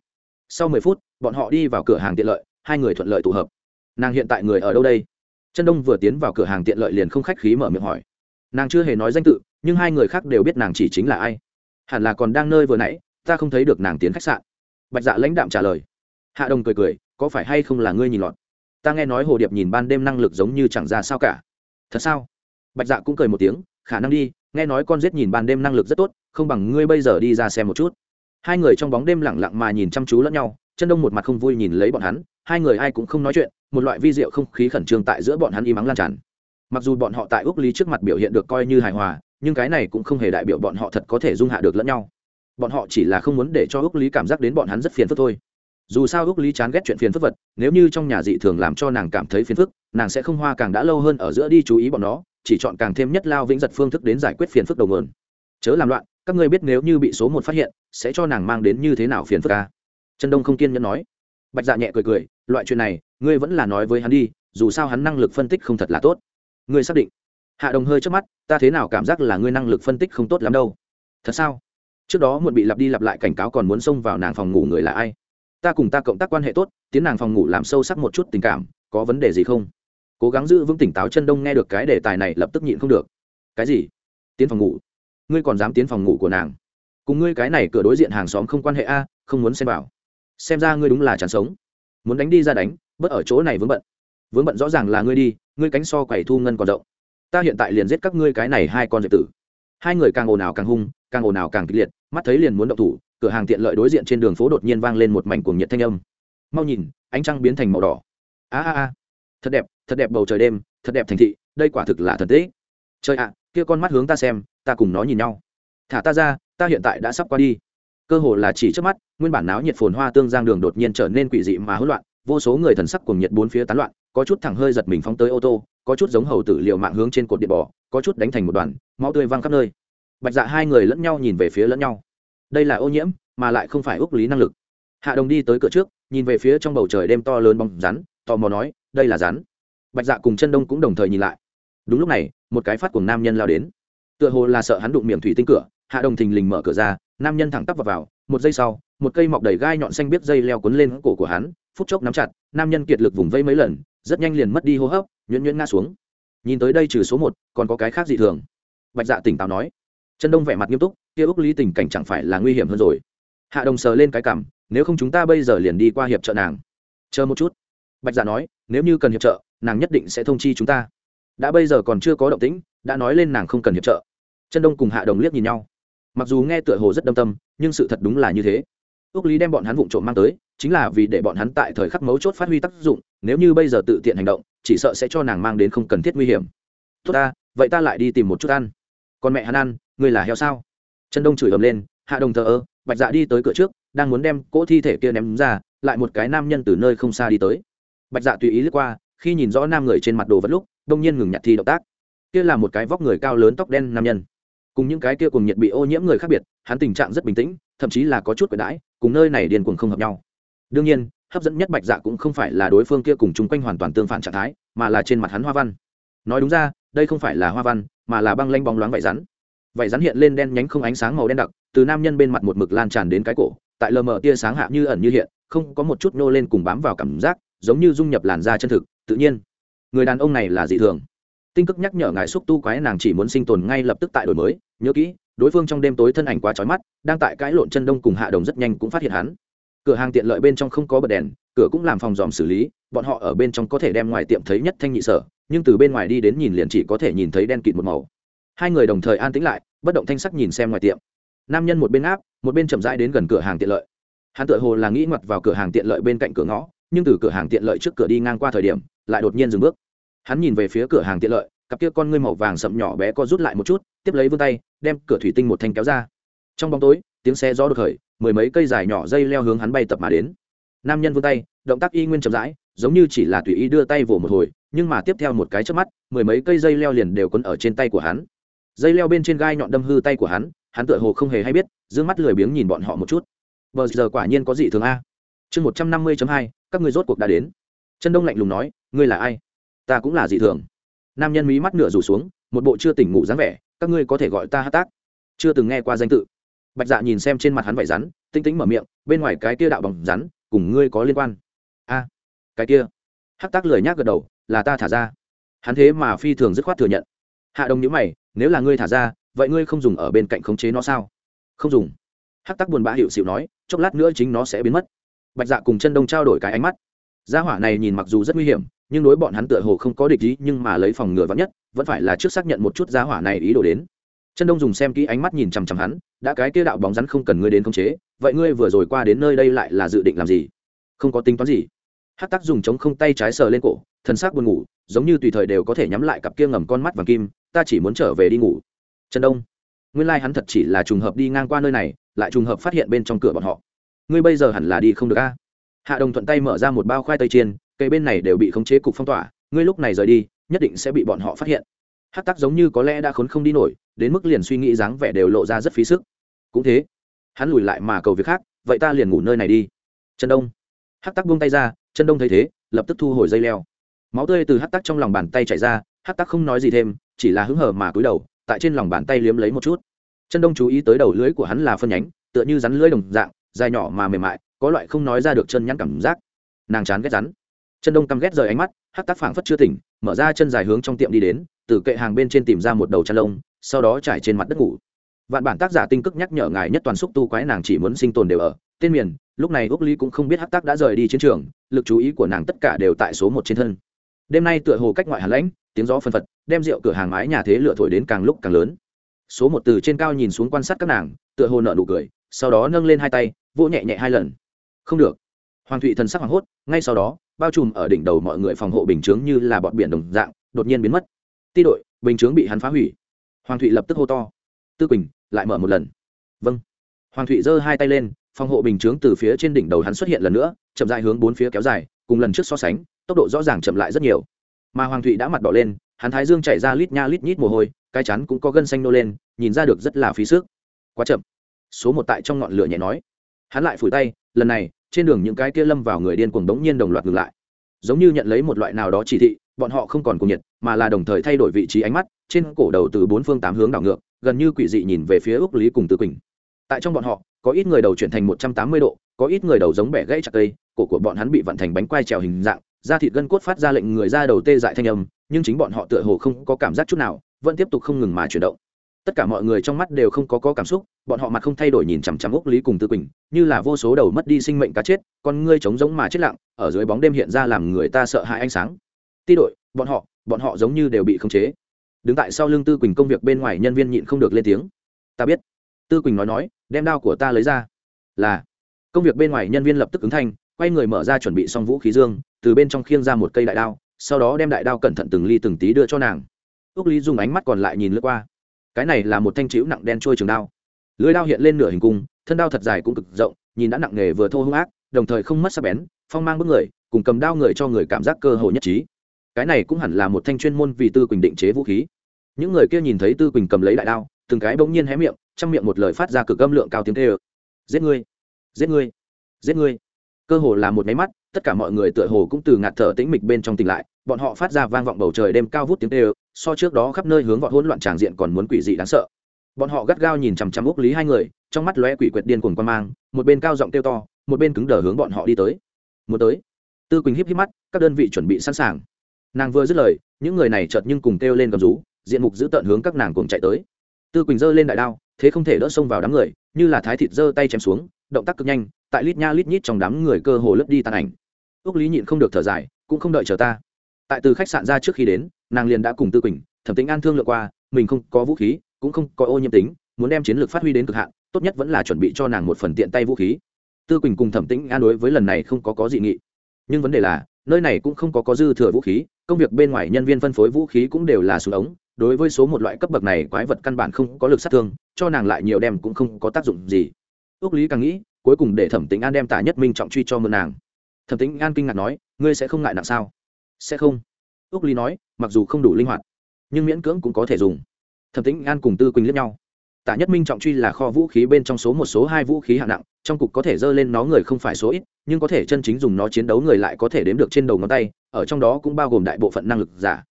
Sau mười phút, bọn họ đi vào cửa hàng tiện lợi, hai người thuận lợi tụ hợp. Nàng hiện tại người ở đâu đây? Chân đông vừa tiến vào cửa hàng tiện lợi liền không khách khí mở miệng hỏi. Nàng chưa hề nói danh tự, nhưng hai người khác đều biết nàng chỉ chính là ai. Hẳn là còn đang nơi vừa nãy, ta không thấy được nàng tiến khách sạn. Bạch dạ lãnh đạm trả lời. Hạ đồng cười cười, có phải hay không là ngươi nhìn lọt? Ta nghe nói hồ điệp nhìn ban đêm năng lực giống như chẳng ra sao cả. Thật sao? Bạch dạ cũng cười một tiếng khả năng đi, nghe nói con giết nhìn ban đêm năng lực rất tốt, không bằng ngươi bây giờ đi ra xem một chút. Hai người trong bóng đêm lẳng lặng mà nhìn chăm chú lẫn nhau, chân đông một mặt không vui nhìn lấy bọn hắn, hai người ai cũng không nói chuyện, một loại vi diệu không khí khẩn trương tại giữa bọn hắn im ắng lan tràn. Mặc dù bọn họ tại úc lý trước mặt biểu hiện được coi như hài hòa, nhưng cái này cũng không hề đại biểu bọn họ thật có thể dung hạ được lẫn nhau. Bọn họ chỉ là không muốn để cho úc lý cảm giác đến bọn hắn rất phiền phức thôi. Dù sao úc lý chán ghét chuyện phiền phức vật, nếu như trong nhà dị thường làm cho nàng cảm thấy phiền phức, nàng sẽ không hoa càng đã lâu hơn ở giữa đi chú ý bọn nó chỉ chọn càng thêm nhất lao vĩnh giật phương thức đến giải quyết phiền phức đầu mượn chớ làm loạn, các ngươi biết nếu như bị số một phát hiện, sẽ cho nàng mang đến như thế nào phiền phức ca trần đông không kiên nhẫn nói. Bạch dạ nhẹ cười cười, loại chuyện này, ngươi vẫn là nói với hắn đi, dù sao hắn năng lực phân tích không thật là tốt. Ngươi xác định. Hạ đồng hơi trước mắt, ta thế nào cảm giác là ngươi năng lực phân tích không tốt lắm đâu? Thật sao? Trước đó muộn bị lặp đi lặp lại cảnh cáo còn muốn xông vào nàng phòng ngủ người là ai? Ta cùng ta cộng tác quan hệ tốt, tiến nàng phòng ngủ làm sâu sắc một chút tình cảm, có vấn đề gì không? Cố gắng giữ vững tỉnh táo chân đông nghe được cái đề tài này lập tức nhịn không được. Cái gì? Tiến phòng ngủ. Ngươi còn dám tiến phòng ngủ của nàng? Cùng ngươi cái này cửa đối diện hàng xóm không quan hệ a, không muốn xem vào. Xem ra ngươi đúng là chán sống. Muốn đánh đi ra đánh, bớt ở chỗ này vướng bận. Vướng bận rõ ràng là ngươi đi, ngươi cánh so quẩy thu ngân còn rộng. Ta hiện tại liền giết các ngươi cái này hai con dẹp tử. Hai người càng ồn ào càng hung, càng ồn ào càng kịch liệt, mắt thấy liền muốn động thủ, cửa hàng tiện lợi đối diện trên đường phố đột nhiên vang lên một mảnh cuồng nhiệt thanh âm. Mau nhìn, ánh trăng biến thành màu đỏ. A a a thật đẹp thật đẹp bầu trời đêm, thật đẹp thành thị, đây quả thực là thần tế trời ạ, kia con mắt hướng ta xem, ta cùng nó nhìn nhau. Thả ta ra, ta hiện tại đã sắp qua đi. Cơ hồ là chỉ trước mắt, nguyên bản náo nhiệt phồn hoa tương giang đường đột nhiên trở nên quỷ dị mà hỗn loạn, vô số người thần sắc cùng nhiệt bốn phía tán loạn, có chút thẳng hơi giật mình phóng tới ô tô, có chút giống hầu tử liều mạng hướng trên cột điện bò có chút đánh thành một đoàn, máu tươi văng khắp nơi. Bạch dạ hai người lẫn nhau nhìn về phía lẫn nhau. Đây là ô nhiễm, mà lại không phải ước lý năng lực. Hạ đồng đi tới cửa trước, nhìn về phía trong bầu trời đêm to lớn bóng rắn, tò mò nói đây là rắn. Bạch dạ cùng chân đông cũng đồng thời nhìn lại. Đúng lúc này một cái phát của nam nhân lao đến. Tựa hồ là sợ hắn đụng miệng thủy tinh cửa hạ đồng thình lình mở cửa ra nam nhân thẳng tắp vào, vào một giây sau một cây mọc đầy gai nhọn xanh biết dây leo cuốn lên cổ của hắn phút chốc nắm chặt nam nhân kiệt lực vùng vây mấy lần rất nhanh liền mất đi hô hấp nhuyễn nhuyễn ngã xuống. Nhìn tới đây trừ số một còn có cái khác dị thường. Bạch dạ tỉnh táo nói. Chân đông vẻ mặt nghiêm túc kia úc lý tình cảnh chẳng phải là nguy hiểm hơn rồi. Hạ đồng sờ lên cái cảm nếu không chúng ta bây giờ liền đi qua hiệp trợ nàng. Chờ một chút bạch dạ nói, nếu như cần hiệp trợ, nàng nhất định sẽ thông chi chúng ta. Đã bây giờ còn chưa có động tĩnh, đã nói lên nàng không cần hiệp trợ. Chân đông cùng hạ đồng liếc nhìn nhau. Mặc dù nghe tựa hồ rất đâm tâm, nhưng sự thật đúng là như thế. Ước lý đem bọn hắn vụng trộm mang tới, chính là vì để bọn hắn tại thời khắc mấu chốt phát huy tác dụng, nếu như bây giờ tự tiện hành động, chỉ sợ sẽ cho nàng mang đến không cần thiết nguy hiểm. Tốt ta, vậy ta lại đi tìm một chút ăn. Còn mẹ hắn ăn, ngươi là heo sao? Chân đông chửi ầm lên, hạ đồng thờ ơ, bạch dạ đi tới cửa trước, đang muốn đem cỗ thi thể kia ném ra, lại một cái nam nhân từ nơi không xa đi tới bạch dạ tùy ý lướt qua, khi nhìn rõ nam người trên mặt đồ vật lúc, đông nhiên ngừng nhặt thi động tác. Kia là một cái vóc người cao lớn tóc đen nam nhân. Cùng những cái kia cùng nhiệt bị ô nhiễm người khác biệt, hắn tình trạng rất bình tĩnh, thậm chí là có chút quyền đãi, cùng nơi này điền cuồng không hợp nhau. Đương nhiên, hấp dẫn nhất bạch dạ cũng không phải là đối phương kia cùng chung quanh hoàn toàn tương phản trạng thái, mà là trên mặt hắn hoa văn. Nói đúng ra, đây không phải là hoa văn, mà là băng lanh bóng loáng vải rắn. Vải rắn hiện lên đen nhánh không ánh sáng màu đen đặc, từ nam nhân bên mặt một mực lan tràn đến cái cổ, tại lờ mờ tia sáng hạ như ẩn như hiện, không có một chút nô lên cùng bám vào cảm giác giống như dung nhập làn da chân thực, tự nhiên. Người đàn ông này là dị thường. Tinh cực nhắc nhở ngài xúc tu quái nàng chỉ muốn sinh tồn ngay lập tức tại đổi mới, nhớ kỹ, đối phương trong đêm tối thân ảnh quá trói mắt, đang tại cãi lộn chân đông cùng hạ đồng rất nhanh cũng phát hiện hắn. Cửa hàng tiện lợi bên trong không có bật đèn, cửa cũng làm phòng dòm xử lý, bọn họ ở bên trong có thể đem ngoài tiệm thấy nhất thanh nhị sở, nhưng từ bên ngoài đi đến nhìn liền chỉ có thể nhìn thấy đen kịt một màu. Hai người đồng thời an tĩnh lại, bất động thanh sắc nhìn xem ngoài tiệm. Nam nhân một bên áp, một bên chậm rãi đến gần cửa hàng tiện lợi. Hắn tự hồ là nghĩ ngoặt vào cửa hàng tiện lợi bên cạnh cửa ngõ nhưng từ cửa hàng tiện lợi trước cửa đi ngang qua thời điểm, lại đột nhiên dừng bước. Hắn nhìn về phía cửa hàng tiện lợi, cặp kia con ngươi màu vàng sậm nhỏ bé co rút lại một chút, tiếp lấy vươn tay, đem cửa thủy tinh một thanh kéo ra. Trong bóng tối, tiếng xe gió đột khởi, mười mấy cây dài nhỏ dây leo hướng hắn bay tập mà đến. Nam nhân vươn tay, động tác y nguyên chậm rãi, giống như chỉ là tùy ý đưa tay vỗ một hồi, nhưng mà tiếp theo một cái trước mắt, mười mấy cây dây leo liền đều quấn ở trên tay của hắn. Dây leo bên trên gai nhọn đâm hư tay của hắn hắn tựa hồ không hề hay biết d ư ơ n g mắt lười biếng nhìn bọn họ một chút. Bờ giờ quả nhiên có gì thường a. Chương một trăm năm mươi hai các ngươi rốt cuộc đã đến. Chân đông lạnh lùng nói, ngươi là ai? Ta cũng là dị thường. Nam nhân mí mắt nửa rủ xuống, một bộ chưa tỉnh ngủ dáng vẻ, các ngươi có thể gọi ta hát tác. Chưa từng nghe qua danh tự. Bạch dạ nhìn xem trên mặt hắn vải rắn, tinh tĩnh mở miệng, bên ngoài cái kia đạo bằng rắn, cùng ngươi có liên quan? A, cái kia. Hắc tác lười nhác gật đầu, là ta thả ra. Hắn thế mà phi thường dứt khoát thừa nhận. Hạ đồng nhữ mày, nếu là ngươi thả ra, vậy ngươi không dùng ở bên cạnh khống chế nó sao? Không dùng. Hắc tắc buồn bã hiệu xịu nói, chốc lát nữa chính nó sẽ biến mất bạch dạ cùng chân đông trao đổi cái ánh mắt. Gia hỏa này nhìn mặc dù rất nguy hiểm, nhưng đối bọn hắn tựa hồ không có địch ý, nhưng mà lấy phòng ngừa vắn nhất, vẫn phải là trước xác nhận một chút gia hỏa này ý đồ đến. Chân đông dùng xem kỹ ánh mắt nhìn chằm chằm hắn, đã cái kia đạo bóng rắn không cần ngươi đến khống chế, vậy ngươi vừa rồi qua đến nơi đây lại là dự định làm gì? Không có tính toán gì. Hát tắc dùng chống không tay trái sờ lên cổ thân xác buồn ngủ, giống như tùy thời đều có thể nhắm lại cặp kia ngầm con mắt vàng kim, ta chỉ muốn trở về đi ngủ. Trần đông, nguyên lai、like、hắn thật chỉ là trùng hợp đi ngang qua nơi này, lại trùng hợp phát hiện bên trong cửa bọn họ ngươi bây giờ hẳn là đi không được a. Hạ đồng thuận tay mở ra một bao khoai tây chiên, cây bên này đều bị khống chế cục phong tỏa, ngươi lúc này rời đi, nhất định sẽ bị bọn họ phát hiện. Hát tắc giống như có lẽ đã khốn không đi nổi, đến mức liền suy nghĩ dáng vẻ đều lộ ra rất phí sức. Cũng thế, hắn lùi lại mà cầu việc khác, vậy ta liền ngủ nơi này đi. Trần đông. Hát tắc buông tay ra chân đông thấy thế, lập tức thu hồi dây leo. Máu tươi từ hát tắc trong lòng bàn tay chảy ra hát tắc không nói gì thêm, chỉ là hứng hở mà cúi đầu, tại trên lòng bàn tay liếm lấy một chút. Chân đông chú ý tới đầu lưới của hắn là phân nhánh, tựa như rắn lưới đồng dạng dài nhỏ mà mềm mại, có loại không nói ra được chân nhắn cảm giác. Nàng chán ghét rắn. Chân đông căm ghét rời ánh mắt, hát tắc phảng phất chưa tỉnh, mở ra chân dài hướng trong tiệm đi đến, từ kệ hàng bên trên tìm ra một đầu chăn lông, sau đó trải trên mặt đất ngủ. Vạn bản tác giả tinh cức nhắc nhở ngài nhất toàn xúc tu quái nàng chỉ muốn sinh tồn đều ở. Tên miền, lúc này úc lý cũng không biết hắc tác đã rời đi chiến trường, lực chú ý của nàng tất cả đều tại số một trên thân. Đêm nay tựa hồ cách ngoại hàn lãnh, tiếng gió phân phật, đem rượu cửa hàng mái nhà thế lựa thổi đến càng lúc càng lớn. Số một từ trên cao nhìn xuống quan sát các nàng, tựa hồ nợ nụ cười, sau đó nâng lên hai tay vỗ nhẹ nhẹ hai lần. Không được. Hoàng thụy thần sắc hoảng hốt, ngay sau đó, bao trùm ở đỉnh đầu mọi người phòng hộ bình chướng như là bọn biển đồng dạng, đột nhiên biến mất. Ti đội, bình chướng bị hắn phá hủy. Hoàng thụy lập tức hô to. Tư quỳnh, lại mở một lần. Vâng. Hoàng thụy giơ hai tay lên, phòng hộ bình chướng từ phía trên đỉnh đầu hắn xuất hiện lần nữa, chậm dài hướng bốn phía kéo dài, cùng lần trước so sánh, tốc độ rõ ràng chậm lại rất nhiều. Mà hoàng thụy đã mặt đỏ lên, hắn thái dương chạy ra lít nha lít nhít mồ hôi, cái chắn cũng có gân xanh nô lên, nhìn ra được rất là phí sức. Quá chậm. Số một tại trong ngọn lửa nhẹ nói hắn lại phủi tay, lần này, trên đường những cái kia lâm vào người điên cuồng đống nhiên đồng loạt ngừng lại. Giống như nhận lấy một loại nào đó chỉ thị, bọn họ không còn cuồng nhiệt, mà là đồng thời thay đổi vị trí ánh mắt, trên cổ đầu từ bốn phương tám hướng đảo ngược, gần như quỷ dị nhìn về phía ước lý cùng tư quỳnh. Tại trong bọn họ, có ít người đầu chuyển thành một trăm tám mươi độ, có ít người đầu giống bẻ gãy chặt cây, cổ của bọn hắn bị vặn thành bánh quai trèo hình dạng, da thịt gân cốt phát ra lệnh người ra đầu tê dại thanh âm, nhưng chính bọn họ tựa hồ không có cảm giác chút nào, vẫn tiếp tục không ngừng mà chuyển động tất cả mọi người trong mắt đều không có, có cảm xúc bọn họ mặt không thay đổi nhìn chằm chằm úc lý cùng tư quỳnh như là vô số đầu mất đi sinh mệnh cá chết con ngươi trống giống mà chết lặng ở dưới bóng đêm hiện ra làm người ta sợ hãi ánh sáng. Ti đội bọn họ bọn họ giống như đều bị khống chế. Đứng tại sau lưng tư quỳnh công việc bên ngoài nhân viên nhịn không được lên tiếng. Ta biết. Tư quỳnh nói nói đem đao của ta lấy ra. Là. Công việc bên ngoài nhân viên lập tức ứng thanh quay người mở ra chuẩn bị xong vũ khí dương từ bên trong khiêng ra một cây đại đao sau đó đem đại đao cẩn thận từng ly từng tí đưa cho nàng. Ước lý dùng ánh mắt còn lại nhìn lướt qua cái này là một thanh chịu nặng đen trôi trường đao. Lưới đao hiện lên nửa hình cung, thân đao thật dài cũng cực rộng, nhìn đã nặng nghề vừa thô hung ác, đồng thời không mất sắc bén, phong mang bước người, cùng cầm đao người cho người cảm giác cơ hội nhất trí. Cái này cũng hẳn là một thanh chuyên môn vì tư quỳnh định chế vũ khí. Những người kia nhìn thấy tư quỳnh cầm lấy đại đao, từng cái bỗng nhiên hé miệng, trong miệng một lời phát ra cực âm lượng cao tiếng tê ơ giết ngươi! Giết ngươi! Giết ngươi! Cơ hồ là một máy mắt, tất cả mọi người tựa hồ cũng từ ngạt thở tĩnh mịch bên trong tỉnh lại, bọn họ phát ra vang vọng bầu trời đêm cao vút tiếng tê ơ so trước đó khắp nơi hướng vọt hỗn loạn tràng diện còn muốn quỷ dị đáng sợ. Bọn họ gắt gao nhìn chằm chằm úc lý hai người, trong mắt lóe quỷ quyệt điên cuồng quan mang, một bên cao giọng kêu to, một bên cứng đờ hướng bọn họ đi tới. Muốn tới. Tư quỳnh híp híp mắt, các đơn vị chuẩn bị sẵn sàng. Nàng vừa dứt lời, những người này chợt nhưng cùng kêu lên gầm rú, diện mục giữ tận hướng các nàng cùng chạy tới. Tư quỳnh giơ lên đại đao, thế không thể đỡ xông vào đám người, như là thái thịt giơ tay chém xuống, động tác cực nhanh, tại lít nha lít nhít trong đám người cơ hồ lướt đi tàn ảnh. Ước lý nhịn không được thở dài, cũng không đợi chờ ta. Tại từ khách sạn ra trước khi đến nàng liền đã cùng tư quỳnh, thẩm tính an thương lượng qua, mình không có vũ khí, cũng không có ô nhiễm tính, muốn đem chiến lược phát huy đến cực hạn, tốt nhất vẫn là chuẩn bị cho nàng một phần tiện tay vũ khí. tư quỳnh cùng thẩm tĩnh an đối với lần này không có có dị nghị. nhưng vấn đề là, nơi này cũng không có có dư thừa vũ khí, công việc bên ngoài nhân viên phân phối vũ khí cũng đều là súng ống, đối với số một loại cấp bậc này quái vật căn bản không có lực sát thương, cho nàng lại nhiều đem cũng không có tác dụng gì. Ước lý càng nghĩ, cuối cùng để thẩm tính an đem tả nhất minh trọng truy cho mượn nàng. thẩm tính an kinh ngạc nói, ngươi sẽ không ngại nặng sao? Sẽ không úc lý nói mặc dù không đủ linh hoạt nhưng miễn cưỡng cũng có thể dùng. Thẩm Tĩnh, an cùng tư quỳnh liếc nhau. Tả nhất minh trọng truy là kho vũ khí bên trong số một số hai vũ khí hạng nặng trong cục có thể dơ lên nó người không phải số ít nhưng có thể chân chính dùng nó chiến đấu người lại có thể đếm được trên đầu ngón tay ở trong đó cũng bao gồm đại bộ phận năng lực giả.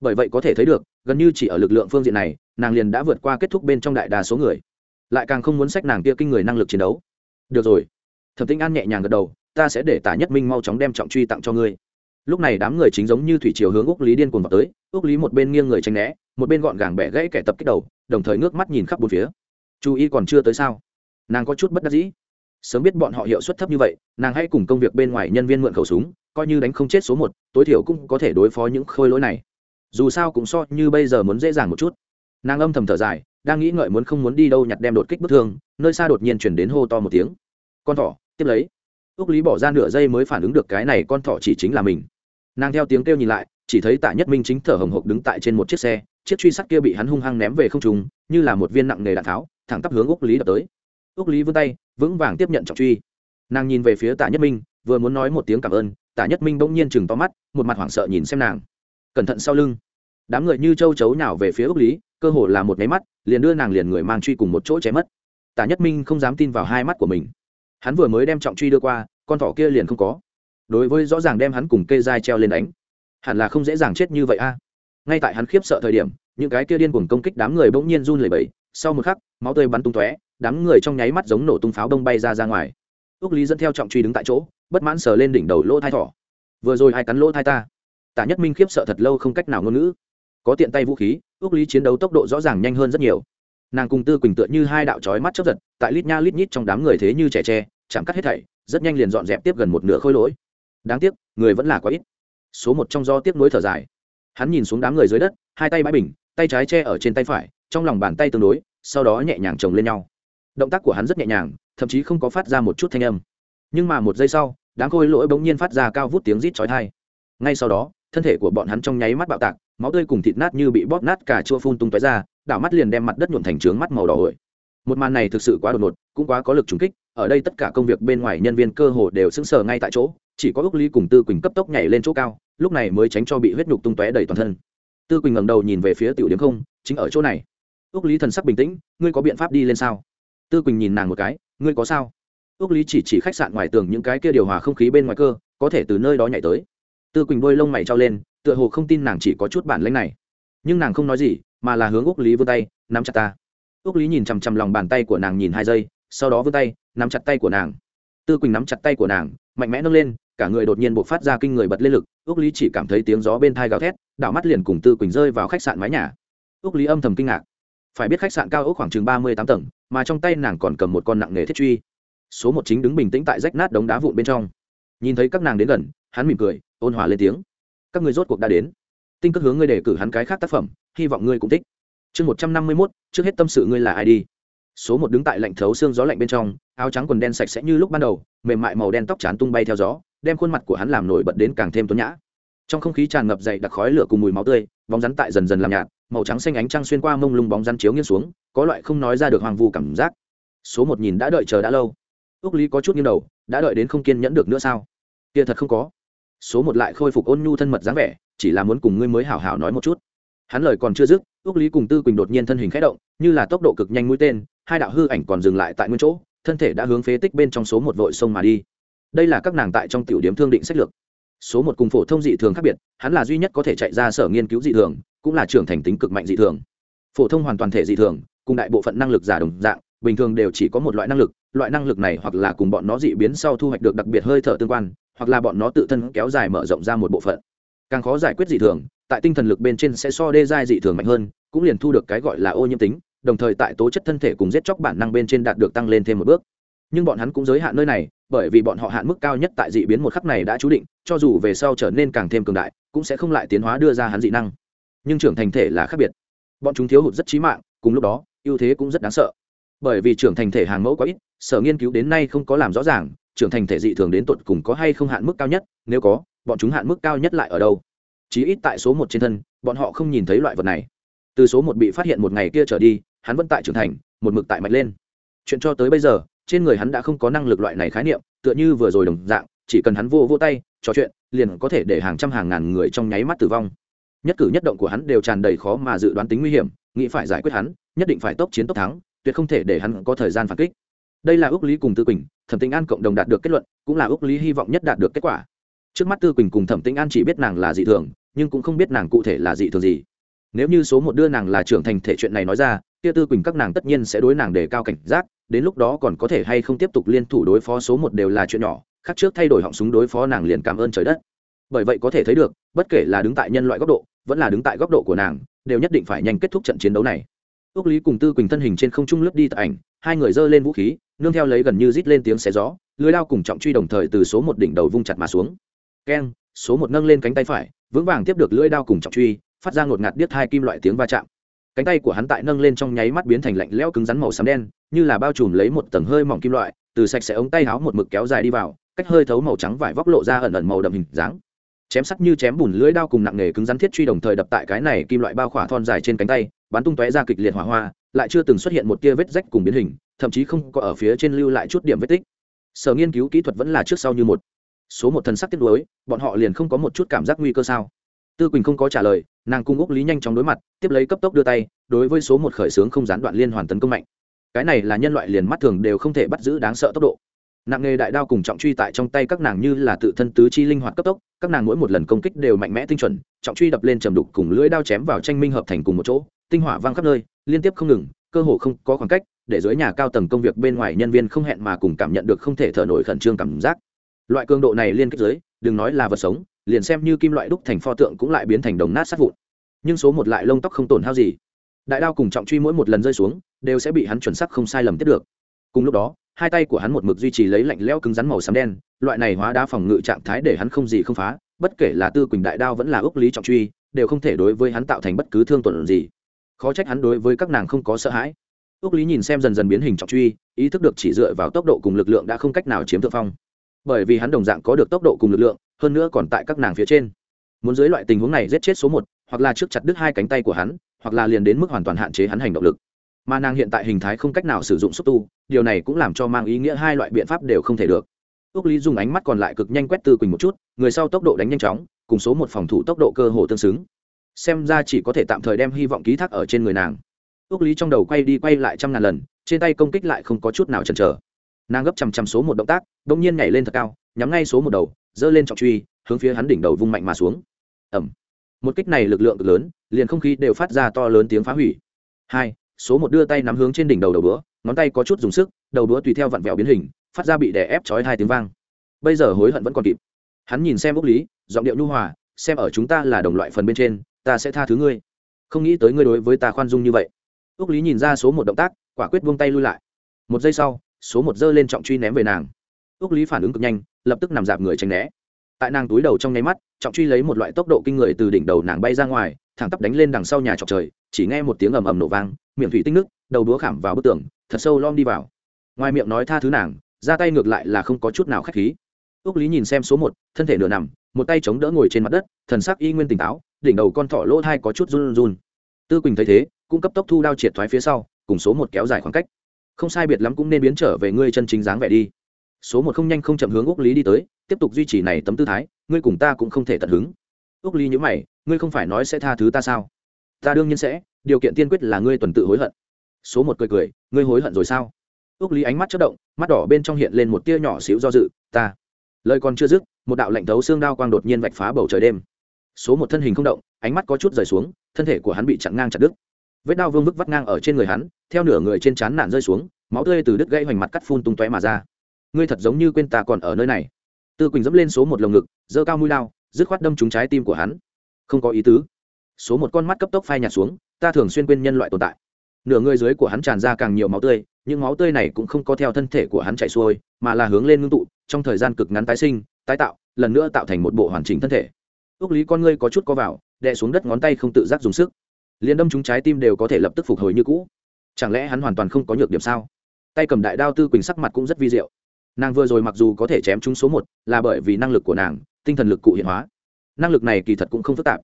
Bởi vậy có thể thấy được gần như chỉ ở lực lượng phương diện này nàng liền đã vượt qua kết thúc bên trong đại đa số người. Lại càng không muốn sách nàng kia kinh người năng lực chiến đấu. Được rồi. Thẩm tĩnh an nhẹ nhàng gật đầu ta sẽ để tả nhất minh mau chóng đem trọng truy tặng cho ngươi lúc này đám người chính giống như thủy chiều hướng úc lý điên cuồng vào tới, úc lý một bên nghiêng người tranh né, một bên gọn gàng bẻ gãy kẻ tập kích đầu, đồng thời ngước mắt nhìn khắp bốn phía. Chú ý còn chưa tới sao? Nàng có chút bất đắc dĩ. Sớm biết bọn họ hiệu suất thấp như vậy, nàng hãy cùng công việc bên ngoài nhân viên mượn khẩu súng, coi như đánh không chết số một, tối thiểu cũng có thể đối phó những khôi lỗi này. Dù sao cũng so như bây giờ muốn dễ dàng một chút. Nàng âm thầm thở dài, đang nghĩ ngợi muốn không muốn đi đâu nhặt đem đột kích bức thương, nơi xa đột nhiên chuyển đến hô to một tiếng. Con thỏ, tiếp lấy. Ước lý bỏ ra nửa giây mới phản ứng được cái này con thỏ chỉ chính là mình nàng theo tiếng kêu nhìn lại, chỉ thấy tạ nhất minh chính thở hồng hộc đứng tại trên một chiếc xe, chiếc truy sắt kia bị hắn hung hăng ném về không trùng như là một viên nặng nghề đạn tháo, thẳng tắp hướng úc lý đập tới. Úc lý vươn tay, vững vàng tiếp nhận trọng truy. Nàng nhìn về phía tạ nhất minh, vừa muốn nói một tiếng cảm ơn, tạ nhất minh bỗng nhiên chừng to mắt, một mặt hoảng sợ nhìn xem nàng. Cẩn thận sau lưng. Đám người như châu chấu nào về phía úc lý, cơ hồ là một máy mắt, liền đưa nàng liền người mang truy cùng một chỗ chém mất. Tạ nhất minh không dám tin vào hai mắt của mình. Hắn vừa mới đem trọng truy đưa qua, con thỏ kia liền không có đối với rõ ràng đem hắn cùng kê dai treo lên đánh, hẳn là không dễ dàng chết như vậy a. Ngay tại hắn khiếp sợ thời điểm, những cái kia điên cuồng công kích đám người bỗng nhiên run lẩy bẩy, sau một khắc, máu tươi bắn tung tóe, đám người trong nháy mắt giống nổ tung pháo đông bay ra ra ngoài. Ước lý dẫn theo trọng truy đứng tại chỗ, bất mãn sờ lên đỉnh đầu lỗ thai thỏ. Vừa rồi hai cắn lỗ thai ta? Tả nhất minh khiếp sợ thật lâu không cách nào ngôn ngữ. Có tiện tay vũ khí ước lý chiến đấu tốc độ rõ ràng nhanh hơn rất nhiều. Nàng cùng tư quỳnh tựa như hai đạo trói mắt chấp giật, tại lít nha lít nhít trong đám người thế như trẻ tre, chạm cắt hết thảy, rất nhanh liền dọn dẹp tiếp gần một nửa khôi lỗi đáng tiếc, người vẫn là quá ít. Số một trong do tiếc nuối thở dài. Hắn nhìn xuống đám người dưới đất, hai tay bãi bình, tay trái che ở trên tay phải, trong lòng bàn tay tương đối, sau đó nhẹ nhàng chồng lên nhau. Động tác của hắn rất nhẹ nhàng, thậm chí không có phát ra một chút thanh âm. Nhưng mà một giây sau, đám khôi lỗi bỗng nhiên phát ra cao vút tiếng rít chói tai. Ngay sau đó, thân thể của bọn hắn trong nháy mắt bạo tạc, máu tươi cùng thịt nát như bị bóp nát cả chua phun tung tóe ra, đảo mắt liền đem mặt đất nhuộm thành trướng mắt màu đỏ ổi một màn này thực sự quá đột ngột, cũng quá có lực trùng kích, ở đây tất cả công việc bên ngoài nhân viên cơ hồ đều sững sờ ngay tại chỗ chỉ có ước lý cùng tư quỳnh cấp tốc nhảy lên chỗ cao, lúc này mới tránh cho bị huyết nhục tung tóe đầy toàn thân. tư quỳnh ngẩng đầu nhìn về phía tiểu điếm không, chính ở chỗ này. ước lý thần sắc bình tĩnh, ngươi có biện pháp đi lên sao? tư quỳnh nhìn nàng một cái, ngươi có sao? ước lý chỉ chỉ khách sạn ngoài tường những cái kia điều hòa không khí bên ngoài cơ, có thể từ nơi đó nhảy tới. tư quỳnh đôi lông mày trao lên, tựa hồ không tin nàng chỉ có chút bản lĩnh này. nhưng nàng không nói gì, mà là hướng ước lý vươn tay, nắm chặt ta. ước lý nhìn chằm chằm lòng bàn tay của nàng nhìn hai giây, sau đó vươn tay, nắm chặt tay của nàng. tư quỳnh nắm chặt tay của nàng mạnh mẽ nâng lên, cả người đột nhiên buộc phát ra kinh người bật lên lực ước lý chỉ cảm thấy tiếng gió bên thai gào thét, đảo mắt liền cùng tư quỳnh rơi vào khách sạn mái nhà. Ước lý âm thầm kinh ngạc. Phải biết khách sạn cao ốc khoảng chừng ba mươi tám tầng, mà trong tay nàng còn cầm một con nặng nghề thiết truy. Số một chính đứng bình tĩnh tại rách nát đống đá vụn bên trong. Nhìn thấy các nàng đến gần, hắn mỉm cười, ôn hòa lên tiếng. Các người rốt cuộc đã đến. Tinh cất hướng ngươi để cử hắn cái khác tác phẩm, hy vọng ngươi cũng thích. Chương một trăm năm mươi mốt, trước hết tâm sự ngươi là ai đi? Số một đứng tại lạnh thấu xương gió lạnh bên trong, áo trắng quần đen sạch sẽ như lúc ban đầu, mềm mại màu đen tóc chán tung bay theo gió, đem khuôn mặt của hắn làm nổi bật đến càng thêm tuấn nhã. Trong không khí tràn ngập dậy đặc khói lửa cùng mùi máu tươi, bóng rắn tại dần dần làm nhạt, màu trắng xanh ánh trăng xuyên qua mông lung bóng rắn chiếu nghiêng xuống, có loại không nói ra được hoàng vu cảm giác. Số một nhìn đã đợi chờ đã lâu. Ước lý có chút nghiêng đầu, đã đợi đến không kiên nhẫn được nữa sao? Kia thật không có. Số một lại khôi phục ôn nhu thân mật dáng vẻ, chỉ là muốn cùng ngươi mới hảo hảo nói một chút. Hắn lời còn chưa dứt ước lý cùng tư quỳnh đột nhiên thân hình khẽ động, như là tốc độ cực nhanh mũi tên hai đạo hư ảnh còn dừng lại tại nguyên chỗ, thân thể đã hướng phế tích bên trong số một vội sông mà đi. Đây là các nàng tại trong tiểu điểm thương định sách lược. Số một cùng phổ thông dị thường khác biệt, hắn là duy nhất có thể chạy ra sở nghiên cứu dị thường, cũng là trưởng thành tính cực mạnh dị thường. Phổ thông hoàn toàn thể dị thường, cùng đại bộ phận năng lực giả đồng dạng, bình thường đều chỉ có một loại năng lực, loại năng lực này hoặc là cùng bọn nó dị biến sau thu hoạch được đặc biệt hơi thở tương quan, hoặc là bọn nó tự thân kéo dài mở rộng ra một bộ phận. Càng khó giải quyết dị thường, tại tinh thần lực bên trên sẽ so đê giai dị thường mạnh hơn, cũng liền thu được cái gọi là ô nhiễm tính đồng thời tại tố chất thân thể cùng giết chóc bản năng bên trên đạt được tăng lên thêm một bước. Nhưng bọn hắn cũng giới hạn nơi này, bởi vì bọn họ hạn mức cao nhất tại dị biến một khắc này đã chú định, cho dù về sau trở nên càng thêm cường đại, cũng sẽ không lại tiến hóa đưa ra hắn dị năng. Nhưng trưởng thành thể là khác biệt. Bọn chúng thiếu hụt rất trí mạng, cùng lúc đó, ưu thế cũng rất đáng sợ. Bởi vì trưởng thành thể hàng mẫu quá ít, sở nghiên cứu đến nay không có làm rõ ràng, trưởng thành thể dị thường đến tột cùng có hay không hạn mức cao nhất, nếu có, bọn chúng hạn mức cao nhất lại ở đâu? Chí ít tại số một trên thân, bọn họ không nhìn thấy loại vật này. Từ số một bị phát hiện một ngày kia trở đi hắn vẫn tại trưởng thành, một mực tại mạnh lên. Chuyện cho tới bây giờ, trên người hắn đã không có năng lực loại này khái niệm, tựa như vừa rồi đồng dạng, chỉ cần hắn vô vô tay, trò chuyện, liền có thể để hàng trăm hàng ngàn người trong nháy mắt tử vong. Nhất cử nhất động của hắn đều tràn đầy khó mà dự đoán tính nguy hiểm, nghĩ phải giải quyết hắn, nhất định phải tốc chiến tốc thắng, tuyệt không thể để hắn có thời gian phản kích. Đây là ước lý cùng tư quỳnh, thẩm tĩnh an cộng đồng đạt được kết luận, cũng là ước lý hy vọng nhất đạt được kết quả. Trước mắt tư quỳnh cùng thẩm tĩnh an chỉ biết nàng là dị thường, nhưng cũng không biết nàng cụ thể là dị thường gì nếu như số một đưa nàng là trưởng thành thể chuyện này nói ra, kia tư quỳnh các nàng tất nhiên sẽ đối nàng đề cao cảnh giác, đến lúc đó còn có thể hay không tiếp tục liên thủ đối phó số một đều là chuyện nhỏ, khác trước thay đổi họng súng đối phó nàng liền cảm ơn trời đất. Bởi vậy có thể thấy được, bất kể là đứng tại nhân loại góc độ, vẫn là đứng tại góc độ của nàng, đều nhất định phải nhanh kết thúc trận chiến đấu này. Ước lý cùng tư quỳnh thân hình trên không trung lướt đi tại ảnh, hai người giơ lên vũ khí, nương theo lấy gần như rít lên tiếng xé gió, lưới lao cùng trọng truy đồng thời từ số một đỉnh đầu vung chặt mà xuống. Keng, số một nâng lên cánh tay phải, vững vàng tiếp được lưỡi đao cùng trọng truy phát ra ngột ngạt điếc hai kim loại tiếng va chạm. Cánh tay của hắn tại nâng lên trong nháy mắt biến thành lạnh lẽo cứng rắn màu xám đen, như là bao trùm lấy một tầng hơi mỏng kim loại, từ sạch sẽ ống tay áo một mực kéo dài đi vào, cách hơi thấu màu trắng vải vóc lộ ra ẩn ẩn màu đậm hình dáng. Chém sắt như chém bùn lưỡi đao cùng nặng nghề cứng rắn thiết truy đồng thời đập tại cái này kim loại bao khỏa thon dài trên cánh tay, bắn tung tóe ra kịch liệt hỏa hoa, lại chưa từng xuất hiện một tia vết rách cùng biến hình, thậm chí không có ở phía trên lưu lại chút điểm vết tích. Sở nghiên cứu kỹ thuật vẫn là trước sau như một. Số một thần sắc tiếc nuối, bọn họ liền không có một chút cảm giác nguy cơ sao? Tư quỳnh không có trả lời nàng cung úc lý nhanh chóng đối mặt, tiếp lấy cấp tốc đưa tay, đối với số một khởi xướng không gián đoạn liên hoàn tấn công mạnh. Cái này là nhân loại liền mắt thường đều không thể bắt giữ đáng sợ tốc độ. Nặng nghề đại đao cùng trọng truy tại trong tay các nàng như là tự thân tứ chi linh hoạt cấp tốc, các nàng mỗi một lần công kích đều mạnh mẽ tinh chuẩn, trọng truy đập lên trầm đục cùng lưỡi đao chém vào tranh minh hợp thành cùng một chỗ, tinh hỏa vang khắp nơi, liên tiếp không ngừng, cơ hồ không có khoảng cách, để dưới nhà cao tầng công việc bên ngoài nhân viên không hẹn mà cùng cảm nhận được không thể thở nổi khẩn trương cảm giác. Loại cường độ này liên kết giới đừng nói là vật sống liền xem như kim loại đúc thành pho tượng cũng lại biến thành đồng nát sát vụn. Nhưng số một lại lông tóc không tổn hao gì. Đại đao cùng trọng truy mỗi một lần rơi xuống, đều sẽ bị hắn chuẩn sắc không sai lầm tiếp được. Cùng lúc đó, hai tay của hắn một mực duy trì lấy lạnh lẽo cứng rắn màu xám đen, loại này hóa đá phòng ngự trạng thái để hắn không gì không phá, bất kể là tư quỳnh đại đao vẫn là ước lý trọng truy, đều không thể đối với hắn tạo thành bất cứ thương tổn gì. Khó trách hắn đối với các nàng không có sợ hãi. Ước lý nhìn xem dần dần biến hình trọng truy, ý thức được chỉ dựa vào tốc độ cùng lực lượng đã không cách nào chiếm thượng phong. Bởi vì hắn đồng dạng có được tốc độ cùng lực lượng hơn nữa còn tại các nàng phía trên. Muốn dưới loại tình huống này giết chết số một, hoặc là trước chặt đứt hai cánh tay của hắn, hoặc là liền đến mức hoàn toàn hạn chế hắn hành động lực. Mà nàng hiện tại hình thái không cách nào sử dụng xúc tu, điều này cũng làm cho mang ý nghĩa hai loại biện pháp đều không thể được. Ước lý dùng ánh mắt còn lại cực nhanh quét tư quỳnh một chút, người sau tốc độ đánh nhanh chóng, cùng số một phòng thủ tốc độ cơ hồ tương xứng. Xem ra chỉ có thể tạm thời đem hy vọng ký thác ở trên người nàng. Ước lý trong đầu quay đi quay lại trăm ngàn lần, trên tay công kích lại không có chút nào chần chờ. Nàng gấp chằm chằm số một động tác đ ỗ n g nhiên nhảy lên thật cao, nhắm ngay số một đầu giơ lên trọng truy, hướng phía hắn đỉnh đầu vung mạnh mà xuống. Ẩm một kích này lực lượng cực lớn, liền không khí đều phát ra to lớn tiếng phá hủy. Hai, số một đưa tay nắm hướng trên đỉnh đầu đầu búa, ngón tay có chút dùng sức, đầu búa tùy theo vặn vẹo biến hình, phát ra bị đè ép chói hai tiếng vang. Bây giờ hối hận vẫn còn kịp. Hắn nhìn xem úc lý, giọng điệu nhu hòa, xem ở chúng ta là đồng loại phần bên trên, ta sẽ tha thứ ngươi. Không nghĩ tới ngươi đối với ta khoan dung như vậy. Úc lý nhìn ra số một động tác, quả quyết buông tay lui lại. Một giây sau, số một giơ lên trọng truy ném về nàng. Úc lý phản ứng cực nhanh lập tức nằm dạp người tránh né. Tại nàng túi đầu trong nháy mắt, trọng truy lấy một loại tốc độ kinh người từ đỉnh đầu nàng bay ra ngoài, thẳng tắp đánh lên đằng sau nhà trọc trời, chỉ nghe một tiếng ầm ầm nổ vang, miệng thủy tinh nước, đầu đúa khảm vào bức tường, thật sâu lom đi vào. Ngoài miệng nói tha thứ nàng, ra tay ngược lại là không có chút nào khách khí. Ước lý nhìn xem số một, thân thể nửa nằm, một tay chống đỡ ngồi trên mặt đất, thần sắc y nguyên tỉnh táo, đỉnh đầu con thỏ lỗ thai có chút run run. Tư quỳnh thấy thế, cũng cấp tốc thu đao triệt thoái phía sau, cùng số một kéo dài khoảng cách. Không sai biệt lắm cũng nên biến trở về ngươi chân chính dáng vẻ đi số một không nhanh không chậm hướng úc lý đi tới, tiếp tục duy trì này tấm tư thái, ngươi cùng ta cũng không thể tận hứng. Úc lý nhữ mày, ngươi không phải nói sẽ tha thứ ta sao? Ta đương nhiên sẽ, điều kiện tiên quyết là ngươi tuần tự hối hận. Số một cười cười, ngươi hối hận rồi sao? Úc lý ánh mắt chất động, mắt đỏ bên trong hiện lên một tia nhỏ xíu do dự, ta. Lời còn chưa dứt, một đạo lạnh thấu xương đao quang đột nhiên vạch phá bầu trời đêm. Số một thân hình không động, ánh mắt có chút rời xuống, thân thể của hắn bị chặn ngang chặt đứt. Vết đao vương vức vắt ngang ở trên người hắn, theo nửa người trên trán nản rơi xuống, máu tươi từ đứt gãy hoành mặt cắt phun tung tóe mà ra ngươi thật giống như quên ta còn ở nơi này. Tư quỳnh dẫm lên số một lồng ngực, giơ cao mũi lao, dứt khoát đâm trúng trái tim của hắn. Không có ý tứ. Số một con mắt cấp tốc phai nhạt xuống, ta thường xuyên quên nhân loại tồn tại. Nửa người dưới của hắn tràn ra càng nhiều máu tươi nhưng máu tươi này cũng không có theo thân thể của hắn chảy xuôi, mà là hướng lên ngưng tụ, trong thời gian cực ngắn tái sinh, tái tạo, lần nữa tạo thành một bộ hoàn chỉnh thân thể. Ước lý con ngươi có chút co vào, đè xuống đất ngón tay không tự giác dùng sức. Liền đâm chúng trái tim đều có thể lập tức phục hồi như cũ. Chẳng lẽ hắn hoàn toàn không có nhược điểm sao? Tay cầm đại đao tư quỳnh sắc mặt cũng rất vi diệu nàng vừa rồi mặc dù có thể chém chúng số một, là bởi vì năng lực của nàng, tinh thần lực cụ hiện hóa. Năng lực này kỳ thật cũng không phức tạp.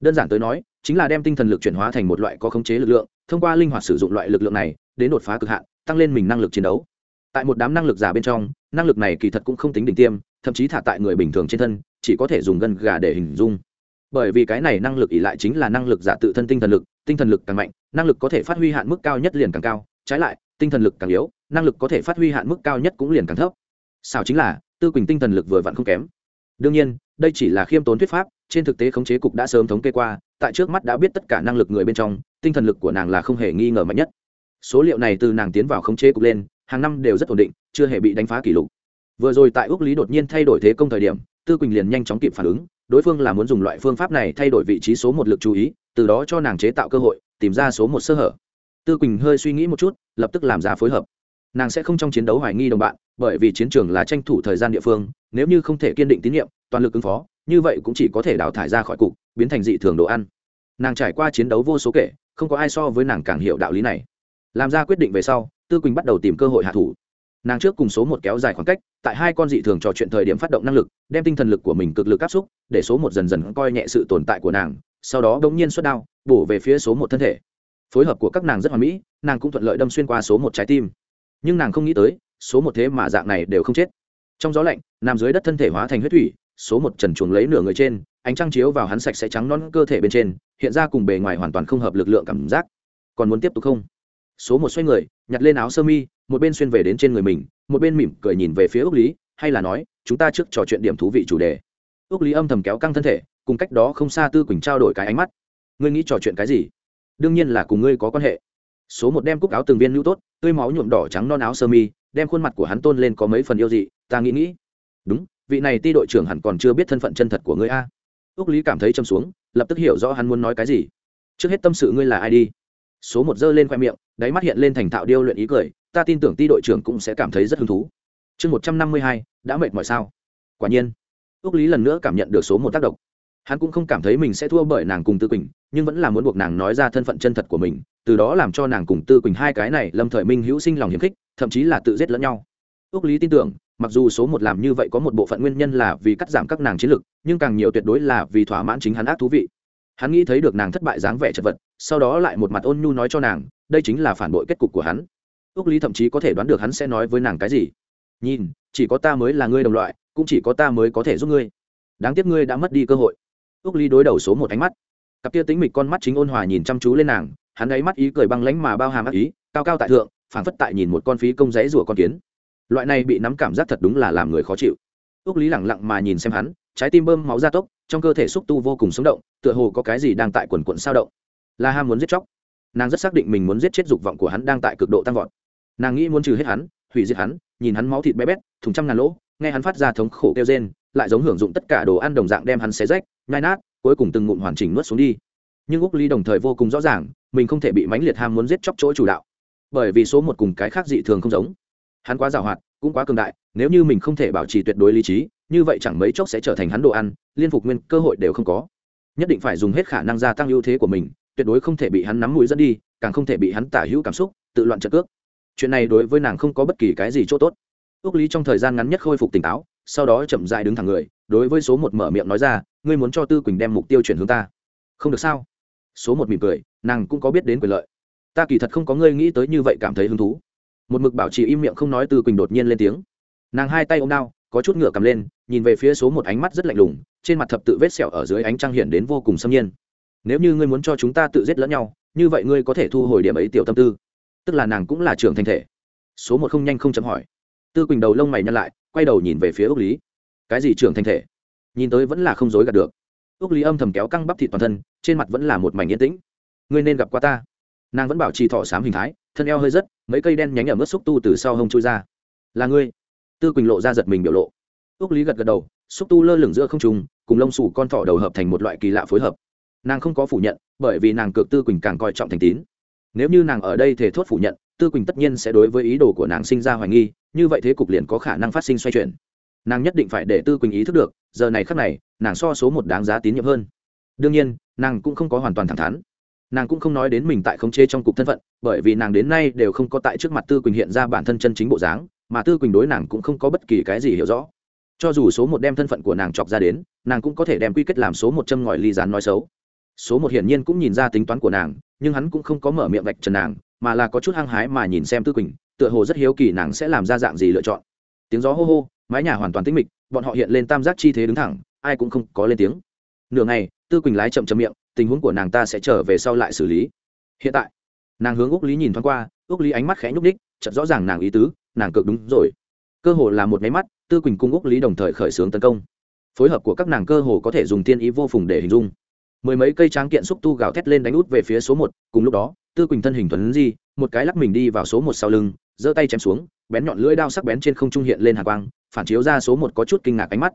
Đơn giản tới nói, chính là đem tinh thần lực chuyển hóa thành một loại có khống chế lực lượng, thông qua linh hoạt sử dụng loại lực lượng này, đến đột phá cực hạn, tăng lên mình năng lực chiến đấu. Tại một đám năng lực giả bên trong, năng lực này kỳ thật cũng không tính đỉnh tiêm, thậm chí thả tại người bình thường trên thân, chỉ có thể dùng gân gà để hình dung. Bởi vì cái này năng lực ỉ lại chính là năng lực giả tự thân tinh thần lực, tinh thần lực càng mạnh, năng lực có thể phát huy hạn mức cao nhất liền càng cao, trái lại tinh thần lực càng yếu, năng lực có thể phát huy hạn mức cao nhất cũng liền càng thấp. Sao chính là, tư quỳnh tinh thần lực vừa vặn không kém. Đương nhiên, đây chỉ là khiêm tốn thuyết pháp, trên thực tế khống chế cục đã sớm thống kê qua, tại trước mắt đã biết tất cả năng lực người bên trong, tinh thần lực của nàng là không hề nghi ngờ mạnh nhất. Số liệu này từ nàng tiến vào khống chế cục lên, hàng năm đều rất ổn định, chưa hề bị đánh phá kỷ lục. Vừa rồi tại ước lý đột nhiên thay đổi thế công thời điểm, tư quỳnh liền nhanh chóng kịp phản ứng, đối phương là muốn dùng loại phương pháp này thay đổi vị trí số một lực chú ý, từ đó cho nàng chế tạo cơ hội, tìm ra số một sơ hở tư quỳnh hơi suy nghĩ một chút, lập tức làm ra phối hợp. Nàng sẽ không trong chiến đấu hoài nghi đồng bạn, bởi vì chiến trường là tranh thủ thời gian địa phương, nếu như không thể kiên định tín nhiệm, toàn lực ứng phó, như vậy cũng chỉ có thể đào thải ra khỏi cục, biến thành dị thường đồ ăn. Nàng trải qua chiến đấu vô số kể, không có ai so với nàng càng hiểu đạo lý này. Làm ra quyết định về sau, tư quỳnh bắt đầu tìm cơ hội hạ thủ. Nàng trước cùng số một kéo dài khoảng cách, tại hai con dị thường trò chuyện thời điểm phát động năng lực, đem tinh thần lực của mình cực lực áp xúc, để số một dần dần coi nhẹ sự tồn tại của nàng, sau đó đ ỗ n g nhiên xuất đao, bổ về phía số một thân thể phối hợp của các nàng rất hoàn mỹ, nàng cũng thuận lợi đâm xuyên qua số một trái tim. Nhưng nàng không nghĩ tới, số một thế mà dạng này đều không chết. Trong gió lạnh, nằm dưới đất thân thể hóa thành huyết thủy, số một trần chuồng lấy nửa người trên, ánh trăng chiếu vào hắn sạch sẽ trắng non cơ thể bên trên, hiện ra cùng bề ngoài hoàn toàn không hợp lực lượng cảm giác. Còn muốn tiếp tục không? Số một xoay người, nhặt lên áo sơ mi, một bên xuyên về đến trên người mình, một bên mỉm cười nhìn về phía ước lý, hay là nói, chúng ta trước trò chuyện điểm thú vị chủ đề. Ước lý âm thầm kéo căng thân thể, cùng cách đó không xa tư quỳnh trao đổi cái ánh mắt. Ngươi nghĩ trò chuyện cái gì? Đương nhiên là cùng ngươi có quan hệ. Số một đem cúc áo từng viên lưu tốt, tươi máu nhuộm đỏ trắng non áo sơ mi, đem khuôn mặt của hắn tôn lên có mấy phần yêu dị, ta nghĩ nghĩ. Đúng, vị này ti đội trưởng hẳn còn chưa biết thân phận chân thật của ngươi a. Ước lý cảm thấy châm xuống, lập tức hiểu rõ hắn muốn nói cái gì. Trước hết tâm sự ngươi là ai đi? Số một giơ lên khoe miệng, đáy mắt hiện lên thành thạo điêu luyện ý cười, ta tin tưởng ti đội trưởng cũng sẽ cảm thấy rất hứng thú. Chương một trăm năm mươi hai, đã mệt mọi sao? Quả nhiên. Ước lý lần nữa cảm nhận được số một tác động hắn cũng không cảm thấy mình sẽ thua bởi nàng cùng tư quỳnh, nhưng vẫn là muốn buộc nàng nói ra thân phận chân thật của mình, từ đó làm cho nàng cùng tư quỳnh hai cái này lâm thời minh hữu sinh lòng hiếm khích, thậm chí là tự giết lẫn nhau. Ước lý tin tưởng, mặc dù số một làm như vậy có một bộ phận nguyên nhân là vì cắt giảm các nàng chiến lực, nhưng càng nhiều tuyệt đối là vì thỏa mãn chính hắn ác thú vị. Hắn nghĩ thấy được nàng thất bại dáng vẻ chật vật, sau đó lại một mặt ôn nhu nói cho nàng, đây chính là phản bội kết cục của hắn. Ước lý thậm chí có thể đoán được hắn sẽ nói với nàng cái gì. Nhìn, chỉ có ta mới là ngươi đồng loại, cũng chỉ có ta mới có thể giúp ngươi. Đáng tiếc ngươi đã mất đi cơ hội ước ly đối đầu số một ánh mắt. Cặp kia tính mịch con mắt chính ôn hòa nhìn chăm chú lên nàng, hắn ấy mắt ý cười băng lánh mà bao hàm ác ý, cao cao tại thượng, phảng phất tại nhìn một con phí công giấy rùa con kiến. Loại này bị nắm cảm giác thật đúng là làm người khó chịu. Ước lý lẳng lặng mà nhìn xem hắn, trái tim bơm máu ra tốc, trong cơ thể xúc tu vô cùng sống động, tựa hồ có cái gì đang tại quần quận sao động. Là ham muốn giết chóc. Nàng rất xác định mình muốn giết chết dục vọng của hắn đang tại cực độ tăng vọt. Nàng nghĩ muốn trừ hết hắn, hủy diệt hắn, nhìn hắn máu thịt bé bét, thùng trăm ngàn lỗ, nghe hắn phát ra thống khổ kêu rên lại giống hưởng dụng tất cả đồ ăn đồng dạng đem hắn xé rách, nhai nát, cuối cùng từng ngụm hoàn chỉnh nuốt xuống đi. Nhưng úc ly đồng thời vô cùng rõ ràng, mình không thể bị mãnh liệt ham muốn giết chóc chỗ chủ đạo. Bởi vì số một cùng cái khác dị thường không giống. Hắn quá giàu hoạt, cũng quá cường đại, nếu như mình không thể bảo trì tuyệt đối lý trí, như vậy chẳng mấy chốc sẽ trở thành hắn đồ ăn, liên phục nguyên cơ hội đều không có. Nhất định phải dùng hết khả năng gia tăng ưu thế của mình, tuyệt đối không thể bị hắn nắm mũi dẫn đi, càng không thể bị hắn tả hữu cảm xúc, tự loạn trợ cước. Chuyện này đối với nàng không có bất kỳ cái gì chỗ tốt. Ước lý trong thời gian ngắn nhất khôi phục tỉnh táo sau đó chậm dại đứng thẳng người, đối với số một mở miệng nói ra, ngươi muốn cho tư quỳnh đem mục tiêu chuyển hướng ta? Không được sao? Số một mỉm cười, nàng cũng có biết đến quyền lợi. Ta kỳ thật không có ngươi nghĩ tới như vậy cảm thấy hứng thú. Một mực bảo trì im miệng không nói tư quỳnh đột nhiên lên tiếng. Nàng hai tay ôm đao, có chút ngựa cầm lên, nhìn về phía số một ánh mắt rất lạnh lùng, trên mặt thập tự vết sẹo ở dưới ánh trăng hiện đến vô cùng xâm nhiên. Nếu như ngươi muốn cho chúng ta tự giết lẫn nhau, như vậy ngươi có thể thu hồi điểm ấy tiểu tâm tư. Tức là nàng cũng là trưởng thành thể. Số một không nhanh không chấm hỏi. Tư quỳnh đầu lông mày nhăn lại quay đầu nhìn về phía ước lý. Cái gì trưởng thành thể? Nhìn tới vẫn là không dối gạt được. Ước lý âm thầm kéo căng bắp thịt toàn thân, trên mặt vẫn là một mảnh yên tĩnh. Ngươi nên gặp qua ta. Nàng vẫn bảo trì thọ sám hình thái, thân eo hơi rất mấy cây đen nhánh ở mức xúc tu từ sau hông chui ra. Là ngươi. Tư quỳnh lộ ra giật mình biểu lộ. Ước lý gật gật đầu, xúc tu lơ lửng giữa không trùng cùng lông sủ con thỏ đầu hợp thành một loại kỳ lạ phối hợp. Nàng không có phủ nhận, bởi vì nàng cược tư quỳnh càng coi trọng thành tín. Nếu như nàng ở đây thể thốt phủ nhận tư quỳnh tất nhiên sẽ đối với ý đồ của nàng sinh ra hoài nghi, như vậy thế cục liền có khả năng phát sinh xoay chuyển. Nàng nhất định phải để tư quỳnh ý thức được, giờ này khắc này, nàng so số một đáng giá tín nhiệm hơn. Đương nhiên, nàng cũng không có hoàn toàn thẳng thắn. Nàng cũng không nói đến mình tại khống chế trong cục thân phận, bởi vì nàng đến nay đều không có tại trước mặt tư quỳnh hiện ra bản thân chân chính bộ dáng, mà tư quỳnh đối nàng cũng không có bất kỳ cái gì hiểu rõ. Cho dù số một đem thân phận của nàng chọc ra đến, nàng cũng có thể đem quy kết làm số một châm ngòi ly rán nói xấu. Số một hiển nhiên cũng nhìn ra tính toán của nàng, nhưng hắn cũng không có mở miệng vạch trần nàng mà là có chút hăng hái mà nhìn xem tư quỳnh, tựa hồ rất hiếu kỳ nàng sẽ làm ra dạng gì lựa chọn. Tiếng gió hô hô, mái nhà hoàn toàn tĩnh mịch, bọn họ hiện lên tam giác chi thế đứng thẳng, ai cũng không có lên tiếng. Nửa ngày, tư quỳnh lái chậm chậm miệng, tình huống của nàng ta sẽ trở về sau lại xử lý. Hiện tại, nàng hướng úc lý nhìn thoáng qua, úc lý ánh mắt khẽ nhúc ních chợt rõ ràng nàng ý tứ, nàng cực đúng rồi. Cơ hồ là một máy mắt, tư quỳnh cung úc lý đồng thời khởi xướng tấn công. Phối hợp của các nàng cơ hồ có thể dùng tiên ý vô phùng để hình dung. Mười mấy cây tráng kiện xúc tu gào thét lên đánh út về phía số một, cùng lúc đó tư quỳnh thân hình thuần di, một cái lắc mình đi vào số một sau lưng, giơ tay chém xuống, bén nhọn lưỡi đao sắc bén trên không trung hiện lên hạ quang, phản chiếu ra số một có chút kinh ngạc ánh mắt.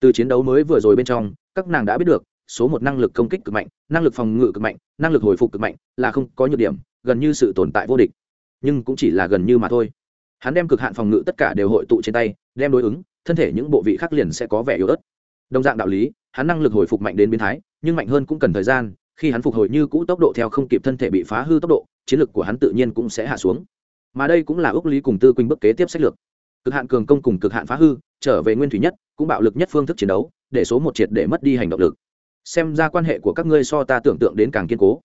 Từ chiến đấu mới vừa rồi bên trong, các nàng đã biết được, số một năng lực công kích cực mạnh, năng lực phòng ngự cực mạnh, năng lực hồi phục cực mạnh, là không có nhược điểm, gần như sự tồn tại vô địch. Nhưng cũng chỉ là gần như mà thôi. Hắn đem cực hạn phòng ngự tất cả đều hội tụ trên tay, đem đối ứng, thân thể những bộ vị khác liền sẽ có vẻ yếu ớt. Đồng dạng đạo lý, hắn năng lực hồi phục mạnh đến biến thái, nhưng mạnh hơn cũng cần thời gian khi hắn phục hồi như cũ tốc độ theo không kịp thân thể bị phá hư tốc độ, chiến lược của hắn tự nhiên cũng sẽ hạ xuống. Mà đây cũng là ước lý cùng tư quỳnh bức kế tiếp sách lược. Cực hạn cường công cùng cực hạn phá hư, trở về nguyên thủy nhất, cũng bạo lực nhất phương thức chiến đấu, để số một triệt để mất đi hành động lực. Xem ra quan hệ của các ngươi so ta tưởng tượng đến càng kiên cố.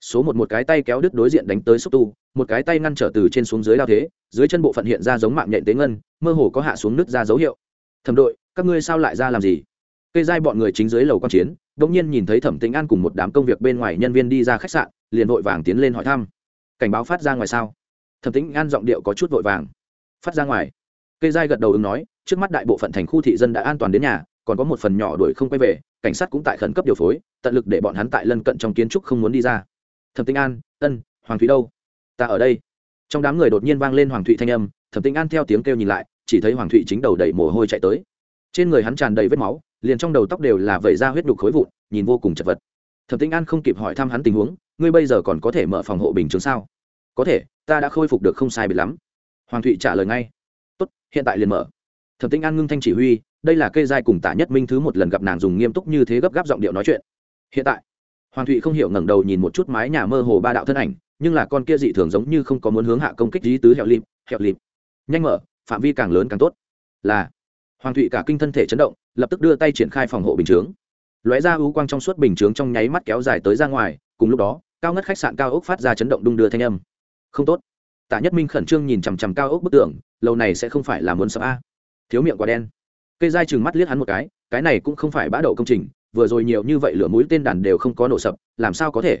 Số một một cái tay kéo đứt đối diện đánh tới xúc tu, một cái tay ngăn trở từ trên xuống dưới đao thế, dưới chân bộ phận hiện ra giống mạng nhện tế ngân, mơ hồ có hạ xuống nước ra dấu hiệu. Thẩm đội, các ngươi sao lại ra làm gì? Cây dai bọn người chính dưới lầu quan chiến đ ỗ n g nhiên nhìn thấy thẩm tĩnh an cùng một đám công việc bên ngoài nhân viên đi ra khách sạn, liền vội vàng tiến lên hỏi thăm. Cảnh báo phát ra ngoài sao? Thẩm tĩnh an giọng điệu có chút vội vàng. Phát ra ngoài. Cây dai gật đầu ứng nói, trước mắt đại bộ phận thành khu thị dân đã an toàn đến nhà, còn có một phần nhỏ đuổi không quay về, cảnh sát cũng tại khẩn cấp điều phối, tận lực để bọn hắn tại lân cận trong kiến trúc không muốn đi ra. Thẩm tĩnh an, ân, hoàng thúy đâu? Ta ở đây. Trong đám người đột nhiên vang lên hoàng thụy thanh âm, thẩm tĩnh an theo tiếng kêu nhìn lại, chỉ thấy hoàng thụy chính đầu đầy mồ hôi chạy tới. Trên người hắn tràn đầy vết máu liền trong đầu tóc đều là vẩy ra huyết đục khối vụn, nhìn vô cùng chật vật. Thẩm tĩnh an không kịp hỏi thăm hắn tình huống, ngươi bây giờ còn có thể mở phòng hộ bình chứng sao? Có thể, ta đã khôi phục được không sai biệt lắm. Hoàng thụy trả lời ngay. Tốt, hiện tại liền mở. Thẩm tĩnh an ngưng thanh chỉ huy, đây là cây dai cùng tả nhất minh thứ một lần gặp nàng dùng nghiêm túc như thế gấp gáp giọng điệu nói chuyện. Hiện tại, hoàng thụy không hiểu ngẩng đầu nhìn một chút mái nhà mơ hồ ba đạo thân ảnh, nhưng là con kia dị thường giống như không có muốn hướng hạ công kích lý tứ hẹo lịp hẹo lịp. Nhanh mở, phạm vi càng lớn càng tốt. Là, hoàng thụy cả kinh thân thể chấn động lập tức đưa tay triển khai phòng hộ bình chướng. Lóe ra ưu quang trong suốt bình chướng trong nháy mắt kéo dài tới ra ngoài, cùng lúc đó, cao ngất khách sạn cao ốc phát ra chấn động đung đưa thanh âm. Không tốt. Tạ nhất minh khẩn trương nhìn chằm chằm cao ốc bức tượng lâu này sẽ không phải là muốn sập a. Thiếu miệng quả đen. Cây dai chừng mắt liếc hắn một cái cái này cũng không phải bã đậu công trình, vừa rồi nhiều như vậy lửa mũi tên đàn đều không có nổ sập, làm sao có thể?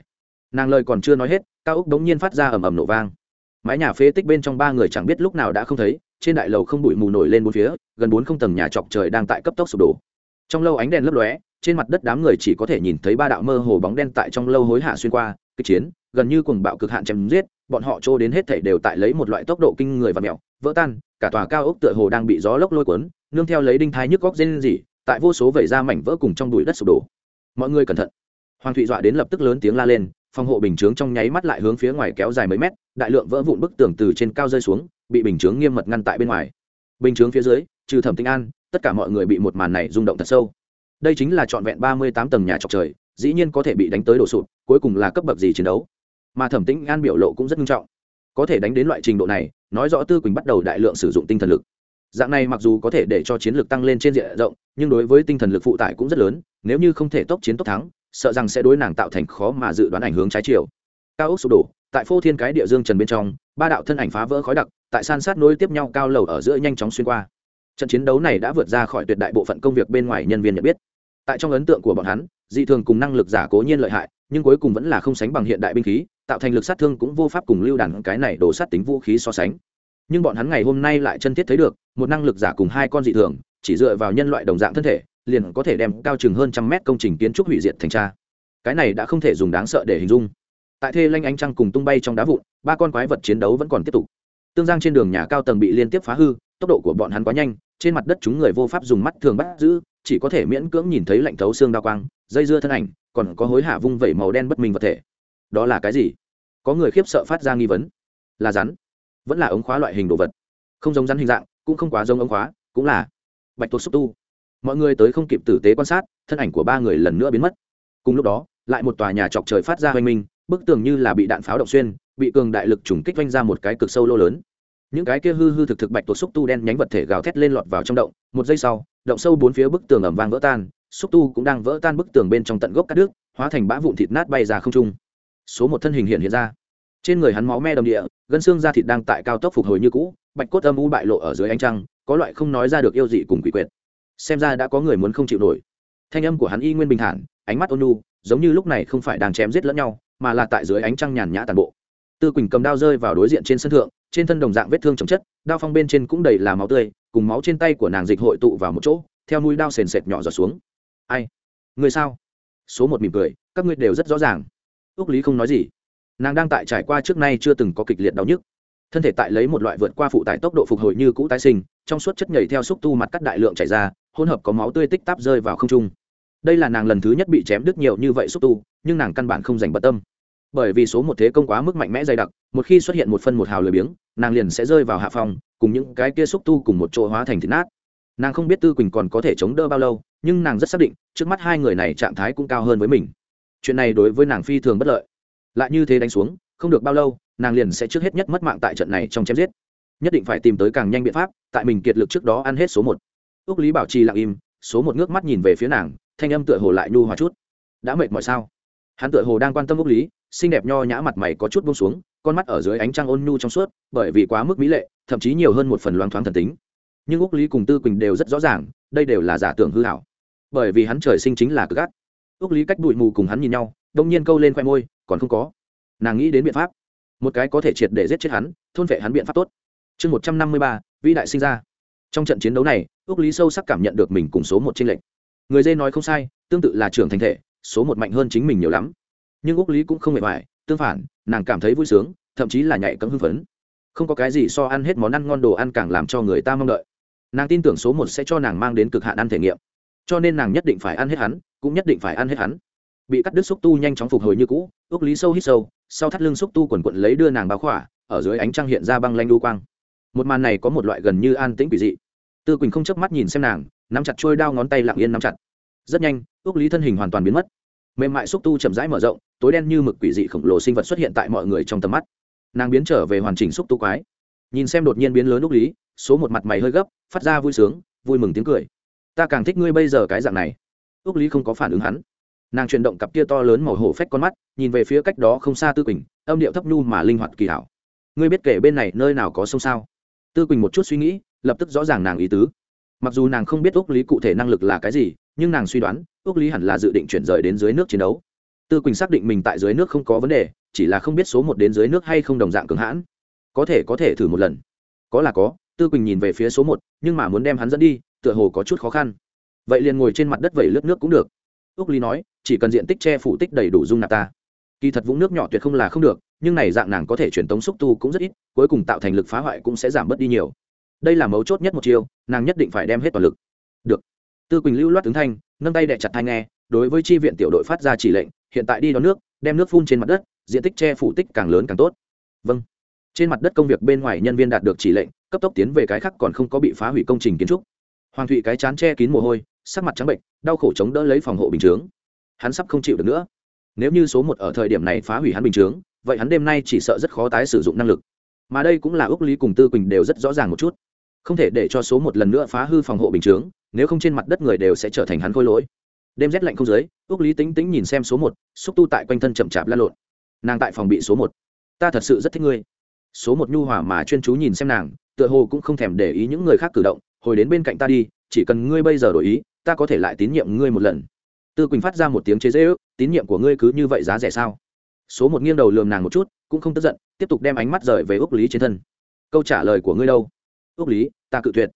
Nàng lời còn chưa nói hết, cao ốc đống nhiên phát ra ầm ầm nổ vang. Mái nhà phế tích bên trong ba người chẳng biết lúc nào đã không thấy trên đại lầu không bụi mù nổi lên bốn phía, gần bốn không tầng nhà chọc trời đang tại cấp tốc sụp đổ. Trong lâu ánh đèn lấp lóe, trên mặt đất đám người chỉ có thể nhìn thấy ba đạo mơ hồ bóng đen tại trong lâu hối hạ xuyên qua, kịch chiến, gần như cùng bạo cực hạn chém giết, bọn họ trô đến hết thảy đều tại lấy một loại tốc độ kinh người và mèo vỡ tan, cả tòa cao ốc tựa hồ đang bị gió lốc lôi cuốn, nương theo lấy đinh thai nhức góc rên rỉ, tại vô số vẩy ra mảnh vỡ cùng trong bụi đất sụp đổ. Mọi người cẩn thận. Hoàng thụy dọa đến lập tức lớn tiếng la lên, phòng hộ bình chướng trong nháy mắt lại hướng phía ngoài kéo dài mấy mét, đại lượng vỡ vụn bức tường từ trên cao rơi xuống bị bình chướng nghiêm mật ngăn tại bên ngoài. Bình chướng phía dưới, trừ thẩm tinh an, tất cả mọi người bị một màn này rung động thật sâu. Đây chính là trọn vẹn ba mươi tám tầng nhà trọc trời, dĩ nhiên có thể bị đánh tới đổ sụp, cuối cùng là cấp bậc gì chiến đấu. Mà thẩm tĩnh an biểu lộ cũng rất nghiêm trọng. Có thể đánh đến loại trình độ này, nói rõ tư quỳnh bắt đầu đại lượng sử dụng tinh thần lực. Dạng này mặc dù có thể để cho chiến lược tăng lên trên diện rộng, nhưng đối với tinh thần lực phụ tải cũng rất lớn, nếu như không thể tốc chiến tốc thắng, sợ rằng sẽ đối nàng tạo thành khó mà dự đoán ảnh hướng trái chiều. Cao ốc sụp đổ, tại phô thiên cái địa dương trần bên trong, ba đạo thân ảnh phá vỡ khói đặc tại san sát nối tiếp nhau cao lầu ở giữa nhanh chóng xuyên qua. Trận chiến đấu này đã vượt ra khỏi tuyệt đại bộ phận công việc bên ngoài nhân viên nhận biết. Tại trong ấn tượng của bọn hắn, dị thường cùng năng lực giả cố nhiên lợi hại, nhưng cuối cùng vẫn là không sánh bằng hiện đại binh khí, tạo thành lực sát thương cũng vô pháp cùng lưu đàn cái này đổ sát tính vũ khí so sánh. Nhưng bọn hắn ngày hôm nay lại chân thiết thấy được, một năng lực giả cùng hai con dị thường, chỉ dựa vào nhân loại đồng dạng thân thể, liền có thể đem cao chừng hơn trăm mét công trình kiến trúc hủy diệt thành tra cái này đã không thể dùng đáng sợ để hình dung. Tại thê lanh ánh trăng cùng tung bay trong đá vụn, ba con quái vật chiến đấu vẫn còn tiếp tục tương giang trên đường nhà cao tầng bị liên tiếp phá hư, tốc độ của bọn hắn quá nhanh, trên mặt đất chúng người vô pháp dùng mắt thường bắt giữ, chỉ có thể miễn cưỡng nhìn thấy lạnh thấu xương đao quang, dây dưa thân ảnh, còn có hối hạ vung vẩy màu đen bất minh vật thể. Đó là cái gì? Có người khiếp sợ phát ra nghi vấn. Là rắn. Vẫn là ống khóa loại hình đồ vật. Không giống rắn hình dạng, cũng không quá giống ống khóa, cũng là bạch tuộc xúc tu. Mọi người tới không kịp tử tế quan sát, thân ảnh của ba người lần nữa biến mất. Cùng lúc đó, lại một tòa nhà chọc trời phát ra hoành minh, bức tường như là bị đạn pháo động xuyên bị cường đại lực trùng kích vanh ra một cái cực sâu lô lớn. Những cái kia hư hư thực thực bạch tuộc xúc tu đen nhánh vật thể gào thét lên lọt vào trong động, một giây sau, động sâu bốn phía bức tường ẩm vang vỡ tan, xúc tu cũng đang vỡ tan bức tường bên trong tận gốc cắt đứt hóa thành bã vụn thịt nát bay ra không trung. Số một thân hình hiện hiện ra. Trên người hắn máu me đầm địa, gân xương da thịt đang tại cao tốc phục hồi như cũ, bạch cốt âm u bại lộ ở dưới ánh trăng, có loại không nói ra được yêu dị cùng quỷ quyệt. Xem ra đã có người muốn không chịu nổi. Thanh âm của hắn y nguyên bình thản, ánh mắt ôn nu giống như lúc này không phải đang chém giết lẫn nhau, mà là tại dưới ánh trăng nhàn nhã tàn bộ tư quỳnh cầm đao rơi vào đối diện trên sân thượng, trên thân đồng dạng vết thương chồng chất, đao phong bên trên cũng đầy là máu tươi, cùng máu trên tay của nàng dịch hội tụ vào một chỗ, theo mũi đao sền sệt nhỏ giọt xuống. Ai? Người sao? Số một mỉm cười, các ngươi đều rất rõ ràng. Ước lý không nói gì. Nàng đang tại trải qua trước nay chưa từng có kịch liệt đau nhức. Thân thể tại lấy một loại vượt qua phụ tải tốc độ phục hồi như cũ tái sinh, trong suốt chất nhảy theo xúc tu mặt cắt đại lượng chảy ra, hỗn hợp có máu tươi tích tắc rơi vào không trung. Đây là nàng lần thứ nhất bị chém đứt nhiều như vậy xúc tu, nhưng nàng căn bản không dành bận tâm bởi vì số một thế công quá mức mạnh mẽ dày đặc, một khi xuất hiện một phân một hào lười biếng, nàng liền sẽ rơi vào hạ phòng cùng những cái kia xúc tu cùng một chỗ hóa thành thịt nát. Nàng không biết tư quỳnh còn có thể chống đỡ bao lâu, nhưng nàng rất xác định, trước mắt hai người này trạng thái cũng cao hơn với mình. Chuyện này đối với nàng phi thường bất lợi. Lại như thế đánh xuống, không được bao lâu, nàng liền sẽ trước hết nhất mất mạng tại trận này trong chém giết. Nhất định phải tìm tới càng nhanh biện pháp, tại mình kiệt lực trước đó ăn hết số một. Ước lý bảo trì lặng im, số một ngước mắt nhìn về phía nàng, thanh âm tựa hồ lại nhu hòa chút. Đã mệt mỏi sao? Hắn tựa hồ đang quan tâm ước lý xinh đẹp nho nhã mặt mày có chút buông xuống, con mắt ở dưới ánh trăng ôn nhu trong suốt, bởi vì quá mức mỹ lệ, thậm chí nhiều hơn một phần loáng thoáng thần tính. Nhưng úc lý cùng tư quỳnh đều rất rõ ràng, đây đều là giả tưởng hư hảo bởi vì hắn trời sinh chính là cực gắt úc lý cách bụi mù cùng hắn nhìn nhau, đông nhiên câu lên khoe môi, còn không có. Nàng nghĩ đến biện pháp. Một cái có thể triệt để giết chết hắn, thôn vệ hắn biện pháp tốt. Chương một trăm năm mươi ba, vĩ đại sinh ra. Trong trận chiến đấu này ước lý sâu sắc cảm nhận được mình cùng số một trên lệnh người dê nói không sai, tương tự là trưởng thành thể, số một mạnh hơn chính mình nhiều lắm nhưng úc lý cũng không mệt mỏi, tương phản, nàng cảm thấy vui sướng, thậm chí là nhạy cấm hưng phấn. Không có cái gì so ăn hết món ăn ngon đồ ăn càng làm cho người ta mong đợi. Nàng tin tưởng số một sẽ cho nàng mang đến cực hạn ăn thể nghiệm. Cho nên nàng nhất định phải ăn hết hắn, cũng nhất định phải ăn hết hắn. Bị cắt đứt xúc tu nhanh chóng phục hồi như cũ ước lý sâu hít sâu, sau thắt lưng xúc tu quần quận lấy đưa nàng báo khỏa, ở dưới ánh trăng hiện ra băng lanh đu quang. Một màn này có một loại gần như an tĩnh quỷ dị. Tư quỳnh không chớp mắt nhìn xem nàng, nắm chặt trôi đao ngón tay lặng yên nắm chặt. Rất nhanh ước lý thân hình hoàn toàn biến mất mềm mại xúc tu chậm rãi mở rộng, tối đen như mực quỷ dị khổng lồ sinh vật xuất hiện tại mọi người trong tầm mắt. Nàng biến trở về hoàn chỉnh xúc tu quái. Nhìn xem đột nhiên biến lớn lúc lý, số một mặt mày hơi gấp, phát ra vui sướng, vui mừng tiếng cười. Ta càng thích ngươi bây giờ cái dạng này. Ước lý không có phản ứng hắn. Nàng chuyển động cặp kia to lớn màu hổ phách con mắt, nhìn về phía cách đó không xa tư quỳnh, âm điệu thấp nhu mà linh hoạt kỳ hảo. Ngươi biết kể bên này nơi nào có sông sao? Tư quỳnh một chút suy nghĩ, lập tức rõ ràng nàng ý tứ mặc dù nàng không biết ước lý cụ thể năng lực là cái gì, nhưng nàng suy đoán ước lý hẳn là dự định chuyển rời đến dưới nước chiến đấu. Tư quỳnh xác định mình tại dưới nước không có vấn đề, chỉ là không biết số một đến dưới nước hay không đồng dạng cường hãn. Có thể có thể thử một lần. Có là có, tư quỳnh nhìn về phía số một, nhưng mà muốn đem hắn dẫn đi, tựa hồ có chút khó khăn. Vậy liền ngồi trên mặt đất vẩy lướt nước cũng được. Ước lý nói, chỉ cần diện tích che phủ tích đầy đủ dung nạp ta. Kỳ thật vũng nước nhỏ tuyệt không là không được, nhưng này dạng nàng có thể truyền tống xúc tu cũng rất ít, cuối cùng tạo thành lực phá hoại cũng sẽ giảm bớt đi nhiều đây là mấu chốt nhất một chiêu, nàng nhất định phải đem hết toàn lực. Được. Tư quỳnh lưu loát ứng thanh, nâng tay đẻ chặt thai nghe, đối với tri viện tiểu đội phát ra chỉ lệnh, hiện tại đi đón nước, đem nước phun trên mặt đất, diện tích che phủ tích càng lớn càng tốt. Vâng. Trên mặt đất công việc bên ngoài nhân viên đạt được chỉ lệnh, cấp tốc tiến về cái khác còn không có bị phá hủy công trình kiến trúc. Hoàng thụy cái chán che kín mồ hôi, sắc mặt trắng bệnh, đau khổ chống đỡ lấy phòng hộ bình chướng. Hắn sắp không chịu được nữa. Nếu như số một ở thời điểm này phá hủy hắn bình chướng, vậy hắn đêm nay chỉ sợ rất khó tái sử dụng năng lực. Mà đây cũng là ước lý cùng tư quỳnh đều rất rõ ràng một chút không thể để cho số một lần nữa phá hư phòng hộ bình chướng, nếu không trên mặt đất người đều sẽ trở thành hắn khôi lỗi. Đêm rét lạnh không dưới ước lý tính tính nhìn xem số một, xúc tu tại quanh thân chậm chạp lan lộn. Nàng tại phòng bị số một. Ta thật sự rất thích ngươi. Số một nhu hòa mà chuyên chú nhìn xem nàng, tựa hồ cũng không thèm để ý những người khác cử động, hồi đến bên cạnh ta đi, chỉ cần ngươi bây giờ đổi ý, ta có thể lại tín nhiệm ngươi một lần. Tư quỳnh phát ra một tiếng chế dễ ước tín nhiệm của ngươi cứ như vậy giá rẻ sao? Số một nghiêng đầu lườm nàng một chút, cũng không tức giận, tiếp tục đem ánh mắt rời về ước lý trên thân. Câu trả lời của ngươi đâu? Ước lý, ta cự tuyệt.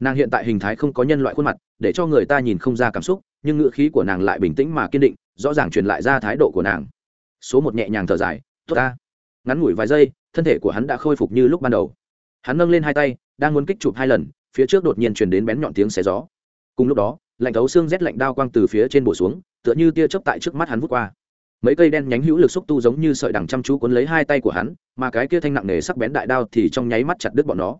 Nàng hiện tại hình thái không có nhân loại khuôn mặt, để cho người ta nhìn không ra cảm xúc, nhưng ngữ khí của nàng lại bình tĩnh mà kiên định, rõ ràng truyền lại ra thái độ của nàng. Số một nhẹ nhàng thở dài, tốt ta. Ngắn ngủi vài giây, thân thể của hắn đã khôi phục như lúc ban đầu. Hắn nâng lên hai tay, đang muốn kích chụp hai lần, phía trước đột nhiên truyền đến bén nhọn tiếng xé gió. Cùng lúc đó, lạnh thấu xương rét lạnh đao quang từ phía trên bổ xuống, tựa như tia chớp tại trước mắt hắn vút qua. Mấy cây đen nhánh hữu lực xúc tu giống như sợi đằng chăm chú cuốn lấy hai tay của hắn, mà cái kia thanh nặng nề sắc bén đại đao thì trong nháy mắt chặt đứt bọn nó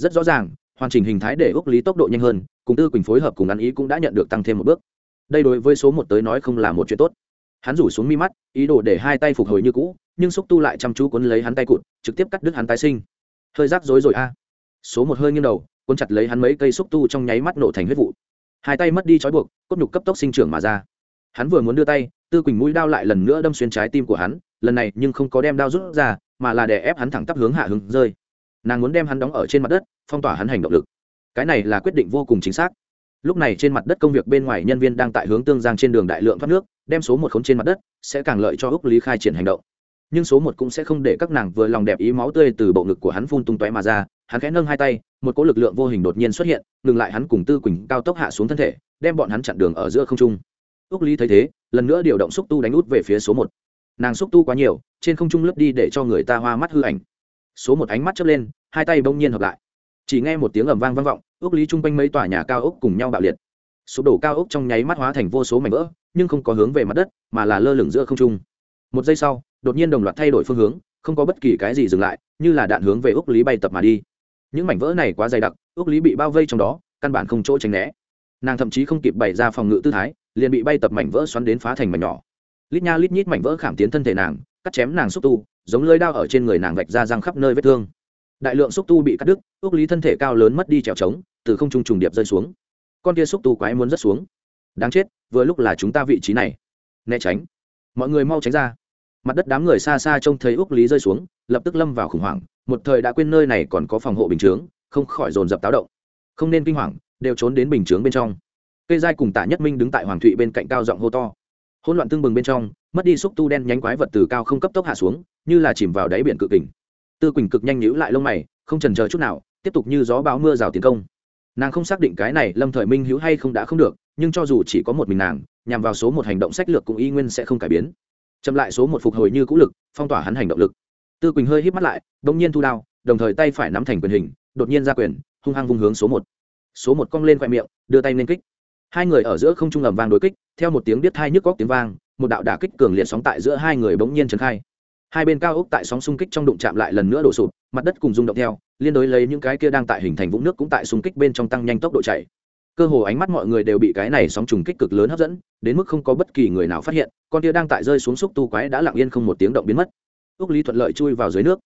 rất rõ ràng, hoàn chỉnh hình thái để ước lý tốc độ nhanh hơn, cùng tư quỳnh phối hợp cùng ăn ý cũng đã nhận được tăng thêm một bước. Đây đối với số một tới nói không là một chuyện tốt. Hắn rủ xuống mi mắt, ý đồ để hai tay phục hồi như cũ, nhưng xúc tu lại chăm chú cuốn lấy hắn tay cụt, trực tiếp cắt đứt hắn tái sinh. Hơi rắc rối rồi a. Số một hơi nghiêng đầu, cuốn chặt lấy hắn mấy cây xúc tu trong nháy mắt nổ thành huyết vụ. Hai tay mất đi trói buộc, cốt nhục cấp tốc sinh trưởng mà ra. Hắn vừa muốn đưa tay, tư quỳnh mũi đao lại lần nữa đâm xuyên trái tim của hắn, lần này nhưng không có đem đao rút ra, mà là để ép hắn thẳng tắp hướng hạ hướng rơi nàng muốn đem hắn đóng ở trên mặt đất, phong tỏa hắn hành động lực. Cái này là quyết định vô cùng chính xác. Lúc này trên mặt đất công việc bên ngoài nhân viên đang tại hướng tương giang trên đường đại lượng thoát nước, đem số một khốn trên mặt đất, sẽ càng lợi cho úc lý khai triển hành động. Nhưng số một cũng sẽ không để các nàng vừa lòng đẹp ý máu tươi từ bộ ngực của hắn phun tung tóe mà ra, hắn khẽ nâng hai tay, một cỗ lực lượng vô hình đột nhiên xuất hiện, ngừng lại hắn cùng tư quỳnh cao tốc hạ xuống thân thể, đem bọn hắn chặn đường ở giữa không trung. Úc lý thấy thế, lần nữa điều động xúc tu đánh út về phía số một. Nàng xúc tu quá nhiều, trên không trung lướt đi để cho người ta hoa mắt hư ảnh số một ánh mắt chớp lên, hai tay bỗng nhiên hợp lại. Chỉ nghe một tiếng ầm vang vang vọng, ước lý chung quanh mấy tòa nhà cao ốc cùng nhau bạo liệt. Sụp đổ cao ốc trong nháy mắt hóa thành vô số mảnh vỡ, nhưng không có hướng về mặt đất, mà là lơ lửng giữa không trung. Một giây sau, đột nhiên đồng loạt thay đổi phương hướng, không có bất kỳ cái gì dừng lại, như là đạn hướng về ước lý bay tập mà đi. Những mảnh vỡ này quá dày đặc, ước lý bị bao vây trong đó, căn bản không chỗ tránh né. Nàng thậm chí không kịp bày ra phòng ngự tư thái, liền bị bay tập mảnh vỡ xoắn đến phá thành mảnh nhỏ. Lít nha lít nhít mảnh vỡ khảm tiến thân thể nàng, cắt chém nàng xúc tu giống lưới đao ở trên người nàng vạch ra răng khắp nơi vết thương. Đại lượng xúc tu bị cắt đứt, ước lý thân thể cao lớn mất đi trèo trống, từ không trung trùng điệp rơi xuống. Con kia xúc tu quái muốn rớt xuống. Đáng chết, vừa lúc là chúng ta vị trí này. Né tránh. Mọi người mau tránh ra. Mặt đất đám người xa xa trông thấy ước lý rơi xuống, lập tức lâm vào khủng hoảng. Một thời đã quên nơi này còn có phòng hộ bình chướng, không khỏi dồn dập táo động. Không nên kinh hoàng, đều trốn đến bình chướng bên trong. Cây giai cùng tạ nhất minh đứng tại hoàng thụy bên cạnh cao giọng hô to hỗn loạn tương bừng bên trong, mất đi xúc tu đen nhánh quái vật từ cao không cấp tốc hạ xuống, như là chìm vào đáy biển cự kình. Tư quỳnh cực nhanh nhữ lại lông mày, không trần chờ chút nào, tiếp tục như gió bão mưa rào tiến công. Nàng không xác định cái này lâm thời minh hữu hay không đã không được, nhưng cho dù chỉ có một mình nàng, nhằm vào số một hành động sách lược cũng y nguyên sẽ không cải biến. Chậm lại số một phục hồi như cũ lực, phong tỏa hắn hành động lực. Tư quỳnh hơi hít mắt lại đ ỗ n g nhiên thu đao, đồng thời tay phải nắm thành quyền hình, đột nhiên ra quyền, hung hăng vung hướng số một. Số một cong lên khoe miệng, đưa tay lên kích hai người ở giữa không trung ầm vang đối kích, theo một tiếng biết hai nhức góc tiếng vang, một đạo đả kích cường liệt sóng tại giữa hai người bỗng nhiên trấn khai. Hai bên cao ốc tại sóng xung kích trong đụng chạm lại lần nữa đổ sụp, mặt đất cùng rung động theo, liên đối lấy những cái kia đang tại hình thành vũng nước cũng tại xung kích bên trong tăng nhanh tốc độ chạy. Cơ hồ ánh mắt mọi người đều bị cái này sóng trùng kích cực lớn hấp dẫn, đến mức không có bất kỳ người nào phát hiện, con kia đang tại rơi xuống xúc tu quái đã lặng yên không một tiếng động biến mất. Ước lý thuận lợi chui vào dưới nước.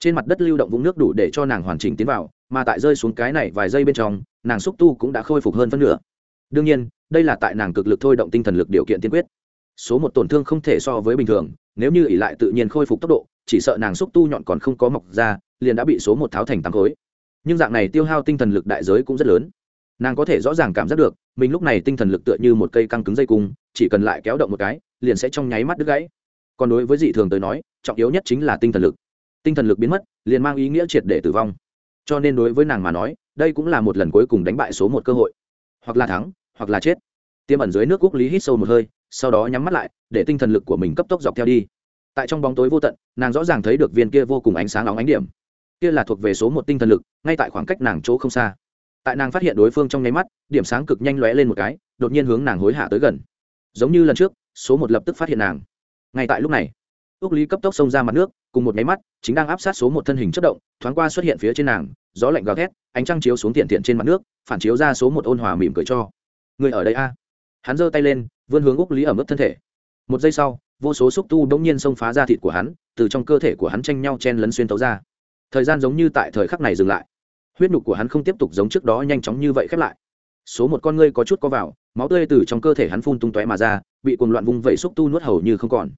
Trên mặt đất lưu động vũng nước đủ để cho nàng hoàn chỉnh tiến vào, mà tại rơi xuống cái này vài giây bên trong, nàng xúc tu cũng đã khôi phục hơn phân nửa đương nhiên, đây là tại nàng cực lực thôi động tinh thần lực điều kiện tiên quyết. Số một tổn thương không thể so với bình thường, nếu như ỉ lại tự nhiên khôi phục tốc độ, chỉ sợ nàng xúc tu nhọn còn không có mọc ra, liền đã bị số một tháo thành tám khối. Nhưng dạng này tiêu hao tinh thần lực đại giới cũng rất lớn. Nàng có thể rõ ràng cảm giác được, mình lúc này tinh thần lực tựa như một cây căng cứng dây cung, chỉ cần lại kéo động một cái, liền sẽ trong nháy mắt đứt gãy. Còn đối với dị thường tới nói, trọng yếu nhất chính là tinh thần lực. Tinh thần lực biến mất, liền mang ý nghĩa triệt để tử vong. Cho nên đối với nàng mà nói, đây cũng là một lần cuối cùng đánh bại số một cơ hội. Hoặc là thắng hoặc là chết. Tiêm ẩn dưới nước quốc lý hít sâu một hơi, sau đó nhắm mắt lại, để tinh thần lực của mình cấp tốc dọc theo đi. Tại trong bóng tối vô tận, nàng rõ ràng thấy được viên kia vô cùng ánh sáng óng ánh điểm. Kia là thuộc về số một tinh thần lực, ngay tại khoảng cách nàng chỗ không xa. Tại nàng phát hiện đối phương trong nháy mắt, điểm sáng cực nhanh lóe lên một cái, đột nhiên hướng nàng hối hạ tới gần. Giống như lần trước, số một lập tức phát hiện nàng. Ngay tại lúc này ước lý cấp tốc xông ra mặt nước, cùng một nháy mắt, chính đang áp sát số một thân hình chất động, thoáng qua xuất hiện phía trên nàng, gió lạnh gào thét, ánh trăng chiếu xuống tiện tiện trên mặt nước, phản chiếu ra số một ôn hòa mỉm cười cho người ở đây a. Hắn giơ tay lên, vươn hướng úc lý ở mức thân thể. Một giây sau, vô số xúc tu đ ỗ n g nhiên xông phá ra thịt của hắn, từ trong cơ thể của hắn tranh nhau chen lấn xuyên tấu ra. Thời gian giống như tại thời khắc này dừng lại. Huyết nhục của hắn không tiếp tục giống trước đó nhanh chóng như vậy khép lại. Số một con ngươi có chút có vào, máu tươi từ trong cơ thể hắn phun tung tóe mà ra, bị cuồng loạn vung vẩy xúc tu nuốt hầu như không còn.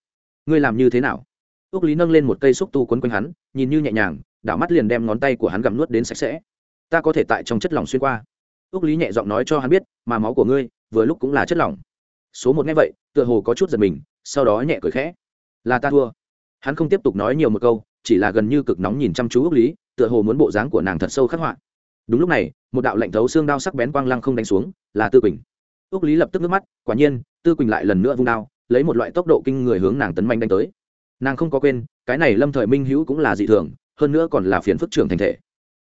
Ngươi làm như thế nào? Ước lý nâng lên một cây xúc tu quấn quanh hắn, nhìn như nhẹ nhàng, đảo mắt liền đem ngón tay của hắn gặm nuốt đến sạch sẽ. Ta có thể tại trong chất lỏng xuyên qua ước lý nhẹ giọng nói cho hắn biết, mà máu của ngươi, vừa lúc cũng là chất lỏng. Số một nghe vậy, tựa hồ có chút giật mình, sau đó nhẹ cười khẽ. Là ta thua. Hắn không tiếp tục nói nhiều một câu, chỉ là gần như cực nóng nhìn chăm chú ước lý, tựa hồ muốn bộ dáng của nàng thật sâu khắc họa. Đúng lúc này, một đạo lạnh thấu xương đao sắc bén quang lăng không đánh xuống, là tư quỳnh. Ước lý lập tức nước mắt, quả nhiên, tư quỳnh lại lần nữa vung đao, lấy một loại tốc độ kinh người hướng nàng tấn manh đánh tới. Nàng không có quên, cái này lâm thời minh hữu cũng là dị thường, hơn nữa còn là phiền phức trưởng thành thể.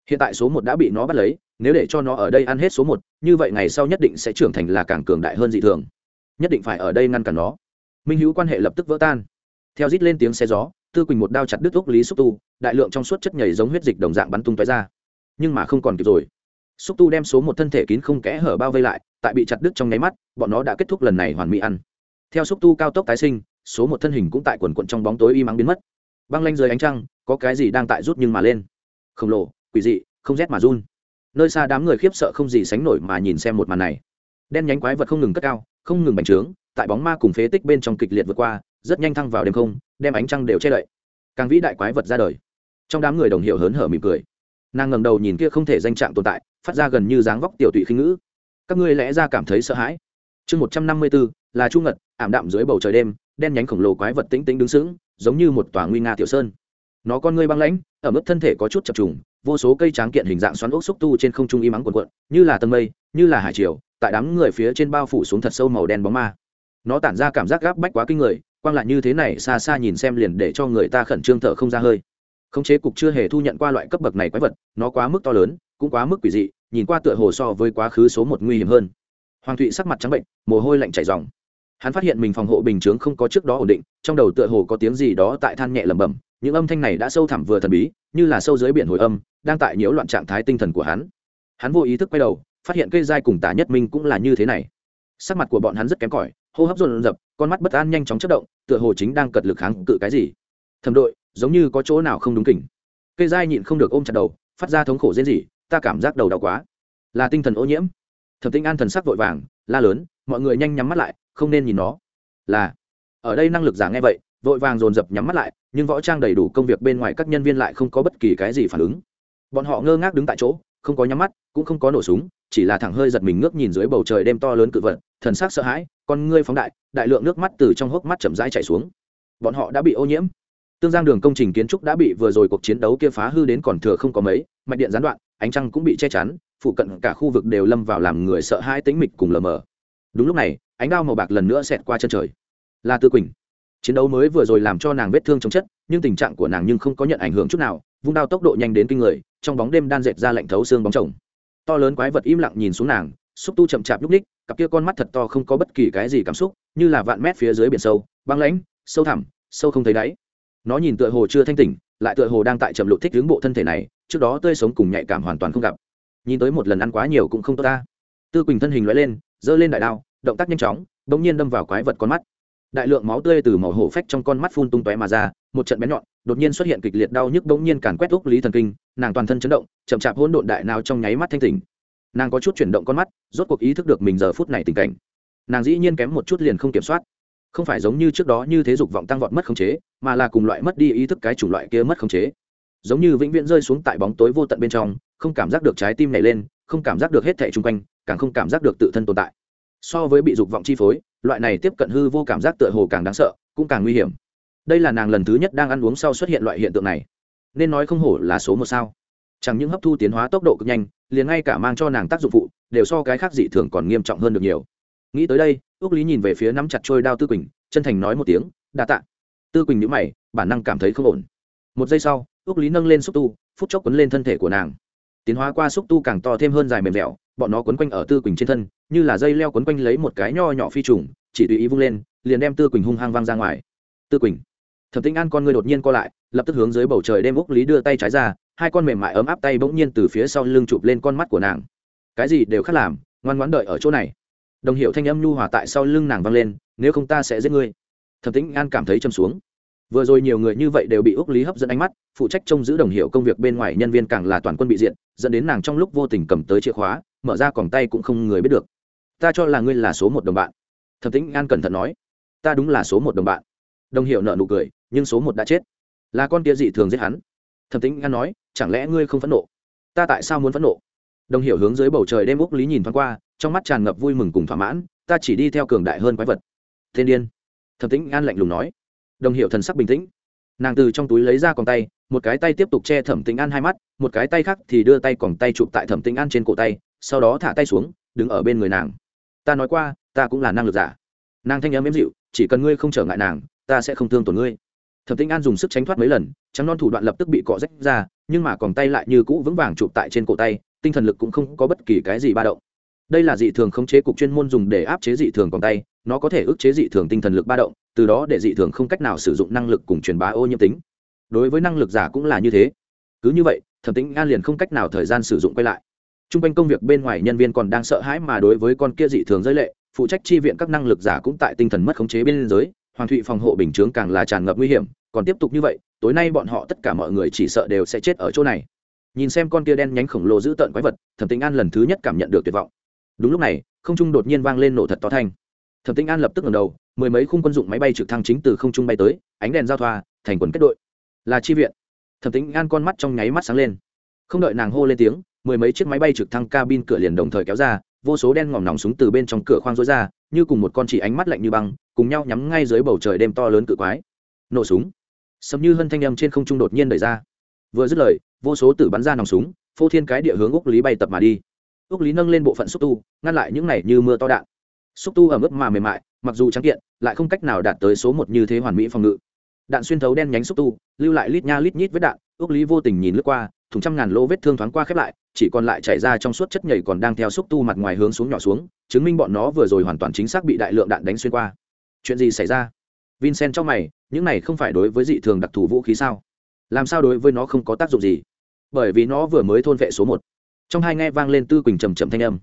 Hiện tại số một đã bị nó bắt lấy nếu để cho nó ở đây ăn hết số một, như vậy ngày sau nhất định sẽ trưởng thành là càng cường đại hơn dị thường. Nhất định phải ở đây ngăn cản nó. Minh hữu quan hệ lập tức vỡ tan. Theo rít lên tiếng xe gió, tư quỳnh một đao chặt đứt úc lý xúc tu, đại lượng trong suốt chất nhảy giống huyết dịch đồng dạng bắn tung tói ra. Nhưng mà không còn kịp rồi. Xúc tu đem số một thân thể kín không kẽ hở bao vây lại, tại bị chặt đứt trong nháy mắt, bọn nó đã kết thúc lần này hoàn mỹ ăn. Theo xúc tu cao tốc tái sinh, số một thân hình cũng tại quần quận trong bóng tối y mắng biến mất. Băng lanh dưới ánh trăng, có cái gì đang tại rút nhưng mà lên? Khổng lồ, quỷ dị, không rét mà run nơi xa đám người khiếp sợ không gì sánh nổi mà nhìn xem một màn này. Đen nhánh quái vật không ngừng cất cao, không ngừng bành trướng, tại bóng ma cùng phế tích bên trong kịch liệt vượt qua, rất nhanh thăng vào đêm không, đem ánh trăng đều che đậy. Càng vĩ đại quái vật ra đời. Trong đám người đồng hiệu hớn hở mỉm cười. Nàng ngầm đầu nhìn kia không thể danh trạng tồn tại, phát ra gần như dáng vóc tiểu tụy khinh ngữ. Các ngươi lẽ ra cảm thấy sợ hãi? Chương một trăm năm mươi bốn, là chu ngật, ảm đạm dưới bầu trời đêm, đen nhánh khổng lồ quái vật tĩnh tĩnh đứng sững, giống như một tòa nguy nga tiểu sơn. Nó con ngươi băng lãnh ở mức thân thể có chút chập trùng vô số cây tráng kiện hình dạng xoắn ốc xúc tu trên không trung y mắng quần quận như là tầng mây, như là hải triều, tại đám người phía trên bao phủ xuống thật sâu màu đen bóng ma. Nó tản ra cảm giác gáp bách quá kinh người, quang lại như thế này xa xa nhìn xem liền để cho người ta khẩn trương thở không ra hơi. Khống chế cục chưa hề thu nhận qua loại cấp bậc này quái vật, nó quá mức to lớn, cũng quá mức quỷ dị, nhìn qua tựa hồ so với quá khứ số một nguy hiểm hơn. Hoàng thụy sắc mặt trắng bệnh, mồ hôi lạnh chảy dòng hắn phát hiện mình phòng hộ bình chướng không có trước đó ổn định, trong đầu tựa hồ có tiếng gì đó tại than nhẹ lẩm bẩm, những âm thanh này đã sâu thẳm vừa thần bí, như là sâu dưới biển hồi âm, đang tại nhiễu loạn trạng thái tinh thần của hắn. Hắn vô ý thức quay đầu, phát hiện cây dai cùng tả nhất minh cũng là như thế này. Sắc mặt của bọn hắn rất kém cỏi, hô hấp rộn rập con mắt bất an nhanh chóng chất động, tựa hồ chính đang cật lực kháng cự cái gì. Thầm đội, giống như có chỗ nào không đúng kỉnh. Cây dai nhịn không được ôm chặt đầu, phát ra thống khổ dễ gì ta cảm giác đầu đau quá. Là tinh thần ô nhiễm. Thẩm tinh an thần sắc vội vàng, la lớn, mọi người nhanh nhắm mắt lại không nên nhìn nó. Là, ở đây năng lực giả nghe vậy, vội vàng dồn dập nhắm mắt lại, nhưng võ trang đầy đủ công việc bên ngoài các nhân viên lại không có bất kỳ cái gì phản ứng. Bọn họ ngơ ngác đứng tại chỗ, không có nhắm mắt, cũng không có nổ súng, chỉ là thẳng hơi giật mình ngước nhìn dưới bầu trời đêm to lớn cự vật, thần sắc sợ hãi, con ngươi phóng đại đại lượng nước mắt từ trong hốc mắt chậm rãi chảy xuống. Bọn họ đã bị ô nhiễm. Tương giang đường công trình kiến trúc đã bị vừa rồi cuộc chiến đấu kia phá hư đến còn thừa không có mấy, mạch điện gián đoạn, ánh trăng cũng bị che chắn, phụ cận cả khu vực đều lâm vào làm người sợ hãi tĩnh mịch cùng lờ mờ. Đúng lúc này ánh đao màu bạc lần nữa xẹt qua chân trời. Là tư quỳnh. Chiến đấu mới vừa rồi làm cho nàng vết thương chống chất, nhưng tình trạng của nàng nhưng không có nhận ảnh hưởng chút nào, vung đao tốc độ nhanh đến kinh người, trong bóng đêm đan dệt ra lạnh thấu xương bóng chồng. To lớn quái vật im lặng nhìn xuống nàng, xúc tu chậm chạp nhúc ních, cặp kia con mắt thật to không có bất kỳ cái gì cảm xúc, như là vạn mét phía dưới biển sâu, băng lãnh, sâu thẳm, sâu không thấy đáy. Nó nhìn tựa hồ chưa thanh tỉnh, lại tựa hồ đang tại trầm lụt thích hướng bộ thân thể này, trước đó tươi sống cùng nhạy cảm hoàn toàn không gặp. Nhìn tới một lần ăn quá nhiều cũng không tốt ta. Tư quỳnh thân hình loại lên, giơ lên đại đao động tác nhanh chóng đ ỗ n g nhiên đâm vào quái vật con mắt. Đại lượng máu tươi từ màu hổ phách trong con mắt phun tung tóe mà ra, một trận bén nhọn, đột nhiên xuất hiện kịch liệt đau nhức bỗng nhiên càn quét úc lý thần kinh, nàng toàn thân chấn động, chậm chạp hỗn độn đại nào trong nháy mắt thanh tỉnh. Nàng có chút chuyển động con mắt, rốt cuộc ý thức được mình giờ phút này tình cảnh. Nàng dĩ nhiên kém một chút liền không kiểm soát. Không phải giống như trước đó như thế dục vọng tăng vọt mất khống chế, mà là cùng loại mất đi ý thức cái chủng loại kia mất khống chế. Giống như vĩnh viễn rơi xuống tại bóng tối vô tận bên trong, không cảm giác được trái tim này lên, không cảm giác được hết thẻ chung quanh, càng không cảm giác được tự thân tồn tại so với bị dục vọng chi phối, loại này tiếp cận hư vô cảm giác tựa hồ càng đáng sợ, cũng càng nguy hiểm. Đây là nàng lần thứ nhất đang ăn uống sau xuất hiện loại hiện tượng này. Nên nói không hổ là số một sao. Chẳng những hấp thu tiến hóa tốc độ cực nhanh, liền ngay cả mang cho nàng tác dụng phụ, đều so cái khác dị thường còn nghiêm trọng hơn được nhiều. Nghĩ tới đây ước lý nhìn về phía nắm chặt trôi đao tư quỳnh, chân thành nói một tiếng, đa tạ. Tư quỳnh nhữ mày, bản năng cảm thấy không ổn. Một giây sau ước lý nâng lên xúc tu, phút chốc quấn lên thân thể của nàng. Tiến hóa qua xúc tu càng to thêm hơn dài mềm dẻo bọn nó quấn quanh ở tư quỳnh trên thân, như là dây leo quấn quanh lấy một cái nho nhỏ phi trùng, chỉ tùy ý vung lên, liền đem tư quỳnh hung hăng văng ra ngoài. Tư quỳnh, thẩm tĩnh an con người đột nhiên co lại, lập tức hướng dưới bầu trời đem úc lý đưa tay trái ra, hai con mềm mại ấm áp tay bỗng nhiên từ phía sau lưng chụp lên con mắt của nàng. Cái gì đều khác làm, ngoan ngoãn đợi ở chỗ này. Đồng hiệu thanh âm nhu hòa tại sau lưng nàng vang lên, nếu không ta sẽ giết ngươi. Thẩm tĩnh an cảm thấy châm xuống. Vừa rồi nhiều người như vậy đều bị úc lý hấp dẫn ánh mắt, phụ trách trông giữ đồng hiệu công việc bên ngoài nhân viên càng là toàn quân bị diện dẫn đến nàng trong lúc vô tình cầm tới chìa khóa mở ra còng tay cũng không người biết được. Ta cho là ngươi là số một đồng bạn. Thẩm tĩnh an cẩn thận nói. Ta đúng là số một đồng bạn. Đồng hiệu nợ nụ cười, nhưng số một đã chết. Là con tia dị thường giết hắn. Thẩm tĩnh an nói, chẳng lẽ ngươi không phẫn nộ? Ta tại sao muốn phẫn nộ? Đồng hiệu hướng dưới bầu trời đêm úc lý nhìn thoáng qua, trong mắt tràn ngập vui mừng cùng thỏa mãn, ta chỉ đi theo cường đại hơn quái vật. Thiên điên. Thẩm tĩnh an lạnh lùng nói. Đồng hiệu thần sắc bình tĩnh. Nàng từ trong túi lấy ra còng tay, một cái tay tiếp tục che thẩm tĩnh an hai mắt, một cái tay khác thì đưa tay còng tay chụp tại thẩm tĩnh an trên cổ tay sau đó thả tay xuống, đứng ở bên người nàng. Ta nói qua, ta cũng là năng lực giả. Nàng thanh nhã êm dịu, chỉ cần ngươi không trở ngại nàng, ta sẽ không thương tổn ngươi. Thẩm tĩnh an dùng sức tránh thoát mấy lần, trắng non thủ đoạn lập tức bị cọ rách ra, nhưng mà còn tay lại như cũ vững vàng chụp tại trên cổ tay, tinh thần lực cũng không có bất kỳ cái gì ba động. Đây là dị thường khống chế cục chuyên môn dùng để áp chế dị thường còn tay, nó có thể ức chế dị thường tinh thần lực ba động, từ đó để dị thường không cách nào sử dụng năng lực cùng truyền bá ô nhiễm tính. Đối với năng lực giả cũng là như thế. Cứ như vậy, thẩm tĩnh an liền không cách nào thời gian sử dụng quay lại t r u n g quanh công việc bên ngoài nhân viên còn đang sợ hãi mà đối với con kia dị thường giới lệ, phụ trách chi viện các năng lực giả cũng tại tinh thần mất khống chế bên liên giới, hoàng thụy phòng hộ bình chướng càng là tràn ngập nguy hiểm, còn tiếp tục như vậy, tối nay bọn họ tất cả mọi người chỉ sợ đều sẽ chết ở chỗ này. Nhìn xem con kia đen nhánh khổng lồ giữ tợn quái vật, thẩm tĩnh an lần thứ nhất cảm nhận được tuyệt vọng. Đúng lúc này, không trung đột nhiên vang lên nổ thật to thanh. Thẩm tĩnh an lập tức ngẩng đầu, mười mấy khung quân dụng máy bay trực thăng chính từ không trung bay tới, ánh đèn giao thoa, thành quần kết đội. Là chi viện. Thẩm tĩnh an con mắt trong nháy mắt sáng lên. Không đợi nàng hô lên tiếng mười mấy chiếc máy bay trực thăng cabin cửa liền đồng thời kéo ra, vô số đen ngòm nòng súng từ bên trong cửa khoang rối ra, như cùng một con chỉ ánh mắt lạnh như băng, cùng nhau nhắm ngay dưới bầu trời đêm to lớn cự quái. Nổ súng. Sầm như hân thanh âm trên không trung đột nhiên đẩy ra. Vừa dứt lời, vô số tử bắn ra nòng súng, phô thiên cái địa hướng úc lý bay tập mà đi. Úc lý nâng lên bộ phận xúc tu, ngăn lại những này như mưa to đạn. Xúc tu ở mức mà mềm mại, mặc dù trắng kiện, lại không cách nào đạt tới số một như thế hoàn mỹ phòng ngự. Đạn xuyên thấu đen nhánh xúc tu, lưu lại lít nha lít nhít với đạn ước lý vô tình nhìn lướt qua thùng trăm ngàn lỗ vết thương thoáng qua khép lại, chỉ còn lại chảy ra trong suốt chất nhảy còn đang theo xúc tu mặt ngoài hướng xuống nhỏ xuống, chứng minh bọn nó vừa rồi hoàn toàn chính xác bị đại lượng đạn đánh xuyên qua. Chuyện gì xảy ra? Vincent trong mày, những này không phải đối với dị thường đặc thù vũ khí sao? Làm sao đối với nó không có tác dụng gì? Bởi vì nó vừa mới thôn vệ số một. Trong hai nghe vang lên tư quỳnh trầm trầm thanh âm.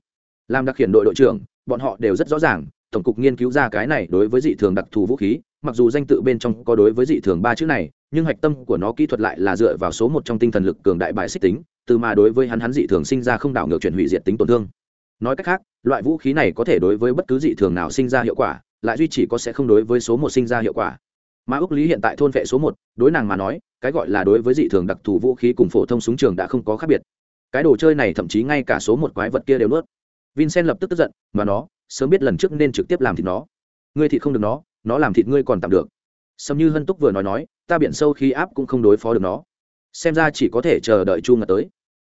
Làm đặc hiện đội đội trưởng, bọn họ đều rất rõ ràng, tổng cục nghiên cứu ra cái này đối với dị thường đặc thù vũ khí, mặc dù danh tự bên trong có đối với dị thường ba chữ này nhưng hạch tâm của nó kỹ thuật lại là dựa vào số một trong tinh thần lực cường đại bại xích tính, từ mà đối với hắn hắn dị thường sinh ra không đảo ngược chuyển hủy diệt tính tổn thương. Nói cách khác, loại vũ khí này có thể đối với bất cứ dị thường nào sinh ra hiệu quả, lại duy chỉ có sẽ không đối với số một sinh ra hiệu quả. Mà ước lý hiện tại thôn vệ số một, đối nàng mà nói, cái gọi là đối với dị thường đặc thù vũ khí cùng phổ thông súng trường đã không có khác biệt. Cái đồ chơi này thậm chí ngay cả số một quái vật kia đều nuốt. Vincent lập tức tức giận, mà nó, sớm biết lần trước nên trực tiếp làm thịt nó. Ngươi thịt không được nó nó làm thịt ngươi còn tạm được sâm như hân túc vừa nói nói, ta biển sâu khi áp cũng không đối phó được nó. Xem ra chỉ có thể chờ đợi chu ngật tới.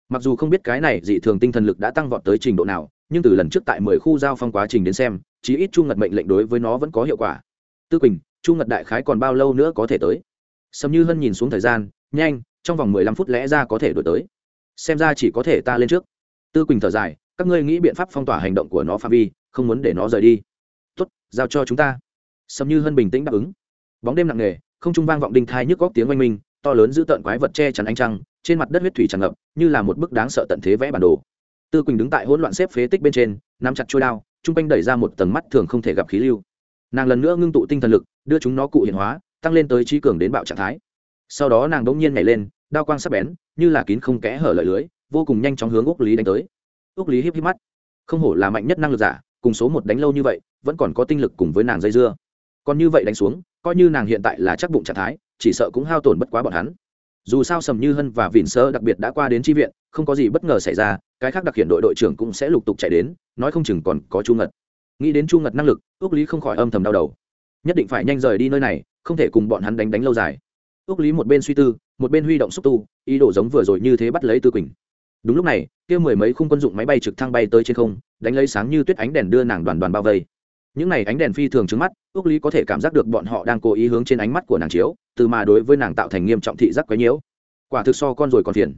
Mặc dù không biết cái này dị thường tinh thần lực đã tăng vọt tới trình độ nào, nhưng từ lần trước tại mười khu giao phong quá trình đến xem, chí ít chu ngật mệnh lệnh đối với nó vẫn có hiệu quả. Tư quỳnh, chu ngật đại khái còn bao lâu nữa có thể tới? Sầm như hân nhìn xuống thời gian, nhanh, trong vòng mười lăm phút lẽ ra có thể đổi tới. Xem ra chỉ có thể ta lên trước. Tư quỳnh thở dài, các ngươi nghĩ biện pháp phong tỏa hành động của nó phạm vi, không muốn để nó rời đi. Tốt, giao cho chúng ta. Sầm như hân bình tĩnh đáp ứng bóng đêm nặng nề, không trung vang vọng đinh thai nhức góc tiếng oanh minh, to lớn giữ tợn quái vật che chắn ánh trăng, trên mặt đất huyết thủy tràn ngập, như là một bức đáng sợ tận thế vẽ bản đồ. Tư quỳnh đứng tại hỗn loạn xếp phế tích bên trên, nắm chặt trôi đao chung quanh đẩy ra một tầng mắt thường không thể gặp khí lưu. Nàng lần nữa ngưng tụ tinh thần lực, đưa chúng nó cụ hiện hóa, tăng lên tới trí cường đến bạo trạng thái. Sau đó nàng đống nhiên nhảy lên, đao quang sắp bén, như là kín không kẽ hở lợi lưới, vô cùng nhanh chóng hướng úc lý đánh tới. Úc lý híp híp mắt. Không hổ là mạnh nhất năng lực giả, cùng số một đánh lâu như vậy, vẫn còn có tinh lực cùng với nàng dây dưa. Còn như vậy đánh xuống coi như nàng hiện tại là chắc bụng trạng thái, chỉ sợ cũng hao tổn bất quá bọn hắn. Dù sao sầm như hân và vịn sơ đặc biệt đã qua đến tri viện, không có gì bất ngờ xảy ra, cái khác đặc hiện đội đội trưởng cũng sẽ lục tục chạy đến, nói không chừng còn có chu ngật. Nghĩ đến chu ngật năng lực ước lý không khỏi âm thầm đau đầu. Nhất định phải nhanh rời đi nơi này, không thể cùng bọn hắn đánh đánh lâu dài. Ước lý một bên suy tư, một bên huy động xúc tu, ý đồ giống vừa rồi như thế bắt lấy tư quỳnh. Đúng lúc này, kia mười mấy khung quân dụng máy bay trực thăng bay tới trên không, đánh lấy sáng như tuyết ánh đèn đưa nàng đoàn đoàn bao vây những này ánh đèn phi thường trứng mắt ước lý có thể cảm giác được bọn họ đang cố ý hướng trên ánh mắt của nàng chiếu, từ mà đối với nàng tạo thành nghiêm trọng thị giác quấy nhiễu. Quả thực so con rồi còn phiền.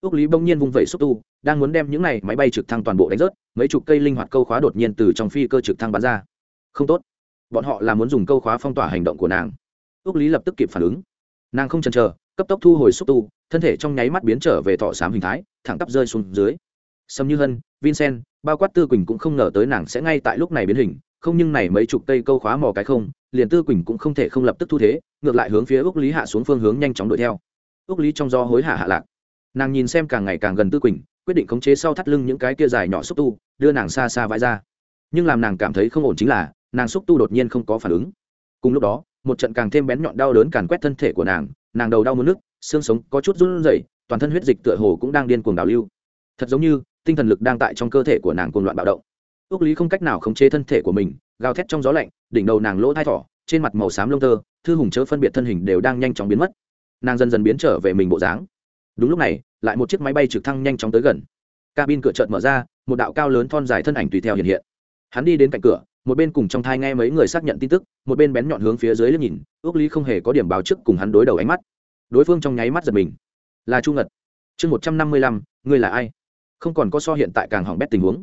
Ước lý bỗng nhiên vung vẩy xúc tu, đang muốn đem những này máy bay trực thăng toàn bộ đánh rớt, mấy chục cây linh hoạt câu khóa đột nhiên từ trong phi cơ trực thăng bắn ra. Không tốt. Bọn họ là muốn dùng câu khóa phong tỏa hành động của nàng. Ước lý lập tức kịp phản ứng. Nàng không chần chờ, cấp tốc thu hồi xúc tu, thân thể trong nháy mắt biến trở về thọ sám hình thái, thẳng tắp rơi xuống dưới. Sâm như hân, vincent, bao quát tư quỳnh cũng không ngờ tới nàng sẽ ngay tại lúc này biến hình không nhưng này mấy chục cây câu khóa mò cái không, liền tư quỳnh cũng không thể không lập tức thu thế, ngược lại hướng phía ước lý hạ xuống phương hướng nhanh chóng đuổi theo. Ước lý trong do hối hạ hạ lạc. Nàng nhìn xem càng ngày càng gần tư quỳnh, quyết định khống chế sau thắt lưng những cái kia dài nhỏ xúc tu, đưa nàng xa xa vãi ra. Nhưng làm nàng cảm thấy không ổn chính là, nàng xúc tu đột nhiên không có phản ứng. Cùng lúc đó, một trận càng thêm bén nhọn đau đớn càn quét thân thể của nàng nàng đầu đau mất nước xương sống có chút run rẩy, toàn thân huyết dịch tựa hồ cũng đang điên cuồng đào lưu. Thật giống như, tinh thần lực đang tại trong cơ thể của nàng cuồng loạn bạo động ước lý không cách nào khống chế thân thể của mình, gào thét trong gió lạnh, đỉnh đầu nàng lỗ thai thỏ, trên mặt màu xám lông tơ, thư hùng chớ phân biệt thân hình đều đang nhanh chóng biến mất. Nàng dần dần biến trở về mình bộ dáng. Đúng lúc này, lại một chiếc máy bay trực thăng nhanh chóng tới gần. Cabin cửa chợt mở ra, một đạo cao lớn thon dài thân ảnh tùy theo hiện hiện. Hắn đi đến cạnh cửa, một bên cùng trong thai nghe mấy người xác nhận tin tức, một bên bén nhọn hướng phía dưới liếc nhìn ước lý không hề có điểm báo trước cùng hắn đối đầu ánh mắt. Đối phương trong nháy mắt giật mình. Là chu ngật. Chương một trăm năm mươi lăm, ngươi là ai? Không còn có so hiện tại càng hỏng bét tình huống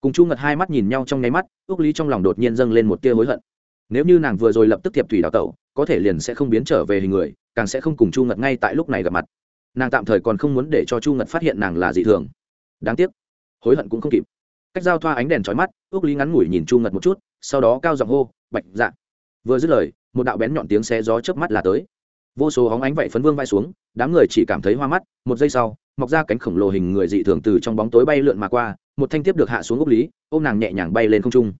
cùng chu ngật hai mắt nhìn nhau trong nháy mắt, ước lý trong lòng đột nhiên dâng lên một tia hối hận. Nếu như nàng vừa rồi lập tức thiệp thủy đào tẩu, có thể liền sẽ không biến trở về hình người, càng sẽ không cùng chu ngật ngay tại lúc này gặp mặt. Nàng tạm thời còn không muốn để cho chu ngật phát hiện nàng là dị thường. Đáng tiếc, hối hận cũng không kịp. Cách giao thoa ánh đèn trói mắt, ước lý ngắn ngủi nhìn chu ngật một chút, sau đó cao giọng hô, bạch dạ. Vừa dứt lời, một đạo bén nhọn tiếng xe gió chớp mắt là tới vô số hóng ánh vậy phấn vương vai xuống, đám người chỉ cảm thấy hoa mắt, một giây sau, mọc ra cánh khổng lồ hình người dị thường từ trong bóng tối bay lượn mà qua, một thanh tiếp được hạ xuống gốc lý, ôm nàng nhẹ nhàng bay lên không trung.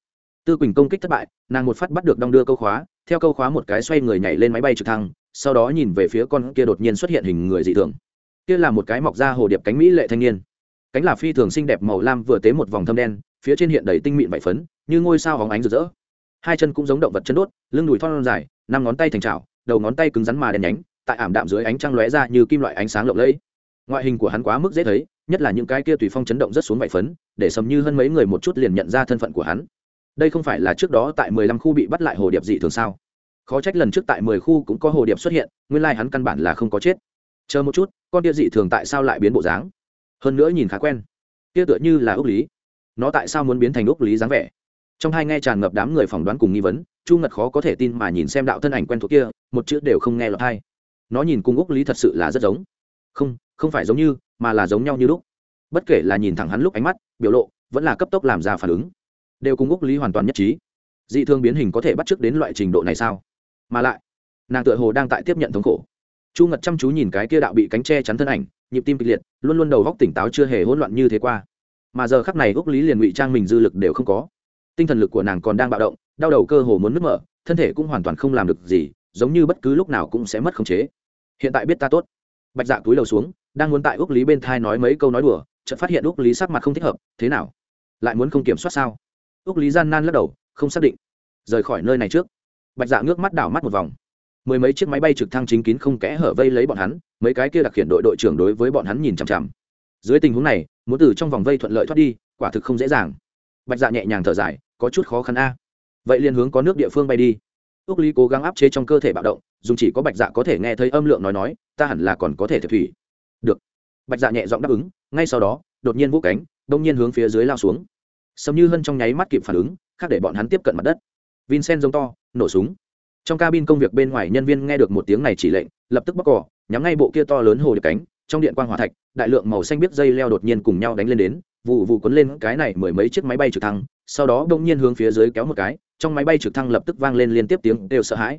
Tư quỳnh công kích thất bại, nàng một phát bắt được đong đưa câu khóa, theo câu khóa một cái xoay người nhảy lên máy bay trực thăng, sau đó nhìn về phía con kia đột nhiên xuất hiện hình người dị thường. Kia là một cái mọc ra hồ điệp cánh mỹ lệ thanh niên. Cánh là phi thường xinh đẹp màu lam vừa tế một vòng thâm đen, phía trên hiện đầy tinh mịn vải phấn, như ngôi sao hóng ánh rực rỡ. Hai chân cũng giống động vật chân đốt, lưng đùi thon dài, năm ngón tay thành trào đầu ngón tay cứng rắn mà đen nhánh, tại ảm đạm dưới ánh trăng lóe ra như kim loại ánh sáng lộng lẫy. Ngoại hình của hắn quá mức dễ thấy, nhất là những cái kia tùy phong chấn động rất xuống vải phấn, để sầm như hơn mấy người một chút liền nhận ra thân phận của hắn. Đây không phải là trước đó tại mười lăm khu bị bắt lại hồ điệp dị thường sao? Khó trách lần trước tại mười khu cũng có hồ điệp xuất hiện, nguyên lai hắn căn bản là không có chết. Chờ một chút, con tia dị thường tại sao lại biến bộ dáng? Hơn nữa nhìn khá quen. Tia tựa như là ước lý. Nó tại sao muốn biến thành ước lý dáng vẻ? Trong hai nghe tràn ngập đám người phỏng đoán cùng nghi vấn chu ngật khó có thể tin mà nhìn xem đạo thân ảnh quen thuộc kia, một chữ đều không nghe lọt hay. nó nhìn cung úc lý thật sự là rất giống. Không không phải giống như, mà là giống nhau như lúc. Bất kể là nhìn thẳng hắn lúc ánh mắt, biểu lộ, vẫn là cấp tốc làm ra phản ứng. Đều cung úc lý hoàn toàn nhất trí. Dị thương biến hình có thể bắt chước đến loại trình độ này sao? Mà lại, nàng tựa hồ đang tại tiếp nhận thống khổ. Chu ngật chăm chú nhìn cái kia đạo bị cánh tre chắn thân ảnh, nhịp tim kịch liệt, luôn luôn đầu góc tỉnh táo chưa hề hỗn loạn như thế qua. Mà giờ khắc này úc lý liền ngụy trang mình dư lực đều không có. Tinh thần lực của nàng còn đang bạo động đau đầu cơ hồ muốn nứt mở, thân thể cũng hoàn toàn không làm được gì, giống như bất cứ lúc nào cũng sẽ mất khống chế. Hiện tại biết ta tốt. Bạch dạ túi đầu xuống, đang muốn tại úc lý bên thai nói mấy câu nói đùa, chợt phát hiện úc lý sắc mặt không thích hợp, thế nào? Lại muốn không kiểm soát sao? Úc lý gian nan lắc đầu, không xác định. Rời khỏi nơi này trước. Bạch dạ ngước mắt đảo mắt một vòng. Mười mấy chiếc máy bay trực thăng chính kín không kẽ hở vây lấy bọn hắn, mấy cái kia đặc hiện đội đội trưởng đối với bọn hắn nhìn chằm chằm. Dưới tình huống này, muốn từ trong vòng vây thuận lợi thoát đi, quả thực không dễ dàng. Bạch dạ nhẹ nhàng thở dài, có chút khó khăn a vậy liền hướng có nước địa phương bay đi. Ước lý cố gắng áp chế trong cơ thể bạo động, dùng chỉ có bạch dạ có thể nghe thấy âm lượng nói nói, ta hẳn là còn có thể thiệt thủy. Được. Bạch dạ nhẹ giọng đáp ứng, ngay sau đó, đột nhiên vũ cánh, đông nhiên hướng phía dưới lao xuống. Sầm như hân trong nháy mắt kịp phản ứng, khác để bọn hắn tiếp cận mặt đất. Vincent giống to, nổ súng. Trong cabin công việc bên ngoài nhân viên nghe được một tiếng này chỉ lệnh, lập tức bóc cỏ nhắm ngay bộ kia to lớn hồ điệp cánh trong điện quang hỏa thạch, đại lượng màu xanh biết dây leo đột nhiên cùng nhau đánh lên đến vụ vụ cuốn lên cái này mười mấy chiếc máy bay trực thăng, sau đó đông nhiên hướng phía dưới kéo một cái, trong máy bay trực thăng lập tức vang lên liên tiếp tiếng đều sợ hãi.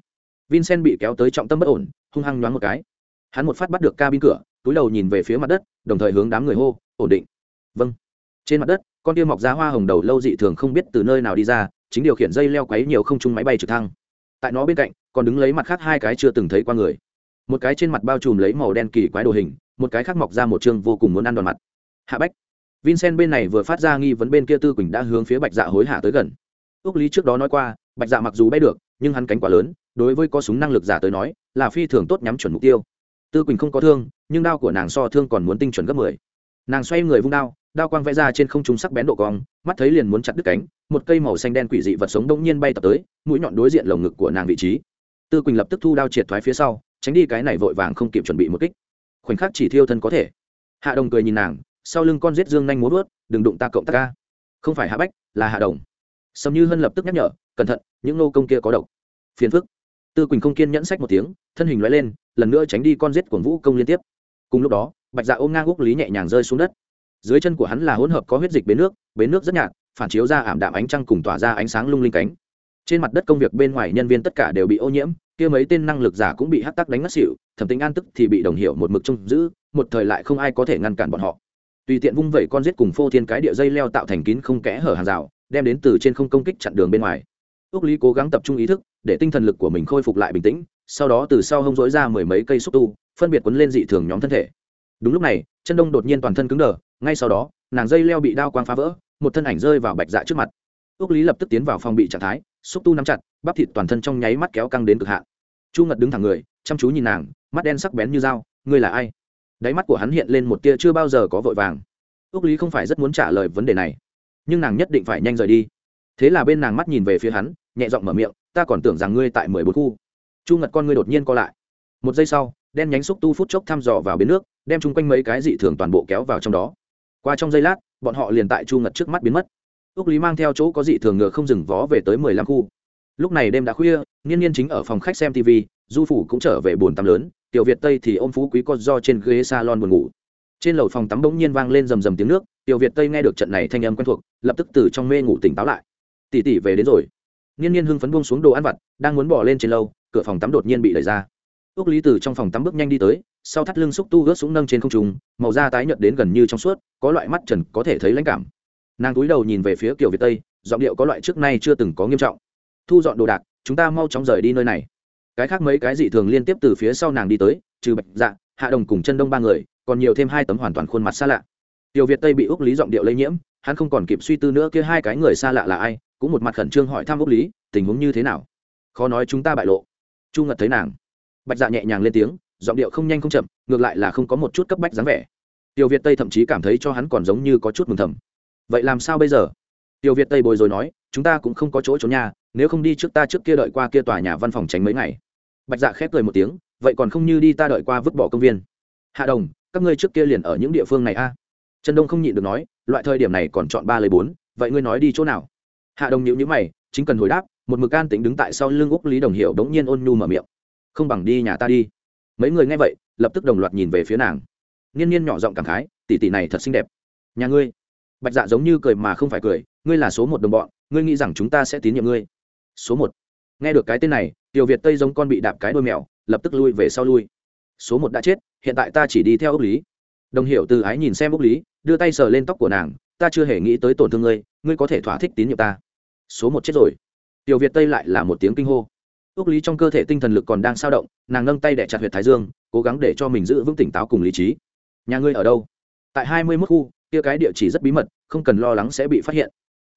Vincent bị kéo tới trọng tâm bất ổn, hung hăng nhoáng một cái. Hắn một phát bắt được cabin cửa, túi đầu nhìn về phía mặt đất, đồng thời hướng đám người hô, ổn định. Vâng. Trên mặt đất, con tiêu mọc ra hoa hồng đầu lâu dị thường không biết từ nơi nào đi ra, chính điều khiển dây leo quấy nhiều không chung máy bay trực thăng. Tại nó bên cạnh, còn đứng lấy mặt khác hai cái chưa từng thấy qua người. Một cái trên mặt bao trùm lấy màu đen kỳ quái đồ hình một cái khác mọc ra một chương vô cùng muốn ăn đòn mặt. Hạ bách. Vincent bên này vừa phát ra nghi vấn bên kia tư quỳnh đã hướng phía bạch dạ hối hả tới gần. Ước lý trước đó nói qua, bạch dạ mặc dù bay được, nhưng hắn cánh quá lớn, đối với có súng năng lực giả tới nói, là phi thường tốt nhắm chuẩn mục tiêu. Tư quỳnh không có thương, nhưng đao của nàng so thương còn muốn tinh chuẩn gấp mười. Nàng xoay người vung đao đao quang vẽ ra trên không trung sắc bén độ cong, mắt thấy liền muốn chặt đứt cánh, một cây màu xanh đen quỷ dị vật sống đông nhiên bay tập tới, mũi nhọn đối diện lồng ngực của nàng vị trí. Tư quỳnh lập tức thu đao triệt thoái phía sau, tránh đi cái này vội vàng không kịp chuẩn bị một kích khoảnh khắc chỉ thiêu thân có thể. Hạ đồng cười nhìn nàng, sau lưng con giết dương nhanh muốn vớt đừng đụng ta cộng ta ca. Không phải hạ bách, là hạ đồng. Sầm như hân lập tức nhắc nhở, cẩn thận, những nô công kia có độc. Phiền phức. Tư quỳnh không kiên nhẫn sách một tiếng, thân hình loại lên, lần nữa tránh đi con giết của vũ công liên tiếp. Cùng lúc đó, bạch dạ ôm ngang úc lý nhẹ nhàng rơi xuống đất. Dưới chân của hắn là hỗn hợp có huyết dịch bến nước bến nước rất nhạt, phản chiếu ra ảm đạm ánh trăng cùng tỏa ra ánh sáng lung linh cánh. Trên mặt đất công việc bên ngoài nhân viên tất cả đều bị ô nhiễm kia mấy tên năng lực giả cũng bị hắc tắc đánh ngất xỉu, thẩm tính an tức thì bị đồng hiệu một mực trông giữ, một thời lại không ai có thể ngăn cản bọn họ. Tùy tiện vung vẩy con giết cùng phô thiên cái địa dây leo tạo thành kín không kẽ hở hàng rào, đem đến từ trên không công kích chặn đường bên ngoài. Ước lý cố gắng tập trung ý thức, để tinh thần lực của mình khôi phục lại bình tĩnh, sau đó từ sau hông dối ra mười mấy cây xúc tu, phân biệt quấn lên dị thường nhóm thân thể. Đúng lúc này, chân đông đột nhiên toàn thân cứng đờ, ngay sau đó, nàng dây leo bị đao quang phá vỡ, một thân ảnh rơi vào bạch dạ trước mặt. Ước lý lập tức tiến vào phòng bị trạng thái, xúc tu nắm chặt, bắp thịt toàn thân trong nháy mắt kéo căng đến cực hạn chu ngật đứng thẳng người, chăm chú nhìn nàng, mắt đen sắc bén như dao, ngươi là ai? Đáy mắt của hắn hiện lên một tia chưa bao giờ có vội vàng. Ước lý không phải rất muốn trả lời vấn đề này, nhưng nàng nhất định phải nhanh rời đi. Thế là bên nàng mắt nhìn về phía hắn, nhẹ giọng mở miệng, ta còn tưởng rằng ngươi tại mười bốn khu. Chu ngật con ngươi đột nhiên co lại. Một giây sau, đen nhánh xúc tu phút chốc thăm dò vào bến nước, đem chung quanh mấy cái dị thường toàn bộ kéo vào trong đó. Qua trong giây lát, bọn họ liền tại chu ngật trước mắt biến mất. Ước lý mang theo chỗ có dị thường ngựa không dừng vó về tới mười lăm khu lúc này đêm đã khuya niên niên chính ở phòng khách xem tv du phủ cũng trở về buồn tắm lớn, tiểu việt tây thì ôm phú quý con do trên ghế salon buồn ngủ. Trên lầu phòng tắm bỗng nhiên vang lên rầm rầm tiếng nước, tiểu việt tây nghe được trận này thanh âm quen thuộc, lập tức từ trong mê ngủ tỉnh táo lại. Tỷ tỷ về đến rồi. Niên niên hưng phấn buông xuống đồ ăn vặt, đang muốn bỏ lên trên lâu cửa phòng tắm đột nhiên bị đẩy ra. Ước lý từ trong phòng tắm bước nhanh đi tới, sau thắt lưng xúc tu gớt súng nâng trên không trùng màu da tái nhợt đến gần như trong suốt, có loại mắt trần có thể thấy lãnh cảm. Nàng cúi đầu nhìn về phía kiểu việt tây, giọng điệu có loại trước nay chưa từng có nghiêm trọng thu dọn đồ đạc, chúng ta mau chóng rời đi nơi này. Cái khác mấy cái dị thường liên tiếp từ phía sau nàng đi tới, trừ bạch dạ hạ đồng cùng chân đông ba người, còn nhiều thêm hai tấm hoàn toàn khuôn mặt xa lạ. Tiểu việt tây bị úc lý giọng điệu lây nhiễm, hắn không còn kịp suy tư nữa kia hai cái người xa lạ là ai, cũng một mặt khẩn trương hỏi thăm úc lý, tình huống như thế nào. Khó nói chúng ta bại lộ. Chu ngật thấy nàng. Bạch dạ nhẹ nhàng lên tiếng, giọng điệu không nhanh không chậm, ngược lại là không có một chút cấp bách dáng vẻ. Tiểu việt tây thậm chí cảm thấy cho hắn còn giống như có chút mừng thầm. Vậy làm sao bây giờ? Tiểu việt tây bồi rồi nói, chúng ta cũng không có chỗ trốn nhà nếu không đi trước ta trước kia đợi qua kia tòa nhà văn phòng tránh mấy ngày. Bạch dạ khép cười một tiếng, vậy còn không như đi ta đợi qua vứt bỏ công viên. Hạ đồng, các ngươi trước kia liền ở những địa phương này a. Trần đông không nhịn được nói, loại thời điểm này còn chọn ba lời bốn, vậy ngươi nói đi chỗ nào? Hạ đồng nhịu nhữ mày, chính cần hồi đáp, một mực an tính đứng tại sau lưng úc lý đồng hiệu đống nhiên ôn nhu mở miệng. Không bằng đi nhà ta đi. Mấy người nghe vậy, lập tức đồng loạt nhìn về phía nàng. Nghiên nhiên nhỏ giọng cảm khái, tỷ tỷ này thật xinh đẹp. Nhà ngươi? Bạch dạ giống như cười mà không phải cười, ngươi là số một đồng bọn, ngươi nghĩ rằng chúng ta sẽ tín nhiệm ngươi số một. Nghe được cái tên này, tiểu việt tây giống con bị đạp cái đôi mèo, lập tức lui về sau lui. Số một đã chết, hiện tại ta chỉ đi theo ốc lý. Đồng hiểu từ ái nhìn xem ốc lý, đưa tay sờ lên tóc của nàng, ta chưa hề nghĩ tới tổn thương ngươi ngươi có thể thỏa thích tín nhiệm ta. Số một chết rồi. Tiểu việt tây lại là một tiếng kinh hô. Ước lý trong cơ thể tinh thần lực còn đang sao động, nàng nâng tay đẻ chặt huyệt thái dương, cố gắng để cho mình giữ vững tỉnh táo cùng lý trí. Nhà ngươi ở đâu? Tại hai mươi mốt khu, kia cái địa chỉ rất bí mật, không cần lo lắng sẽ bị phát hiện.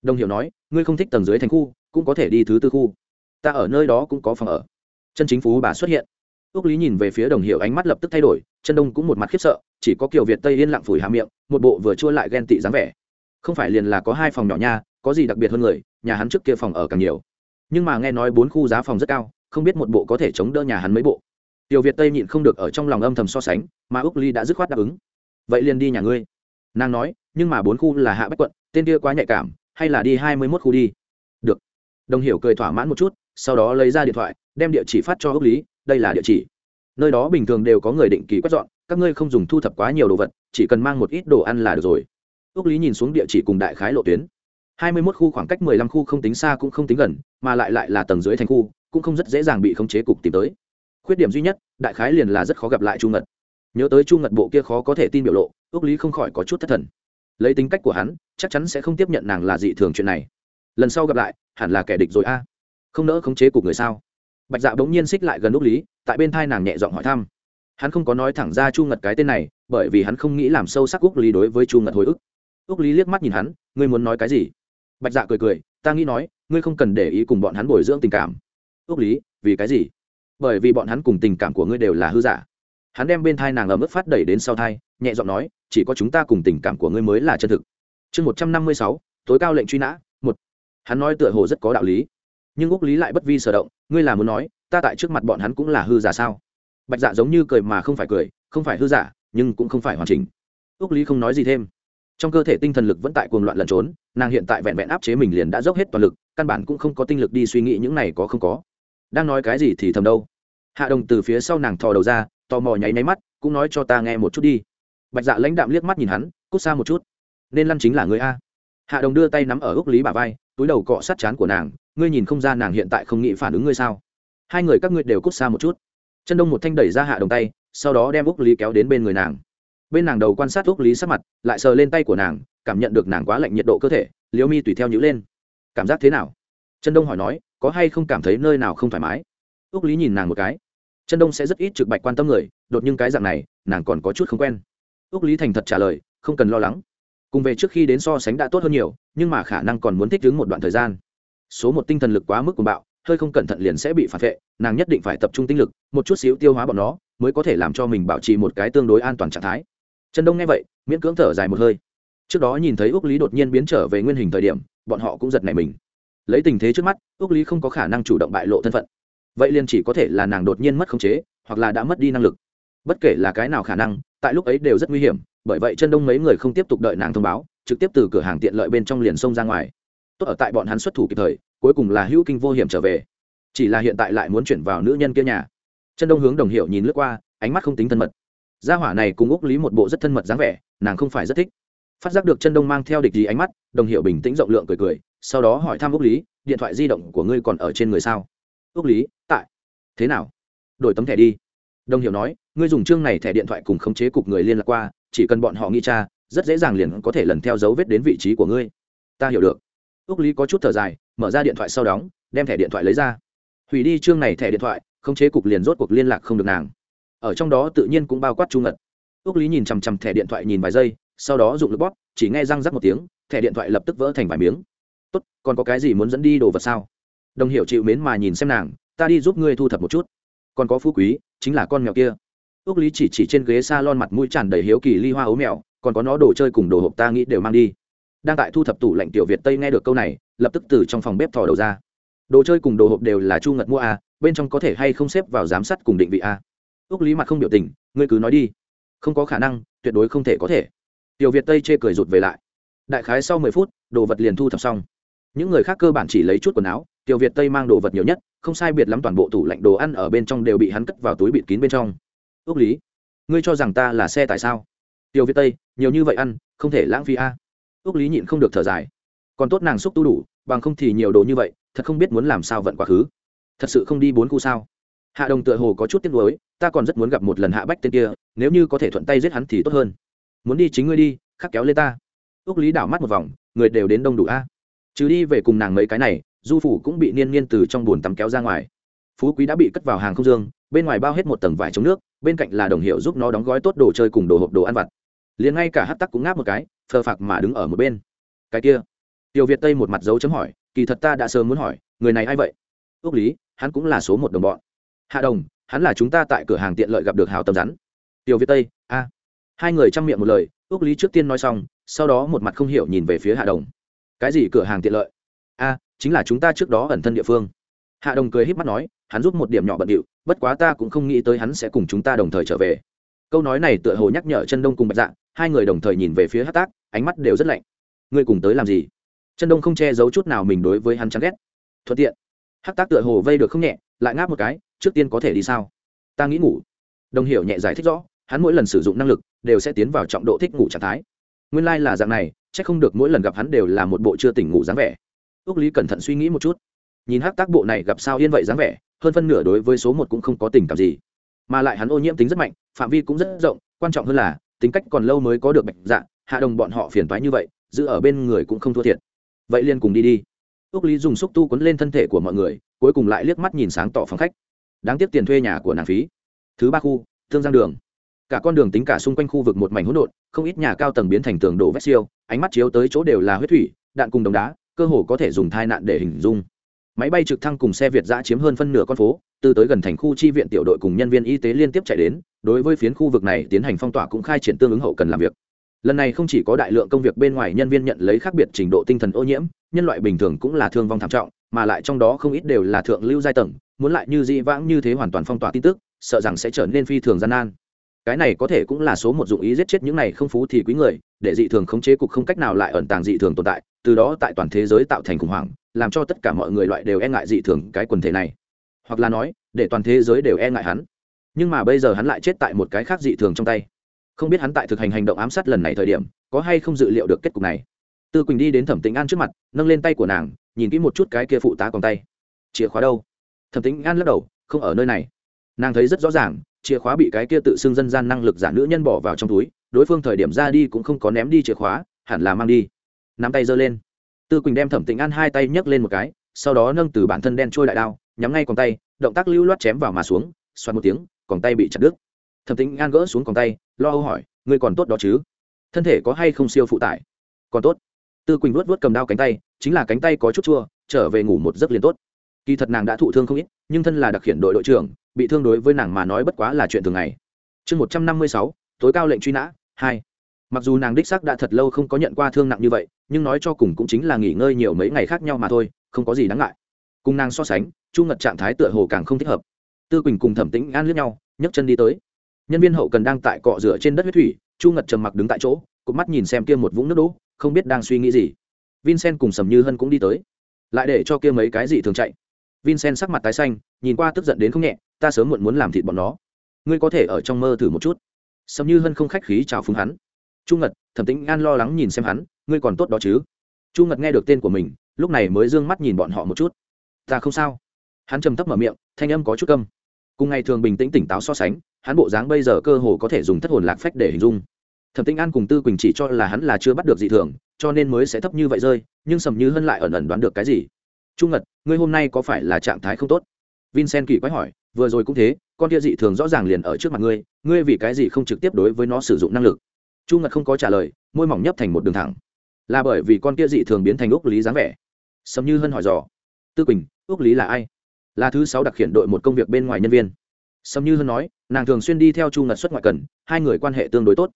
Đồng hiểu nói, ngươi không thích tầng dưới thành khu cũng có thể đi thứ tư khu. Ta ở nơi đó cũng có phòng ở. Chân chính phú bà xuất hiện. Ước lý nhìn về phía đồng hiểu ánh mắt lập tức thay đổi, chân đông cũng một mặt khiếp sợ, chỉ có kiều việt tây yên lặng phủi hà miệng, một bộ vừa chua lại ghen tị dáng vẻ. Không phải liền là có hai phòng nhỏ nha, có gì đặc biệt hơn người, nhà hắn trước kia phòng ở càng nhiều. Nhưng mà nghe nói bốn khu giá phòng rất cao, không biết một bộ có thể chống đỡ nhà hắn mấy bộ. Tiểu việt tây nhịn không được ở trong lòng âm thầm so sánh, mà úc ly đã dứt khoát đáp ứng. Vậy liền đi nhà ngươi. Nàng nói, nhưng mà bốn khu là hạ bách quận, tên kia quá nhạy cảm, hay là đi hai mươi mốt khu đi đồng hiểu cười thỏa mãn một chút, sau đó lấy ra điện thoại, đem địa chỉ phát cho ước lý, đây là địa chỉ. Nơi đó bình thường đều có người định kỳ quét dọn, các ngươi không dùng thu thập quá nhiều đồ vật, chỉ cần mang một ít đồ ăn là được rồi. Ước lý nhìn xuống địa chỉ cùng đại khái lộ tuyến. Hai mươi 21 khu khoảng cách mười lăm khu không tính xa cũng không tính gần, mà lại lại là tầng dưới thành khu, cũng không rất dễ dàng bị khống chế cục tìm tới. Khuyết điểm duy nhất, đại khái liền là rất khó gặp lại chu ngật. Nhớ tới chu ngật bộ kia khó có thể tin biểu lộ ước lý không khỏi có chút thất thần. Lấy tính cách của hắn, chắc chắn sẽ không tiếp nhận nàng là dị thường chuyện này. Lần sau gặp lại hẳn là kẻ địch rồi a. À? Không nỡ khống chế cục người sao? Bạch dạ bỗng nhiên xích lại gần úc lý, tại bên thai nàng nhẹ giọng hỏi thăm. Hắn không có nói thẳng ra chu ngật cái tên này, bởi vì hắn không nghĩ làm sâu sắc úc lý đối với chu ngật hồi ức. Úc lý liếc mắt nhìn hắn, ngươi muốn nói cái gì? Bạch dạ cười cười, ta nghĩ nói, ngươi không cần để ý cùng bọn hắn bồi dưỡng tình cảm. Úc lý, vì cái gì? Bởi vì bọn hắn cùng tình cảm của ngươi đều là hư giả. Hắn đem bên thai nàng ở mức phát đẩy đến sau thai, nhẹ giọng nói, chỉ có chúng ta cùng tình cảm của ngươi mới là chân thực. Chương một trăm năm mươi sáu, tối cao lệnh truy nã hắn nói tựa hồ rất có đạo lý. Nhưng úc lý lại bất vi sở động, ngươi là muốn nói, ta tại trước mặt bọn hắn cũng là hư giả sao? Bạch dạ giống như cười mà không phải cười, không phải hư giả, nhưng cũng không phải hoàn chỉnh. Úc lý không nói gì thêm. Trong cơ thể tinh thần lực vẫn tại cuồng loạn lẩn trốn, nàng hiện tại vẹn vẹn áp chế mình liền đã dốc hết toàn lực, căn bản cũng không có tinh lực đi suy nghĩ những này có không có. Đang nói cái gì thì thầm đâu? Hạ đồng từ phía sau nàng thò đầu ra, tò mò nháy máy mắt, cũng nói cho ta nghe một chút đi. Bạch dạ lãnh đạm liếc mắt nhìn hắn, cút xa một chút, nên lăn chính là người a. Hạ đồng đưa tay nắm ở úc lý bà vai túi đầu cọ sát chán của nàng, ngươi nhìn không ra nàng hiện tại không nghĩ phản ứng ngươi sao? Hai người các ngươi đều cút xa một chút. Chân đông một thanh đẩy ra hạ đồng tay, sau đó đem úc lý kéo đến bên người nàng. Bên nàng đầu quan sát úc lý sắc mặt, lại sờ lên tay của nàng, cảm nhận được nàng quá lạnh nhiệt độ cơ thể, liễu mi tùy theo nhữ lên. Cảm giác thế nào? Chân đông hỏi nói, có hay không cảm thấy nơi nào không thoải mái? Úc lý nhìn nàng một cái. Chân đông sẽ rất ít trực bạch quan tâm người, đột nhưng cái dạng này, nàng còn có chút không quen. Úc lý thành thật trả lời, không cần lo lắng cùng về trước khi đến so sánh đã tốt hơn nhiều, nhưng mà khả năng còn muốn thích ứng một đoạn thời gian. Số một tinh thần lực quá mức của bạo, hơi không cẩn thận liền sẽ bị phản vệ, nàng nhất định phải tập trung tinh lực, một chút xíu tiêu hóa bọn nó, mới có thể làm cho mình bảo trì một cái tương đối an toàn trạng thái. Chân đông nghe vậy, miễn cưỡng thở dài một hơi. Trước đó nhìn thấy úc lý đột nhiên biến trở về nguyên hình thời điểm, bọn họ cũng giật nảy mình. Lấy tình thế trước mắt, úc lý không có khả năng chủ động bại lộ thân phận. Vậy liền chỉ có thể là nàng đột nhiên mất khống chế, hoặc là đã mất đi năng lực. Bất kể là cái nào khả năng, tại lúc ấy đều rất nguy hiểm bởi vậy chân đông mấy người không tiếp tục đợi nàng thông báo, trực tiếp từ cửa hàng tiện lợi bên trong liền xông ra ngoài. Tốt ở tại bọn hắn xuất thủ kịp thời, cuối cùng là hữu kinh vô hiểm trở về. Chỉ là hiện tại lại muốn chuyển vào nữ nhân kia nhà. Chân đông hướng đồng hiệu nhìn lướt qua, ánh mắt không tính thân mật. Gia hỏa này cùng úc lý một bộ rất thân mật dáng vẻ, nàng không phải rất thích. Phát giác được chân đông mang theo địch gì ánh mắt, đồng hiệu bình tĩnh rộng lượng cười cười, sau đó hỏi thăm úc lý, điện thoại di động của ngươi còn ở trên người sao? Úc lý, tại. Thế nào? Đổi tấm thẻ đi. Đồng hiệu nói, ngươi dùng chương này thẻ điện thoại cùng khống chế cục người liên lạc qua chỉ cần bọn họ nghi tra rất dễ dàng liền có thể lần theo dấu vết đến vị trí của ngươi. Ta hiểu được. Úc lý có chút thở dài, mở ra điện thoại sau đóng, đem thẻ điện thoại lấy ra. Hủy đi chương này thẻ điện thoại khống chế cục liền rốt cuộc liên lạc không được nàng. Ở trong đó tự nhiên cũng bao quát chu ngật. Ước lý nhìn chằm chằm thẻ điện thoại nhìn vài giây, sau đó dụng lực bóp, chỉ nghe răng rắc một tiếng, thẻ điện thoại lập tức vỡ thành vài miếng. Tốt, còn có cái gì muốn dẫn đi đồ vật sao? Đồng hiệu chịu mến mà nhìn xem nàng, ta đi giúp ngươi thu thập một chút. Còn có phú quý, chính là con mèo kia ước lý chỉ chỉ trên ghế s a lon mặt mũi tràn đầy hiếu kỳ ly hoa ấu mèo còn có nó đồ chơi cùng đồ hộp ta nghĩ đều mang đi. Đang tại thu thập tủ lạnh tiểu việt tây nghe được câu này, lập tức từ trong phòng bếp thò đầu ra. Đồ chơi cùng đồ hộp đều là chu ngật mua à bên trong có thể hay không xếp vào giám sát cùng định vị à? a ước lý mặt không biểu tình, ngươi cứ nói đi. Không có khả năng, tuyệt đối không thể có thể. Tiểu việt tây chê cười rụt về lại. Đại khái sau mười phút, đồ vật liền thu thập xong. Những người khác cơ bản chỉ lấy chút quần áo, tiểu việt tây mang đồ vật nhiều nhất, không sai biệt lắm toàn bộ tủ lạnh đồ ăn ở bên trong đều bị hắn cất vào túi bịt kín bên trong ước lý, ngươi cho rằng ta là xe tại sao? Tiểu viết tây, nhiều như vậy ăn, không thể lãng phí a. À. ước lý nhịn không được thở dài. Còn tốt nàng xúc tu đủ, bằng không thì nhiều đồ như vậy, thật không biết muốn làm sao vận quá khứ. Thật sự không đi bốn khu sao? Hạ đồng tựa hồ có chút tiếc nuối, ta còn rất muốn gặp một lần hạ bách tên kia, nếu như có thể thuận tay giết hắn thì tốt hơn. Muốn đi chính ngươi đi, khắc kéo lên ta. Ước lý đảo mắt một vòng, người đều đến đông đủ a. Chứ đi về cùng nàng mấy cái này, du phủ cũng bị niên niên từ trong bồn tắm kéo ra ngoài. Phú quý đã bị cất vào hàng không dương, bên ngoài bao hết một tầng vải chống nước bên cạnh là đồng hiệu giúp nó đóng gói tốt đồ chơi cùng đồ hộp đồ ăn vặt. Liền ngay cả hát tắc cũng ngáp một cái, phờ phạc mà đứng ở một bên. Cái kia, tiểu việt tây một mặt dấu chấm hỏi, kỳ thật ta đã sớm muốn hỏi, người này ai vậy? Ước lý, hắn cũng là số một đồng bọn. Hạ đồng, hắn là chúng ta tại cửa hàng tiện lợi gặp được hào tâm rắn. Tiểu việt tây, a. Hai người chăm miệng một lời, ước lý trước tiên nói xong, sau đó một mặt không hiểu nhìn về phía hạ đồng. Cái gì cửa hàng tiện lợi? A, chính là chúng ta trước đó ẩn thân địa phương. Hạ đồng cười h í p mắt nói hắn giúp một điểm nhỏ bận điệu, bất quá ta cũng không nghĩ tới hắn sẽ cùng chúng ta đồng thời trở về. Câu nói này tựa hồ nhắc nhở chân đông cùng bạch dạ hai người đồng thời nhìn về phía hát tác, ánh mắt đều rất lạnh. Ngươi cùng tới làm gì? Chân đông không che giấu chút nào mình đối với hắn chán ghét. Thuận tiện. Hát tác tựa hồ vây được không nhẹ, lại ngáp một cái, trước tiên có thể đi sao? Ta nghĩ ngủ. Đồng hiểu nhẹ giải thích rõ, hắn mỗi lần sử dụng năng lực đều sẽ tiến vào trọng độ thích ngủ trạng thái. Nguyên lai、like、là dạng này c h ắ c không được mỗi lần gặp hắn đều là một bộ chưa tỉnh ngủ dáng vẻ. Ước lý cẩn thận suy nghĩ một chút nhìn hát tác bộ này gặp sao yên vậy dáng vẻ, hơn phân nửa đối với số một cũng không có tình cảm gì. Mà lại hắn ô nhiễm tính rất mạnh, phạm vi cũng rất rộng, quan trọng hơn là, tính cách còn lâu mới có được bạch dạ hạ đồng bọn họ phiền toái như vậy, giữ ở bên người cũng không thua thiệt. Vậy liền cùng đi đi. Ước lý dùng xúc tu quấn lên thân thể của mọi người, cuối cùng lại liếc mắt nhìn sáng tỏ phòng khách. Đáng tiếc tiền thuê nhà của nàng phí. Thứ ba khu, thương giang đường. Cả con đường tính cả xung quanh khu vực một mảnh hỗn độn, không ít nhà cao tầng biến thành tường đổ vét siêu, ánh mắt chiếu tới chỗ đều là huyết thủy, đạn cùng đồng đá, cơ hồ có thể dùng thai nạn để hình dung máy bay trực thăng cùng xe việt giã chiếm hơn phân nửa con phố, từ tới gần thành khu chi viện tiểu đội cùng nhân viên y tế liên tiếp chạy đến, đối với phiến khu vực này tiến hành phong tỏa cũng khai triển tương ứng hậu cần làm việc. Lần này không chỉ có đại lượng công việc bên ngoài nhân viên nhận lấy khác biệt trình độ tinh thần ô nhiễm, nhân loại bình thường cũng là thương vong thảm trọng, mà lại trong đó không ít đều là thượng lưu giai tầng, muốn lại như dĩ vãng như thế hoàn toàn phong tỏa tin tức, sợ rằng sẽ trở nên phi thường gian nan. Cái này có thể cũng là số một dụng ý giết chết những này không phú thì quý người, để dị thường khống chế cục không cách nào lại ẩn tàng dị thường tồn tại từ đó tại toàn thế giới tạo thành khủng hoảng, làm cho tất cả mọi người loại đều e ngại dị thường cái quần thể này. Hoặc là nói, để toàn thế giới đều e ngại hắn. Nhưng mà bây giờ hắn lại chết tại một cái khác dị thường trong tay. Không biết hắn tại thực hành hành động ám sát lần này thời điểm, có hay không dự liệu được kết cục này. Tư quỳnh đi đến thẩm tĩnh an trước mặt, nâng lên tay của nàng, nhìn kỹ một chút cái kia phụ tá còn tay. Chìa khóa đâu? Thẩm tĩnh an lắc đầu, không ở nơi này. Nàng thấy rất rõ ràng, chìa khóa bị cái kia tự xưng dân gian năng lực giả nữ nhân bỏ vào trong túi, đối phương thời điểm ra đi cũng không có ném đi chìa khóa, hẳn là mang đi nắm tay giơ lên. Tư quỳnh đem thẩm tĩnh an hai tay nhấc lên một cái, sau đó nâng từ bản thân đen trôi đại đao, nhắm ngay còn tay, động tác lưu loát chém vào mà xuống xoắn một tiếng còn tay bị chặt đứt. Thẩm tĩnh an gỡ xuống còn tay, lo âu hỏi, ngươi còn tốt đó chứ? Thân thể có hay không siêu phụ tải? Còn tốt. Tư quỳnh vuốt vuốt cầm đao cánh tay, chính là cánh tay có chút chua, trở về ngủ một giấc liền tốt. Kỳ thật nàng đã thụ thương không ít, nhưng thân là đặc khiển đội đội trưởng, bị thương đối với nàng mà nói bất quá là chuyện thường ngày. Chương một trăm năm mươi sáu, tối cao lệnh truy nã, hai mặc dù nàng đích xác đã thật lâu không có nhận qua thương nặng như vậy, nhưng nói cho cùng cũng chính là nghỉ ngơi nhiều mấy ngày khác nhau mà thôi, không có gì đáng ngại. Cùng nàng so sánh, chu ngật trạng thái tựa hồ càng không thích hợp. Tư quỳnh cùng thẩm tĩnh an lướt nhau, nhấc chân đi tới. Nhân viên hậu cần đang tại cọ rửa trên đất huyết thủy, chu ngật trầm mặc đứng tại chỗ, cụp mắt nhìn xem kia một vũng nước đỗ, không biết đang suy nghĩ gì. Vincent cùng sầm như hân cũng đi tới. Lại để cho kia mấy cái gì thường chạy. Vincent sắc mặt tái xanh, nhìn qua tức giận đến không nhẹ, ta sớm muộn muốn làm thịt bọn nó. Ngươi có thể ở trong mơ thử một chút. Sầm như hân không khách khí chào phúng hắn chu ngật, thẩm tĩnh an lo lắng nhìn xem hắn, ngươi còn tốt đó chứ? Chu ngật nghe được tên của mình, lúc này mới d ư ơ n g mắt nhìn bọn họ một chút. Ta không sao. Hắn trầm thấp mở miệng, thanh âm có chút câm. Cùng ngày thường bình tĩnh tỉnh táo so sánh, hắn bộ dáng bây giờ cơ hồ có thể dùng thất hồn lạc phách để hình dung. Thẩm tĩnh an cùng tư quỳnh chỉ cho là hắn là chưa bắt được dị thường, cho nên mới sẽ thấp như vậy rơi, nhưng sầm như hân lại ẩn ẩn đoán được cái gì? Trung ngật, ngươi hôm nay có phải là trạng thái không tốt? Vincent kỳ quái hỏi, vừa rồi cũng thế, con kia dị thường rõ ràng liền ở trước mặt ngươi ngươi vì cái gì không trực tiếp đối với nó sử dụng năng lực? Chu ngật không có trả lời, môi mỏng nhấp thành một đường thẳng. Là bởi vì con kia dị thường biến thành úc lý dáng vẻ. Sầm như hân hỏi dò. Tư quỳnh, úc lý là ai? Là thứ sáu đặc khiển đội một công việc bên ngoài nhân viên. Sầm như hân nói, nàng thường xuyên đi theo chu ngật xuất ngoại cần, hai người quan hệ tương đối tốt.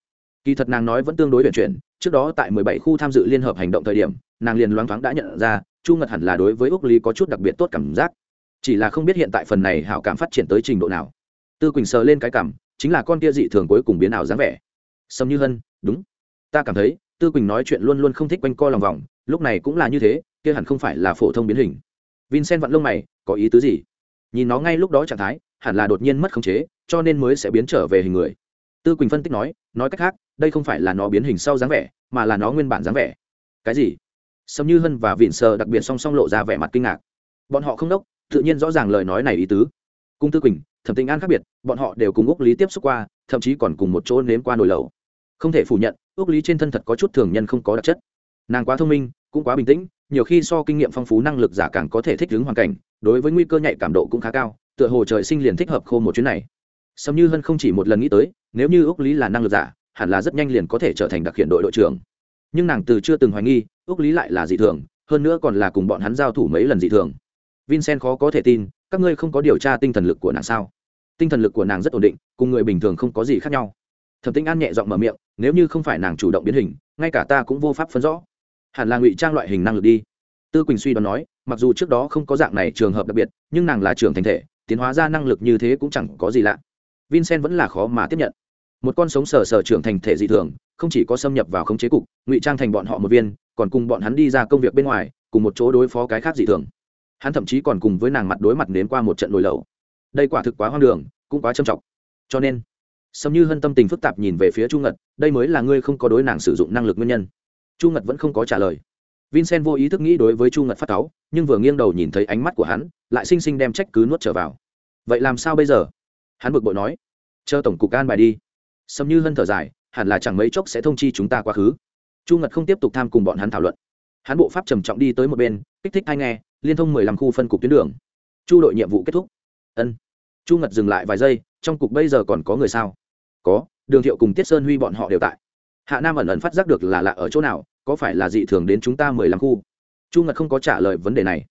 Kỳ thật nàng nói vẫn tương đối vận chuyển, trước đó tại mười bảy khu tham dự liên hợp hành động thời điểm, nàng liền loáng thoáng đã nhận ra, chu ngật hẳn là đối với úc lý có chút đặc biệt tốt cảm giác. Chỉ là không biết hiện tại phần này hảo cảm phát triển tới trình độ nào. Tư quỳnh sờ lên cái cảm, chính là con kia dị thường cuối cùng biến ảo dáng vẻ sâm như hân, đúng. Ta cảm thấy, tư quỳnh nói chuyện luôn luôn không thích quanh co lòng vòng, lúc này cũng là như thế, kia hẳn không phải là phổ thông biến hình. Vincent vặn lông mày, có ý tứ gì? Nhìn nó ngay lúc đó trạng thái, hẳn là đột nhiên mất khống chế, cho nên mới sẽ biến trở về hình người. Tư quỳnh phân tích nói nói cách khác, đây không phải là nó biến hình sau dáng vẻ, mà là nó nguyên bản dáng vẻ. Cái gì? Sâm như hân và vịn sờ đặc biệt song song lộ ra vẻ mặt kinh ngạc. Bọn họ không đốc, tự nhiên rõ ràng lời nói này ý tứ. Cung tư quỳnh, thẩm tình an khác biệt, bọn họ đều cùng úc lý tiếp xúc qua, thậm chí còn cùng một chỗ nếm qua nồi lầu không thể phủ nhận, ước lý trên thân thật có chút thường nhân không có đặc chất. Nàng quá thông minh, cũng quá bình tĩnh, nhiều khi so kinh nghiệm phong phú năng lực giả càng có thể thích ứng hoàn cảnh, đối với nguy cơ nhạy cảm độ cũng khá cao, tựa hồ trời sinh liền thích hợp khô một chuyến này. Sâm như hân không chỉ một lần nghĩ tới, nếu như ước lý là năng lực giả, hẳn là rất nhanh liền có thể trở thành đặc hiện đội đội trưởng. Nhưng nàng từ chưa từng hoài nghi, ước lý lại là dị thường, hơn nữa còn là cùng bọn hắn giao thủ mấy lần dị thường. Vincent khó có thể tin, các ngươi không có điều tra tinh thần lực của nàng sao? Tinh thần lực của nàng rất ổn định, cùng người bình thường không có gì khác nhau. Thẩm tinh an nhẹ giọng mở miệng nếu như không phải nàng chủ động biến hình, ngay cả ta cũng vô pháp phân rõ. Hẳn là ngụy trang loại hình năng lực đi. Tư quỳnh suy đoán nói, mặc dù trước đó không có dạng này trường hợp đặc biệt, nhưng nàng là trưởng thành thể, tiến hóa ra năng lực như thế cũng chẳng có gì lạ. Vincent vẫn là khó mà tiếp nhận. Một con sống sờ sờ trưởng thành thể dị thường, không chỉ có xâm nhập vào khống chế cục, ngụy trang thành bọn họ một viên, còn cùng bọn hắn đi ra công việc bên ngoài, cùng một chỗ đối phó cái khác dị thường. Hắn thậm chí còn cùng với nàng mặt đối mặt đến qua một trận nồi lầu đây quả thực quá hoang đường, cũng quá trầm trọng. Cho nên sâm như hân tâm tình phức tạp nhìn về phía chu ngật, đây mới là ngươi không có đối nàng sử dụng năng lực nguyên nhân. Chu ngật vẫn không có trả lời. Vincent vô ý thức nghĩ đối với chu ngật phát cáu, nhưng vừa nghiêng đầu nhìn thấy ánh mắt của hắn, lại xinh xinh đem trách cứ nuốt trở vào. Vậy làm sao bây giờ? Hắn bực bội nói. Chờ tổng cục can bài đi. Sâm như hân thở dài, hẳn là chẳng mấy chốc sẽ thông chi chúng ta quá khứ. Chu ngật không tiếp tục tham cùng bọn hắn thảo luận. Hắn bộ pháp trầm trọng đi tới một bên, kích thích hay nghe, liên thông mười lăm khu phân cục tuyến đường. Chu đội nhiệm vụ kết thúc. Ân. Chu ngật dừng lại vài giây, trong cục bây giờ còn có người sao? Có, đường thiệu cùng tiết sơn huy bọn họ đều tại. Hạ nam ẩn ẩn phát giác được là lạ ở chỗ nào, có phải là dị thường đến chúng ta mười lăm khu? Chu ngật không có trả lời vấn đề này.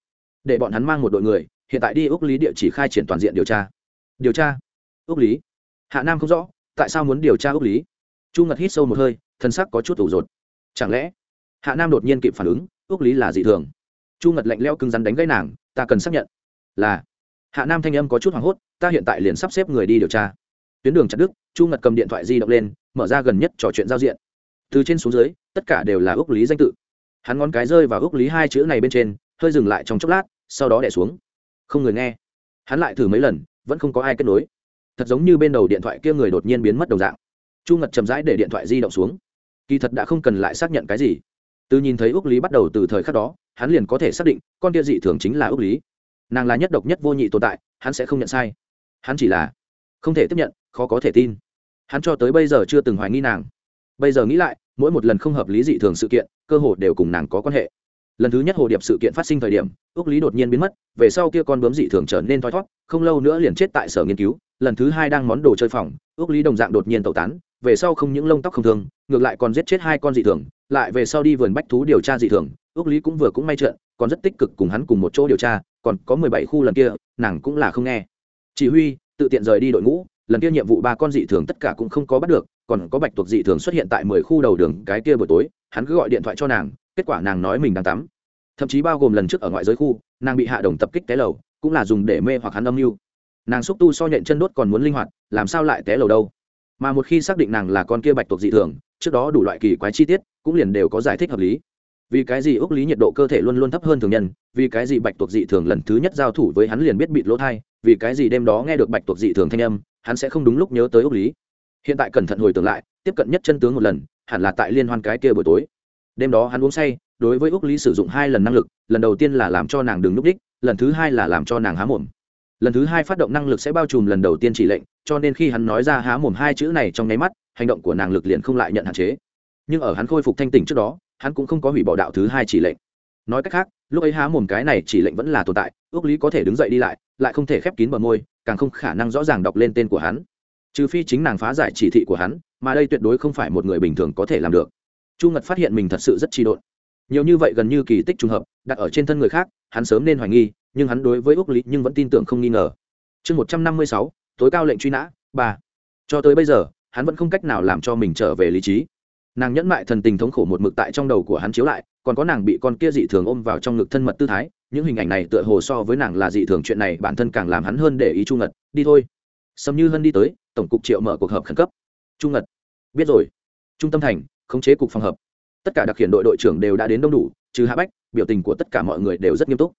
Để bọn hắn mang một đội người, hiện tại đi úc lý địa chỉ khai triển toàn diện điều tra. Điều tra? Úc lý? Hạ nam không rõ, tại sao muốn điều tra úc lý? Chu ngật hít sâu một hơi, thân sắc có chút ủ rột. Chẳng lẽ hạ nam đột nhiên kịp phản ứng, úc lý là dị thường? Chu ngật lạnh leo cứng rắn đánh gãy nàng, ta cần xác nhận. Là. Hạ nam thanh âm có chút hoảng hốt, ta hiện tại liền sắp xếp người đi điều tra tuyến đường chặt đức chu ngật cầm điện thoại di động lên, mở ra gần nhất trò chuyện giao diện. Từ trên xuống dưới, tất cả đều là ước lý danh tự. Hắn ngón cái rơi vào ước lý hai chữ này bên trên, hơi dừng lại trong chốc lát, sau đó đẻ xuống. Không người nghe. Hắn lại thử mấy lần, vẫn không có ai kết nối. Thật giống như bên đầu điện thoại kia người đột nhiên biến mất đồng dạng. Chu ngật chậm rãi để điện thoại di động xuống. Kỳ thật đã không cần lại xác nhận cái gì. Từ nhìn thấy ước lý bắt đầu từ thời khắc đó, hắn liền có thể xác định, con kia dị thường chính là ước lý. Nàng là nhất độc nhất vô nhị tồn tại, hắn sẽ không nhận sai. Hắn chỉ là không thể tiếp nhận, khó có thể tin. Hắn cho tới bây giờ chưa từng hoài nghi nàng. Bây giờ nghĩ lại, mỗi một lần không hợp lý dị thường sự kiện, cơ hồ đều cùng nàng có quan hệ. Lần thứ nhất hồ điệp sự kiện phát sinh thời điểm, ước lý đột nhiên biến mất, về sau kia con bướm dị thường trở nên thoi thót, không lâu nữa liền chết tại sở nghiên cứu, lần thứ hai đang món đồ chơi phòng, ước lý đồng dạng đột nhiên tẩu tán, về sau không những lông tóc không thương, ngược lại còn giết chết hai con dị thường, lại về sau đi vườn bách thú điều tra dị thường, ước lý cũng vừa cũng may trợn, còn rất tích cực cùng hắn cùng một chỗ điều tra, còn có mười bảy khu lần kia, nàng cũng là không nghe. Chỉ huy tự tiện rời đi đội ngũ, lần kia nhiệm vụ ba con dị thường tất cả cũng không có bắt được, còn có bạch tuộc dị thường xuất hiện tại mười khu đầu đường cái kia buổi tối, hắn cứ gọi điện thoại cho nàng, kết quả nàng nói mình đang tắm. Thậm chí bao gồm lần trước ở ngoại giới khu, nàng bị hạ đồng tập kích té lầu, cũng là dùng để mê hoặc hắn âm mưu. Nàng xúc tu so nhện chân đốt còn muốn linh hoạt, làm sao lại té lầu đâu? Mà một khi xác định nàng là con kia bạch tuộc dị thường, trước đó đủ loại kỳ quái chi tiết, cũng liền đều có giải thích hợp lý vì cái gì ước lý nhiệt độ cơ thể luôn luôn thấp hơn thường nhân, vì cái gì bạch tuộc dị thường lần thứ nhất giao thủ với hắn liền biết bịt lỗ thai, vì cái gì đêm đó nghe được bạch tuộc dị thường thanh âm, hắn sẽ không đúng lúc nhớ tới ước lý. Hiện tại cẩn thận hồi tưởng lại, tiếp cận nhất chân tướng một lần, hẳn là tại liên hoan cái kia buổi tối. Đêm đó hắn uống say, đối với ước lý sử dụng hai lần năng lực, lần đầu tiên là làm cho nàng đừng núp đích, lần thứ hai là làm cho nàng há mồm. Lần thứ hai phát động năng lực sẽ bao trùm lần đầu tiên chỉ lệnh, cho nên khi hắn nói ra há mồm hai chữ này trong nháy mắt, hành động của nàng lực liền không lại nhận hạn chế. Nhưng ở hắn khôi phục thanh tỉnh trước đó hắn cũng không có hủy bỏ đạo thứ hai chỉ lệnh. Nói cách khác, lúc ấy há mồm cái này chỉ lệnh vẫn là tồn tại, ước lý có thể đứng dậy đi lại lại không thể khép kín bờ môi, càng không khả năng rõ ràng đọc lên tên của hắn. Trừ phi chính nàng phá giải chỉ thị của hắn, mà đây tuyệt đối không phải một người bình thường có thể làm được. Chu ngật phát hiện mình thật sự rất trị độn. Nhiều như vậy gần như kỳ tích trùng hợp, đặt ở trên thân người khác, hắn sớm nên hoài nghi, nhưng hắn đối với ước lý nhưng vẫn tin tưởng không nghi ngờ. Chương một trăm năm mươi sáu, tối cao lệnh truy nã, ba. Cho tới bây giờ, hắn vẫn không cách nào làm cho mình trở về lý trí nàng nhẫn mại thần tình thống khổ một mực tại trong đầu của hắn chiếu lại, còn có nàng bị con kia dị thường ôm vào trong ngực thân mật tư thái, những hình ảnh này tựa hồ so với nàng là dị thường chuyện này bản thân càng làm hắn hơn để ý chu ngật, đi thôi. Sầm như hân đi tới, tổng cục triệu mở cuộc họp khẩn cấp. Chu ngật, biết rồi. Trung tâm thành, khống chế cục phòng hợp. Tất cả đặc hiện đội đội trưởng đều đã đến đông đủ, trừ hạ bách, biểu tình của tất cả mọi người đều rất nghiêm túc.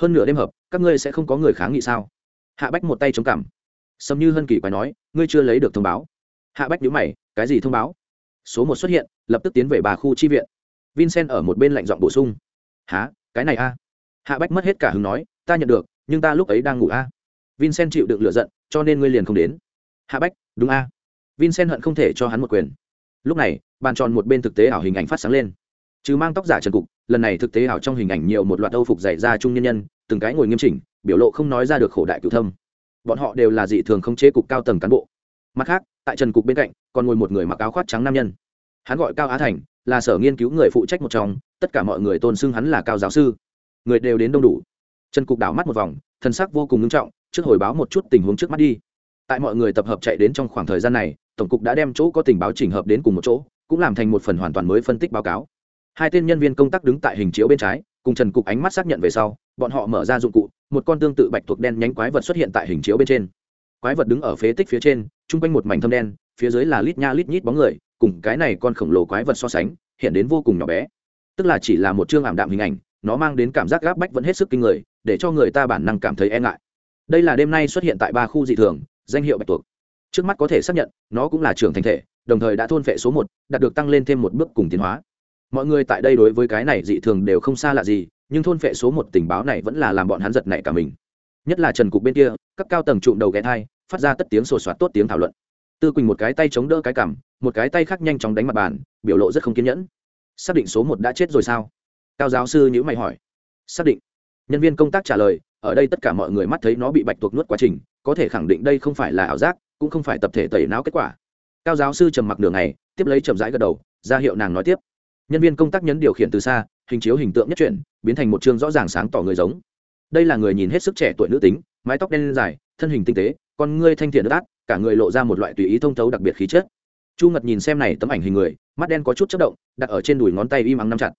Hơn nửa đêm hợp, các ngươi sẽ không có người kháng nghị sao? Hạ bách một tay chống cằm. Sầm như hân kỳ quái nói, ngươi chưa lấy được thông báo. Hạ bách nhíu mày, cái gì thông báo? Số một xuất hiện, lập tức tiến về bà khu chi viện. Vincent ở một bên lạnh giọng bổ sung. Há cái này a? Hạ bách mất hết cả hứng nói, ta nhận được, nhưng ta lúc ấy đang ngủ a. Vincent chịu đựng lựa giận, cho nên ngươi liền không đến. Hạ bách, đúng a. Vincent hận không thể cho hắn một quyền. Lúc này, bàn tròn một bên thực tế ảo hình ảnh phát sáng lên. Chứ mang tóc giả trần cục, lần này thực tế ảo trong hình ảnh nhiều một loạt âu phục dày ra trung nhân nhân, từng cái ngồi nghiêm chỉnh, biểu lộ không nói ra được khổ đại cựu thâm. Bọn họ đều là dị thường không chế cục cao tầng cán bộ. Mặt khác tại trần cục bên cạnh, còn ngồi một người mặc áo khoác trắng nam nhân. Hắn gọi cao á thành, là sở nghiên cứu người phụ trách một trong, tất cả mọi người tôn xưng hắn là cao giáo sư. Người đều đến đông đủ. Trần cục đảo mắt một vòng, thân sắc vô cùng nghiêm trọng, trước hồi báo một chút tình huống trước mắt đi. Tại mọi người tập hợp chạy đến trong khoảng thời gian này, tổng cục đã đem chỗ có tình báo chỉnh hợp đến cùng một chỗ, cũng làm thành một phần hoàn toàn mới phân tích báo cáo. Hai tên nhân viên công tác đứng tại hình chiếu bên trái, cùng trần cục ánh mắt xác nhận về sau, bọn họ mở ra dụng cụ, một con tương tự bạch thuộc đen nhánh quái vật xuất hiện tại hình chiếu bên trên. Quái vật đứng ở phế tích phía trên chung quanh một mảnh thâm đen, phía dưới là lít nha lít nhít bóng người, cùng cái này con khổng lồ quái vật so sánh, hiện đến vô cùng nhỏ bé. Tức là chỉ là một chương ảm đạm hình ảnh, nó mang đến cảm giác gáp bách vẫn hết sức kinh người, để cho người ta bản năng cảm thấy e ngại. Đây là đêm nay xuất hiện tại ba khu dị thường, danh hiệu bạch tuộc. Trước mắt có thể xác nhận, nó cũng là trưởng thành thể, đồng thời đã thôn phệ số một, đạt được tăng lên thêm một bước cùng tiến hóa. Mọi người tại đây đối với cái này dị thường đều không xa lạ gì, nhưng thôn phệ số một tình báo này vẫn là làm bọn hắn giật nảy cả mình. Nhất là trần cục bên kia, các cao tầng trụm đầu ghé thai phát ra tất tiếng sổ soạt tốt tiếng thảo luận. Tư quỳnh một cái tay chống đỡ cái cằm một cái tay khác nhanh chóng đánh mặt bàn biểu lộ rất không kiên nhẫn. Xác định số một đã chết rồi sao? Cao giáo sư nhữ mày hỏi. Xác định. Nhân viên công tác trả lời ở đây tất cả mọi người mắt thấy nó bị bạch tuộc nuốt quá trình có thể khẳng định đây không phải là ảo giác cũng không phải tập thể tẩy não kết quả. Cao giáo sư trầm mặc đường này tiếp lấy chậm rãi gật đầu ra hiệu nàng nói tiếp. Nhân viên công tác nhấn điều khiển từ xa hình chiếu hình tượng nhất chuyển, biến thành một chương rõ ràng sáng tỏ người giống. Đây là người nhìn hết sức trẻ tuổi nữ tính mái tóc đen dài thân hình tinh tế con ngươi thanh thiện đất át, cả người lộ ra một loại tùy ý thông thấu đặc biệt khí chất. Chu ngật nhìn xem này tấm ảnh hình người, mắt đen có chút chất động, đặt ở trên đùi ngón tay im ắng nắm chặt.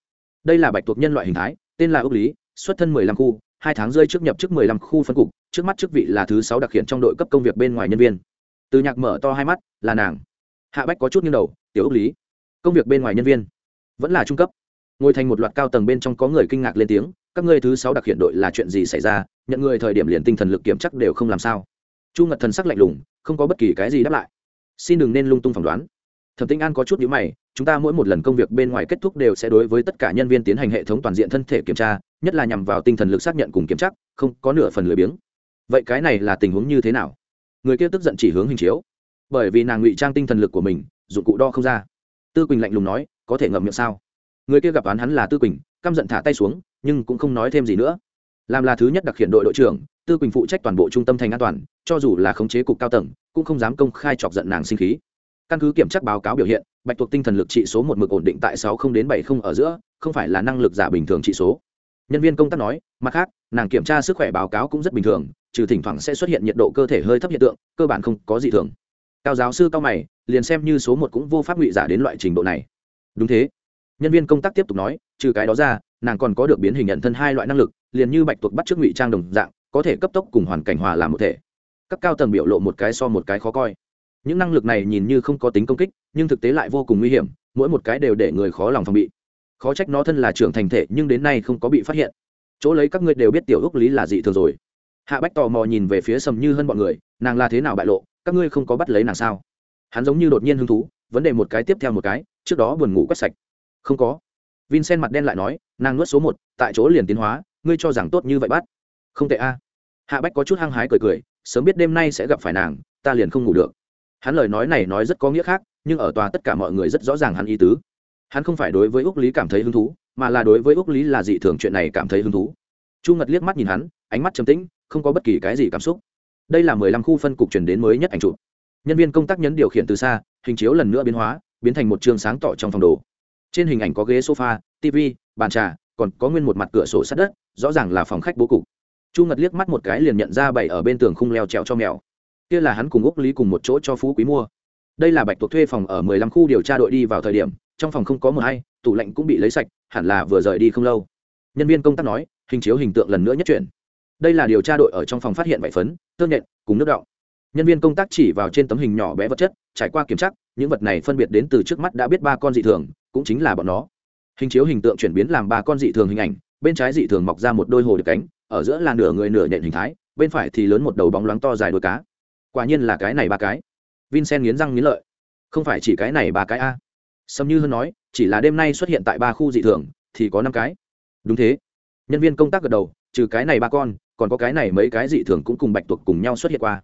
Đây là bạch tuộc nhân loại hình thái, tên là ước lý, xuất thân mười lăm khu, hai tháng rơi trước nhập chức mười lăm khu phân cục, trước mắt chức vị là thứ sáu đặc hiện trong đội cấp công việc bên ngoài nhân viên. Từ nhạc mở to hai mắt, là nàng. Hạ bách có chút nghiêng đầu, tiểu ước lý, công việc bên ngoài nhân viên vẫn là trung cấp. Ngồi thành một loạt cao tầng bên trong có người kinh ngạc lên tiếng, các ngươi thứ sáu đặc hiện đội là chuyện gì xảy ra? Nhận người thời điểm liền tinh thần lực kiểm chắc đều không làm sao chu ngật thần sắc lạnh lùng, không có bất kỳ cái gì đáp lại. xin đừng nên lung tung phỏng đoán. thẩm tinh an có chút nhữ mày, chúng ta mỗi một lần công việc bên ngoài kết thúc đều sẽ đối với tất cả nhân viên tiến hành hệ thống toàn diện thân thể kiểm tra, nhất là nhằm vào tinh thần lực xác nhận cùng kiểm tra, không có nửa phần lười biếng. vậy cái này là tình huống như thế nào? người kia tức giận chỉ hướng hình chiếu. bởi vì nàng ngụy trang tinh thần lực của mình, dụng cụ đo không ra. tư quỳnh lạnh lùng nói, có thể ngậm miệng sao? người kia gặp án hắn là tư quỳnh, căm giận thả tay xuống, nhưng cũng không nói thêm gì nữa. làm là thứ nhất đặc hiện đội đội trưởng, tư quỳnh phụ trách toàn bộ trung tâm thành an toàn cho dù là khống chế cục cao tầng, cũng không dám công khai chọc giận nàng sinh khí. Căn cứ kiểm tra báo cáo biểu hiện, bạch tuộc tinh thần lực trị số một mực ổn định tại sáu không đến bảy không ở giữa, không phải là năng lực giả bình thường trị số. Nhân viên công tác nói, mặt khác, nàng kiểm tra sức khỏe báo cáo cũng rất bình thường, trừ thỉnh thoảng sẽ xuất hiện nhiệt độ cơ thể hơi thấp hiện tượng, cơ bản không có gì thường. Cao giáo sư cao mày, liền xem như số một cũng vô pháp ngụy giả đến loại trình độ này. Đúng thế. Nhân viên công tác tiếp tục nói, trừ cái đó ra, nàng còn có được biến hình nhận thân hai loại năng lực, liền như bạch tuộc bắt trước ngụy trang đồng dạng, có thể cấp tốc cùng hoàn cảnh hòa làm một thể các cao tầng biểu lộ một cái so một cái khó coi. Những năng lực này nhìn như không có tính công kích, nhưng thực tế lại vô cùng nguy hiểm, mỗi một cái đều để người khó lòng phòng bị. Khó trách nó thân là trưởng thành thể, nhưng đến nay không có bị phát hiện. Chỗ lấy các ngươi đều biết tiểu ước lý là dị thường rồi. Hạ bách tò mò nhìn về phía sầm như hơn bọn người, nàng là thế nào bại lộ, các ngươi không có bắt lấy nàng sao? Hắn giống như đột nhiên hứng thú, vấn đề một cái tiếp theo một cái, trước đó buồn ngủ quét sạch. Không có. Vincent mặt đen lại nói, nàng nuốt số một, tại chỗ liền tiến hóa, ngươi cho rằng tốt như vậy bắt. Không tệ a. Hạ bách có chút hăng hái cười cười sớm biết đêm nay sẽ gặp phải nàng, ta liền không ngủ được. Hắn lời nói này nói rất có nghĩa khác, nhưng ở tòa tất cả mọi người rất rõ ràng hắn ý tứ. Hắn không phải đối với úc lý cảm thấy hứng thú, mà là đối với úc lý là dị thường chuyện này cảm thấy hứng thú. Chu ngật liếc mắt nhìn hắn, ánh mắt trầm tĩnh, không có bất kỳ cái gì cảm xúc. Đây là mười lăm khu phân cục chuyển đến mới nhất ảnh chụp. Nhân viên công tác nhấn điều khiển từ xa, hình chiếu lần nữa biến hóa, biến thành một trường sáng tỏ trong phòng đồ. Trên hình ảnh có ghế sofa tv bàn trà, còn có nguyên một mặt cửa sổ sát đất, rõ ràng là phòng khách bố cục chu ngật liếc mắt một cái liền nhận ra bảy ở bên tường khung leo trèo cho mèo. Kia là hắn cùng úc lý cùng một chỗ cho phú quý mua. Đây là bạch tuộc thuê phòng ở mười lăm khu điều tra đội đi vào thời điểm, trong phòng không có mờ hay, tủ lạnh cũng bị lấy sạch, hẳn là vừa rời đi không lâu. Nhân viên công tác nói, hình chiếu hình tượng lần nữa nhất chuyển. Đây là điều tra đội ở trong phòng phát hiện vải phấn, tơ nhện, cùng nước đọng. Nhân viên công tác chỉ vào trên tấm hình nhỏ bé vật chất, trải qua kiểm tra, những vật này phân biệt đến từ trước mắt đã biết ba con dị thường, cũng chính là bọn nó. Hình chiếu hình tượng chuyển biến làm ba con dị thường hình ảnh, bên trái dị thường mọc ra một đôi hồ được cánh ở giữa là nửa người nửa nhện hình thái, bên phải thì lớn một đầu bóng loáng to dài đôi cá. Quả nhiên là cái này ba cái. Vincent nghiến răng nghiến lợi. Không phải chỉ cái này ba cái a. Sâm như hơn nói, chỉ là đêm nay xuất hiện tại ba khu dị thường, thì có năm cái. Đúng thế. Nhân viên công tác gật đầu, trừ cái này ba con, còn có cái này mấy cái dị thường cũng cùng bạch tuộc cùng nhau xuất hiện qua.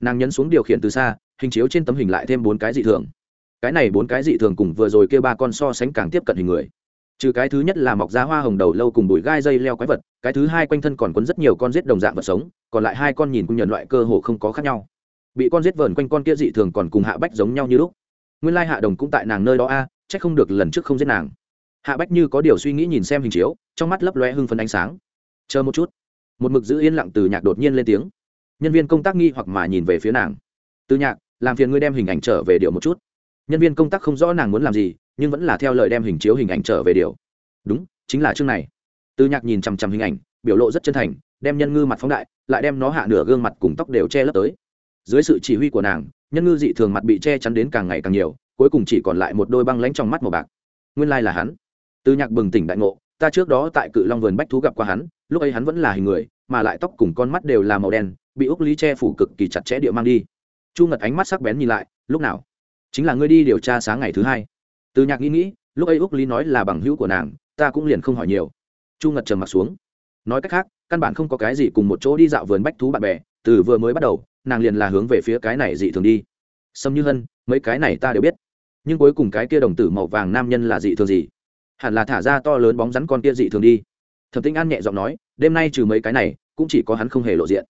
Nàng nhấn xuống điều khiển từ xa, hình chiếu trên tấm hình lại thêm bốn cái dị thường. Cái này bốn cái dị thường cùng vừa rồi kêu ba con so sánh càng tiếp cận hình người trừ cái thứ nhất là mọc ra hoa hồng đầu lâu cùng bụi gai dây leo quái vật cái thứ hai quanh thân còn quấn rất nhiều con rết đồng dạng vật sống còn lại hai con nhìn cũng nhận loại cơ hồ không có khác nhau. Bị con rết vờn quanh con kia dị thường còn cùng hạ bách giống nhau như lúc. Nguyên lai hạ đồng cũng tại nàng nơi đó a à, c h ắ c không được lần trước không giết nàng. Hạ bách như có điều suy nghĩ nhìn xem hình chiếu trong mắt lấp loe hưng phấn ánh sáng. Chờ một chút. Một mực giữ yên lặng từ nhạc đột nhiên lên tiếng. Nhân viên công tác nghi hoặc mà nhìn về phía nàng. Từ nhạc làm phiền ngươi đem hình ảnh trở về điều một chút. Nhân viên công tác không rõ nàng muốn làm gì nhưng vẫn là theo lời đem hình chiếu hình ảnh trở về điều. Đúng, chính là chương này. Từ nhạc nhìn chằm chằm hình ảnh, biểu lộ rất chân thành, đem nhân ngư mặt phóng đại, lại đem nó hạ nửa gương mặt cùng tóc đều che lấp tới. Dưới sự chỉ huy của nàng, nhân ngư dị thường mặt bị che chắn đến càng ngày càng nhiều, cuối cùng chỉ còn lại một đôi băng lánh trong mắt màu bạc. Nguyên lai là hắn. Từ nhạc bừng tỉnh đại ngộ, ta trước đó tại cự long vườn bách thú gặp qua hắn, lúc ấy hắn vẫn là hình người, mà lại tóc cùng con mắt đều là màu đen, bị úc lý che phủ cực kỳ chặt chẽ địa mang đi. Chu ngật ánh mắt sắc bén nhìn lại, lúc nào? Chính là ngươi đi điều tra sáng ngày thứ hai từ nhạc nghĩ nghĩ, lúc ấy úc lý nói là bằng hữu của nàng, ta cũng liền không hỏi nhiều. Chu ngật trầm m ặ t xuống. Nói cách khác, căn bản không có cái gì cùng một chỗ đi dạo vườn bách thú bạn bè, từ vừa mới bắt đầu, nàng liền là hướng về phía cái này dị thường đi. Sâm như hân, mấy cái này ta đều biết. Nhưng cuối cùng cái kia đồng tử màu vàng nam nhân là dị thường gì? Hẳn là thả ra to lớn bóng rắn con kia dị thường đi. Thẩm tinh an nhẹ giọng nói, đêm nay trừ mấy cái này, cũng chỉ có hắn không hề lộ diện.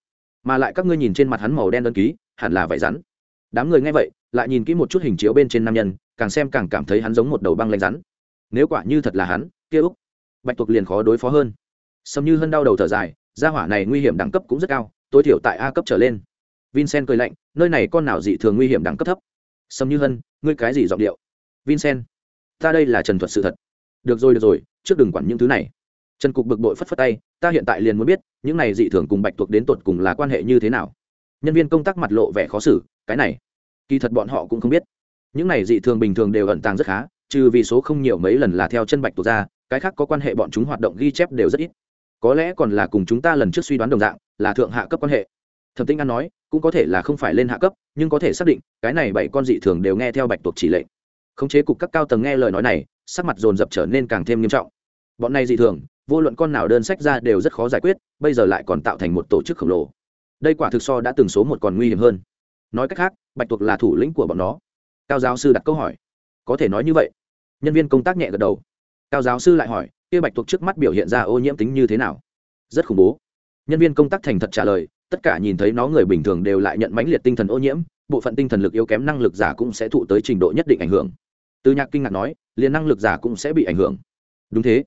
Mà lại các ngươi nhìn trên mặt hắn màu đen đơn ký, hẳn là vải rắn đám người nghe vậy, lại nhìn kỹ một chút hình chiếu bên trên nam nhân, càng xem càng cảm thấy hắn giống một đầu băng lanh rắn. Nếu quả như thật là hắn, kia úc, bạch tuộc liền khó đối phó hơn. Sầm như hân đau đầu thở dài, gia hỏa này nguy hiểm đẳng cấp cũng rất cao, tối thiểu tại a cấp trở lên. Vincent cười lạnh, nơi này con nào dị thường nguy hiểm đẳng cấp thấp? Sầm như hân, ngươi cái gì giọng điệu? Vincent, ta đây là trần thuật sự thật. Được rồi được rồi, trước đừng quản những thứ này. Trần cục bực bội phất phất tay, ta hiện tại liền muốn biết, những này dị thường cùng bạch tuộc đến tột cùng là quan hệ như thế nào? Nhân viên công tác mặt lộ vẻ khó xử, cái này, kỳ thật bọn họ cũng không biết. Những này dị thường bình thường đều ẩn tàng rất khá, trừ vì số không nhiều mấy lần là theo chân bạch tuộc ra, cái khác có quan hệ bọn chúng hoạt động ghi chép đều rất ít. Có lẽ còn là cùng chúng ta lần trước suy đoán đồng dạng, là thượng hạ cấp quan hệ. Thẩm tinh an nói, cũng có thể là không phải lên hạ cấp, nhưng có thể xác định, cái này bảy con dị thường đều nghe theo bạch tuộc chỉ lệnh. Khống chế cục các cao tầng nghe lời nói này, sắc mặt dồn dập trở nên càng thêm nghiêm trọng. Bọn này dị thường, vô luận con nào đơn sách ra đều rất khó giải quyết, bây giờ lại còn tạo thành một tổ chức khổng lồ đây quả thực so đã từng số một còn nguy hiểm hơn. Nói cách khác, bạch tuộc là thủ lĩnh của bọn nó. Cao giáo sư đặt câu hỏi. Có thể nói như vậy. Nhân viên công tác nhẹ gật đầu. Cao giáo sư lại hỏi, kia bạch tuộc trước mắt biểu hiện ra ô nhiễm tính như thế nào? Rất khủng bố. Nhân viên công tác thành thật trả lời, tất cả nhìn thấy nó người bình thường đều lại nhận mãnh liệt tinh thần ô nhiễm, bộ phận tinh thần lực yếu kém năng lực giả cũng sẽ thụ tới trình độ nhất định ảnh hưởng. Từ nhạc kinh ngạc nói, liền năng lực giả cũng sẽ bị ảnh hưởng. Đúng thế.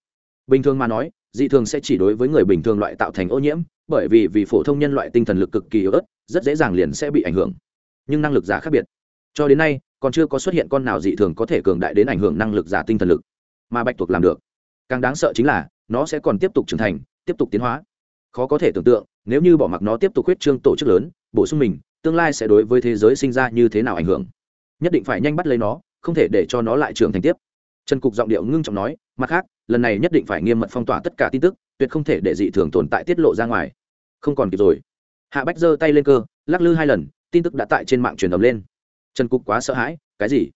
Bình thường mà nói, dị thường sẽ chỉ đối với người bình thường loại tạo thành ô nhiễm bởi vì vì phổ thông nhân loại tinh thần lực cực kỳ yếu ớt, rất dễ dàng liền sẽ bị ảnh hưởng. Nhưng năng lực giả khác biệt. Cho đến nay, còn chưa có xuất hiện con nào dị thường có thể cường đại đến ảnh hưởng năng lực giả tinh thần lực mà bạch tuộc làm được. Càng đáng sợ chính là, nó sẽ còn tiếp tục trưởng thành, tiếp tục tiến hóa. Khó có thể tưởng tượng, nếu như bỏ mặc nó tiếp tục huyết trương tổ chức lớn, bổ sung mình, tương lai sẽ đối với thế giới sinh ra như thế nào ảnh hưởng? Nhất định phải nhanh bắt lấy nó, không thể để cho nó lại trưởng thành tiếp. Trần cục giọng điệu ngưng trọng nói, mặt khác, lần này nhất định phải nghiêm mật phong tỏa tất cả tin tức tuyệt không thể để dị thường tồn tại tiết lộ ra ngoài. Không còn kịp rồi. Hạ bách giơ tay lên cơ, lắc lư hai lần, tin tức đã tại trên mạng truyền ầm lên. Trần cục quá sợ hãi, cái gì?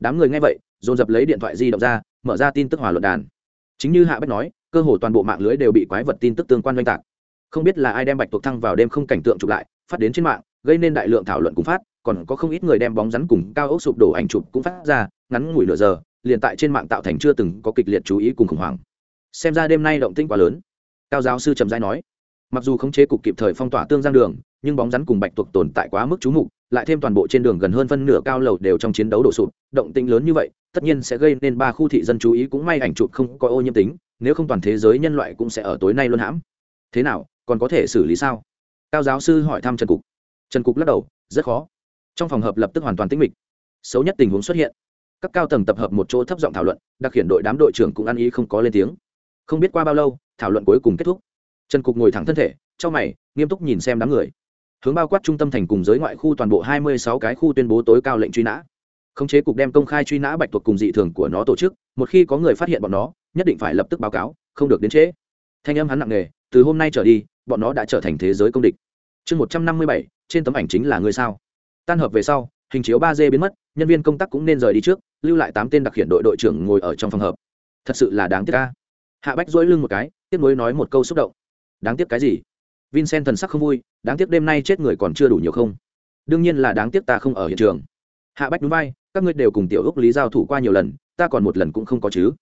Đám người nghe vậy, dồn dập lấy điện thoại di động ra, mở ra tin tức hòa luận đàn. Chính như hạ bách nói, cơ hồ toàn bộ mạng lưới đều bị quái vật tin tức tương quan oanh tạc. Không biết là ai đem bạch tuộc thăng vào đêm không cảnh tượng chụp lại, phát đến trên mạng, gây nên đại lượng thảo luận cùng phát, còn có không ít người đem bóng rắn cùng cao ốc sụp đổ ảnh chụp cũng phát ra, ngắn ngủi nửa giờ, liền tại trên mạng tạo thành chưa từng có kịch liệt chú ý cùng khủng hoảng xem ra đêm nay động tĩnh quá lớn. Cao giáo sư trầm giai nói, mặc dù khống chế cục kịp thời phong tỏa tương giang đường, nhưng bóng rắn cùng bạch tuộc tồn tại quá mức chú mục, lại thêm toàn bộ trên đường gần hơn phân nửa cao lầu đều trong chiến đấu đổ sụp, động tĩnh lớn như vậy, tất nhiên sẽ gây nên ba khu thị dân chú ý cũng may ảnh chụp không có ô nhiễm tính, nếu không toàn thế giới nhân loại cũng sẽ ở tối nay luôn hãm. Thế nào, còn có thể xử lý sao? Cao giáo sư hỏi thăm trần cục. Trần cục lắc đầu, rất khó. Trong phòng hợp lập tức hoàn toàn tĩnh mịch. Xấu nhất tình huống xuất hiện. Các cao tầng tập hợp một chỗ thấp giọng thảo luận, đặc hiện đội đám đội trưởng cũng ăn ý không có lên tiếng không biết qua bao lâu, thảo luận cuối cùng kết thúc. Trần cục ngồi thẳng thân thể trong mày, nghiêm túc nhìn xem đám người. Hướng bao quát trung tâm thành cùng giới ngoại khu toàn bộ hai mươi sáu cái khu tuyên bố tối cao lệnh truy nã. Khống chế cục đem công khai truy nã bạch tuộc cùng dị thường của nó tổ chức, một khi có người phát hiện bọn nó, nhất định phải lập tức báo cáo, không được đến trễ. Thanh âm hắn nặng nề, từ hôm nay trở đi, bọn nó đã trở thành thế giới công địch. Chương một trăm năm mươi bảy, trên tấm ảnh chính là người sao? Tan hợp về sau, hình chiếu ba d biến mất, nhân viên công tác cũng nên rời đi trước, lưu lại tám tên đặc hiện đội đội trưởng ngồi ở trong phòng hợp. Thật sự là đáng tiếc ca hạ bách dỗi lưng một cái, tiếp nối nói một câu xúc động. Đáng tiếc cái gì? Vincent thần sắc không vui, đáng tiếc đêm nay chết người còn chưa đủ nhiều không? Đương nhiên là đáng tiếc ta không ở hiện trường. Hạ bách núi bay các ngươi đều cùng tiểu úc lý giao thủ qua nhiều lần, ta còn một lần cũng không có chứ.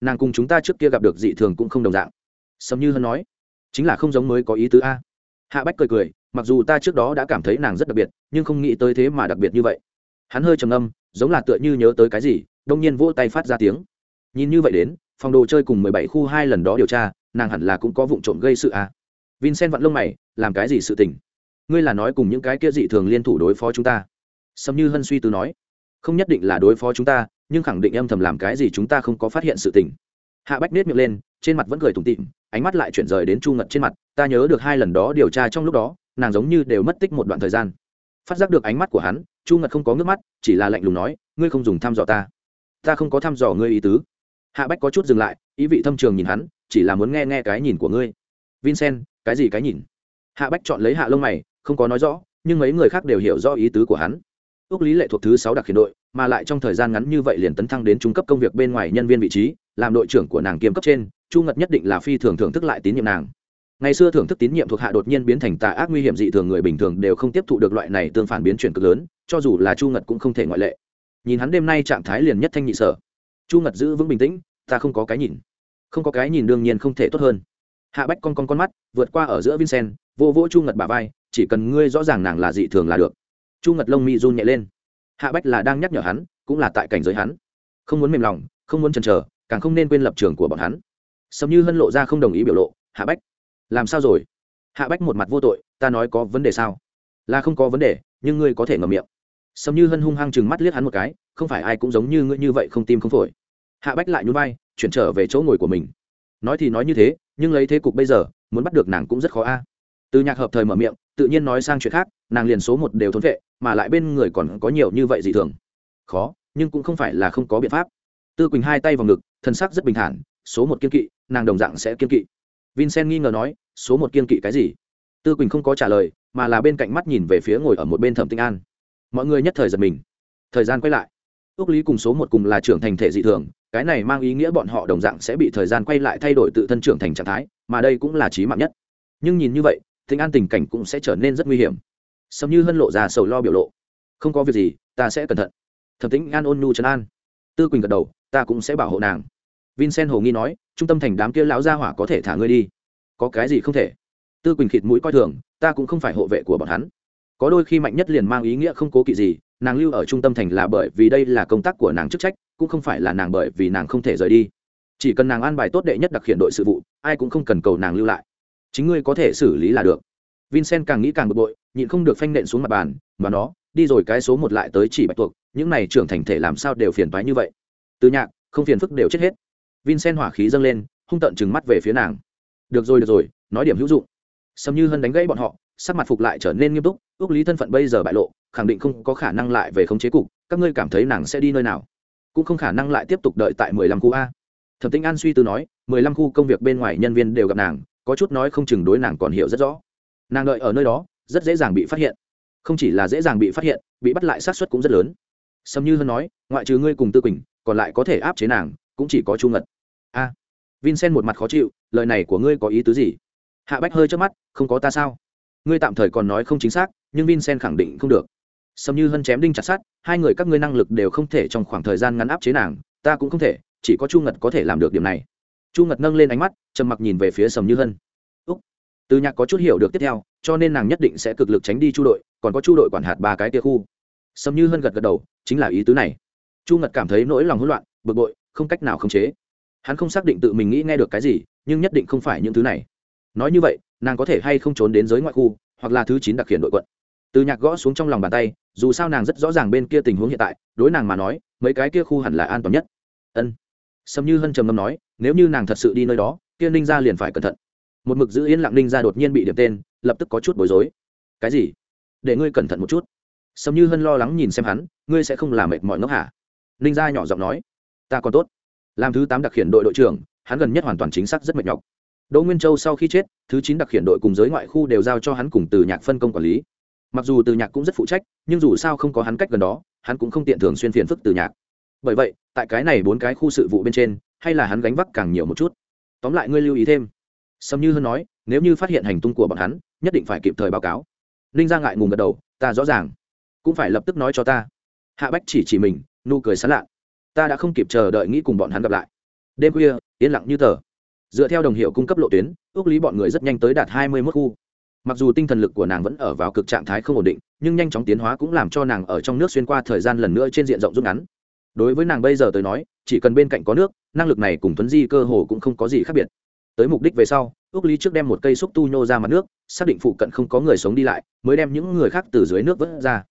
Nàng cùng chúng ta trước kia gặp được dị thường cũng không đồng dạng. Sầm như hân nói, chính là không giống mới có ý tứ a. Hạ bách cười cười, mặc dù ta trước đó đã cảm thấy nàng rất đặc biệt, nhưng không nghĩ tới thế mà đặc biệt như vậy. Hắn hơi trầm âm giống là tựa như nhớ tới cái gì, đông nhiên vỗ tay phát ra tiếng. Nhìn như vậy đến phòng đồ chơi cùng mười bảy khu hai lần đó điều tra, nàng hẳn là cũng có vụ trộm gây sự à. vincent vặn lông mày, làm cái gì sự tình? Ngươi là nói cùng những cái kia dị thường liên thủ đối phó chúng ta. Sâm như hân suy tư nói, không nhất định là đối phó chúng ta, nhưng khẳng định âm thầm làm cái gì chúng ta không có phát hiện sự tình. Hạ bách nết miệng lên, trên mặt vẫn cười tủm tịm ánh mắt lại chuyển rời đến chu ngật trên mặt, ta nhớ được hai lần đó điều tra trong lúc đó, nàng giống như đều mất tích một đoạn thời gian. Phát giác được ánh mắt của hắn, chu ngật không có nước mắt, chỉ là lạnh lùng nói, ngươi không dùng thăm dò ta. Ta không có thăm dò ngươi ý tứ hạ bách có chút dừng lại, ý vị thâm trường nhìn hắn, chỉ là muốn nghe nghe cái nhìn của ngươi. Vincent, cái gì cái nhìn? Hạ bách chọn lấy hạ lông mày, không có nói rõ, nhưng mấy người khác đều hiểu rõ ý tứ của hắn. Ước lý lệ thuộc thứ sáu đặc khiển đội, mà lại trong thời gian ngắn như vậy liền tấn thăng đến trung cấp công việc bên ngoài nhân viên vị trí, làm đội trưởng của nàng kiêm cấp trên, chu ngật nhất định là phi thường thưởng thức lại tín nhiệm nàng. Ngày xưa thưởng thức tín nhiệm thuộc hạ đột nhiên biến thành tà ác nguy hiểm dị thường người bình thường đều không tiếp thụ được loại này tương phản biến chuyển cực lớn, cho dù là chu ngật cũng không thể ngoại lệ. Nhìn hắn đêm nay trạng thái liền nhất thanh nhị sở chu ngật giữ vững bình tĩnh, ta không có cái nhìn. Không có cái nhìn đương nhiên không thể tốt hơn. Hạ bách con con con mắt vượt qua ở giữa vincent, vô vỗ chu ngật bà vai, chỉ cần ngươi rõ ràng nàng là dị thường là được. Chu ngật lông mi run nhẹ lên. Hạ bách là đang nhắc nhở hắn, cũng là tại cảnh giới hắn. Không muốn mềm lòng, không muốn chần chờ, càng không nên quên lập trường của bọn hắn. Sầm như hân lộ ra không đồng ý biểu lộ, hạ bách, làm sao rồi? Hạ bách một mặt vô tội, ta nói có vấn đề sao? Là không có vấn đề, nhưng ngươi có thể ngầm miệng. Sầm như hân hung hăng chừng mắt liếc hắn một cái, không phải ai cũng giống như ngươi như vậy không tim không phổi hạ bách lại nhún vai, chuyển trở về chỗ ngồi của mình. Nói thì nói như thế, nhưng lấy thế cục bây giờ, muốn bắt được nàng cũng rất khó a. Từ nhạc hợp thời mở miệng, tự nhiên nói sang chuyện khác, nàng liền số một đều thốn vệ, mà lại bên người còn có nhiều như vậy dị thường. Khó, nhưng cũng không phải là không có biện pháp. Tư quỳnh hai tay vào ngực, thân sắc rất bình thản, số một kiên kỵ, nàng đồng dạng sẽ kiên kỵ. Vincent nghi ngờ nói, số một kiên kỵ cái gì? Tư quỳnh không có trả lời, mà là bên cạnh mắt nhìn về phía ngồi ở một bên thẩm tinh an. Mọi người nhất thời giật mình. Thời gian quay lại ước lý cùng số một cùng là trưởng thành thể dị thường, cái này mang ý nghĩa bọn họ đồng dạng sẽ bị thời gian quay lại thay đổi tự thân trưởng thành trạng thái, mà đây cũng là trí mạng nhất. Nhưng nhìn như vậy tình an tình cảnh cũng sẽ trở nên rất nguy hiểm. Sầm như hân lộ ra sầu lo biểu lộ. Không có việc gì, ta sẽ cẩn thận. Thẩm tính an ôn nhu trấn an. Tư quỳnh gật đầu, ta cũng sẽ bảo hộ nàng. Vincent hồ nghi nói, trung tâm thành đám kia lão gia hỏa có thể thả ngươi đi. Có cái gì không thể? Tư quỳnh khịt mũi coi thường, ta cũng không phải hộ vệ của bọn hắn. Có đôi khi mạnh nhất liền mang ý nghĩa không cố kỵ gì nàng lưu ở trung tâm thành là bởi vì đây là công tác của nàng chức trách, cũng không phải là nàng bởi vì nàng không thể rời đi. Chỉ cần nàng an bài tốt đệ nhất đặc hiện đội sự vụ, ai cũng không cần cầu nàng lưu lại. Chính ngươi có thể xử lý là được. Vincent càng nghĩ càng bực bội, nhịn không được phanh nện xuống mặt bàn, mà nó, đi rồi cái số một lại tới chỉ bạch tuộc, những này trưởng thành thể làm sao đều phiền toái như vậy. Từ nhạc, không phiền phức đều chết hết. Vincent hỏa khí dâng lên, hung tận trừng mắt về phía nàng. Được rồi được rồi, nói điểm hữu dụng. Sầm như hân đánh gãy bọn họ, sắc mặt phục lại trở nên nghiêm túc, ước lý thân phận bây giờ bại lộ khẳng định không có khả năng lại về khống chế cục, các ngươi cảm thấy nàng sẽ đi nơi nào? Cũng không khả năng lại tiếp tục đợi tại mười lăm khu a. Thẩm tĩnh an suy tư nói, mười lăm khu công việc bên ngoài nhân viên đều gặp nàng, có chút nói không chừng đối nàng còn hiểu rất rõ. Nàng đợi ở nơi đó, rất dễ dàng bị phát hiện. Không chỉ là dễ dàng bị phát hiện, bị bắt lại sát xuất cũng rất lớn. Sâm như hân nói, ngoại trừ ngươi cùng tư quỳnh, còn lại có thể áp chế nàng, cũng chỉ có chu ngật. A. Vincent một mặt khó chịu, lời này của ngươi có ý tứ gì? Hạ bách hơi trước mắt, không có ta sao? Ngươi tạm thời còn nói không chính xác, nhưng vincent khẳng định không được. Sầm như hân chém đinh chặt sát hai người các ngươi năng lực đều không thể trong khoảng thời gian ngắn áp chế nàng, ta cũng không thể, chỉ có chu ngật có thể làm được điểm này. Chu ngật nâng lên ánh mắt, trầm mặc nhìn về phía sầm như hân. Úc. Từ nhạc có chút hiểu được tiếp theo, cho nên nàng nhất định sẽ cực lực tránh đi chu đội, còn có chu đội quản hạt ba cái tia khu. Sầm như hân gật gật đầu, chính là ý tứ này. Chu ngật cảm thấy nỗi lòng hỗn loạn, bực bội, không cách nào khống chế. Hắn không xác định tự mình nghĩ nghe được cái gì, nhưng nhất định không phải những thứ này. Nói như vậy, nàng có thể hay không trốn đến giới ngoại khu, hoặc là thứ chín đặc hiện đội quận. Từ nhạc gõ xuống trong lòng bàn tay dù sao nàng rất rõ ràng bên kia tình huống hiện tại, đối nàng mà nói, mấy cái kia khu hẳn là an toàn nhất. Ân. Sâm như hân trầm ngâm nói, nếu như nàng thật sự đi nơi đó, kia ninh ra liền phải cẩn thận. Một mực giữ yên lặng ninh ra đột nhiên bị điểm tên, lập tức có chút bối rối. Cái gì? Để ngươi cẩn thận một chút. Sâm như hân lo lắng nhìn xem hắn, ngươi sẽ không làm mệt mỏi ngốc hả? Ninh ra nhỏ giọng nói, ta còn tốt. Làm thứ tám đặc khiển đội đội trưởng, hắn gần nhất hoàn toàn chính xác rất mệt nhọc. Đỗ nguyên châu sau khi chết, thứ chín đặc khiển đội cùng giới ngoại khu đều giao cho hắn cùng từ nhạc phân công quản lý mặc dù từ nhạc cũng rất phụ trách, nhưng dù sao không có hắn cách gần đó, hắn cũng không tiện thường xuyên phiền phức từ nhạc. Bởi vậy, tại cái này bốn cái khu sự vụ bên trên, hay là hắn gánh vác càng nhiều một chút. Tóm lại ngươi lưu ý thêm. Sâm như hơn nói, nếu như phát hiện hành tung của bọn hắn, nhất định phải kịp thời báo cáo. Ninh ra ngại ngùng gật đầu, ta rõ ràng. Cũng phải lập tức nói cho ta. Hạ bách chỉ chỉ mình, nụ cười sán lạ. Ta đã không kịp chờ đợi nghĩ cùng bọn hắn gặp lại. Đêm khuya, yên lặng như tờ. Dựa theo đồng hiệu cung cấp lộ tuyến, ước lý bọn người rất nhanh tới đạt hai mươi mốt khu mặc dù tinh thần lực của nàng vẫn ở vào cực trạng thái không ổn định, nhưng nhanh chóng tiến hóa cũng làm cho nàng ở trong nước xuyên qua thời gian lần nữa trên diện rộng rút ngắn. Đối với nàng bây giờ tới nói, chỉ cần bên cạnh có nước, năng lực này cùng tuấn di cơ hồ cũng không có gì khác biệt. Tới mục đích về sau ước lý trước đem một cây xúc tu nhô ra mặt nước, xác định phụ cận không có người sống đi lại, mới đem những người khác từ dưới nước vớt ra.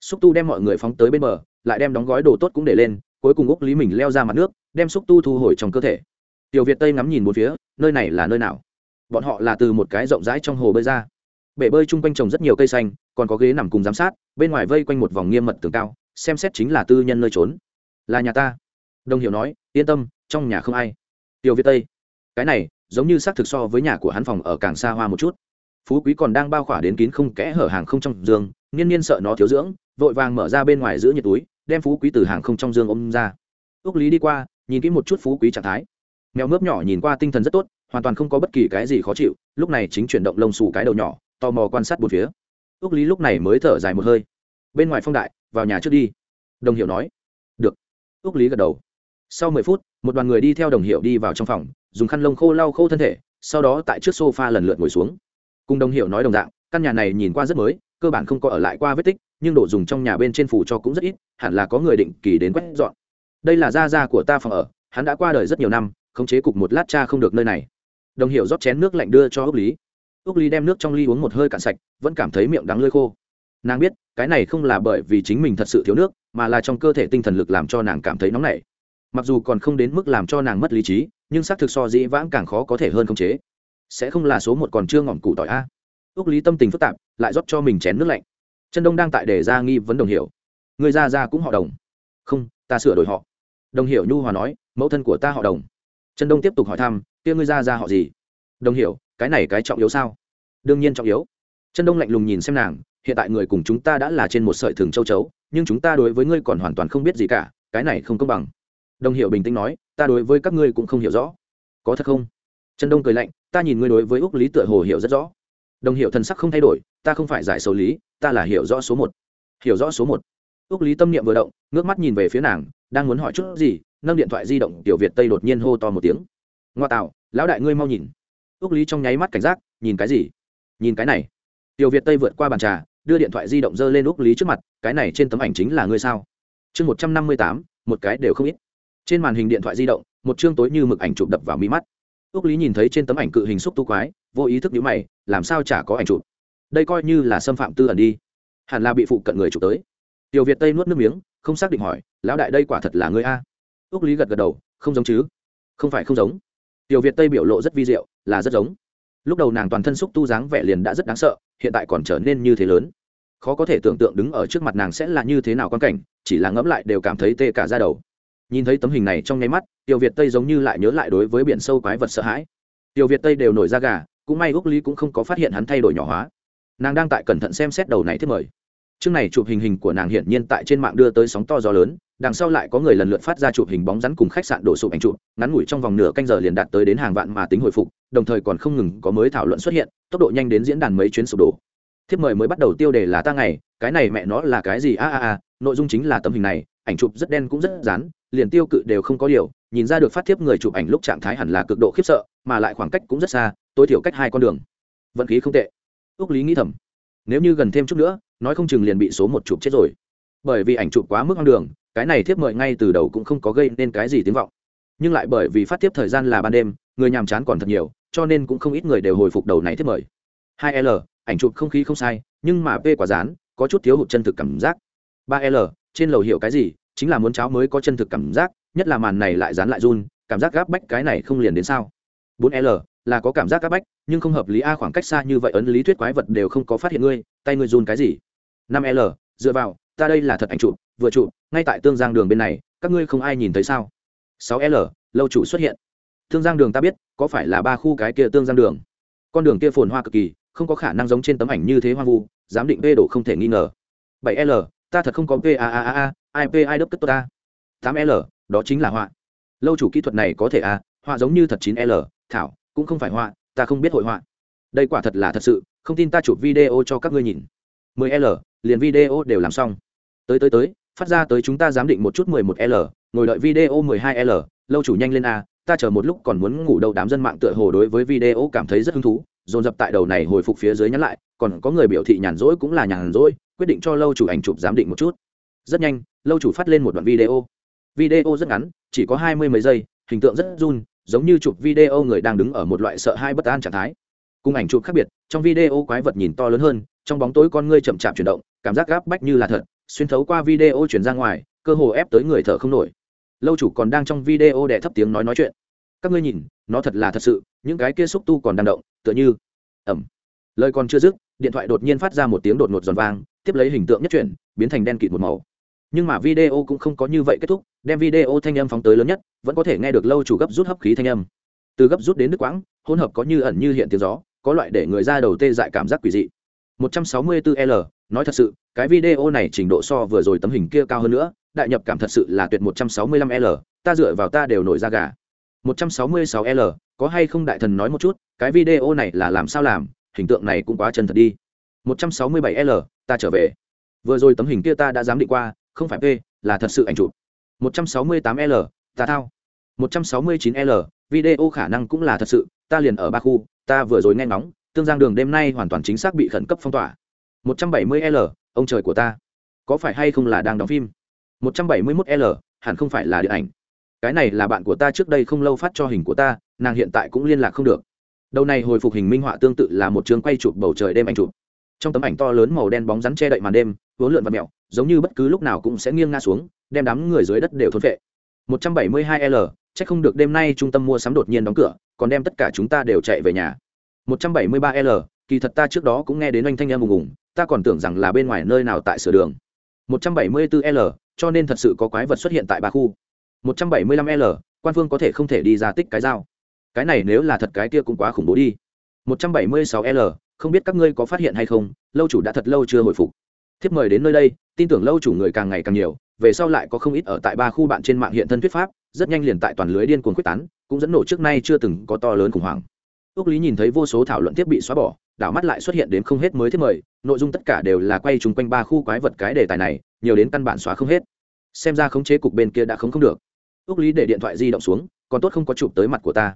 Xúc tu đem mọi người phóng tới bên bờ, lại đem đóng gói đồ tốt cũng để lên, cuối cùng úc lý mình leo ra mặt nước, đem xúc tu thu hồi trong cơ thể. Tiểu việt tây ngắm nhìn một phía, nơi này là nơi nào? Bọn họ là từ một cái rộng rãi trong hồ bơi ra bể bơi chung quanh trồng rất nhiều cây xanh, còn có ghế nằm cùng giám sát, bên ngoài vây quanh một vòng nghiêm mật tường cao, xem xét chính là tư nhân nơi trốn. Là nhà ta. Đồng hiểu nói, yên tâm, trong nhà không ai. Tiểu việt tây, cái này, giống như xác thực so với nhà của hắn phòng ở càng xa hoa một chút. Phú quý còn đang bao khỏa đến kín không kẽ hở hàng không trong giường niên niên sợ nó thiếu dưỡng, vội vàng mở ra bên ngoài giữ nhiệt túi, đem phú quý từ hàng không trong giường ôm ra. Ước lý đi qua, nhìn kỹ một chút phú quý trạng thái. Mèo mướp nhỏ nhìn qua tinh thần rất tốt, hoàn toàn không có bất kỳ cái gì khó chịu, lúc này chính chuyển động lông xù cái đầu nhỏ tò mò quan sát bốn phía. Ước lý lúc này mới thở dài một hơi. Bên ngoài phong đại, vào nhà trước đi. Đồng hiệu nói. Được. Ước lý gật đầu. Sau mười phút, một đoàn người đi theo đồng hiệu đi vào trong phòng, dùng khăn lông khô lau khô thân thể, sau đó tại trước sofa lần lượt ngồi xuống. Cùng đồng hiệu nói đồng dạng, căn nhà này nhìn qua rất mới, cơ bản không có ở lại qua vết tích, nhưng đồ dùng trong nhà bên trên phủ cho cũng rất ít, hẳn là có người định kỳ đến quét dọn. Đây là gia gia của ta phòng ở, hắn đã qua đời rất nhiều năm, khống chế cục một lát cha không được nơi này. Đồng hiệu rót chén nước lạnh đưa cho ước lý ước ly đem nước trong ly uống một hơi cạn sạch, vẫn cảm thấy miệng đắng lơi khô. Nàng biết, cái này không là bởi vì chính mình thật sự thiếu nước, mà là trong cơ thể tinh thần lực làm cho nàng cảm thấy nóng nảy. Mặc dù còn không đến mức làm cho nàng mất lý trí, nhưng xác thực so dĩ vãng càng khó có thể hơn khống chế. Sẽ không là số một còn chưa ngỏm cụ tỏi a. Ước lý tâm tình phức tạp, lại rót cho mình chén nước lạnh. Chân đông đang tại để ra nghi vấn đồng hiểu. Người ra ra cũng họ đồng. Không, ta sửa đổi họ. Đồng hiểu nhu hòa nói, mẫu thân của ta họ đồng. Chân đông tiếp tục hỏi thăm, kia ngươi ra ra họ gì? Đồng hiểu cái này cái trọng yếu sao? Đương nhiên trọng yếu. Chân đông lạnh lùng nhìn xem nàng, hiện tại người cùng chúng ta đã là trên một sợi thừng châu chấu, nhưng chúng ta đối với ngươi còn hoàn toàn không biết gì cả, cái này không công bằng. Đồng hiểu bình tĩnh nói, ta đối với các ngươi cũng không hiểu rõ. Có thật không? Chân đông cười lạnh, ta nhìn ngươi đối với úc lý tựa hồ hiểu rất rõ. Đồng hiệu thần sắc không thay đổi, ta không phải giải xấu lý, ta là hiểu rõ số một. Hiểu rõ số một. Úc lý tâm niệm vừa động, ngước mắt nhìn về phía nàng, đang muốn hỏi chút gì, nâng điện thoại di động, tiểu việt tây đột nhiên hô to một tiếng. Ngoa tạo, lão đại ngươi mau nhìn ước lý trong nháy mắt cảnh giác, nhìn cái gì? Nhìn cái này. Tiểu việt tây vượt qua bàn trà, đưa điện thoại di động dơ lên ước lý trước mặt, cái này trên tấm ảnh chính là ngươi sao? Chương một trăm năm mươi tám, một cái đều không ít. Trên màn hình điện thoại di động, một chương tối như mực ảnh chụp đập vào mi mắt. Ước lý nhìn thấy trên tấm ảnh cự hình xúc tu quái, vô ý thức nhíu mày, làm sao chả có ảnh chụp? Đây coi như là xâm phạm tư ẩn đi. Hẳn là bị phụ cận người chụp tới. Tiểu việt tây nuốt nước miếng, không xác định hỏi, lão đại đây quả thật là ngươi a? Ước lý gật gật đầu, không giống chứ. Không phải không giống. Tiểu việt tây biểu lộ rất vi diệu là rất giống. Lúc đầu nàng toàn thân xúc tu dáng vẻ liền đã rất đáng sợ, hiện tại còn trở nên như thế lớn. Khó có thể tưởng tượng đứng ở trước mặt nàng sẽ là như thế nào quan cảnh, chỉ là ngẫm lại đều cảm thấy tê cả ra đầu. Nhìn thấy tấm hình này trong nháy mắt tiểu việt tây giống như lại nhớ lại đối với biển sâu quái vật sợ hãi. Tiểu việt tây đều nổi ra gà, cũng may úc lý cũng không có phát hiện hắn thay đổi nhỏ hóa. Nàng đang tại cẩn thận xem xét đầu này thiết mời. Chương này chụp hình hình của nàng hiển nhiên tại trên mạng đưa tới sóng to gió lớn đằng sau lại có người lần lượt phát ra chụp hình bóng rắn cùng khách sạn đổ sụp ảnh chụp, ngắn ngủi trong vòng nửa canh giờ liền đạt tới đến hàng vạn mà tính hồi phục, đồng thời còn không ngừng có mới thảo luận xuất hiện, tốc độ nhanh đến diễn đàn mấy chuyến sụp đổ. Thiếp mời mới bắt đầu tiêu đề là ta ngày, cái này mẹ nó là cái gì? A a a, nội dung chính là tấm hình này, ảnh chụp rất đen cũng rất rán liền tiêu cự đều không có điều, nhìn ra được phát thiếp người chụp ảnh lúc trạng thái hẳn là cực độ khiếp sợ, mà lại khoảng cách cũng rất xa, tối thiểu cách hai con đường. Vận khí không tệ. Ước lý nghĩ thầm. Nếu như gần thêm chút nữa, nói không chừng liền bị số một chụp chết rồi. Bởi vì ảnh chụp quá mức hoang đường cái này thiếp mời ngay từ đầu cũng không có gây nên cái gì tiếng vọng. Nhưng lại bởi vì phát tiếp thời gian là ban đêm, người nhàm chán còn thật nhiều, cho nên cũng không ít người đều hồi phục đầu này thiếp mời. Hai l, ảnh chụp không khí không sai, nhưng mà p quả dán có chút thiếu hụt chân thực cảm giác. Ba l, trên lầu hiểu cái gì, chính là muốn cháo mới có chân thực cảm giác, nhất là màn này lại dán lại run, cảm giác gáp bách cái này không liền đến sao. Bốn l, là có cảm giác gáp bách, nhưng không hợp lý a, khoảng cách xa như vậy ấn lý thuyết quái vật đều không có phát hiện ngươi, tay ngươi run cái gì. Năm l, dựa vào, ta đây là thật ảnh chụp vừa chụp ngay tại tương giang đường bên này, các ngươi không ai nhìn thấy sao? Sáu l, lâu chủ xuất hiện. Tương giang đường ta biết, có phải là ba khu cái kia tương giang đường? Con đường kia phồn hoa cực kỳ, không có khả năng giống trên tấm ảnh như thế hoang vu, giám định vê độ không thể nghi ngờ. Bảy l, ta thật không có p a a a a ip p i đốc cất tốt ta? Tám l, đó chính là họa. Lâu chủ kỹ thuật này có thể a họa giống như thật chín l, thảo, cũng không phải họa, ta không biết hội họa. Đây quả thật là thật sự, không tin ta chụp video cho các ngươi nhìn. 10 l, liền video đều làm xong. Tới tới tới phát ra tới chúng ta giám định một chút 11 l, ngồi đợi video 12 l, lâu chủ nhanh lên a, ta chờ một lúc còn muốn ngủ đâu, đám dân mạng tựa hồ đối với video cảm thấy rất hứng thú, dồn dập tại đầu này hồi phục phía dưới nhắn lại, còn có người biểu thị nhàn rỗi cũng là nhàn rỗi, quyết định cho lâu chủ ảnh chụp giám định một chút. Rất nhanh, lâu chủ phát lên một đoạn video. Video rất ngắn, chỉ có hai mươi mấy giây, hình tượng rất run, giống như chụp video người đang đứng ở một loại sợ hai bất an trạng thái. Cùng ảnh chụp khác biệt, trong video quái vật nhìn to lớn hơn, trong bóng tối con ngươi chậm chạp chuyển động, cảm giác gáp bách như là thật xuyên thấu qua video chuyển ra ngoài, cơ hồ ép tới người thở không nổi. Lâu chủ còn đang trong video để thấp tiếng nói nói chuyện. Các ngươi nhìn, nó thật là thật sự, những cái kia xúc tu còn đang động, tựa như ẩm lời còn chưa dứt, điện thoại đột nhiên phát ra một tiếng đột ngột giòn vang, tiếp lấy hình tượng nhất chuyển, biến thành đen kịt một màu. Nhưng mà video cũng không có như vậy kết thúc, đem video thanh âm phóng tới lớn nhất, vẫn có thể nghe được lâu chủ gấp rút hấp khí thanh âm. Từ gấp rút đến nước quãng, hỗn hợp có như ẩn như hiện tiếng gió, có loại để người ra đầu tê dại cảm giác quỷ dị. 164L, nói thật sự, cái video này trình độ so vừa rồi tấm hình kia cao hơn nữa, đại nhập cảm thật sự là tuyệt 165L, ta dựa vào ta đều nổi da gà. 166L, có hay không đại thần nói một chút, cái video này là làm sao làm, hình tượng này cũng quá chân thật đi. 167L, ta trở về. Vừa rồi tấm hình kia ta đã dám định qua, không phải P, là thật sự ảnh chụp. 168L, ta thao. 169L, video khả năng cũng là thật sự, ta liền ở ba khu, ta vừa rồi nghe ngóng, tương giang đường đêm nay hoàn toàn chính xác bị khẩn cấp phong tỏa. 170L, ông trời của ta, có phải hay không là đang đóng phim? 171L, hẳn không phải là điện ảnh. Cái này là bạn của ta trước đây không lâu phát cho hình của ta, nàng hiện tại cũng liên lạc không được. Đầu này hồi phục hình minh họa tương tự là một trường quay chụp bầu trời đêm ảnh chụp. Trong tấm ảnh to lớn màu đen bóng rắn che đậy màn đêm, vốn lượn và mèo, giống như bất cứ lúc nào cũng sẽ nghiêng nga xuống, đem đám người dưới đất đều thốn phệ. 172L, chắc không được đêm nay trung tâm mua sắm đột nhiên đóng cửa, còn đem tất cả chúng ta đều chạy về nhà. 173L, kỳ thật ta trước đó cũng nghe đến anh thanh em ùng ùng, ta còn tưởng rằng là bên ngoài nơi nào tại sửa đường. 174L, cho nên thật sự có quái vật xuất hiện tại ba khu. 175L, quan phương có thể không thể đi ra tích cái dao. Cái này nếu là thật cái kia cũng quá khủng bố đi. 176L, không biết các ngươi có phát hiện hay không, lâu chủ đã thật lâu chưa hồi phục. Thiếp mời đến nơi đây, tin tưởng lâu chủ người càng ngày càng nhiều, về sau lại có không ít ở tại ba khu bạn trên mạng hiện thân thuyết pháp, rất nhanh liền tại toàn lưới điên cuồng quyết tán, cũng dẫn nổ trước nay chưa từng có to lớn khủng hoảng. Úc Lý nhìn thấy vô số thảo luận thiết bị xóa bỏ, đảo mắt lại xuất hiện đến không hết mới thiết mời, nội dung tất cả đều là quay chung quanh ba khu quái vật cái đề tài này, nhiều đến căn bản xóa không hết. Xem ra khống chế cục bên kia đã không không được. Úc Lý để điện thoại di động xuống, còn tốt không có chụp tới mặt của ta.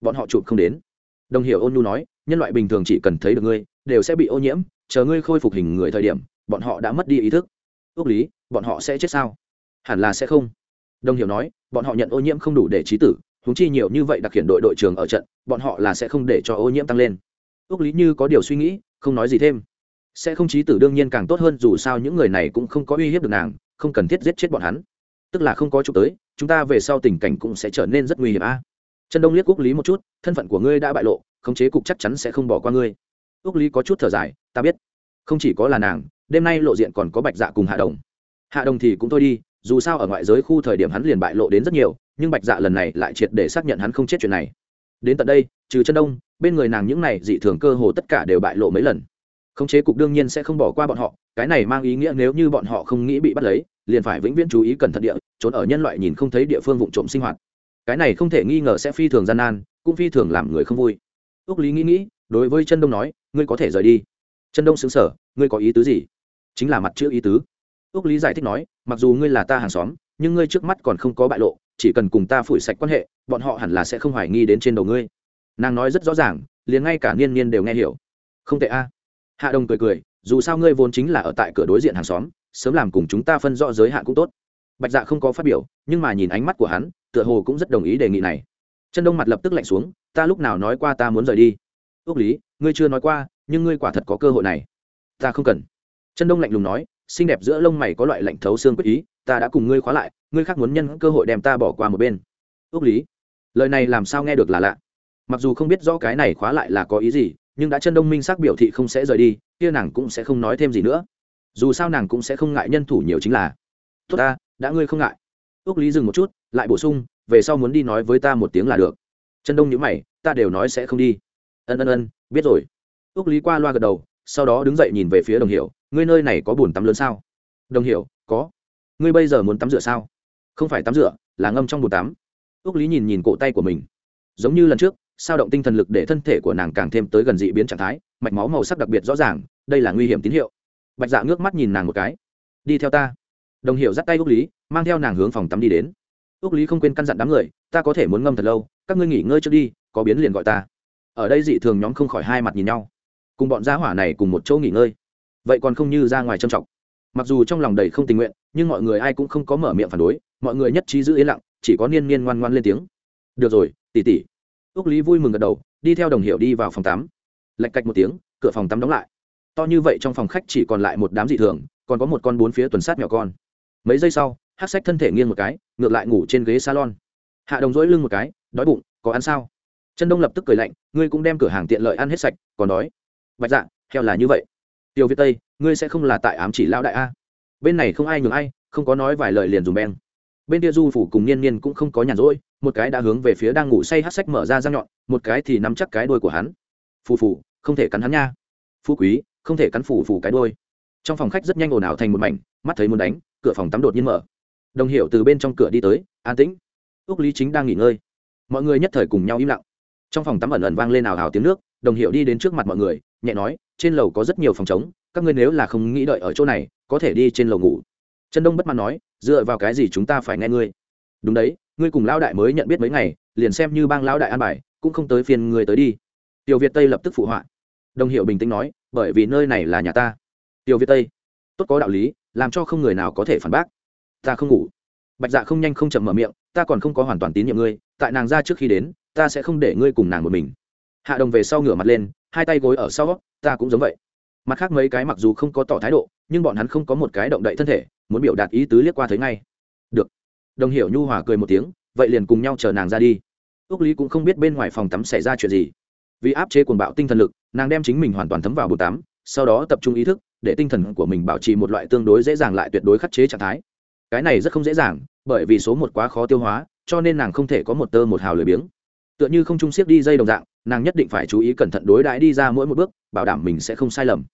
Bọn họ chụp không đến. Đồng hiểu Ôn Nhu nói, nhân loại bình thường chỉ cần thấy được ngươi, đều sẽ bị ô nhiễm, chờ ngươi khôi phục hình người thời điểm, bọn họ đã mất đi ý thức. Úc Lý, bọn họ sẽ chết sao? Hẳn là sẽ không. Đồng hiểu nói, bọn họ nhận ô nhiễm không đủ để trí tử, huống chi nhiều như vậy đặc hiện đội đội trưởng ở trận, bọn họ là sẽ không để cho ô nhiễm tăng lên. Úc lý như có điều suy nghĩ không nói gì thêm. Sẽ không chí tử đương nhiên càng tốt hơn dù sao những người này cũng không có uy hiếp được nàng không cần thiết giết chết bọn hắn. Tức là không có chụp tới chúng ta về sau tình cảnh cũng sẽ trở nên rất nguy hiểm a. À? trần đông liếc Úc lý một chút thân phận của ngươi đã bại lộ khống chế cục chắc chắn sẽ không bỏ qua ngươi. Úc lý có chút thở dài ta biết. Không chỉ có là nàng đêm nay lộ diện còn có bạch dạ cùng hạ đồng. Hạ đồng thì cũng thôi đi dù sao ở ngoại giới khu thời điểm hắn liền bại lộ đến rất nhiều nhưng bạch dạ lần này lại triệt để xác nhận hắn không chết chuyện này. Đến tận đây, trừ chân đông, bên người nàng những này dị thường cơ hồ tất cả đều bại lộ mấy lần. Khống chế cục đương nhiên sẽ không bỏ qua bọn họ, cái này mang ý nghĩa nếu như bọn họ không nghĩ bị bắt lấy, liền phải vĩnh viễn chú ý cẩn thận địa, trốn ở nhân loại nhìn không thấy địa phương vụ trộm sinh hoạt. Cái này không thể nghi ngờ sẽ phi thường gian nan, cũng phi thường làm người không vui. Ước lý nghĩ nghĩ, đối với chân đông nói, ngươi có thể rời đi. Chân đông xứng sở ngươi có ý tứ gì? Chính là mặt chữ ý tứ. Ước lý giải thích nói, mặc dù ngươi là ta hàng xóm, nhưng ngươi trước mắt còn không có bại lộ chỉ cần cùng ta phủi sạch quan hệ, bọn họ hẳn là sẽ không hoài nghi đến trên đầu ngươi. Nàng nói rất rõ ràng, liền ngay cả niên niên đều nghe hiểu. Không tệ a. Hạ đồng cười cười, dù sao ngươi vốn chính là ở tại cửa đối diện hàng xóm, sớm làm cùng chúng ta phân rõ giới hạn cũng tốt. Bạch dạ không có phát biểu, nhưng mà nhìn ánh mắt của hắn, tựa hồ cũng rất đồng ý đề nghị này. Chân đông mặt lập tức lạnh xuống, ta lúc nào nói qua ta muốn rời đi? Ước lý, ngươi chưa nói qua, nhưng ngươi quả thật có cơ hội này. Ta không cần. Chân đông lạnh lùng nói, xinh đẹp giữa lông mày có loại lạnh thấu xương quyết ý, ta đã cùng ngươi khóa lại ngươi khác muốn nhân cơ hội đem ta bỏ qua một bên. Ước lý, lời này làm sao nghe được là lạ? Mặc dù không biết rõ cái này khóa lại là có ý gì, nhưng đã chân đông minh xác biểu thị không sẽ rời đi, kia nàng cũng sẽ không nói thêm gì nữa. Dù sao nàng cũng sẽ không ngại nhân thủ nhiều chính là. Tốt ta, đã ngươi không ngại. Ước lý dừng một chút, lại bổ sung, về sau muốn đi nói với ta một tiếng là được. Chân đông nhữ mày, ta đều nói sẽ không đi. Ân ân ân, biết rồi. Ước lý qua loa gật đầu, sau đó đứng dậy nhìn về phía đồng hiểu. Ngươi nơi này có bồn tắm lớn sao? Đồng hiểu, có. Ngươi bây giờ muốn tắm rửa sao? Không phải tắm rửa, là ngâm trong bồn tắm. Ước lý nhìn nhìn cổ tay của mình. Giống như lần trước, sao động tinh thần lực để thân thể của nàng càng thêm tới gần dị biến trạng thái, mạch máu màu sắc đặc biệt rõ ràng, đây là nguy hiểm tín hiệu. Bạch dạ ngước mắt nhìn nàng một cái. Đi theo ta. Đồng hiệu dắt tay ước lý, mang theo nàng hướng phòng tắm đi đến. Ước lý không quên căn dặn đám người, ta có thể muốn ngâm thật lâu, các ngươi nghỉ ngơi trước đi, có biến liền gọi ta. Ở đây dị thường nhóm không khỏi hai mặt nhìn nhau. Cùng bọn gia hỏa này cùng một chỗ nghỉ ngơi. Vậy còn không như ra ngoài trầm trọng mặc dù trong lòng đầy không tình nguyện, nhưng mọi người ai cũng không có mở miệng phản đối, mọi người nhất trí giữ yên lặng, chỉ có niên niên ngoan ngoan lên tiếng. Được rồi tỉ tỉ ước lý vui mừng gật đầu, đi theo đồng hiệu đi vào phòng tắm. Lạch cạch một tiếng, cửa phòng tắm đóng lại. To như vậy trong phòng khách chỉ còn lại một đám dị thường, còn có một con bốn phía tuần sát nhỏ con. Mấy giây sau hát sách thân thể nghiêng một cái, ngược lại ngủ trên ghế salon. Hạ đồng dỗi lưng một cái, đói bụng, có ăn sao? Chân đông lập tức cười lạnh, ngươi cũng đem cửa hàng tiện lợi ăn hết sạch, còn đói. Bạch dạ theo là như vậy. Tiêu việt tây ngươi sẽ không là tại ám chỉ lão đại a? Bên này không ai nhường ai, không có nói vài lời liền dùng beng. Bên kia du phủ cùng niên niên cũng không có nhàn rỗi, một cái đã hướng về phía đang ngủ say hát sách mở ra răng nhọn, một cái thì nắm chắc cái đôi của hắn. Phù phù, không thể cắn hắn nha. Phú quý, không thể cắn phù phù cái đôi trong phòng khách rất nhanh ồn ào thành một mảnh, mắt thấy muốn đánh, cửa phòng tắm đột nhiên mở. Đồng hiệu từ bên trong cửa đi tới, an tĩnh. Ước lý chính đang nghỉ ngơi. Mọi người nhất thời cùng nhau im lặng. Trong phòng tắm ẩn ẩn vang lên ào ào tiếng nước, đồng hiệu đi đến trước mặt mọi người, nhẹ nói, trên lầu có rất nhiều phòng trống các ngươi nếu là không nghĩ đợi ở chỗ này, có thể đi trên lầu ngủ. Trần đông bất mãn nói, dựa vào cái gì chúng ta phải nghe ngươi? Đúng đấy, ngươi cùng lão đại mới nhận biết mấy ngày, liền xem như bang lão đại an bài, cũng không tới phiền ngươi tới đi. Tiểu việt tây lập tức phụ họa. Đồng hiệu bình tĩnh nói, bởi vì nơi này là nhà ta. Tiểu việt tây, tốt có đạo lý, làm cho không người nào có thể phản bác. Ta không ngủ. Bạch dạ không nhanh không chậm mở miệng, ta còn không có hoàn toàn tín nhiệm ngươi, tại nàng ra trước khi đến, ta sẽ không để ngươi cùng nàng một mình. Hạ đồng về sau ngửa mặt lên, hai tay gối ở sau, ta cũng giống vậy mặt khác mấy cái mặc dù không có tỏ thái độ, nhưng bọn hắn không có một cái động đậy thân thể, muốn biểu đạt ý tứ liếc qua thấy ngay. Được. Đồng hiểu nhu hòa cười một tiếng, vậy liền cùng nhau chờ nàng ra đi. Ước lý cũng không biết bên ngoài phòng tắm xảy ra chuyện gì. Vì áp chế cuồng bạo tinh thần lực, nàng đem chính mình hoàn toàn thấm vào bồn tắm, sau đó tập trung ý thức, để tinh thần của mình bảo trì một loại tương đối dễ dàng lại tuyệt đối khắc chế trạng thái. Cái này rất không dễ dàng, bởi vì số một quá khó tiêu hóa, cho nên nàng không thể có một tơ một hào lười biếng. Tựa như không trung siết đi dây đồng dạng nàng nhất định phải chú ý cẩn thận đối đãi đi ra mỗi một bước, bảo đảm mình sẽ không sai lầm.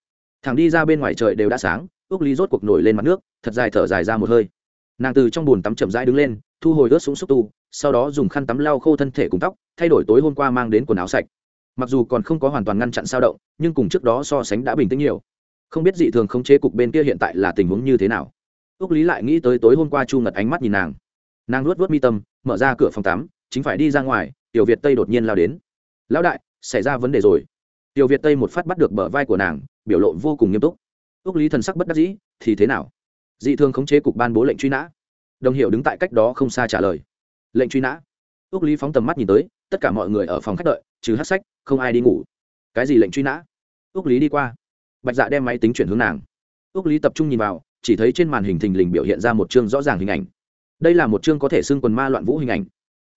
Thằng đi ra bên ngoài trời đều đã sáng ước Ly rốt cuộc nổi lên mặt nước, thật dài thở dài ra một hơi. Nàng từ trong bùn tắm chậm rãi đứng lên, thu hồi ướt súng xúc tu, sau đó dùng khăn tắm lau khô thân thể cùng tóc, thay đổi tối hôm qua mang đến quần áo sạch. Mặc dù còn không có hoàn toàn ngăn chặn sao động, nhưng cùng trước đó so sánh đã bình tĩnh nhiều. Không biết dị thường khống chế cục bên kia hiện tại là tình huống như thế nào. Ước lý lại nghĩ tới tối hôm qua chu ngật ánh mắt nhìn nàng. Nàng luốt vớt mi tâm, mở ra cửa phòng tắm, chính phải đi ra ngoài, tiểu việt tây đột nhiên lao đến lão đại, xảy ra vấn đề rồi. Tiểu việt tây một phát bắt được bờ vai của nàng, biểu lộ vô cùng nghiêm túc. Ước lý thần sắc bất đắc dĩ, thì thế nào? Dị thường khống chế cục ban bố lệnh truy nã. Đồng hiệu đứng tại cách đó không xa trả lời. Lệnh truy nã. Ước lý phóng tầm mắt nhìn tới, tất cả mọi người ở phòng khách đợi, trừ hát sách, không ai đi ngủ. Cái gì lệnh truy nã? Ước lý đi qua. Bạch dạ đem máy tính chuyển hướng nàng. Ước lý tập trung nhìn vào, chỉ thấy trên màn hình thình lình biểu hiện ra một chương rõ ràng hình ảnh. Đây là một chương có thể xưng quần ma loạn vũ hình ảnh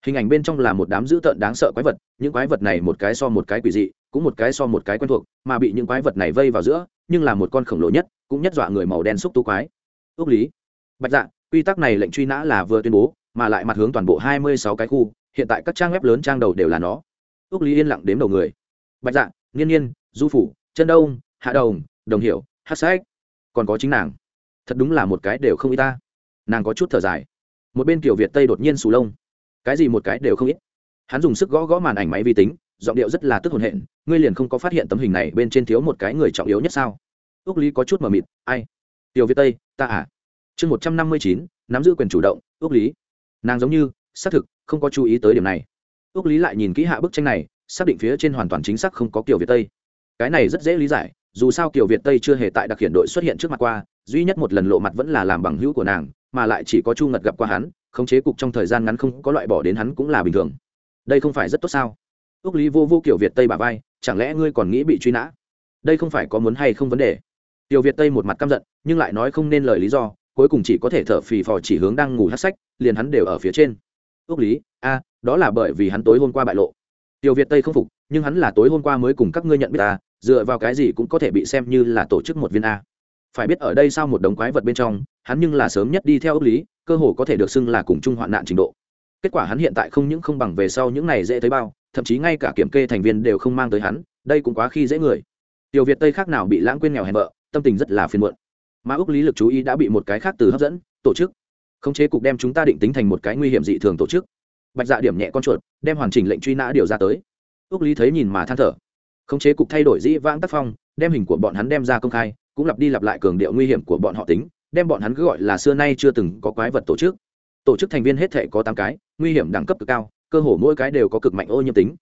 hình ảnh bên trong là một đám dữ tợn đáng sợ quái vật, những quái vật này một cái so một cái quỷ dị, cũng một cái so một cái quen thuộc, mà bị những quái vật này vây vào giữa, nhưng là một con khổng lồ nhất, cũng nhất dọa người màu đen xúc tu quái. Ước lý. Bạch dạ quy tắc này lệnh truy nã là vừa tuyên bố, mà lại mặt hướng toàn bộ hai mươi sáu cái khu, hiện tại các trang web lớn trang đầu đều là nó. Ước lý yên lặng đếm đầu người. Bạch dạ nghiên nhiên du phủ, chân đông, hạ đồng đồng hiểu hát sách. Còn có chính nàng. Thật đúng là một cái đều không y ta. Nàng có chút thở dài. Một bên kiểu việt tây đột nhiên sù lông cái gì một cái đều không ít. Hắn dùng sức gõ gõ màn ảnh máy vi tính, giọng điệu rất là tức hồn hện ngươi liền không có phát hiện tấm hình này bên trên thiếu một cái người trọng yếu nhất sao? Ước lý có chút mờ mịt, ai? Tiểu việt tây, ta à? Chương một trăm năm mươi chín, nắm giữ quyền chủ động ước lý. Nàng giống như, xác thực, không có chú ý tới điểm này. Ước lý lại nhìn kỹ hạ bức tranh này, xác định phía trên hoàn toàn chính xác không có kiểu việt tây. Cái này rất dễ lý giải, dù sao kiểu việt tây chưa hề tại đặc hiện đội xuất hiện trước mặt qua, duy nhất một lần lộ mặt vẫn là làm bằng hữu của nàng, mà lại chỉ có chu ngật gặp qua hắn khống chế cục trong thời gian ngắn không có loại bỏ đến hắn cũng là bình thường. Đây không phải rất tốt sao? Ước lý vô vô kiểu việt tây bà vai, chẳng lẽ ngươi còn nghĩ bị truy nã? Đây không phải có muốn hay không vấn đề? Tiểu việt tây một mặt căm giận, nhưng lại nói không nên lời lý do, cuối cùng chỉ có thể thở phì phò chỉ hướng đang ngủ hát sách, liền hắn đều ở phía trên. Ước lý, a, đó là bởi vì hắn tối hôm qua bại lộ. Tiểu việt tây không phục, nhưng hắn là tối hôm qua mới cùng các ngươi nhận biết ta, dựa vào cái gì cũng có thể bị xem như là tổ chức một viên a. Phải biết ở đây sao một đống quái vật bên trong hắn nhưng là sớm nhất đi theo ước lý, cơ hồ có thể được xưng là cùng chung hoạn nạn trình độ. Kết quả hắn hiện tại không những không bằng về sau những này dễ thấy bao, thậm chí ngay cả kiểm kê thành viên đều không mang tới hắn, đây cũng quá khi dễ người. Tiểu việt tây khác nào bị lãng quên nghèo hèn vợ, tâm tình rất là phiền muộn. Mà ước lý lực chú ý đã bị một cái khác từ hấp dẫn, tổ chức. Khống chế cục đem chúng ta định tính thành một cái nguy hiểm dị thường tổ chức. Bạch dạ điểm nhẹ con chuột, đem hoàn chỉnh lệnh truy nã điều ra tới. Ước lý thấy nhìn mà than thở. Khống chế cục thay đổi dĩ vãng tác phong, đem hình của bọn hắn đem ra công khai, cũng lặp đi lặp lại cường điệu nguy hiểm của bọn họ tính đem bọn hắn cứ gọi là xưa nay chưa từng có quái vật tổ chức. Tổ chức thành viên hết thể có tám cái, nguy hiểm đẳng cấp cực cao, cơ hồ mỗi cái đều có cực mạnh ô nhiễm tính.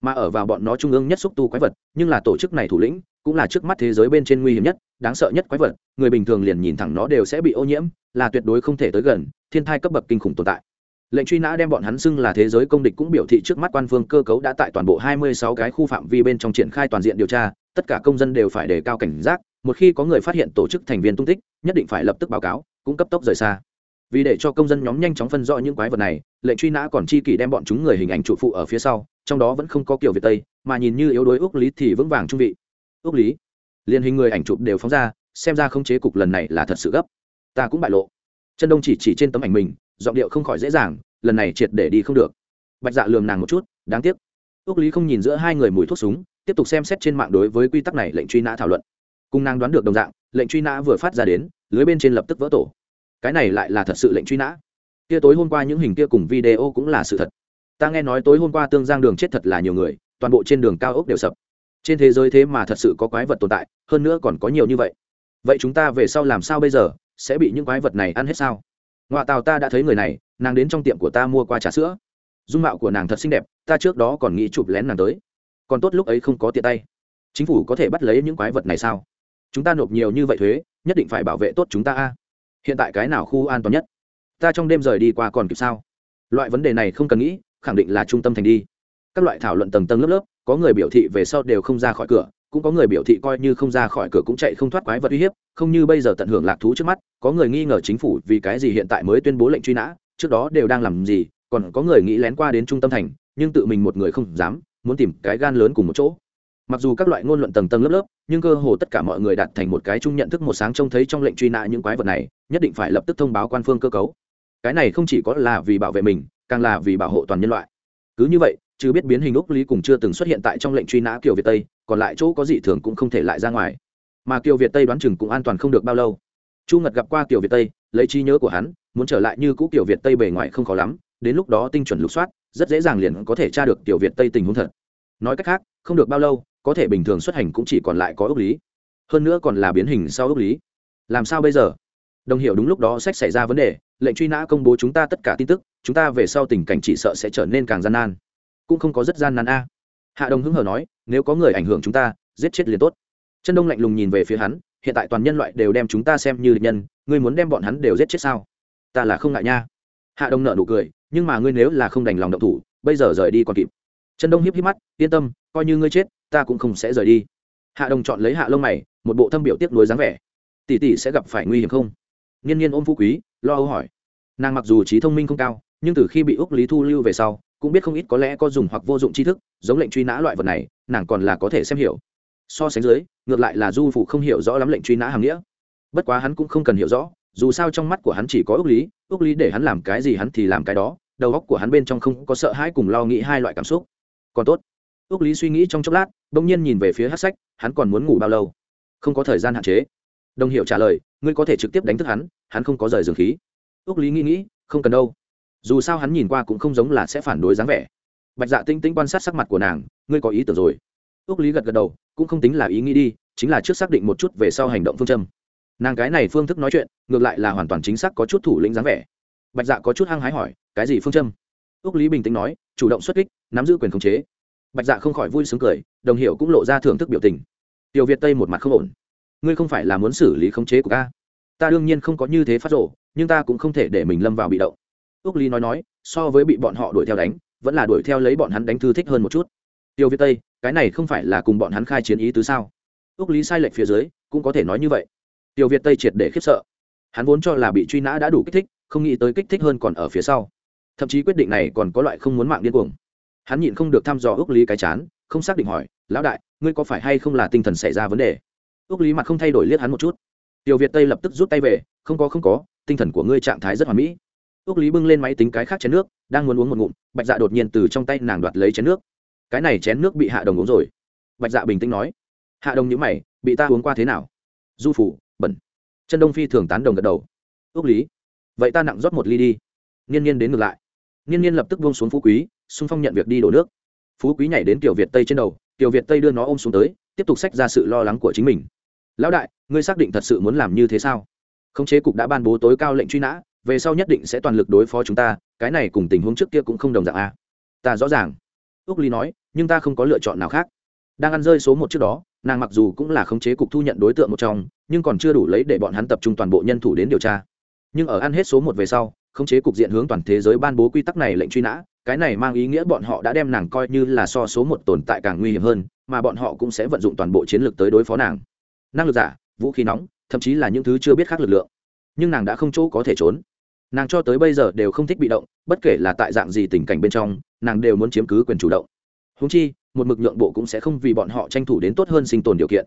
Mà ở vào bọn nó trung ương nhất xúc tu quái vật, nhưng là tổ chức này thủ lĩnh, cũng là trước mắt thế giới bên trên nguy hiểm nhất, đáng sợ nhất quái vật, người bình thường liền nhìn thẳng nó đều sẽ bị ô nhiễm, là tuyệt đối không thể tới gần, thiên thai cấp bậc kinh khủng tồn tại. Lệnh truy nã đem bọn hắn xưng là thế giới công địch cũng biểu thị trước mắt quan phương cơ cấu đã tại toàn bộ 26 cái khu phạm vi bên trong triển khai toàn diện điều tra, tất cả công dân đều phải đề cao cảnh giác một khi có người phát hiện tổ chức thành viên tung tích, nhất định phải lập tức báo cáo, cũng cấp tốc rời xa. Vì để cho công dân nhóm nhanh chóng phân rõ những quái vật này, lệnh truy nã còn chi kỷ đem bọn chúng người hình ảnh trụ phụ ở phía sau, trong đó vẫn không có kiểu việt tây, mà nhìn như yếu đuối ước lý thì vững vàng trung vị. Ước lý liên hình người ảnh chụp đều phóng ra, xem ra không chế cục lần này là thật sự gấp. Ta cũng bại lộ. Chân đông chỉ chỉ trên tấm ảnh mình, giọng điệu không khỏi dễ dàng, lần này triệt để đi không được. Bạch dạ lườm nàng một chút, đáng tiếc. Ước lý không nhìn giữa hai người mùi thuốc súng, tiếp tục xem xét trên mạng đối với quy tắc này lệnh truy nã thảo luận cùng nàng đoán được đồng dạng, lệnh truy nã vừa phát ra đến, lưới bên trên lập tức vỡ tổ. Cái này lại là thật sự lệnh truy nã. Kia tối hôm qua những hình kia cùng video cũng là sự thật. Ta nghe nói tối hôm qua tương giang đường chết thật là nhiều người, toàn bộ trên đường cao ốc đều sập. Trên thế giới thế mà thật sự có quái vật tồn tại, hơn nữa còn có nhiều như vậy. Vậy chúng ta về sau làm sao bây giờ? Sẽ bị những quái vật này ăn hết sao? Ngoại tàu ta đã thấy người này, nàng đến trong tiệm của ta mua qua trà sữa. Dung mạo của nàng thật xinh đẹp, ta trước đó còn nghĩ chụp lén nàng tới. Còn tốt lúc ấy không có tiện tay. Chính phủ có thể bắt lấy những quái vật này sao? Chúng ta nộp nhiều như vậy thuế, nhất định phải bảo vệ tốt chúng ta a. Hiện tại cái nào khu an toàn nhất? Ta trong đêm rời đi qua còn kịp sao? Loại vấn đề này không cần nghĩ, khẳng định là trung tâm thành đi. Các loại thảo luận tầng tầng lớp lớp, có người biểu thị về sau đều không ra khỏi cửa, cũng có người biểu thị coi như không ra khỏi cửa cũng chạy không thoát quái vật uy hiếp, không như bây giờ tận hưởng lạc thú trước mắt, có người nghi ngờ chính phủ vì cái gì hiện tại mới tuyên bố lệnh truy nã, trước đó đều đang làm gì, còn có người nghĩ lén qua đến trung tâm thành, nhưng tự mình một người không dám, muốn tìm cái gan lớn cùng một chỗ mặc dù các loại ngôn luận tầng tầng lớp lớp, nhưng cơ hồ tất cả mọi người đạt thành một cái chung nhận thức một sáng trông thấy trong lệnh truy nã những quái vật này, nhất định phải lập tức thông báo quan phương cơ cấu. Cái này không chỉ có là vì bảo vệ mình, càng là vì bảo hộ toàn nhân loại. Cứ như vậy, chứ biết biến hình úc lý cùng chưa từng xuất hiện tại trong lệnh truy nã kiều việt tây, còn lại chỗ có dị thường cũng không thể lại ra ngoài. Mà kiều việt tây đoán chừng cũng an toàn không được bao lâu. Chu ngật gặp qua kiều việt tây, lấy trí nhớ của hắn, muốn trở lại như cũ kiều việt tây bề ngoài không khó lắm, đến lúc đó tinh chuẩn lục soát, rất dễ dàng liền có thể tra được kiều việt tây tình huống thật. Nói cách khác, không được bao lâu có thể bình thường xuất hành cũng chỉ còn lại có ước lý. Hơn nữa còn là biến hình sau ước lý. Làm sao bây giờ? Đồng hiểu đúng lúc đó sách xảy ra vấn đề, lệnh truy nã công bố chúng ta tất cả tin tức, chúng ta về sau tình cảnh chỉ sợ sẽ trở nên càng gian nan. Cũng không có rất gian nan a. Hạ đồng hứng hờ nói, nếu có người ảnh hưởng chúng ta, giết chết liền tốt. Chân đông lạnh lùng nhìn về phía hắn, hiện tại toàn nhân loại đều đem chúng ta xem như địch nhân, ngươi muốn đem bọn hắn đều giết chết sao? Ta là không ngại nha. Hạ đông nợ nụ cười, nhưng mà ngươi nếu là không đành lòng động thủ, bây giờ rời đi còn kịp. Trần đông hiếp hiếp mắt, yên tâm, coi như ngươi chết, ta cũng không sẽ rời đi. Hạ đồng chọn lấy hạ lông mày, một bộ thâm biểu tiếc nuối dáng vẻ. Tỷ tỷ sẽ gặp phải nguy hiểm không? Nhiên nhiên ôm phú quý, lo âu hỏi. Nàng mặc dù trí thông minh không cao, nhưng từ khi bị úc lý thu lưu về sau, cũng biết không ít có lẽ có dùng hoặc vô dụng tri thức, giống lệnh truy nã loại vật này, nàng còn là có thể xem hiểu. So sánh dưới, ngược lại là du phụ không hiểu rõ lắm lệnh truy nã hàng nghĩa. Bất quá hắn cũng không cần hiểu rõ, dù sao trong mắt của hắn chỉ có ước lý ước lý để hắn làm cái gì hắn thì làm cái đó, đầu óc của hắn bên trong không có sợ hãi cùng lo nghĩ hai loại cảm xúc còn tốt. Ước lý suy nghĩ trong chốc lát, bỗng nhiên nhìn về phía hát sách, hắn còn muốn ngủ bao lâu? Không có thời gian hạn chế. Đồng hiệu trả lời, ngươi có thể trực tiếp đánh thức hắn hắn không có rời giường khí. Ước lý nghĩ nghĩ, không cần đâu. Dù sao hắn nhìn qua cũng không giống là sẽ phản đối dáng vẻ. Bạch dạ tinh tinh quan sát sắc mặt của nàng, ngươi có ý tưởng rồi. Ước lý gật gật đầu, cũng không tính là ý nghĩ đi, chính là trước xác định một chút về sau hành động phương châm. Nàng cái này phương thức nói chuyện, ngược lại là hoàn toàn chính xác có chút thủ lĩnh dáng vẻ. Bạch dạ có chút hăng hái hỏi, cái gì phương châm? Ước lý bình tĩnh nói, chủ động xuất kích, nắm giữ quyền khống chế. Bạch dạ không khỏi vui sướng cười, đồng hiệu cũng lộ ra thưởng thức biểu tình. Tiểu việt tây một mặt không ổn. Ngươi không phải là muốn xử lý khống chế của ta? ta đương nhiên không có như thế phát rộ nhưng ta cũng không thể để mình lâm vào bị động. Ước lý nói nói, so với bị bọn họ đuổi theo đánh, vẫn là đuổi theo lấy bọn hắn đánh thư thích hơn một chút. Tiêu việt tây, cái này không phải là cùng bọn hắn khai chiến ý tứ sao? Ước lý sai lệch phía dưới, cũng có thể nói như vậy. Tiêu việt tây triệt để khiếp sợ. Hắn vốn cho là bị truy nã đã đủ kích thích, không nghĩ tới kích thích hơn còn ở phía sau thậm chí quyết định này còn có loại không muốn mạng điên cuồng. Hắn nhịn không được thăm dò ước lý cái chán, không xác định hỏi, lão đại, ngươi có phải hay không là tinh thần xảy ra vấn đề? Ước lý mặt không thay đổi liếc hắn một chút. Tiểu việt tây lập tức rút tay về, không có không có, tinh thần của ngươi trạng thái rất hoàn mỹ. Ước lý bưng lên máy tính cái khác chén nước, đang muốn uống một ngụm, bạch dạ đột nhiên từ trong tay nàng đoạt lấy chén nước. Cái này chén nước bị hạ đồng uống rồi. Bạch dạ bình tĩnh nói. Hạ đồng nhữ mày, bị ta uống qua thế nào? Du phủ, bẩn. Chân đông phi thường tán đồng gật đầu. Ước lý, vậy ta nặng rót một ly đi. Nghiên nhiên đến ngược lại nghiên Nghiên lập tức buông xuống phú quý, xung phong nhận việc đi đổ nước. Phú quý nhảy đến tiểu việt tây trên đầu, tiểu việt tây đưa nó ôm xuống tới, tiếp tục xách ra sự lo lắng của chính mình. Lão đại, ngươi xác định thật sự muốn làm như thế sao? Khống chế cục đã ban bố tối cao lệnh truy nã, về sau nhất định sẽ toàn lực đối phó chúng ta, cái này cùng tình huống trước kia cũng không đồng dạng a ta rõ ràng. Úc ly nói, nhưng ta không có lựa chọn nào khác. Đang ăn rơi số một trước đó, nàng mặc dù cũng là khống chế cục thu nhận đối tượng một trong, nhưng còn chưa đủ lấy để bọn hắn tập trung toàn bộ nhân thủ đến điều tra. Nhưng ở ăn hết số một về sau khống chế cục diện hướng toàn thế giới ban bố quy tắc này lệnh truy nã, cái này mang ý nghĩa bọn họ đã đem nàng coi như là so số một tồn tại càng nguy hiểm hơn, mà bọn họ cũng sẽ vận dụng toàn bộ chiến lược tới đối phó nàng. Năng lực giả, vũ khí nóng, thậm chí là những thứ chưa biết khác lực lượng. Nhưng nàng đã không chỗ có thể trốn. Nàng cho tới bây giờ đều không thích bị động, bất kể là tại dạng gì tình cảnh bên trong, nàng đều muốn chiếm cứ quyền chủ động. Húng chi, một mực nhượng bộ cũng sẽ không vì bọn họ tranh thủ đến tốt hơn sinh tồn điều kiện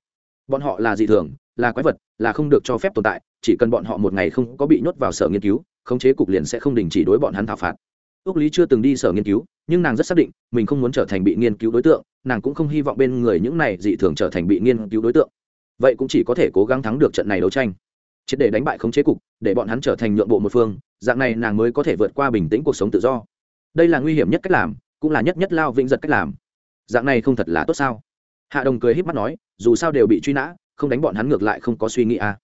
bọn họ là dị thường, là quái vật, là không được cho phép tồn tại, chỉ cần bọn họ một ngày không có bị nhốt vào sở nghiên cứu, khống chế cục liền sẽ không đình chỉ đối bọn hắn thảo phạt. Ước lý chưa từng đi sở nghiên cứu, nhưng nàng rất xác định, mình không muốn trở thành bị nghiên cứu đối tượng, nàng cũng không hy vọng bên người những này dị thường trở thành bị nghiên cứu đối tượng. Vậy cũng chỉ có thể cố gắng thắng được trận này đấu tranh. Chỉ để đánh bại khống chế cục, để bọn hắn trở thành nhượng bộ một phương, dạng này nàng mới có thể vượt qua bình tĩnh cuộc sống tự do. Đây là nguy hiểm nhất cách làm, cũng là nhất nhất lao vĩnh giật cách làm. Dạng này không thật là tốt sao? Hạ đồng cười h í p mắt nói dù sao đều bị truy nã, không đánh bọn hắn ngược lại không có suy nghĩ à.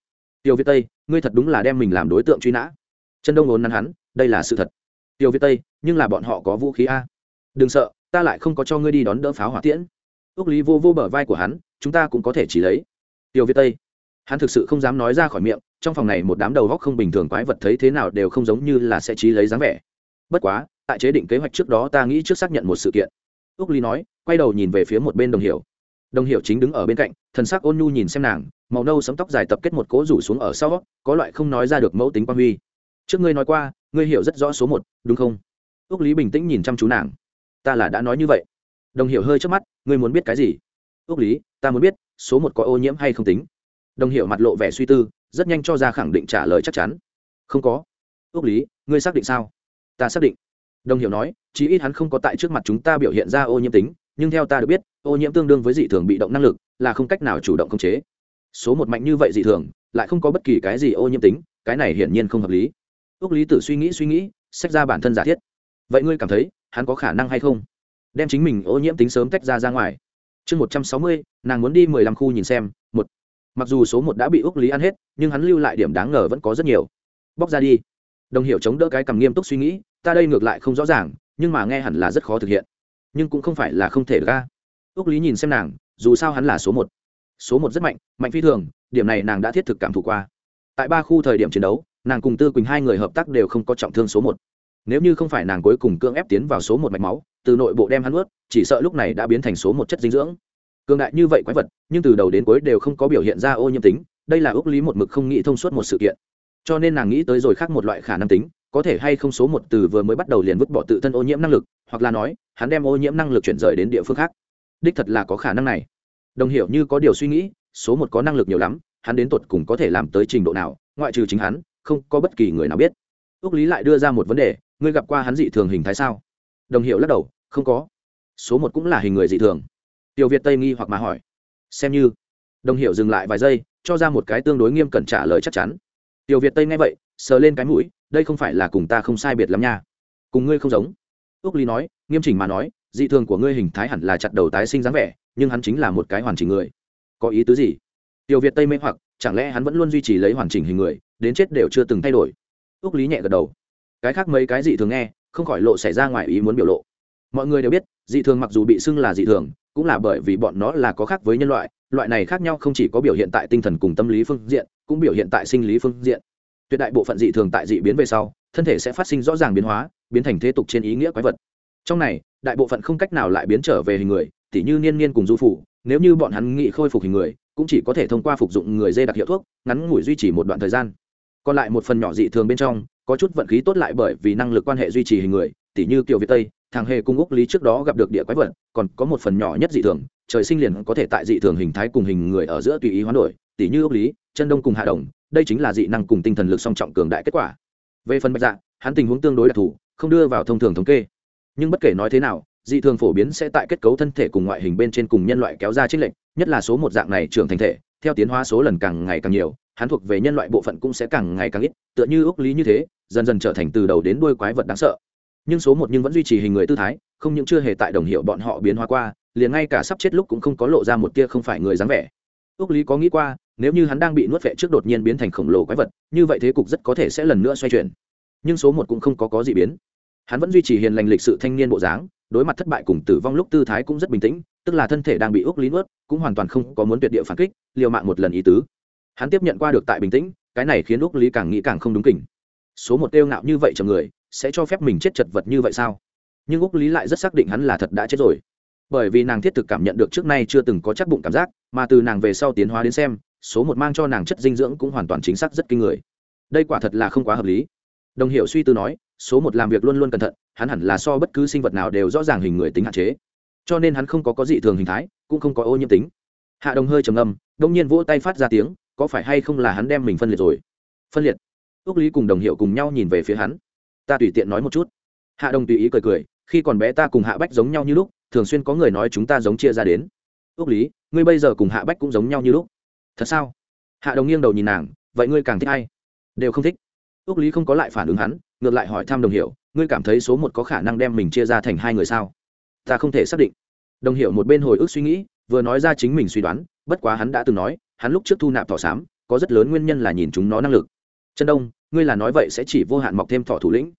tiêu việt tây, ngươi thật đúng là đem mình làm đối tượng truy nã. Chân đông ốn nắn hắn, đây là sự thật. Tiêu việt tây, nhưng là bọn họ có vũ khí a à. đừng sợ, ta lại không có cho ngươi đi đón đỡ pháo hỏa tiễn. Ước lý vô vô bờ vai của hắn, chúng ta cũng có thể chỉ lấy. Tiêu việt tây, hắn thực sự không dám nói ra khỏi miệng, trong phòng này một đám đầu góc không bình thường quái vật thấy thế nào đều không giống như là sẽ trí lấy dáng vẻ. Bất quá, tại chế định kế hoạch trước đó ta nghĩ trước xác nhận một sự kiện. Ước ly nói, quay đầu nhìn về phía một bên đồng hiểu đồng hiểu chính đứng ở bên cạnh, thần sắc ôn nhu nhìn xem nàng, màu nâu sấm tóc dài tập kết một cố rủ xuống ở sau, có loại không nói ra được mẫu tính quan huy. Trước ngươi nói qua, ngươi hiểu rất rõ số một, đúng không? Ước lý bình tĩnh nhìn chăm chú nàng. Ta là đã nói như vậy. Đồng hiểu hơi trước mắt, ngươi muốn biết cái gì? Ước lý, ta muốn biết, số một có ô nhiễm hay không tính? Đồng hiểu mặt lộ vẻ suy tư, rất nhanh cho ra khẳng định trả lời chắc chắn. Không có. Ước lý, ngươi xác định sao? Ta xác định. Đồng hiểu nói, chí ít hắn không có tại trước mặt chúng ta biểu hiện ra ô nhiễm tính nhưng theo ta được biết, ô nhiễm tương đương với dị thường bị động năng lực, là không cách nào chủ động khống chế. Số một mạnh như vậy dị thường, lại không có bất kỳ cái gì ô nhiễm tính, cái này hiển nhiên không hợp lý. Ước lý tử suy nghĩ suy nghĩ xét ra bản thân giả thiết. Vậy ngươi cảm thấy, hắn có khả năng hay không? Đem chính mình ô nhiễm tính sớm tách ra ra ngoài. Chương một trăm sáu mươi, nàng muốn đi mười lăm khu nhìn xem, một. Mặc dù số một đã bị ước lý ăn hết, nhưng hắn lưu lại điểm đáng ngờ vẫn có rất nhiều. Bóc ra đi. Đồng hiểu chống đỡ cái cầm nghiêm túc suy nghĩ, ta đây ngược lại không rõ ràng, nhưng mà nghe hẳn là rất khó thực hiện nhưng cũng không phải là không thể ra ước lý nhìn xem nàng, dù sao hắn là số một. Số một rất mạnh mạnh phi thường, điểm này nàng đã thiết thực cảm thụ qua. Tại ba khu thời điểm chiến đấu, nàng cùng tư quỳnh hai người hợp tác đều không có trọng thương số một. Nếu như không phải nàng cuối cùng cưỡng ép tiến vào số một mạch máu, từ nội bộ đem hắn ướt chỉ sợ lúc này đã biến thành số một chất dinh dưỡng. Cường đại như vậy quái vật, nhưng từ đầu đến cuối đều không có biểu hiện ra ô nhiễm tính, đây là ước lý một mực không nghĩ thông suốt một sự kiện. Cho nên nàng nghĩ tới rồi khác một loại khả năng tính có thể hay không số một từ vừa mới bắt đầu liền vứt bỏ tự thân ô nhiễm năng lực, hoặc là nói, hắn đem ô nhiễm năng lực chuyển rời đến địa phương khác. Đích thật là có khả năng này. Đồng hiểu như có điều suy nghĩ, số một có năng lực nhiều lắm, hắn đến tột cùng có thể làm tới trình độ nào, ngoại trừ chính hắn, không có bất kỳ người nào biết. Ước lý lại đưa ra một vấn đề, ngươi gặp qua hắn dị thường hình thái sao? Đồng hiệu lắc đầu, không có. Số một cũng là hình người dị thường. Tiểu việt tây nghi hoặc mà hỏi. Xem như. Đồng hiệu dừng lại vài giây, cho ra một cái tương đối nghiêm cẩn trả lời chắc chắn. Tiểu việt tây nghe vậy, sờ lên cái mũi đây không phải là cùng ta không sai biệt lắm nha. Cùng ngươi không giống. Ước Ly nói, nghiêm chỉnh mà nói, dị thường của ngươi hình thái hẳn là chặt đầu tái sinh dáng vẻ, nhưng hắn chính là một cái hoàn chỉnh người. Có ý tứ gì? Tiểu việt tây mê hoặc, chẳng lẽ hắn vẫn luôn duy trì lấy hoàn chỉnh hình người, đến chết đều chưa từng thay đổi? Ước lý nhẹ gật đầu. Cái khác mấy cái dị thường nghe, không khỏi lộ xảy ra ngoài ý muốn biểu lộ. Mọi người đều biết, dị thường mặc dù bị xưng là dị thường, cũng là bởi vì bọn nó là có khác với nhân loại loại này khác nhau không chỉ có biểu hiện tại tinh thần cùng tâm lý phương diện, cũng biểu hiện tại sinh lý phương diện tuyệt đại bộ phận dị thường tại dị biến về sau, thân thể sẽ phát sinh rõ ràng biến hóa, biến thành thế tục trên ý nghĩa quái vật. Trong này, đại bộ phận không cách nào lại biến trở về hình người, tỉ như niên niên cùng du phủ, nếu như bọn hắn nghị khôi phục hình người, cũng chỉ có thể thông qua phục dụng người dê đặc hiệu thuốc, ngắn ngủi duy trì một đoạn thời gian. Còn lại một phần nhỏ dị thường bên trong, có chút vận khí tốt lại bởi vì năng lực quan hệ duy trì hình người, tỉ như kiều việt tây, thằng hề cung úc lý trước đó gặp được địa quái vật, còn có một phần nhỏ nhất dị thường, trời sinh liền có thể tại dị thường hình thái cùng hình người ở giữa tùy ý hoán đổi, tỉ như úc lý, chân đông cùng hạ đồng đây chính là dị năng cùng tinh thần lực song trọng cường đại kết quả. Về phần bạch dạ hắn tình huống tương đối đặc thù, không đưa vào thông thường thống kê. Nhưng bất kể nói thế nào, dị thường phổ biến sẽ tại kết cấu thân thể cùng ngoại hình bên trên cùng nhân loại kéo ra trích lệnh nhất là số một dạng này trưởng thành thể, theo tiến hóa số lần càng ngày càng nhiều, hắn thuộc về nhân loại bộ phận cũng sẽ càng ngày càng ít, tựa như ước lý như thế, dần dần trở thành từ đầu đến đuôi quái vật đáng sợ. Nhưng số một nhưng vẫn duy trì hình người tư thái, không những chưa hề tại đồng hiệu bọn họ biến hóa qua, liền ngay cả sắp chết lúc cũng không có lộ ra một tia không phải người dáng vẻ. Ước lý có nghĩ qua nếu như hắn đang bị nuốt vệ trước đột nhiên biến thành khổng lồ quái vật, như vậy thế cục rất có thể sẽ lần nữa xoay chuyển. Nhưng số một cũng không có có gì biến. Hắn vẫn duy trì hiền lành lịch sự thanh niên bộ dáng, đối mặt thất bại cùng tử vong lúc tư thái cũng rất bình tĩnh, tức là thân thể đang bị úc lý nuốt, cũng hoàn toàn không có muốn tuyệt địa phản kích, liều mạng một lần ý tứ. Hắn tiếp nhận qua được tại bình tĩnh, cái này khiến úc lý càng nghĩ càng không đúng kỉnh số một tiêu ngạo như vậy cho người, sẽ cho phép mình chết chật vật như vậy sao? Nhưng úc lý lại rất xác định hắn là thật đã chết rồi. Bởi vì nàng thiết thực cảm nhận được trước nay chưa từng có chắc bụng cảm giác, mà từ nàng về sau tiến hóa đến xem số một mang cho nàng chất dinh dưỡng cũng hoàn toàn chính xác rất kinh người. Đây quả thật là không quá hợp lý. Đồng hiệu suy tư nói, số một làm việc luôn luôn cẩn thận, hắn hẳn là so bất cứ sinh vật nào đều rõ ràng hình người tính hạn chế. Cho nên hắn không có có dị thường hình thái, cũng không có ô nhiễm tính. Hạ đồng hơi trầm âm đông nhiên vỗ tay phát ra tiếng, có phải hay không là hắn đem mình phân liệt rồi? Phân liệt? Ước lý cùng đồng hiệu cùng nhau nhìn về phía hắn. Ta tùy tiện nói một chút. Hạ đồng tùy ý cười cười, khi còn bé ta cùng hạ bách giống nhau như lúc, thường xuyên có người nói chúng ta giống chia ra đến. Ước lý, ngươi bây giờ cùng hạ bách cũng giống nhau như lúc thật sao? Hạ đồng nghiêng đầu nhìn nàng, vậy ngươi càng thích ai? Đều không thích. Ước lý không có lại phản ứng hắn, ngược lại hỏi thăm đồng hiệu ngươi cảm thấy số một có khả năng đem mình chia ra thành hai người sao? Ta không thể xác định. Đồng hiệu một bên hồi ức suy nghĩ, vừa nói ra chính mình suy đoán, bất quá hắn đã từng nói, hắn lúc trước thu nạp thỏ xám, có rất lớn nguyên nhân là nhìn chúng nó năng lực. Chân đông, ngươi là nói vậy sẽ chỉ vô hạn mọc thêm thỏ thủ lĩnh.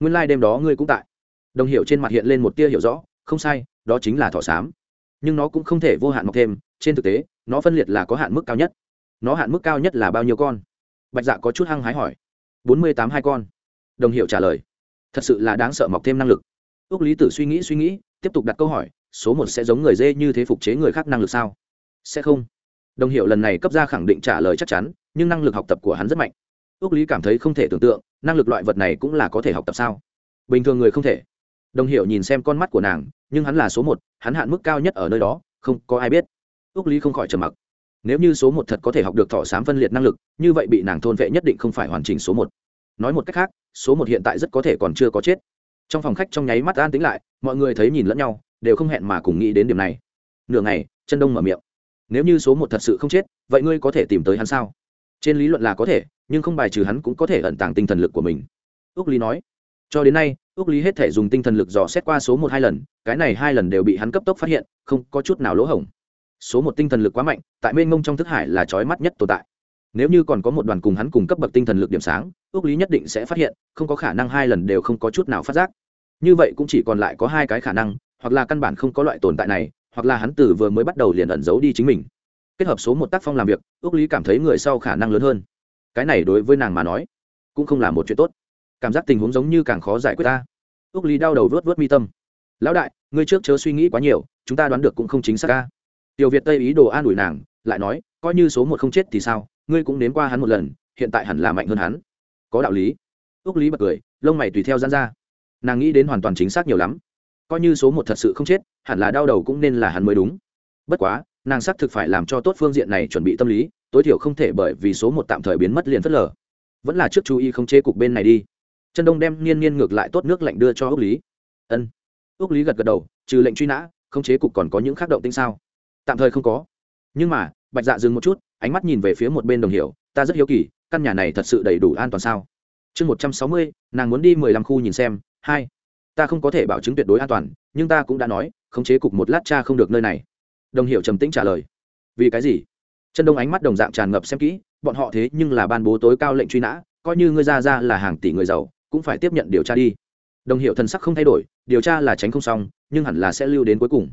Nguyên lai、like、đêm đó ngươi cũng tại. Đồng hiệu trên mặt hiện lên một tia hiểu rõ, không sai, đó chính là thỏ xám. Nhưng nó cũng không thể vô hạn mọc thêm, trên thực tế nó phân liệt là có hạn mức cao nhất. Nó hạn mức cao nhất là bao nhiêu con? Bạch dạ có chút hăng hái hỏi. Bốn mươi tám hai con. Đồng hiệu trả lời. Thật sự là đáng sợ mọc thêm năng lực. Ước lý tử suy nghĩ suy nghĩ, tiếp tục đặt câu hỏi, số một sẽ giống người dê như thế phục chế người khác năng lực sao? Sẽ không. Đồng hiệu lần này cấp ra khẳng định trả lời chắc chắn, nhưng năng lực học tập của hắn rất mạnh. Ước lý cảm thấy không thể tưởng tượng, năng lực loại vật này cũng là có thể học tập sao? Bình thường người không thể. Đồng hiệu nhìn xem con mắt của nàng, nhưng hắn là số một, hắn hạn mức cao nhất ở nơi đó, không có ai biết ước lý không khỏi trầm mặc. Nếu như số một thật có thể học được thọ sám phân liệt năng lực, như vậy bị nàng thôn vệ nhất định không phải hoàn chỉnh số một. Nói một cách khác, số một hiện tại rất có thể còn chưa có chết. Trong phòng khách trong nháy mắt an tính lại, mọi người thấy nhìn lẫn nhau, đều không hẹn mà cùng nghĩ đến điểm này. Nửa ngày, chân đông mở miệng. Nếu như số một thật sự không chết, vậy ngươi có thể tìm tới hắn sao? Trên lý luận là có thể, nhưng không bài trừ hắn cũng có thể ẩn tàng tinh thần lực của mình. Ước lý nói. Cho đến nay ước lý hết thể dùng tinh thần lực dò xét qua số một hai lần, cái này hai lần đều bị hắn cấp tốc phát hiện, không có chút nào lỗ hổng số một tinh thần lực quá mạnh, tại mênh mông trong thức hải là trói mắt nhất tồn tại. Nếu như còn có một đoàn cùng hắn cùng cấp bậc tinh thần lực điểm sáng ước lý nhất định sẽ phát hiện, không có khả năng hai lần đều không có chút nào phát giác. Như vậy cũng chỉ còn lại có hai cái khả năng, hoặc là căn bản không có loại tồn tại này, hoặc là hắn từ vừa mới bắt đầu liền ẩn giấu đi chính mình. Kết hợp số một tác phong làm việc ước lý cảm thấy người sau khả năng lớn hơn. Cái này đối với nàng mà nói, cũng không là một chuyện tốt. Cảm giác tình huống giống như càng khó giải quyết ta. Ước lý đau đầu vớt vớt mi tâm. Lão đại, ngươi trước chớ suy nghĩ quá nhiều, chúng ta đoán được cũng không chính xác ca tiểu việt tây ý đồ an ủi nàng, lại nói, coi như số một không chết thì sao, ngươi cũng nếm qua hắn một lần, hiện tại hẳn là mạnh hơn hắn. Có đạo lý. Ước lý bật cười, lông mày tùy theo gian ra. Nàng nghĩ đến hoàn toàn chính xác nhiều lắm. Coi như số một thật sự không chết, hẳn là đau đầu cũng nên là hắn mới đúng. Bất quá, nàng xác thực phải làm cho tốt phương diện này chuẩn bị tâm lý, tối thiểu không thể bởi vì số một tạm thời biến mất liền phớt lờ. Vẫn là trước chú ý không chế cục bên này đi. Chân đông đem niên niên ngược lại tốt nước lạnh đưa cho ước lý. Ân. Ước lý gật gật đầu, trừ lệnh truy nã, không chế cục còn có những khác động tinh sao? Tạm thời không có. Nhưng mà, bạch dạ dừng một chút, ánh mắt nhìn về phía một bên đồng hiểu, ta rất hiếu kỳ, căn nhà này thật sự đầy đủ an toàn sao? Chương một trăm sáu mươi, nàng muốn đi mười lăm khu nhìn xem, hai, ta không có thể bảo chứng tuyệt đối an toàn, nhưng ta cũng đã nói, khống chế cục một lát cha không được nơi này. Đồng hiểu trầm tĩnh trả lời, vì cái gì? Chân đông ánh mắt đồng dạng tràn ngập xem kỹ, bọn họ thế nhưng là ban bố tối cao lệnh truy nã, coi như ngươi ra ra là hàng tỷ người giàu, cũng phải tiếp nhận điều tra đi. Đồng hiệu thần sắc không thay đổi, điều tra là tránh không xong, nhưng hẳn là sẽ lưu đến cuối cùng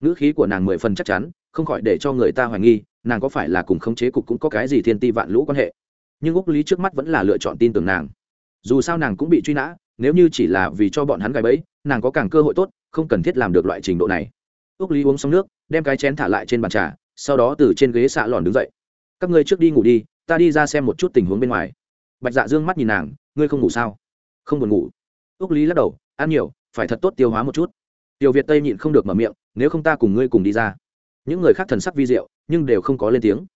ngữ khí của nàng mười phần chắc chắn, không khỏi để cho người ta hoài nghi, nàng có phải là cùng khống chế cục cũng có cái gì thiên ti vạn lũ quan hệ. Nhưng úc lý trước mắt vẫn là lựa chọn tin tưởng nàng. Dù sao nàng cũng bị truy nã, nếu như chỉ là vì cho bọn hắn gài bẫy, nàng có càng cơ hội tốt, không cần thiết làm được loại trình độ này. Úc lý uống xong nước, đem cái chén thả lại trên bàn trà, sau đó từ trên ghế xạ lòn đứng dậy. Các ngươi trước đi ngủ đi, ta đi ra xem một chút tình huống bên ngoài. Bạch dạ dương mắt nhìn nàng, ngươi không ngủ sao? Không buồn ngủ. Úc lý lắc đầu, ăn nhiều, phải thật tốt tiêu hóa một chút tiểu việt tây nhịn không được mở miệng, nếu không ta cùng ngươi cùng đi ra. Những người khác thần sắc vi diệu, nhưng đều không có lên tiếng.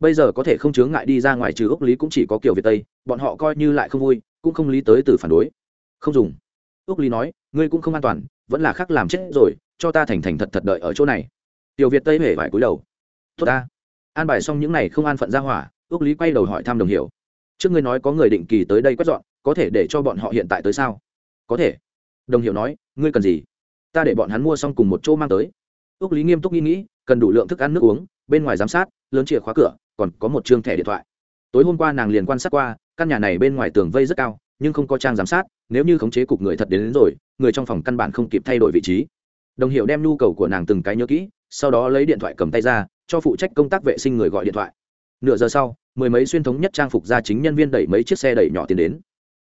Bây giờ có thể không chướng ngại đi ra ngoài trừ ốc lý cũng chỉ có kiểu việt tây, bọn họ coi như lại không vui, cũng không lý tới từ phản đối. Không dùng. Ốc lý nói, ngươi cũng không an toàn, vẫn là khác làm chết rồi, cho ta thành thành thật thật đợi ở chỗ này. Tiểu việt tây hể vải cúi đầu. Tốt ta. An bài xong những n à y không an phận ra hỏa ước lý quay đầu hỏi thăm đồng hiểu. Trước ngươi nói có người định kỳ tới đây quét dọn, có thể để cho bọn họ hiện tại tới sao? Có thể. Đồng hiểu nói, ngươi cần gì? Ta để bọn hắn mua xong cùng một chỗ mang tới. Ước lý nghiêm túc nghĩ nghĩ cần đủ lượng thức ăn nước uống bên ngoài giám sát lớn chìa khóa cửa còn có một chương thẻ điện thoại. Tối hôm qua nàng liền quan sát qua căn nhà này bên ngoài tường vây rất cao nhưng không có trang giám sát nếu như khống chế cục người thật đến, đến rồi người trong phòng căn bản không kịp thay đổi vị trí. Đồng hiệu đem nhu cầu của nàng từng cái nhớ kỹ sau đó lấy điện thoại cầm tay ra cho phụ trách công tác vệ sinh người gọi điện thoại. Nửa giờ sau mười mấy xuyên thống nhất trang phục ra chính nhân viên đẩy mấy chiếc xe đẩy nhỏ tiến đến.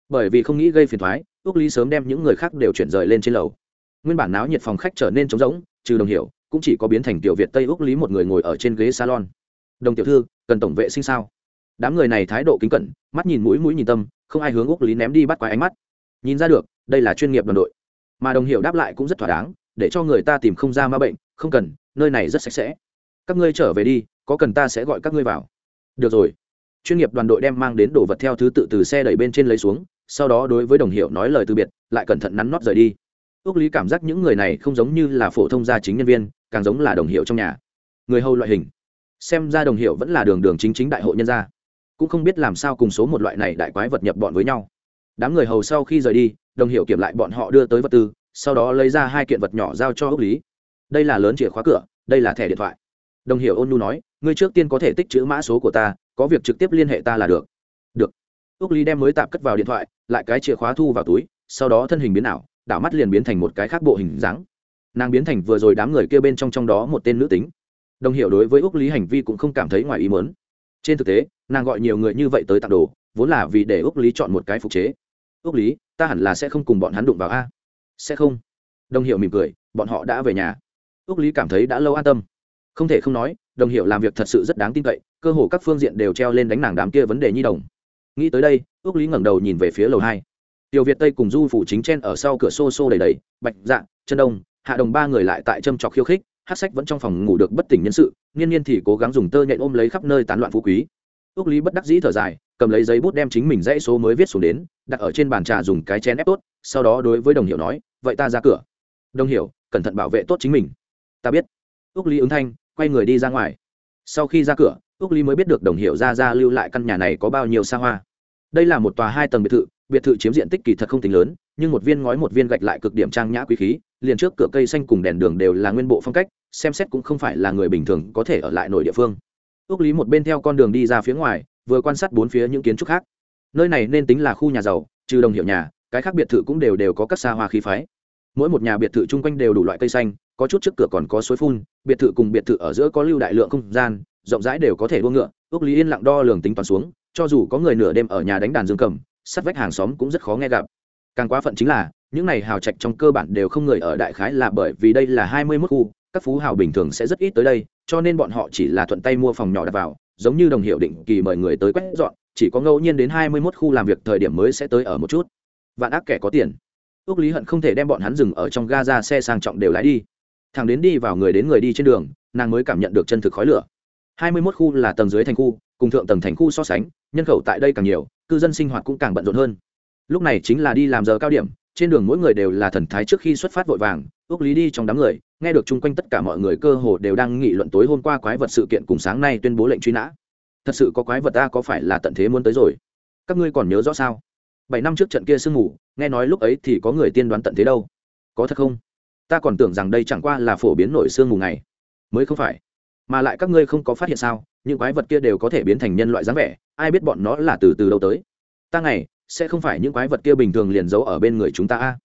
Bởi vì không nghĩ gây phiền thoái ước lý sớm đem những người khác đều chuyển rời lên trên lầu nguyên bản náo nhiệt phòng khách trở nên trống rỗng, trừ đồng hiểu, cũng chỉ có biến thành tiểu việt tây úc lý một người ngồi ở trên ghế salon. Đồng tiểu thư, cần tổng vệ sinh sao? Đám người này thái độ kính cẩn, mắt nhìn mũi mũi nhìn tâm, không ai hướng úc lý ném đi bắt quái ánh mắt. Nhìn ra được, đây là chuyên nghiệp đoàn đội. Mà đồng hiểu đáp lại cũng rất thỏa đáng, để cho người ta tìm không ra ma bệnh, không cần, nơi này rất sạch sẽ. Các ngươi trở về đi, có cần ta sẽ gọi các ngươi vào. Được rồi. Chuyên nghiệp đoàn đội đem mang đến đồ vật theo thứ tự từ xe đẩy bên trên lấy xuống, sau đó đối với đồng hiệu nói lời từ biệt, lại cẩn thận nắn nót rời đi ước lý cảm giác những người này không giống như là phổ thông gia chính nhân viên, càng giống là đồng hiệu trong nhà. Người hầu loại hình. Xem ra đồng hiệu vẫn là đường đường chính chính đại hội nhân gia. Cũng không biết làm sao cùng số một loại này đại quái vật nhập bọn với nhau. Đám người hầu sau khi rời đi, đồng hiệu kiểm lại bọn họ đưa tới vật tư, sau đó lấy ra hai kiện vật nhỏ giao cho ước lý. Đây là lớn chìa khóa cửa, đây là thẻ điện thoại. Đồng hiệu ôn nhu nói, ngươi trước tiên có thể tích chữ mã số của ta, có việc trực tiếp liên hệ ta là được. Được. Ước lý đem mới tạm cất vào điện thoại, lại cái chìa khóa thu vào túi, sau đó thân hình biến ảo đảo mắt liền biến thành một cái khác bộ hình dáng. Nàng biến thành vừa rồi đám người kia bên trong trong đó một tên nữ tính. Đồng hiệu đối với ước lý hành vi cũng không cảm thấy ngoài ý mớn trên thực tế, nàng gọi nhiều người như vậy tới tặng đồ, vốn là vì để ước lý chọn một cái phục chế. Ước lý, ta hẳn là sẽ không cùng bọn hắn đụng vào a. Sẽ không. Đồng hiệu mỉm cười, bọn họ đã về nhà. Ước lý cảm thấy đã lâu an tâm. Không thể không nói, đồng hiệu làm việc thật sự rất đáng tin cậy, cơ hồ các phương diện đều treo lên đánh nàng đám kia vấn đề nhi đồng. Nghĩ tới đây ước lý ngẩng đầu nhìn về phía lầu hai tiểu việt tây cùng du phủ chính chen ở sau cửa xô xô đầy đầy bạch dạ chân đông, hạ đồng ba người lại tại châm trọc khiêu khích, hát sách vẫn trong phòng ngủ được bất tỉnh nhân sự, nghiên nhiên thì cố gắng dùng tơ nhện ôm lấy khắp nơi tán loạn phú quý. Ước lý bất đắc dĩ thở dài, cầm lấy giấy bút đem chính mình dãy số mới viết xuống đến, đặt ở trên bàn trà dùng cái chén ép tốt, sau đó đối với đồng hiểu nói, vậy ta ra cửa. Đồng hiểu, cẩn thận bảo vệ tốt chính mình. Ta biết. Ước lý ứng thanh, quay người đi ra ngoài. Sau khi ra cửa ước lý mới biết được đồng hiểu ra ra lưu lại căn nhà này có bao nhiêu xa hoa. Đây là một tòa hai tầng biệt thự biệt thự chiếm diện tích kỳ thật không tính lớn, nhưng một viên ngói một viên gạch lại cực điểm trang nhã quý khí, liền trước cửa cây xanh cùng đèn đường đều là nguyên bộ phong cách, xem xét cũng không phải là người bình thường có thể ở lại nội địa phương. Ước lý một bên theo con đường đi ra phía ngoài, vừa quan sát bốn phía những kiến trúc khác. Nơi này nên tính là khu nhà giàu, trừ đồng hiệu nhà, cái khác biệt thự cũng đều đều có các xa hoa khí phái. Mỗi một nhà biệt thự chung quanh đều đủ loại cây xanh, có chút trước cửa còn có suối phun, biệt thự cùng biệt thự ở giữa có lưu đại lượng không gian, rộng rãi đều có thể đua ngựa. Ước lý yên lặng đo lường tính toán xuống, cho dù có người nửa đêm ở nhà đánh đàn dương cầm sắt vách hàng xóm cũng rất khó nghe gặp. Càng quá phận chính là, những này hào trạch trong cơ bản đều không người ở đại khái là bởi vì đây là hai mươi mốt khu, các phú hào bình thường sẽ rất ít tới đây, cho nên bọn họ chỉ là thuận tay mua phòng nhỏ đặt vào, giống như đồng hiệu định kỳ mời người tới quét dọn, chỉ có ngẫu nhiên đến hai mươi mốt khu làm việc thời điểm mới sẽ tới ở một chút. Vạn ác kẻ có tiền. Ước lý hận không thể đem bọn hắn dừng ở trong ga ra xe sang trọng đều lái đi. Thằng đến đi vào người đến người đi trên đường, nàng mới cảm nhận được chân thực khói lửa hai mươi mốt khu là tầng dưới thành khu, cùng thượng tầng thành khu so sánh, nhân khẩu tại đây càng nhiều, cư dân sinh hoạt cũng càng bận rộn hơn. Lúc này chính là đi làm giờ cao điểm, trên đường mỗi người đều là thần thái trước khi xuất phát vội vàng, ước lý đi trong đám người, nghe được chung quanh tất cả mọi người cơ hồ đều đang nghị luận tối hôm qua quái vật sự kiện cùng sáng nay tuyên bố lệnh truy nã. Thật sự có quái vật ta có phải là tận thế muốn tới rồi? Các ngươi còn nhớ rõ sao? Bảy năm trước trận kia sương mù, nghe nói lúc ấy thì có người tiên đoán tận thế đâu. Có thật không? Ta còn tưởng rằng đây chẳng qua là phổ biến nổi sương mù ngày. Mới không phải mà lại các ngươi không có phát hiện sao, những quái vật kia đều có thể biến thành nhân loại dáng vẻ, ai biết bọn nó là từ từ đâu tới. Ta ngày, sẽ không phải những quái vật kia bình thường liền giấu ở bên người chúng ta a.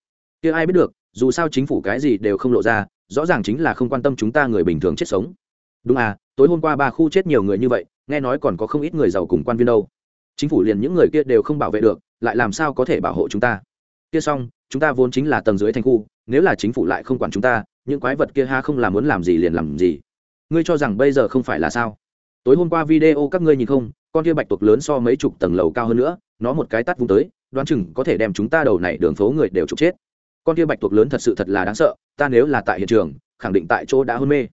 Kia ai biết được, dù sao chính phủ cái gì đều không lộ ra, rõ ràng chính là không quan tâm chúng ta người bình thường chết sống. Đúng à tối hôm qua ba khu chết nhiều người như vậy, nghe nói còn có không ít người giàu cùng quan viên đâu. Chính phủ liền những người kia đều không bảo vệ được, lại làm sao có thể bảo hộ chúng ta? Kia xong, chúng ta vốn chính là tầng dưới thành khu, nếu là chính phủ lại không quản chúng ta, những quái vật kia ha không làm muốn làm gì liền làm gì ngươi cho rằng bây giờ không phải là sao? Tối hôm qua video các ngươi nhìn không, con kia bạch tuộc lớn so mấy chục tầng lầu cao hơn nữa, nó một cái tắt vung tới, đoán chừng có thể đem chúng ta đầu này đường phố người đều trục chết. Con kia bạch tuộc lớn thật sự thật là đáng sợ, ta nếu là tại hiện trường, khẳng định tại chỗ đã hôn mê.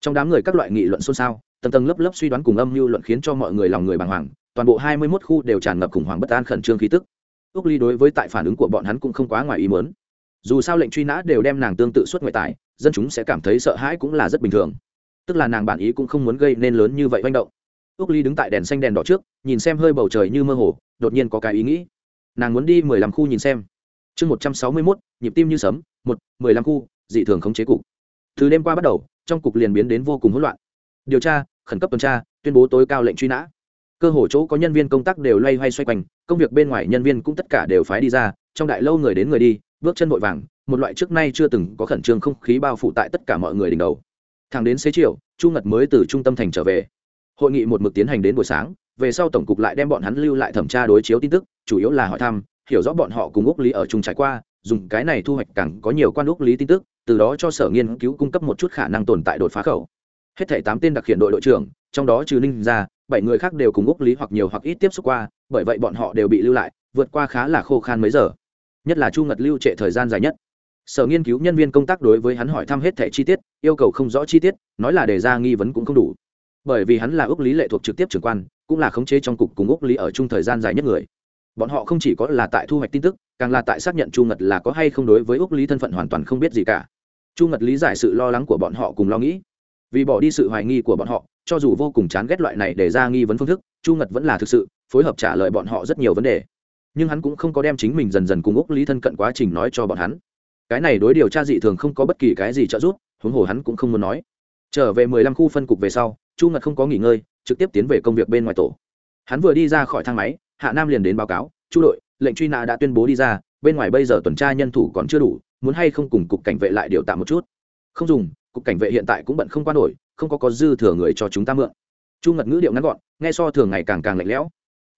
Trong đám người các loại nghị luận xôn xao, tầng tầng lớp lớp suy đoán cùng âm mưu luận khiến cho mọi người lòng người bàng hoàng, toàn bộ hai mươi 21 khu đều tràn ngập khủng hoảng bất an khẩn trương khí tức. Ước ly đối với tại phản ứng của bọn hắn cũng không quá ngoài ý mớn dù sao lệnh truy nã đều đem nàng tương tự suốt ngoại tài dân chúng sẽ cảm thấy sợ hãi cũng là rất bình thường tức là nàng bản ý cũng không muốn gây nên lớn như vậy manh động. Ước ly đứng tại đèn xanh đèn đỏ trước, nhìn xem hơi bầu trời như mơ hồ, đột nhiên có cái ý nghĩ. Nàng muốn đi mười lăm khu nhìn xem. Chương một trăm sáu mươi mốt, nhịp tim như sấm, một, mười lăm khu, dị thường khống chế cục. Từ đêm qua bắt đầu, trong cục liền biến đến vô cùng hỗn loạn. Điều tra, khẩn cấp tuần tra, tuyên bố tối cao lệnh truy nã. Cơ hồ chỗ có nhân viên công tác đều loay hoay xoay quanh, công việc bên ngoài nhân viên cũng tất cả đều phái đi ra, trong đại lâu người đến người đi, bước chân vội vàng, một loại trước nay chưa từng có khẩn trương không khí bao phủ tại tất cả mọi người đỉnh đầu thẳng đến xế chiều, chu ngật mới từ trung tâm thành trở về. Hội nghị một mực tiến hành đến buổi sáng, về sau tổng cục lại đem bọn hắn lưu lại thẩm tra đối chiếu tin tức, chủ yếu là hỏi thăm, hiểu rõ bọn họ cùng úc lý ở chung trải qua, dùng cái này thu hoạch càng có nhiều quan úc lý tin tức, từ đó cho sở nghiên cứu cung cấp một chút khả năng tồn tại đột phá khẩu. Hết thảy tám tên đặc hiện đội đội trưởng, trong đó trừ ninh ra, bảy người khác đều cùng úc lý hoặc nhiều hoặc ít tiếp xúc qua, bởi vậy bọn họ đều bị lưu lại, vượt qua khá là khô khan mấy giờ. Nhất là chu ngật lưu trệ thời gian dài nhất sở nghiên cứu nhân viên công tác đối với hắn hỏi thăm hết thẻ chi tiết, yêu cầu không rõ chi tiết, nói là đề ra nghi vấn cũng không đủ. Bởi vì hắn là ước lý lệ thuộc trực tiếp trưởng quan, cũng là khống chế trong cục cùng ước lý ở chung thời gian dài nhất người. Bọn họ không chỉ có là tại thu hoạch tin tức, càng là tại xác nhận chu ngật là có hay không đối với ước lý thân phận hoàn toàn không biết gì cả. Chu ngật lý giải sự lo lắng của bọn họ cùng lo nghĩ. Vì bỏ đi sự hoài nghi của bọn họ, cho dù vô cùng chán ghét loại này để ra nghi vấn phương thức, chu ngật vẫn là thực sự phối hợp trả lời bọn họ rất nhiều vấn đề. Nhưng hắn cũng không có đem chính mình dần dần cùng úc lý thân cận quá trình nói cho bọn hắn cái này đối điều tra dị thường không có bất kỳ cái gì trợ giúp, huống hồ hắn cũng không muốn nói. Trở về mười lăm khu phân cục về sau, chu ngật không có nghỉ ngơi, trực tiếp tiến về công việc bên ngoài tổ. Hắn vừa đi ra khỏi thang máy, hạ nam liền đến báo cáo, chu đội, lệnh truy nã đã tuyên bố đi ra, bên ngoài bây giờ tuần tra nhân thủ còn chưa đủ, muốn hay không cùng cục cảnh vệ lại điều tạm một chút? Không dùng, cục cảnh vệ hiện tại cũng bận không qua nổi, không có có dư thừa người cho chúng ta mượn. Chu ngật ngữ điệu ngắn gọn, nghe so thường ngày càng càng lạnh lẽo.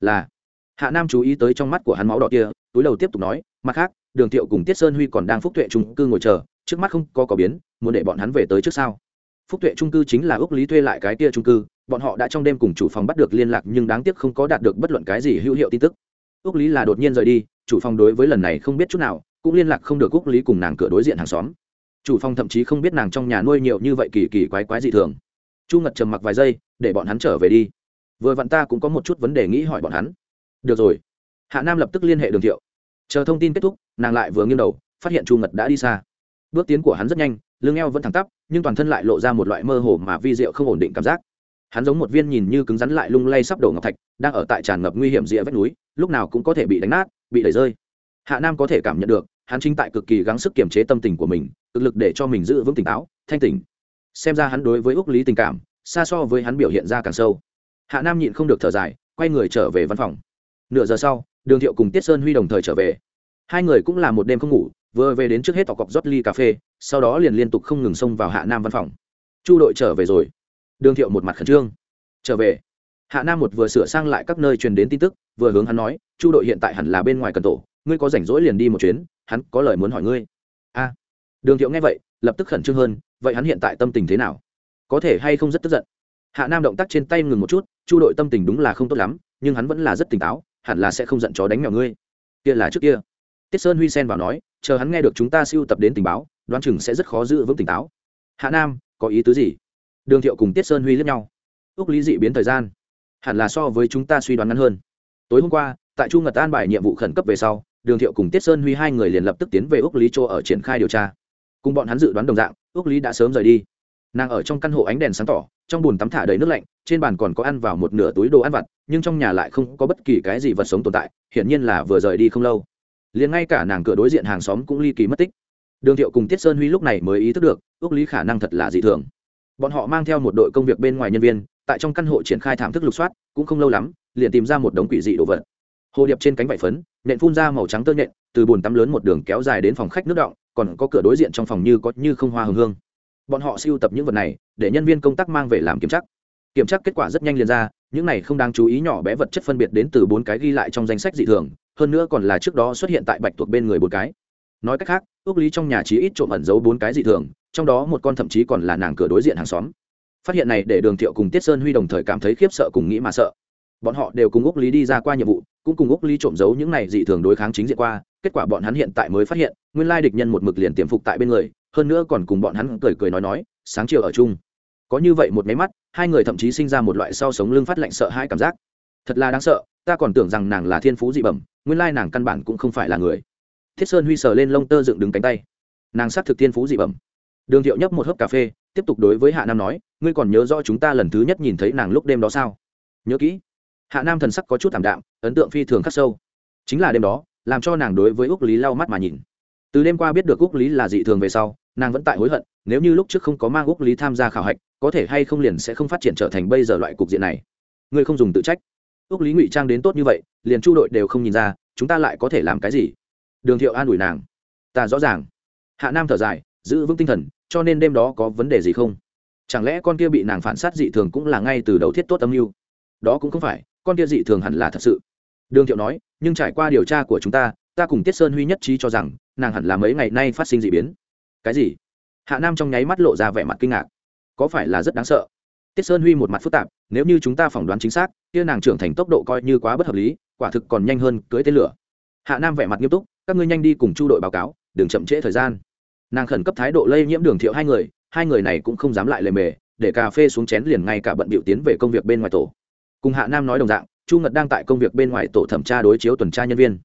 Là. Hạ nam chú ý tới trong mắt của hắn máu đỏ kia, túi đầu tiếp tục nói, mặt khác đường thiệu cùng tiết sơn huy còn đang phúc tuệ trung cư ngồi chờ, trước mắt không có có biến, muốn để bọn hắn về tới trước sau phúc tuệ trung cư chính là ước lý thuê lại cái kia trung cư, bọn họ đã trong đêm cùng chủ phòng bắt được liên lạc nhưng đáng tiếc không có đạt được bất luận cái gì hữu hiệu tin tức. Ước lý là đột nhiên rời đi, chủ phòng đối với lần này không biết chút nào, cũng liên lạc không được ước lý cùng nàng cửa đối diện hàng xóm. Chủ phòng thậm chí không biết nàng trong nhà nuôi nhiều như vậy kỳ kỳ quái quái dị thường. Chu ngật trầm mặc vài giây, để bọn hắn trở về đi. Vừa vặn ta cũng có một chút vấn đề nghĩ hỏi bọn hắn. Được rồi. Hạ nam lập tức liên hệ đường thiệu chờ thông tin kết thúc, nàng lại vừa nghiêng đầu, phát hiện chu ngật đã đi xa. Bước tiến của hắn rất nhanh, lưng eo vẫn thẳng tắp, nhưng toàn thân lại lộ ra một loại mơ hồ mà vi diệu không ổn định cảm giác. Hắn giống một viên nhìn như cứng rắn lại lung lay sắp đổ ngọc thạch, đang ở tại tràn ngập nguy hiểm rìa vách núi, lúc nào cũng có thể bị đánh nát, bị đẩy rơi. Hạ nam có thể cảm nhận được, hắn chính tại cực kỳ gắng sức kiềm chế tâm tình của mình, cực lực để cho mình giữ vững tỉnh táo, thanh tỉnh. Xem ra hắn đối với úc lý tình cảm, xa so với hắn biểu hiện ra càng sâu. Hạ nam nhịn không được thở dài, quay người trở về văn phòng. Nửa giờ sau đường thiệu cùng tiết sơn huy đồng thời trở về. Hai người cũng là một đêm không ngủ, vừa về đến trước hết tỏ cọc rót ly cà phê, sau đó liền liên tục không ngừng xông vào hạ nam văn phòng. Chu đội trở về rồi. Đường thiệu một mặt khẩn trương. Trở về. Hạ nam một vừa sửa sang lại các nơi truyền đến tin tức, vừa hướng hắn nói, chu đội hiện tại hẳn là bên ngoài cần tổ, ngươi có rảnh rỗi liền đi một chuyến, hắn có lời muốn hỏi ngươi. A. Đường thiệu nghe vậy, lập tức khẩn trương hơn, vậy hắn hiện tại tâm tình thế nào? Có thể hay không rất tức giận? Hạ nam động tác trên tay ngừng một chút, chu đội tâm tình đúng là không tốt lắm, nhưng hắn vẫn là rất tỉnh táo hẳn là sẽ không giận chó đánh mèo ngươi. Kia là trước kia. Tiết sơn huy sen vào nói, chờ hắn nghe được chúng ta siêu tập đến tình báo, đoán chừng sẽ rất khó giữ vững tỉnh táo. Hạ nam, có ý tứ gì? Đường thiệu cùng tiết sơn huy lướt nhau. Ước lý dị biến thời gian. Hẳn là so với chúng ta suy đoán ngắn hơn. Tối hôm qua, tại chu ngật an bài nhiệm vụ khẩn cấp về sau, đường thiệu cùng tiết sơn huy hai người liền lập tức tiến về ước lý chỗ ở triển khai điều tra. Cùng bọn hắn dự đoán đồng dạng, ước lý đã sớm rời đi. Nàng ở trong căn hộ ánh đèn sáng tỏ, trong bùn tắm thả đầy nước lạnh trên bàn còn có ăn vào một nửa túi đồ ăn vặt, nhưng trong nhà lại không có bất kỳ cái gì vật sống tồn tại, hiển nhiên là vừa rời đi không lâu. Liền ngay cả nàng cửa đối diện hàng xóm cũng ly kỳ mất tích. Đường thiệu cùng tiết sơn huy lúc này mới ý thức được ước lý khả năng thật là dị thường. Bọn họ mang theo một đội công việc bên ngoài nhân viên, tại trong căn hộ triển khai thảm thức lục soát, cũng không lâu lắm, liền tìm ra một đống quỷ dị đồ vật. Hồ điệp trên cánh vải phấn, nện phun ra màu trắng tơ nhện, từ bồn tắm lớn một đường kéo dài đến phòng khách nước động còn có cửa đối diện trong phòng như có như không hoa hương hương. Bọn họ siêu tập những vật này, để nhân viên công tác mang về làm kiểm tra kiểm tra kết quả rất nhanh liền ra, những này không đáng chú ý nhỏ bé vật chất phân biệt đến từ bốn cái ghi lại trong danh sách dị thường, hơn nữa còn là trước đó xuất hiện tại bạch tuộc bên người bốn cái. Nói cách khác ước lý trong nhà trí ít trộm ẩn giấu bốn cái dị thường, trong đó một con thậm chí còn là nàng cửa đối diện hàng xóm. Phát hiện này để đường thiệu cùng tiết sơn huy đồng thời cảm thấy khiếp sợ cùng nghĩ mà sợ. Bọn họ đều cùng úc lý đi ra qua nhiệm vụ, cũng cùng úc lý trộm giấu những này dị thường đối kháng chính diện qua, kết quả bọn hắn hiện tại mới phát hiện, nguyên lai địch nhân một mực liền tiềm phục tại bên người, hơn nữa còn cùng bọn hắn cười cười nói nói, sáng chiều ở chung. Có như vậy một máy mắt hai người thậm chí sinh ra một loại sau sống lưng phát lạnh sợ hãi cảm giác. Thật là đáng sợ, ta còn tưởng rằng nàng là thiên phú dị bẩm, nguyên lai nàng căn bản cũng không phải là người. Thiết sơn huy sờ lên lông tơ dựng đứng cánh tay. Nàng s thực thiên phú dị bẩm. Đường thiệu nhấp một hớp cà phê, tiếp tục đối với hạ nam nói, ngươi còn nhớ rõ chúng ta lần thứ nhất nhìn thấy nàng lúc đêm đó sao? Nhớ kỹ. Hạ nam thần sắc có chút thảm đạm, ấn tượng phi thường khắc sâu. Chính là đêm đó, làm cho nàng đối với úc lý lau mắt mà nhìn. Từ đêm qua biết được úc lý là dị thường về sau nàng vẫn tại hối hận, nếu như lúc trước không có mang úc lý tham gia khảo hạch, có thể hay không liền sẽ không phát triển trở thành bây giờ loại cục diện này. Ngươi không dùng tự trách. Úc lý ngụy trang đến tốt như vậy, liền chu đội đều không nhìn ra, chúng ta lại có thể làm cái gì? Đường thiệu an ủi nàng. Ta rõ ràng. Hạ nam thở dài, giữ vững tinh thần, cho nên đêm đó có vấn đề gì không? Chẳng lẽ con kia bị nàng phản sát dị thường cũng là ngay từ đầu thiết tốt âm mưu? Đó cũng không phải, con kia dị thường hẳn là thật sự. Đường thiệu nói, nhưng trải qua điều tra của chúng ta ta cùng tiết sơn huy nhất trí cho rằng, nàng hẳn là mấy ngày nay phát sinh d ị biến cái gì? Hạ nam trong nháy mắt lộ ra vẻ mặt kinh ngạc. Có phải là rất đáng sợ? Tiết sơn huy một mặt phức tạp, nếu như chúng ta phỏng đoán chính xác, kia nàng trưởng thành tốc độ coi như quá bất hợp lý, quả thực còn nhanh hơn cưới tên lửa. Hạ nam vẻ mặt nghiêm túc, các ngươi nhanh đi cùng chu đội báo cáo, đừng chậm trễ thời gian. Nàng khẩn cấp thái độ lây nhiễm đường thiệu hai người hai người này cũng không dám lại lề mề, để cà phê xuống chén liền ngay cả bận bịu tiến về công việc bên ngoài tổ. Cùng hạ nam nói đồng dạng, chu ngật đang tại công việc bên ngoài tổ thẩm tra đối chiếu tuần tra nhân viên.